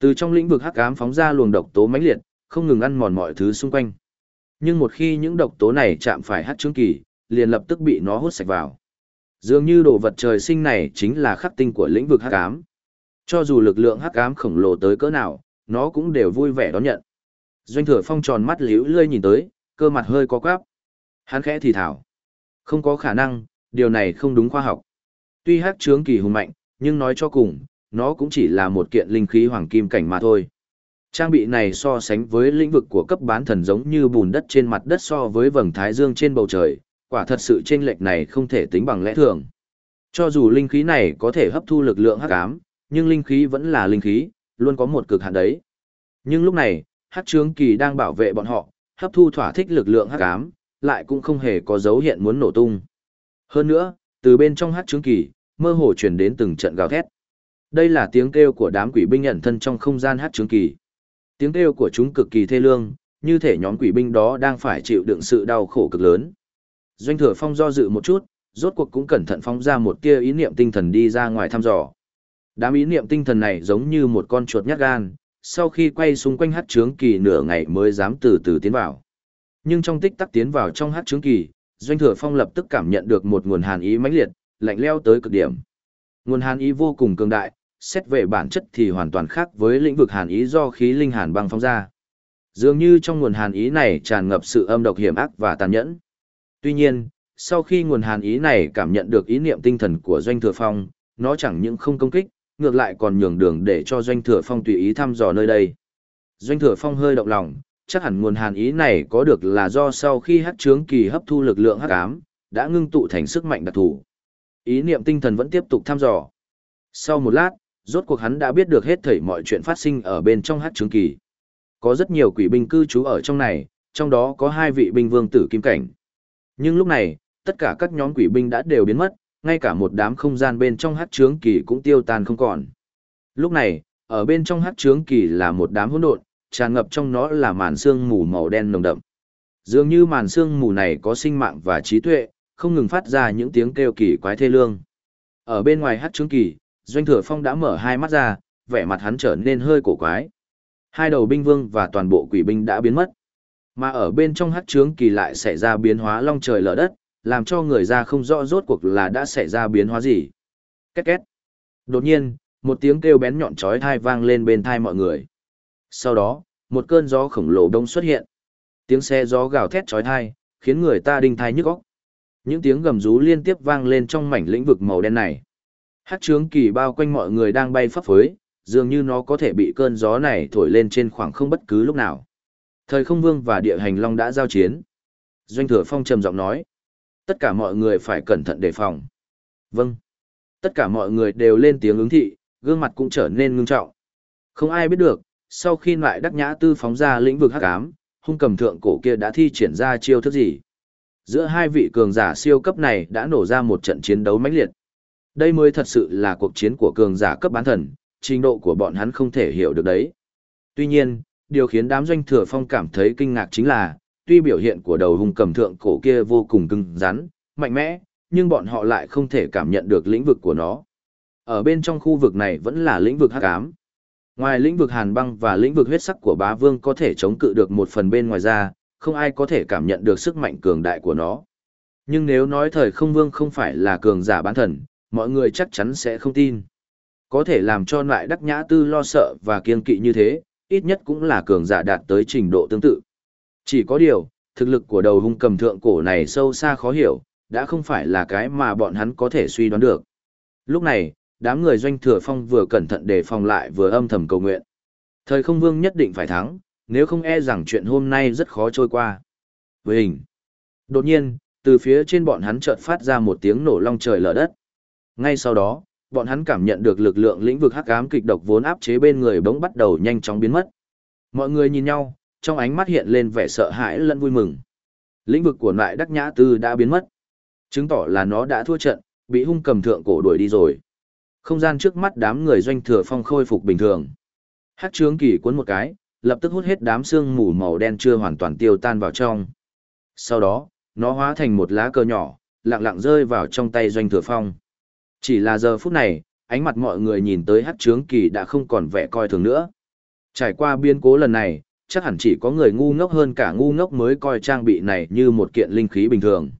Từ trong lĩnh vực hắc ám phóng ra luồng độc tố mãnh liệt, không ngừng ăn mòn mọi thứ xung quanh. Nhưng một khi những độc tố này chạm phải hắc trướng kỳ, liền lập tức bị nó hút sạch vào. Dường như đồ vật trời sinh này chính là khắc tinh của lĩnh vực hắc ám. Cho dù lực lượng hắc ám khổng lồ tới cỡ nào, nó cũng đều vui vẻ đón nhận. Doanh thừa phong tròn mắt liễu lơi nhìn tới, cơ mặt hơi có quáp. Hắn khẽ thì thảo. Không có khả năng, điều này không đúng khoa học. Tuy hắc trướng kỳ hùng mạnh, nhưng nói cho cùng, nó cũng chỉ là một kiện linh khí hoàng kim cảnh mà thôi. Trang bị này so sánh với lĩnh vực của cấp bán thần giống như bùn đất trên mặt đất so với vầng thái dương trên bầu trời, quả thật sự chênh lệch này không thể tính bằng lẽ thường. Cho dù linh khí này có thể hấp thu lực lượng hắc ám, nhưng linh khí vẫn là linh khí, luôn có một cực hạn đấy. Nhưng lúc này, hắc trướng kỳ đang bảo vệ bọn họ, hấp thu thỏa thích lực lượng hắc ám, lại cũng không hề có dấu hiện muốn nổ tung. Hơn nữa, từ bên trong hắc trướng kỳ, mơ hồ truyền đến từng trận gào thét. Đây là tiếng kêu của đám quỷ binh nhận thân trong không gian hắc trướng kỳ. Tiếng kêu của chúng cực kỳ thê lương, như thể nhóm quỷ binh đó đang phải chịu đựng sự đau khổ cực lớn. Doanh thừa phong do dự một chút, rốt cuộc cũng cẩn thận phóng ra một tia ý niệm tinh thần đi ra ngoài thăm dò. Đám ý niệm tinh thần này giống như một con chuột nhát gan, sau khi quay xung quanh hát trướng kỳ nửa ngày mới dám từ từ tiến vào. Nhưng trong tích tắc tiến vào trong hát trướng kỳ, Doanh Thừa Phong lập tức cảm nhận được một nguồn hàn ý mãnh liệt, lạnh leo tới cực điểm. Nguồn hàn ý vô cùng cường đại, xét về bản chất thì hoàn toàn khác với lĩnh vực hàn ý do khí linh hàn băng phong ra. Dường như trong nguồn hàn ý này tràn ngập sự âm độc hiểm ác và tàn nhẫn. Tuy nhiên, sau khi nguồn hàn ý này cảm nhận được ý niệm tinh thần của Doanh Thừa Phong, nó chẳng những không công kích, ngược lại còn nhường đường để cho Doanh Thừa Phong tùy ý thăm dò nơi đây. Doanh Thừa Phong hơi động lòng, chắc hẳn nguồn hàn ý này có được là do sau khi hắc trướng kỳ hấp thu lực lượng hắc ám, đã ngưng tụ thành sức mạnh đặc thù. Ý niệm tinh thần vẫn tiếp tục thăm dò. Sau một lát, rốt cuộc hắn đã biết được hết thảy mọi chuyện phát sinh ở bên trong hắc trướng kỳ. Có rất nhiều quỷ binh cư trú ở trong này, trong đó có hai vị binh vương tử kim cảnh. Nhưng lúc này, tất cả các nhóm quỷ binh đã đều biến mất, ngay cả một đám không gian bên trong hát trướng kỳ cũng tiêu tan không còn. Lúc này, ở bên trong hát trướng kỳ là một đám hỗn độn, tràn ngập trong nó là màn sương mù màu đen nồng đậm. Dường như màn sương mù này có sinh mạng và trí tuệ, không ngừng phát ra những tiếng kêu kỳ quái thê lương. Ở bên ngoài hát trướng kỳ, Doanh Thừa Phong đã mở hai mắt ra, vẻ mặt hắn trở nên hơi cổ quái. Hai đầu binh vương và toàn bộ quỷ binh đã biến mất. Mà ở bên trong hát trướng kỳ lại xảy ra biến hóa long trời lở đất, làm cho người ra không rõ rốt cuộc là đã xảy ra biến hóa gì. Két két. Đột nhiên, một tiếng kêu bén nhọn chói tai vang lên bên tai mọi người. Sau đó, một cơn gió khổng lồ đông xuất hiện. Tiếng xe gió gào thét chói tai, khiến người ta đinh thai nhức óc. Những tiếng gầm rú liên tiếp vang lên trong mảnh lĩnh vực màu đen này. Hát trướng kỳ bao quanh mọi người đang bay phấp phới, dường như nó có thể bị cơn gió này thổi lên trên khoảng không bất cứ lúc nào. Thời không vương và địa hành long đã giao chiến. Doanh thừa phong trầm giọng nói. Tất cả mọi người phải cẩn thận đề phòng. Vâng. Tất cả mọi người đều lên tiếng ứng thị, gương mặt cũng trở nên ngưng trọng. Không ai biết được, sau khi lại đắc nhã tư phóng ra lĩnh vực hắc ám, hung cầm thượng cổ kia đã thi triển ra chiêu thức gì. Giữa hai vị cường giả siêu cấp này đã nổ ra một trận chiến đấu mãnh liệt. Đây mới thật sự là cuộc chiến của cường giả cấp bán thần, trình độ của bọn hắn không thể hiểu được đấy. Tuy nhiên, điều khiến đám doanh thừa phong cảm thấy kinh ngạc chính là, tuy biểu hiện của đầu hung cầm thượng cổ kia vô cùng cứng rắn, mạnh mẽ, nhưng bọn họ lại không thể cảm nhận được lĩnh vực của nó. Ở bên trong khu vực này vẫn là lĩnh vực hắc ám. Ngoài lĩnh vực hàn băng và lĩnh vực huyết sắc của bá vương có thể chống cự được một phần bên ngoài ra, không ai có thể cảm nhận được sức mạnh cường đại của nó. Nhưng nếu nói thời không vương không phải là cường giả bán thần, mọi người chắc chắn sẽ không tin. Có thể làm cho loại đắc nhã tư lo sợ và kiên kỵ như thế, ít nhất cũng là cường giả đạt tới trình độ tương tự. Chỉ có điều, thực lực của đầu hung cầm thượng cổ này sâu xa khó hiểu, đã không phải là cái mà bọn hắn có thể suy đoán được. Lúc này, đám người doanh thừa phong vừa cẩn thận đề phòng lại vừa âm thầm cầu nguyện. Thời không vương nhất định phải thắng, nếu không e rằng chuyện hôm nay rất khó trôi qua. Với hình. Đột nhiên, từ phía trên bọn hắn chợt phát ra một tiếng nổ long trời lở đất. Ngay sau đó, bọn hắn cảm nhận được lực lượng lĩnh vực hắc ám kịch độc vốn áp chế bên người bỗng bắt đầu nhanh chóng biến mất. Mọi người nhìn nhau, trong ánh mắt hiện lên vẻ sợ hãi lẫn vui mừng. Lĩnh vực của loại đắc nhã tư đã biến mất. Chứng tỏ là nó đã thua trận, bị hung cầm thượng cổ đuổi đi rồi. Không gian trước mắt đám người doanh thừa phong khôi phục bình thường. Hát trướng kỳ cuốn một cái, lập tức hút hết đám xương mù màu đen chưa hoàn toàn tiêu tan vào trong. Sau đó, nó hóa thành một lá cờ nhỏ, lặng lặng rơi vào trong tay doanh thừa phong. Chỉ là giờ phút này, ánh mặt mọi người nhìn tới hát trướng kỳ đã không còn vẻ coi thường nữa. Trải qua biến cố lần này, chắc hẳn chỉ có người ngu ngốc hơn cả ngu ngốc mới coi trang bị này như một kiện linh khí bình thường.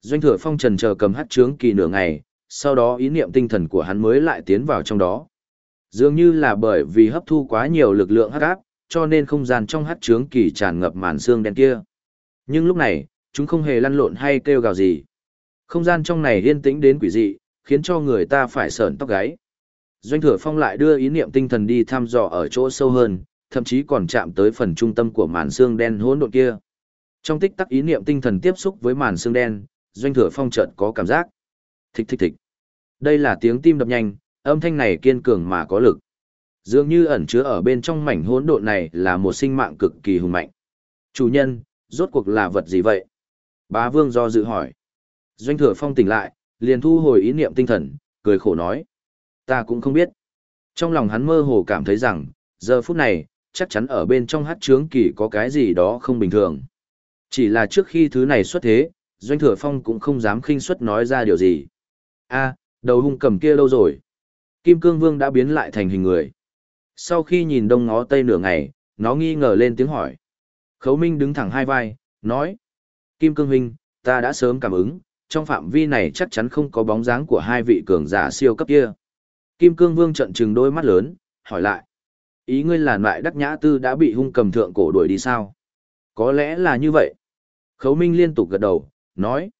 Doanh thừa phong trần chờ cầm hát trướng kỳ nửa ngày, sau đó ý niệm tinh thần của hắn mới lại tiến vào trong đó. Dường như là bởi vì hấp thu quá nhiều lực lượng hát áp, cho nên không gian trong hát trướng kỳ tràn ngập màn xương đen kia. Nhưng lúc này, chúng không hề lăn lộn hay kêu gào gì. Không gian trong này yên tĩnh đến quỷ dị, khiến cho người ta phải sởn tóc gáy. Doanh thừa phong lại đưa ý niệm tinh thần đi thăm dò ở chỗ sâu hơn, thậm chí còn chạm tới phần trung tâm của màn xương đen hỗn độn kia. Trong tích tắc ý niệm tinh thần tiếp xúc với màn xương đen, doanh thừa phong chợt có cảm giác. Thích thích thích. Đây là tiếng tim đập nhanh, âm thanh này kiên cường mà có lực. Dường như ẩn chứa ở bên trong mảnh hỗn độn này là một sinh mạng cực kỳ hùng mạnh. Chủ nhân, rốt cuộc là vật gì vậy? Bá vương do dự hỏi. Doanh thừa phong tỉnh lại, liền thu hồi ý niệm tinh thần, cười khổ nói. Ta cũng không biết. Trong lòng hắn mơ hồ cảm thấy rằng, giờ phút này, chắc chắn ở bên trong hát trướng kỳ có cái gì đó không bình thường. Chỉ là trước khi thứ này xuất thế, Doanh Thừa Phong cũng không dám khinh suất nói ra điều gì. a đầu hung cầm kia lâu rồi. Kim Cương Vương đã biến lại thành hình người. Sau khi nhìn đông ngó tây nửa ngày, nó nghi ngờ lên tiếng hỏi. Khấu Minh đứng thẳng hai vai, nói. Kim Cương Huynh, ta đã sớm cảm ứng, trong phạm vi này chắc chắn không có bóng dáng của hai vị cường giả siêu cấp kia. Kim Cương Vương trận trừng đôi mắt lớn, hỏi lại. Ý ngươi là loại đắc nhã tư đã bị hung cầm thượng cổ đuổi đi sao? Có lẽ là như vậy. Khấu Minh liên tục gật đầu, nói.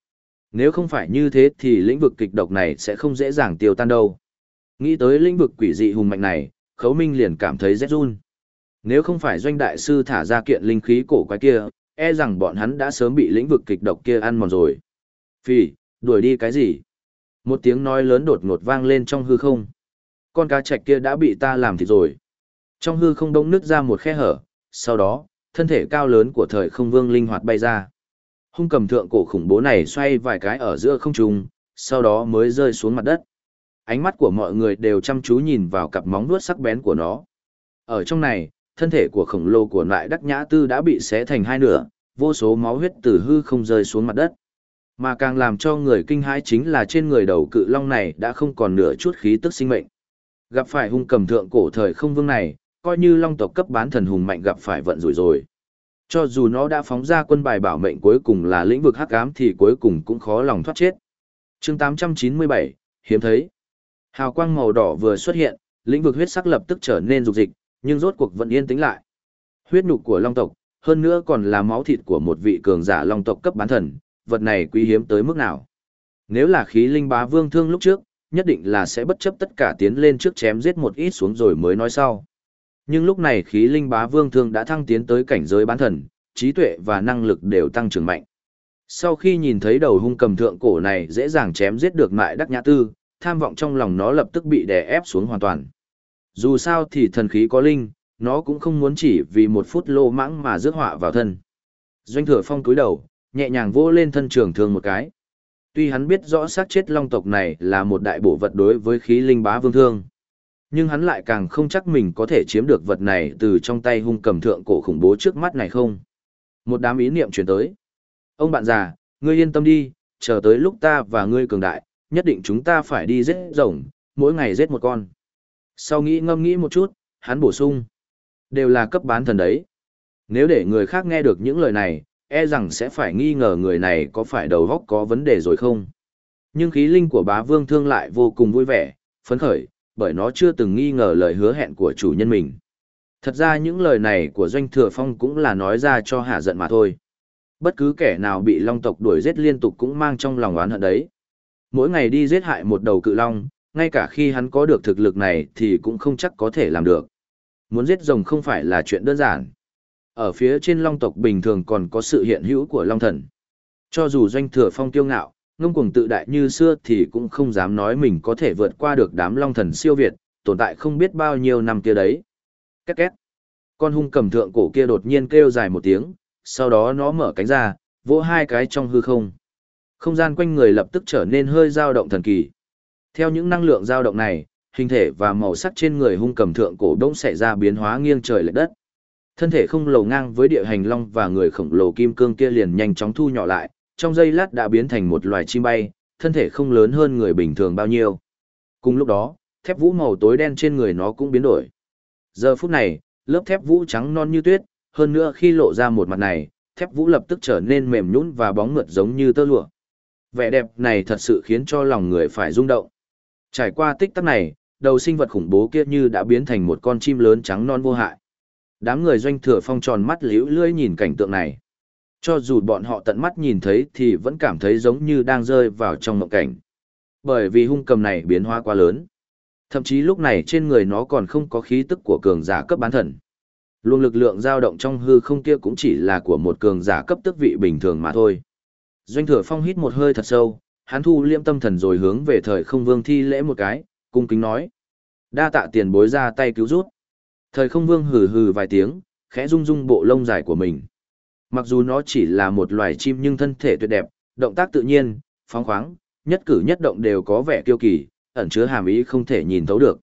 Nếu không phải như thế thì lĩnh vực kịch độc này sẽ không dễ dàng tiêu tan đâu. Nghĩ tới lĩnh vực quỷ dị hùng mạnh này, Khấu Minh liền cảm thấy rét run. Nếu không phải doanh đại sư thả ra kiện linh khí cổ quái kia, e rằng bọn hắn đã sớm bị lĩnh vực kịch độc kia ăn mòn rồi. Phỉ, đuổi đi cái gì? Một tiếng nói lớn đột ngột vang lên trong hư không. Con cá trạch kia đã bị ta làm thịt rồi. Trong hư không đông nứt ra một khe hở, sau đó, thân thể cao lớn của thời không vương linh hoạt bay ra. Hung cầm thượng cổ khủng bố này xoay vài cái ở giữa không trung, sau đó mới rơi xuống mặt đất. Ánh mắt của mọi người đều chăm chú nhìn vào cặp móng vuốt sắc bén của nó. Ở trong này, thân thể của khổng lồ của loại đắc nhã tư đã bị xé thành hai nửa, vô số máu huyết từ hư không rơi xuống mặt đất. Mà càng làm cho người kinh hãi chính là trên người đầu cự long này đã không còn nửa chút khí tức sinh mệnh. Gặp phải hung cầm thượng cổ thời không vương này, coi như long tộc cấp bán thần hùng mạnh gặp phải vận rủi rồi. Cho dù nó đã phóng ra quân bài bảo mệnh cuối cùng là lĩnh vực hắc ám thì cuối cùng cũng khó lòng thoát chết. chương 897, hiếm thấy. Hào quang màu đỏ vừa xuất hiện, lĩnh vực huyết sắc lập tức trở nên rục dịch, nhưng rốt cuộc vẫn yên tĩnh lại. Huyết nhục của long tộc, hơn nữa còn là máu thịt của một vị cường giả long tộc cấp bán thần, vật này quý hiếm tới mức nào. Nếu là khí linh bá vương thương lúc trước, nhất định là sẽ bất chấp tất cả tiến lên trước chém giết một ít xuống rồi mới nói sau. Nhưng lúc này khí linh bá vương thương đã thăng tiến tới cảnh giới bán thần, trí tuệ và năng lực đều tăng trưởng mạnh. Sau khi nhìn thấy đầu hung cầm thượng cổ này dễ dàng chém giết được mại đắc nhã tư, tham vọng trong lòng nó lập tức bị đè ép xuống hoàn toàn. Dù sao thì thần khí có linh, nó cũng không muốn chỉ vì một phút lô mãng mà rước họa vào thân. Doanh thừa phong cúi đầu, nhẹ nhàng vô lên thân trường thương một cái. Tuy hắn biết rõ xác chết long tộc này là một đại bổ vật đối với khí linh bá vương thương. Nhưng hắn lại càng không chắc mình có thể chiếm được vật này từ trong tay hung cầm thượng cổ khủng bố trước mắt này không. Một đám ý niệm chuyển tới. Ông bạn già, ngươi yên tâm đi, chờ tới lúc ta và ngươi cường đại, nhất định chúng ta phải đi giết rồng, mỗi ngày giết một con. Sau nghĩ ngâm nghĩ một chút, hắn bổ sung. Đều là cấp bán thần đấy. Nếu để người khác nghe được những lời này, e rằng sẽ phải nghi ngờ người này có phải đầu góc có vấn đề rồi không. Nhưng khí linh của bá vương thương lại vô cùng vui vẻ, phấn khởi, bởi nó chưa từng nghi ngờ lời hứa hẹn của chủ nhân mình. Thật ra những lời này của Doanh Thừa Phong cũng là nói ra cho hạ giận mà thôi. Bất cứ kẻ nào bị long tộc đuổi giết liên tục cũng mang trong lòng oán hận đấy. Mỗi ngày đi giết hại một đầu cự long, ngay cả khi hắn có được thực lực này thì cũng không chắc có thể làm được. Muốn giết rồng không phải là chuyện đơn giản. Ở phía trên long tộc bình thường còn có sự hiện hữu của long thần. Cho dù Doanh Thừa Phong kiêu ngạo, ngông cuồng tự đại như xưa thì cũng không dám nói mình có thể vượt qua được đám long thần siêu việt, tồn tại không biết bao nhiêu năm kia đấy. Két két. Con hung cầm thượng cổ kia đột nhiên kêu dài một tiếng, sau đó nó mở cánh ra, vỗ hai cái trong hư không. Không gian quanh người lập tức trở nên hơi dao động thần kỳ. Theo những năng lượng dao động này, hình thể và màu sắc trên người hung cầm thượng cổ đông xảy ra biến hóa nghiêng trời lệch đất. Thân thể không lầu ngang với địa hành long và người khổng lồ kim cương kia liền nhanh chóng thu nhỏ lại, trong giây lát đã biến thành một loài chim bay, thân thể không lớn hơn người bình thường bao nhiêu. Cùng lúc đó, thép vũ màu tối đen trên người nó cũng biến đổi. Giờ phút này, lớp thép vũ trắng non như tuyết, hơn nữa khi lộ ra một mặt này, thép vũ lập tức trở nên mềm nhũn và bóng mượt giống như tơ lụa. Vẻ đẹp này thật sự khiến cho lòng người phải rung động. Trải qua tích tắc này, đầu sinh vật khủng bố kia như đã biến thành một con chim lớn trắng non vô hại. Đám người doanh thừa phong tròn mắt liễu lưỡi nhìn cảnh tượng này. Cho dù bọn họ tận mắt nhìn thấy thì vẫn cảm thấy giống như đang rơi vào trong mộng cảnh. Bởi vì hung cầm này biến hóa quá lớn. Thậm chí lúc này trên người nó còn không có khí tức của cường giả cấp bán thần. Luồng lực lượng dao động trong hư không kia cũng chỉ là của một cường giả cấp tước vị bình thường mà thôi. Doanh thừa phong hít một hơi thật sâu, hắn thu liêm tâm thần rồi hướng về thời không vương thi lễ một cái, cung kính nói. Đa tạ tiền bối ra tay cứu rút. Thời không vương hừ hừ vài tiếng, khẽ rung rung bộ lông dài của mình. Mặc dù nó chỉ là một loài chim nhưng thân thể tuyệt đẹp, động tác tự nhiên, phóng khoáng, nhất cử nhất động đều có vẻ kiêu kỳ, ẩn chứa hàm ý không thể nhìn thấu được.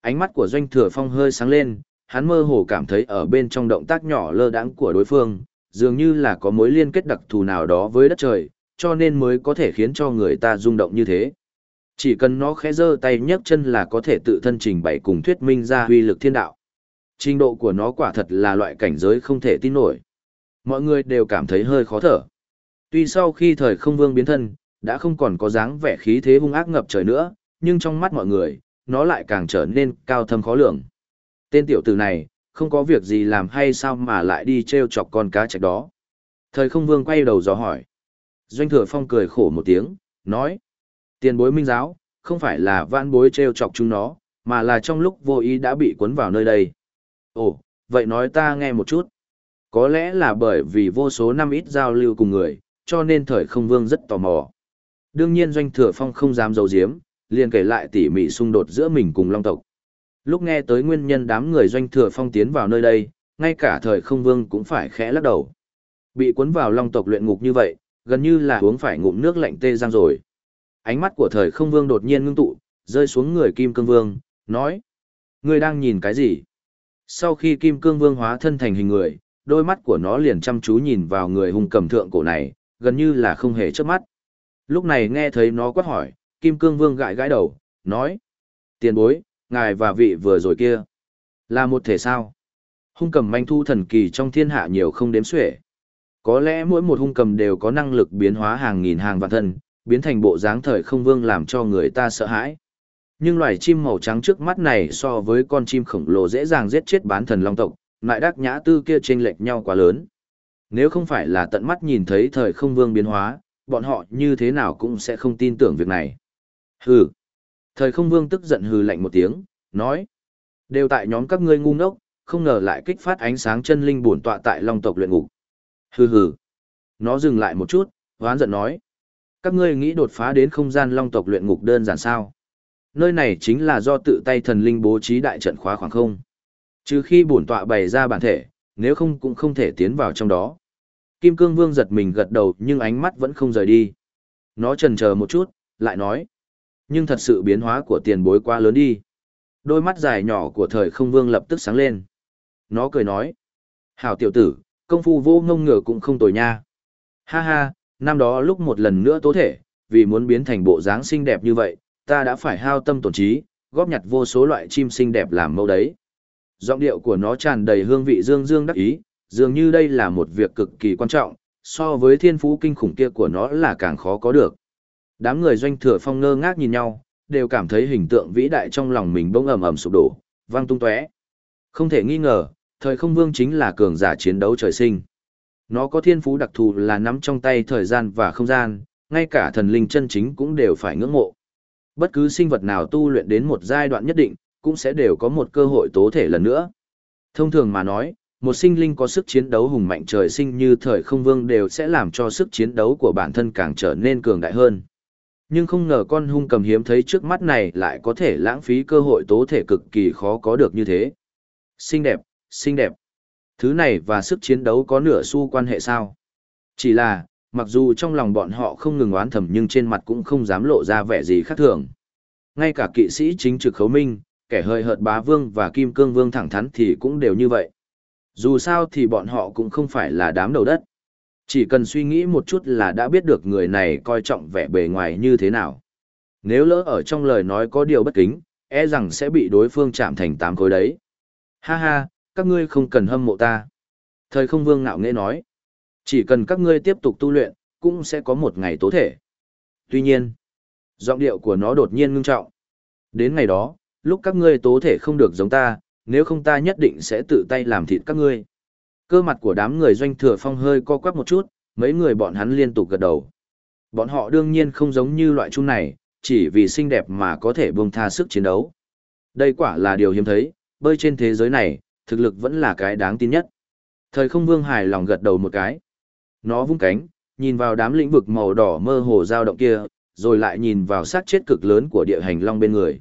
Ánh mắt của doanh thừa phong hơi sáng lên, hắn mơ hồ cảm thấy ở bên trong động tác nhỏ lơ đãng của đối phương, dường như là có mối liên kết đặc thù nào đó với đất trời, cho nên mới có thể khiến cho người ta rung động như thế. Chỉ cần nó khẽ giơ tay nhấc chân là có thể tự thân trình bày cùng thuyết minh ra huy lực thiên đạo. Trình độ của nó quả thật là loại cảnh giới không thể tin nổi. Mọi người đều cảm thấy hơi khó thở. Tuy sau khi thời không vương biến thân, đã không còn có dáng vẻ khí thế hung ác ngập trời nữa, nhưng trong mắt mọi người, nó lại càng trở nên cao thâm khó lường. Tên tiểu tử này, không có việc gì làm hay sao mà lại đi treo chọc con cá trạch đó. Thời không vương quay đầu dò hỏi. Doanh thừa phong cười khổ một tiếng, nói. Tiền bối minh giáo, không phải là vãn bối treo chọc chúng nó, mà là trong lúc vô ý đã bị cuốn vào nơi đây. Ồ, vậy nói ta nghe một chút. Có lẽ là bởi vì vô số năm ít giao lưu cùng người, cho nên thời không vương rất tò mò. Đương nhiên doanh thừa phong không dám giấu giếm, liền kể lại tỉ mỉ xung đột giữa mình cùng long tộc. Lúc nghe tới nguyên nhân đám người doanh thừa phong tiến vào nơi đây, ngay cả thời không vương cũng phải khẽ lắc đầu. Bị cuốn vào long tộc luyện ngục như vậy, gần như là uống phải ngụm nước lạnh tê răng rồi. Ánh mắt của thời không vương đột nhiên ngưng tụ, rơi xuống người kim cương vương, nói. Người đang nhìn cái gì? Sau khi kim cương vương hóa thân thành hình người, đôi mắt của nó liền chăm chú nhìn vào người hung cầm thượng cổ này, gần như là không hề chớp mắt. Lúc này nghe thấy nó quát hỏi, kim cương vương gãi gãi đầu, nói. Tiền bối, ngài và vị vừa rồi kia. Là một thể sao? Hung cầm manh thu thần kỳ trong thiên hạ nhiều không đếm xuể. Có lẽ mỗi một hung cầm đều có năng lực biến hóa hàng nghìn hàng vạn thân, biến thành bộ dáng thời không vương làm cho người ta sợ hãi. Nhưng loài chim màu trắng trước mắt này so với con chim khổng lồ dễ dàng giết chết bán thần long tộc, lại đắc nhã tư kia chênh lệch nhau quá lớn. Nếu không phải là tận mắt nhìn thấy thời không vương biến hóa, bọn họ như thế nào cũng sẽ không tin tưởng việc này. Hừ. Thời không vương tức giận hừ lạnh một tiếng, nói. Đều tại nhóm các ngươi ngu ngốc, không ngờ lại kích phát ánh sáng chân linh bổn tọa tại long tộc luyện ngục. Hừ hừ. Nó dừng lại một chút, hoán giận nói. Các ngươi nghĩ đột phá đến không gian long tộc luyện ngục đơn giản sao? Nơi này chính là do tự tay thần linh bố trí đại trận khóa khoảng không. Trừ khi bổn tọa bày ra bản thể, nếu không cũng không thể tiến vào trong đó. Kim Cương Vương giật mình gật đầu nhưng ánh mắt vẫn không rời đi. Nó chần chờ một chút, lại nói. Nhưng thật sự biến hóa của tiền bối quá lớn đi. Đôi mắt dài nhỏ của thời không vương lập tức sáng lên. Nó cười nói. Hảo tiểu tử, công phu vô ngông ngửa cũng không tồi nha. Ha ha, năm đó lúc một lần nữa tố thể, vì muốn biến thành bộ dáng xinh đẹp như vậy, ta đã phải hao tâm tổn trí, góp nhặt vô số loại chim xinh đẹp làm mẫu đấy. Giọng điệu của nó tràn đầy hương vị dương dương đắc ý, dường như đây là một việc cực kỳ quan trọng, so với thiên phú kinh khủng kia của nó là càng khó có được. Đám người doanh thừa phong ngơ ngác nhìn nhau, đều cảm thấy hình tượng vĩ đại trong lòng mình bỗng ầm ầm sụp đổ, vang tung tóe. Không thể nghi ngờ, thời không vương chính là cường giả chiến đấu trời sinh. Nó có thiên phú đặc thù là nắm trong tay thời gian và không gian, ngay cả thần linh chân chính cũng đều phải ngưỡng mộ. Bất cứ sinh vật nào tu luyện đến một giai đoạn nhất định, cũng sẽ đều có một cơ hội tố thể lần nữa. Thông thường mà nói, một sinh linh có sức chiến đấu hùng mạnh trời sinh như thời không vương đều sẽ làm cho sức chiến đấu của bản thân càng trở nên cường đại hơn. Nhưng không ngờ con hung cầm hiếm thấy trước mắt này lại có thể lãng phí cơ hội tố thể cực kỳ khó có được như thế. Xinh đẹp, xinh đẹp. Thứ này và sức chiến đấu có nửa xu quan hệ sao? Chỉ là, mặc dù trong lòng bọn họ không ngừng oán thầm nhưng trên mặt cũng không dám lộ ra vẻ gì khác thường. Ngay cả kỵ sĩ chính trực khấu minh, kẻ hơi hợt bá vương và kim cương vương thẳng thắn thì cũng đều như vậy. Dù sao thì bọn họ cũng không phải là đám đầu đất. Chỉ cần suy nghĩ một chút là đã biết được người này coi trọng vẻ bề ngoài như thế nào. Nếu lỡ ở trong lời nói có điều bất kính, e rằng sẽ bị đối phương chạm thành tám khối đấy. Ha ha, các ngươi không cần hâm mộ ta. Thời không vương ngạo nghễ nói. Chỉ cần các ngươi tiếp tục tu luyện, cũng sẽ có một ngày tố thể. Tuy nhiên, giọng điệu của nó đột nhiên ngưng trọng. Đến ngày đó, lúc các ngươi tố thể không được giống ta, nếu không ta nhất định sẽ tự tay làm thịt các ngươi. Cơ mặt của đám người doanh thừa phong hơi co quắp một chút, mấy người bọn hắn liên tục gật đầu. Bọn họ đương nhiên không giống như loại chung này, chỉ vì xinh đẹp mà có thể buông tha sức chiến đấu. Đây quả là điều hiếm thấy, bơi trên thế giới này, thực lực vẫn là cái đáng tin nhất. Thời không vương hài lòng gật đầu một cái. Nó vung cánh, nhìn vào đám lĩnh vực màu đỏ mơ hồ dao động kia, rồi lại nhìn vào sát chết cực lớn của địa hành long bên người.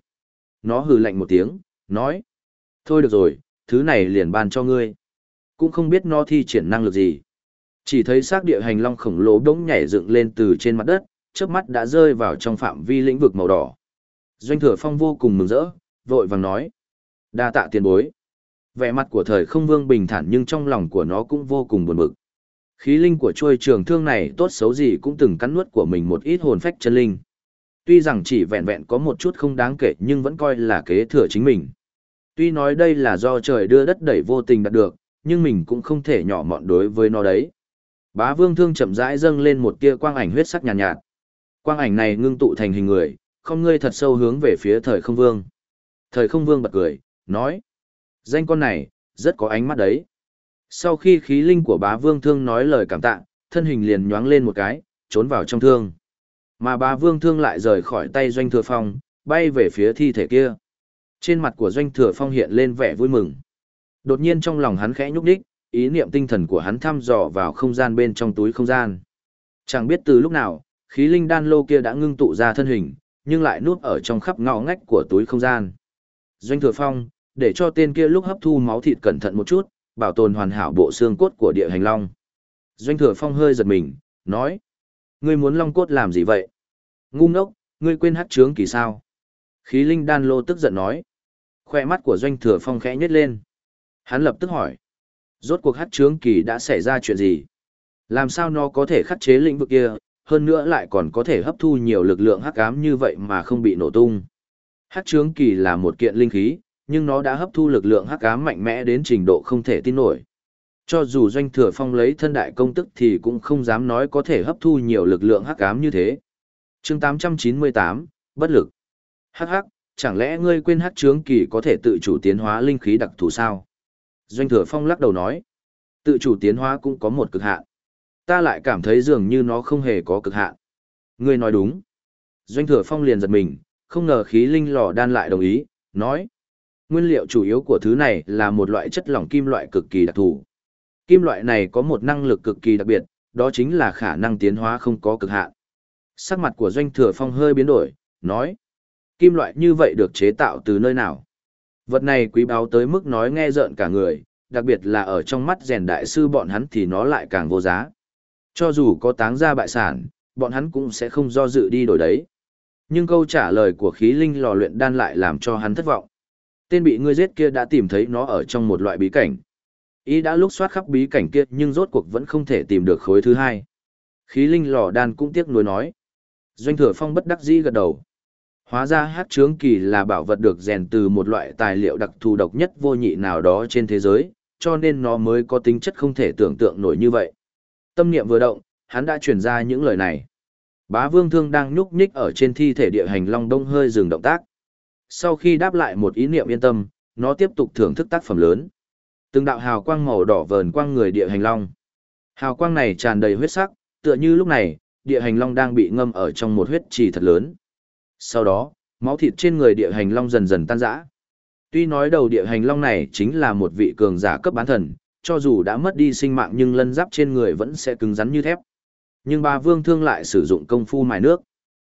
Nó hừ lạnh một tiếng, nói. Thôi được rồi, thứ này liền ban cho ngươi. Cũng không biết nó thi triển năng lực gì. Chỉ thấy xác địa hành long khổng lồ đống nhảy dựng lên từ trên mặt đất, chớp mắt đã rơi vào trong phạm vi lĩnh vực màu đỏ. Doanh thừa phong vô cùng mừng rỡ, vội vàng nói. đa tạ tiền bối. Vẻ mặt của thời không vương bình thản nhưng trong lòng của nó cũng vô cùng buồn bực. Khí linh của trôi trường thương này tốt xấu gì cũng từng cắn nuốt của mình một ít hồn phách chân linh. Tuy rằng chỉ vẹn vẹn có một chút không đáng kể nhưng vẫn coi là kế thừa chính mình. Tuy nói đây là do trời đưa đất đẩy vô tình đạt được, nhưng mình cũng không thể nhỏ mọn đối với nó đấy. Bá vương thương chậm rãi dâng lên một tia quang ảnh huyết sắc nhàn nhạt, nhạt. Quang ảnh này ngưng tụ thành hình người, không ngươi thật sâu hướng về phía thời không vương. Thời không vương bật cười, nói. Danh con này, rất có ánh mắt đấy. Sau khi khí linh của bá vương thương nói lời cảm tạ, thân hình liền nhoáng lên một cái, trốn vào trong thương. Mà bá vương thương lại rời khỏi tay doanh thừa phong, bay về phía thi thể kia. Trên mặt của doanh thừa phong hiện lên vẻ vui mừng. Đột nhiên trong lòng hắn khẽ nhúc đích, ý niệm tinh thần của hắn thăm dò vào không gian bên trong túi không gian. Chẳng biết từ lúc nào, khí linh đan lô kia đã ngưng tụ ra thân hình, nhưng lại nuốt ở trong khắp ngõ ngách của túi không gian. Doanh thừa phong, để cho tên kia lúc hấp thu máu thịt cẩn thận một chút, bảo tồn hoàn hảo bộ xương cốt của địa hành long. Doanh thừa phong hơi giật mình, nói. Ngươi muốn long cốt làm gì vậy? Ngu ngốc, ngươi quên hát trướng kỳ sao? Khí linh đan lô tức giận nói. Khoe mắt của doanh thừa phong khẽ nhếch lên. Hắn lập tức hỏi. Rốt cuộc hát trướng kỳ đã xảy ra chuyện gì? Làm sao nó có thể khắc chế lĩnh vực kia, hơn nữa lại còn có thể hấp thu nhiều lực lượng hắc ám như vậy mà không bị nổ tung? Hát trướng kỳ là một kiện linh khí, nhưng nó đã hấp thu lực lượng hắc ám mạnh mẽ đến trình độ không thể tin nổi. Cho dù doanh thừa phong lấy thân đại công tức thì cũng không dám nói có thể hấp thu nhiều lực lượng hắc ám như thế. chương 898, bất lực. Hắc hắc, chẳng lẽ ngươi quên hắc trướng kỳ có thể tự chủ tiến hóa linh khí đặc thù sao? Doanh thừa phong lắc đầu nói, tự chủ tiến hóa cũng có một cực hạn. Ta lại cảm thấy dường như nó không hề có cực hạn. Ngươi nói đúng. Doanh thừa phong liền giật mình, không ngờ khí linh lò đan lại đồng ý, nói. Nguyên liệu chủ yếu của thứ này là một loại chất lỏng kim loại cực kỳ đặc thù. Kim loại này có một năng lực cực kỳ đặc biệt, đó chính là khả năng tiến hóa không có cực hạn. Sắc mặt của doanh thừa phong hơi biến đổi, nói. Kim loại như vậy được chế tạo từ nơi nào? Vật này quý báu tới mức nói nghe rợn cả người, đặc biệt là ở trong mắt rèn đại sư bọn hắn thì nó lại càng vô giá. Cho dù có táng ra bại sản, bọn hắn cũng sẽ không do dự đi đổi đấy. Nhưng câu trả lời của khí linh lò luyện đan lại làm cho hắn thất vọng. Tên bị ngươi giết kia đã tìm thấy nó ở trong một loại bí cảnh. Ý đã lúc soát khắp bí cảnh kia nhưng rốt cuộc vẫn không thể tìm được khối thứ hai. Khí linh lò đan cũng tiếc nuối nói. Doanh thừa phong bất đắc dĩ gật đầu. Hóa ra hát trướng kỳ là bảo vật được rèn từ một loại tài liệu đặc thù độc nhất vô nhị nào đó trên thế giới, cho nên nó mới có tính chất không thể tưởng tượng nổi như vậy. Tâm niệm vừa động, hắn đã truyền ra những lời này. Bá vương thương đang nhúc nhích ở trên thi thể địa hành long đông hơi dừng động tác. Sau khi đáp lại một ý niệm yên tâm, nó tiếp tục thưởng thức tác phẩm lớn. Từng đạo hào quang màu đỏ vờn quang người địa hành long. Hào quang này tràn đầy huyết sắc, tựa như lúc này, địa hành long đang bị ngâm ở trong một huyết trì thật lớn. Sau đó, máu thịt trên người địa hành long dần dần tan rã. Tuy nói đầu địa hành long này chính là một vị cường giả cấp bán thần, cho dù đã mất đi sinh mạng nhưng lân giáp trên người vẫn sẽ cứng rắn như thép. Nhưng ba vương thương lại sử dụng công phu mài nước.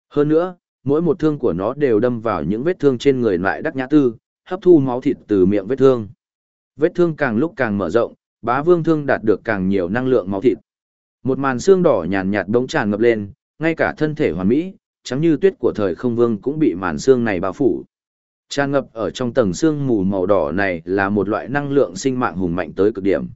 Hơn nữa, mỗi một thương của nó đều đâm vào những vết thương trên người lại đắc nhã tư, hấp thu máu thịt từ miệng vết thương. Vết thương càng lúc càng mở rộng, bá vương thương đạt được càng nhiều năng lượng máu thịt. Một màn xương đỏ nhàn nhạt bỗng tràn ngập lên, ngay cả thân thể hoàn mỹ, trắng như tuyết của thời không vương cũng bị màn xương này bao phủ. Tràn ngập ở trong tầng xương mù màu đỏ này là một loại năng lượng sinh mạng hùng mạnh tới cực điểm.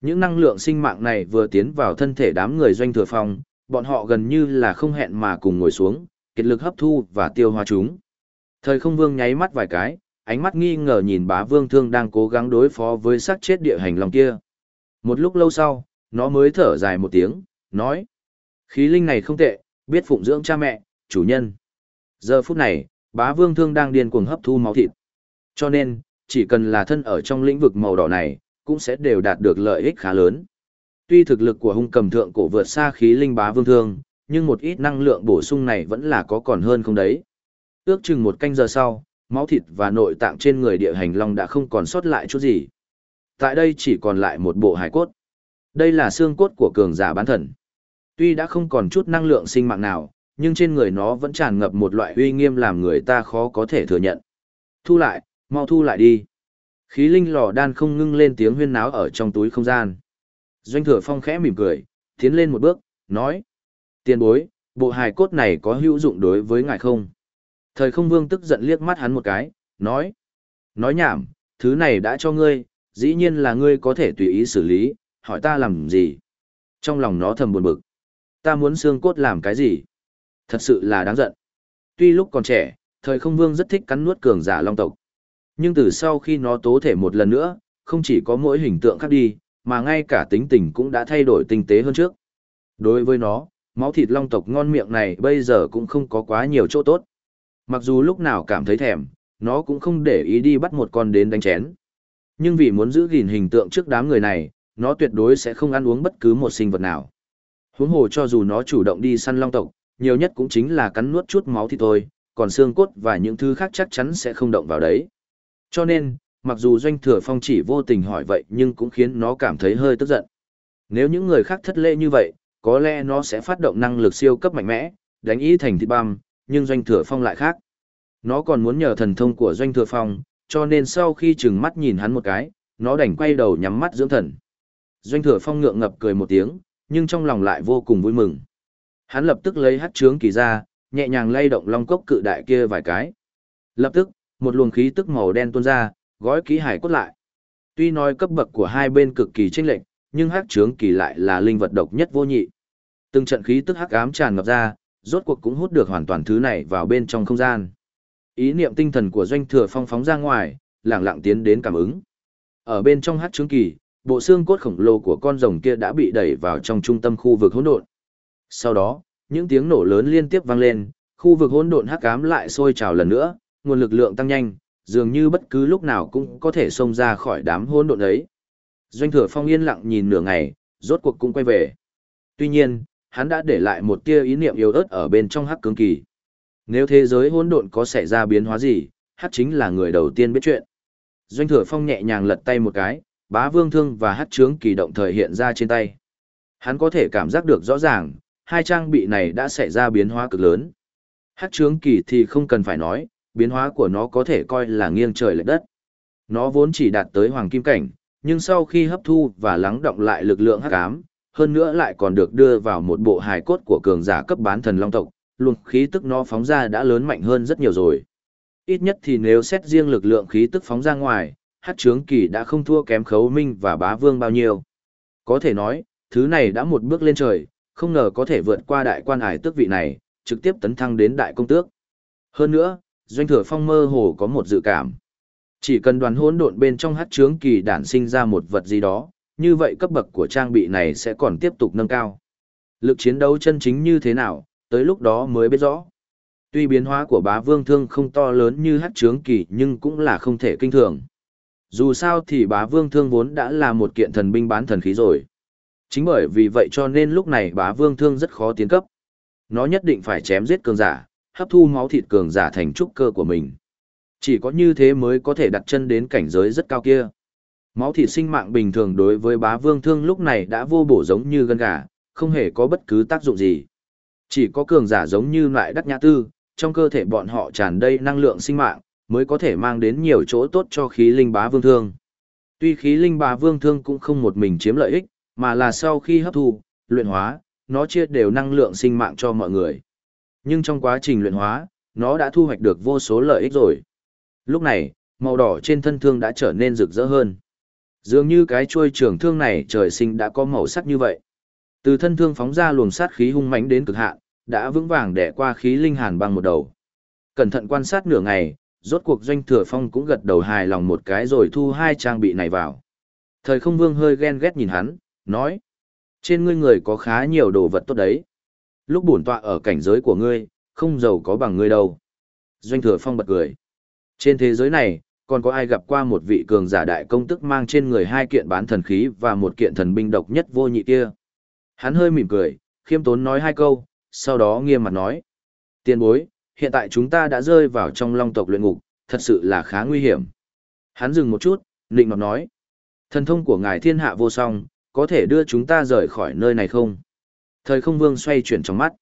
Những năng lượng sinh mạng này vừa tiến vào thân thể đám người doanh thừa phong, bọn họ gần như là không hẹn mà cùng ngồi xuống, kiệt lực hấp thu và tiêu hóa chúng. Thời không vương nháy mắt vài cái, ánh mắt nghi ngờ nhìn bá vương thương đang cố gắng đối phó với xác chết địa hành lòng kia. Một lúc lâu sau, nó mới thở dài một tiếng, nói. Khí linh này không tệ, biết phụng dưỡng cha mẹ, chủ nhân. Giờ phút này, bá vương thương đang điên cuồng hấp thu máu thịt. Cho nên, chỉ cần là thân ở trong lĩnh vực màu đỏ này, cũng sẽ đều đạt được lợi ích khá lớn. Tuy thực lực của hung cầm thượng cổ vượt xa khí linh bá vương thương, nhưng một ít năng lượng bổ sung này vẫn là có còn hơn không đấy. Ước chừng một canh giờ sau, máu thịt và nội tạng trên người địa hành long đã không còn sót lại chút gì. Tại đây chỉ còn lại một bộ hài cốt. Đây là xương cốt của cường giả bán thần. Tuy đã không còn chút năng lượng sinh mạng nào, nhưng trên người nó vẫn tràn ngập một loại uy nghiêm làm người ta khó có thể thừa nhận. Thu lại, mau thu lại đi. Khí linh lò đan không ngưng lên tiếng huyên náo ở trong túi không gian. Doanh thừa phong khẽ mỉm cười, tiến lên một bước, nói. Tiền bối, bộ hài cốt này có hữu dụng đối với ngài không? Thời không vương tức giận liếc mắt hắn một cái, nói. Nói nhảm, thứ này đã cho ngươi, dĩ nhiên là ngươi có thể tùy ý xử lý, hỏi ta làm gì? Trong lòng nó thầm buồn bực. Ta muốn xương cốt làm cái gì? Thật sự là đáng giận. Tuy lúc còn trẻ, thời không vương rất thích cắn nuốt cường giả long tộc. Nhưng từ sau khi nó tố thể một lần nữa, không chỉ có mỗi hình tượng khác đi, mà ngay cả tính tình cũng đã thay đổi tinh tế hơn trước. Đối với nó, máu thịt long tộc ngon miệng này bây giờ cũng không có quá nhiều chỗ tốt. Mặc dù lúc nào cảm thấy thèm, nó cũng không để ý đi bắt một con đến đánh chén. Nhưng vì muốn giữ gìn hình tượng trước đám người này, nó tuyệt đối sẽ không ăn uống bất cứ một sinh vật nào. Huống hồ cho dù nó chủ động đi săn long tộc, nhiều nhất cũng chính là cắn nuốt chút máu thì thôi, còn xương cốt và những thứ khác chắc chắn sẽ không động vào đấy. Cho nên, mặc dù doanh thừa phong chỉ vô tình hỏi vậy nhưng cũng khiến nó cảm thấy hơi tức giận. Nếu những người khác thất lễ như vậy, có lẽ nó sẽ phát động năng lực siêu cấp mạnh mẽ, đánh ý thành thịt băm, nhưng doanh thừa phong lại khác. Nó còn muốn nhờ thần thông của doanh thừa phong, cho nên sau khi chừng mắt nhìn hắn một cái, nó đành quay đầu nhắm mắt dưỡng thần. Doanh thừa phong ngượng ngập cười một tiếng, nhưng trong lòng lại vô cùng vui mừng. Hắn lập tức lấy hắc trướng kỳ ra, nhẹ nhàng lay động long cốc cự đại kia vài cái. Lập tức, một luồng khí tức màu đen tuôn ra, gói ký hải cốt lại. Tuy nói cấp bậc của hai bên cực kỳ chênh lệch, nhưng hắc trướng kỳ lại là linh vật độc nhất vô nhị. Từng trận khí tức hắc ám tràn ngập ra, rốt cuộc cũng hút được hoàn toàn thứ này vào bên trong không gian. Ý niệm tinh thần của doanh thừa phong phóng ra ngoài, lặng lặng tiến đến cảm ứng. Ở bên trong hát trướng kỳ, bộ xương cốt khổng lồ của con rồng kia đã bị đẩy vào trong trung tâm khu vực hỗn độn. Sau đó, những tiếng nổ lớn liên tiếp vang lên, khu vực hỗn độn hắc ám lại sôi trào lần nữa, nguồn lực lượng tăng nhanh, dường như bất cứ lúc nào cũng có thể xông ra khỏi đám hỗn độn ấy. Doanh Thừa Phong yên lặng nhìn nửa ngày, rốt cuộc cũng quay về. Tuy nhiên, hắn đã để lại một tia ý niệm yếu ớt ở bên trong hắc cương kỳ. Nếu thế giới hỗn độn có xảy ra biến hóa gì, hắc chính là người đầu tiên biết chuyện. Doanh Thừa Phong nhẹ nhàng lật tay một cái, bá vương thương và hắc trướng kỳ động thời hiện ra trên tay. Hắn có thể cảm giác được rõ ràng, hai trang bị này đã xảy ra biến hóa cực lớn. Hắc trướng kỳ thì không cần phải nói, biến hóa của nó có thể coi là nghiêng trời lệch đất. Nó vốn chỉ đạt tới hoàng kim cảnh, nhưng sau khi hấp thu và lắng động lại lực lượng hắc ám, hơn nữa lại còn được đưa vào một bộ hài cốt của cường giả cấp bán thần long tộc, luồng khí tức nó phóng ra đã lớn mạnh hơn rất nhiều rồi. Ít nhất thì nếu xét riêng lực lượng khí tức phóng ra ngoài, hát trướng kỳ đã không thua kém khấu minh và bá vương bao nhiêu. Có thể nói, thứ này đã một bước lên trời, không ngờ có thể vượt qua đại quan ải tước vị này, trực tiếp tấn thăng đến đại công tước. Hơn nữa, doanh thừa phong mơ hồ có một dự cảm. Chỉ cần đoàn hỗn độn bên trong hát trướng kỳ đản sinh ra một vật gì đó, như vậy cấp bậc của trang bị này sẽ còn tiếp tục nâng cao. Lực chiến đấu chân chính như thế nào, tới lúc đó mới biết rõ. Tuy biến hóa của bá vương thương không to lớn như hát trướng kỳ nhưng cũng là không thể kinh thường. Dù sao thì bá vương thương vốn đã là một kiện thần binh bán thần khí rồi. Chính bởi vì vậy cho nên lúc này bá vương thương rất khó tiến cấp. Nó nhất định phải chém giết cường giả, hấp thu máu thịt cường giả thành trúc cơ của mình. Chỉ có như thế mới có thể đặt chân đến cảnh giới rất cao kia. Máu thịt sinh mạng bình thường đối với bá vương thương lúc này đã vô bổ giống như gân gà, không hề có bất cứ tác dụng gì. Chỉ có cường giả giống như loại đắc nhã tư, trong cơ thể bọn họ tràn đầy năng lượng sinh mạng, mới có thể mang đến nhiều chỗ tốt cho khí linh bá vương thương. Tuy khí linh bá vương thương cũng không một mình chiếm lợi ích, mà là sau khi hấp thu, luyện hóa, nó chia đều năng lượng sinh mạng cho mọi người. Nhưng trong quá trình luyện hóa, nó đã thu hoạch được vô số lợi ích rồi. Lúc này, màu đỏ trên thân thương đã trở nên rực rỡ hơn. Dường như cái chuôi trường thương này trời sinh đã có màu sắc như vậy. Từ thân thương phóng ra luồng sát khí hung mãnh đến cực hạn, đã vững vàng đẻ qua khí linh hàn băng một đầu. Cẩn thận quan sát nửa ngày, rốt cuộc doanh thừa phong cũng gật đầu hài lòng một cái rồi thu hai trang bị này vào. Thời không vương hơi ghen ghét nhìn hắn, nói. Trên ngươi người có khá nhiều đồ vật tốt đấy. Lúc bổn tọa ở cảnh giới của ngươi, không giàu có bằng ngươi đâu. Doanh thừa phong bật cười. Trên thế giới này, còn có ai gặp qua một vị cường giả đại công tức mang trên người hai kiện bán thần khí và một kiện thần binh độc nhất vô nhị kia. Hắn hơi mỉm cười, khiêm tốn nói hai câu, sau đó nghiêm mặt nói. Tiên bối, hiện tại chúng ta đã rơi vào trong long tộc luyện ngục, thật sự là khá nguy hiểm. Hắn dừng một chút, định nọt nói. Thần thông của ngài thiên hạ vô song, có thể đưa chúng ta rời khỏi nơi này không? Thời không vương xoay chuyển trong mắt.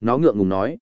Nó ngượng ngùng nói.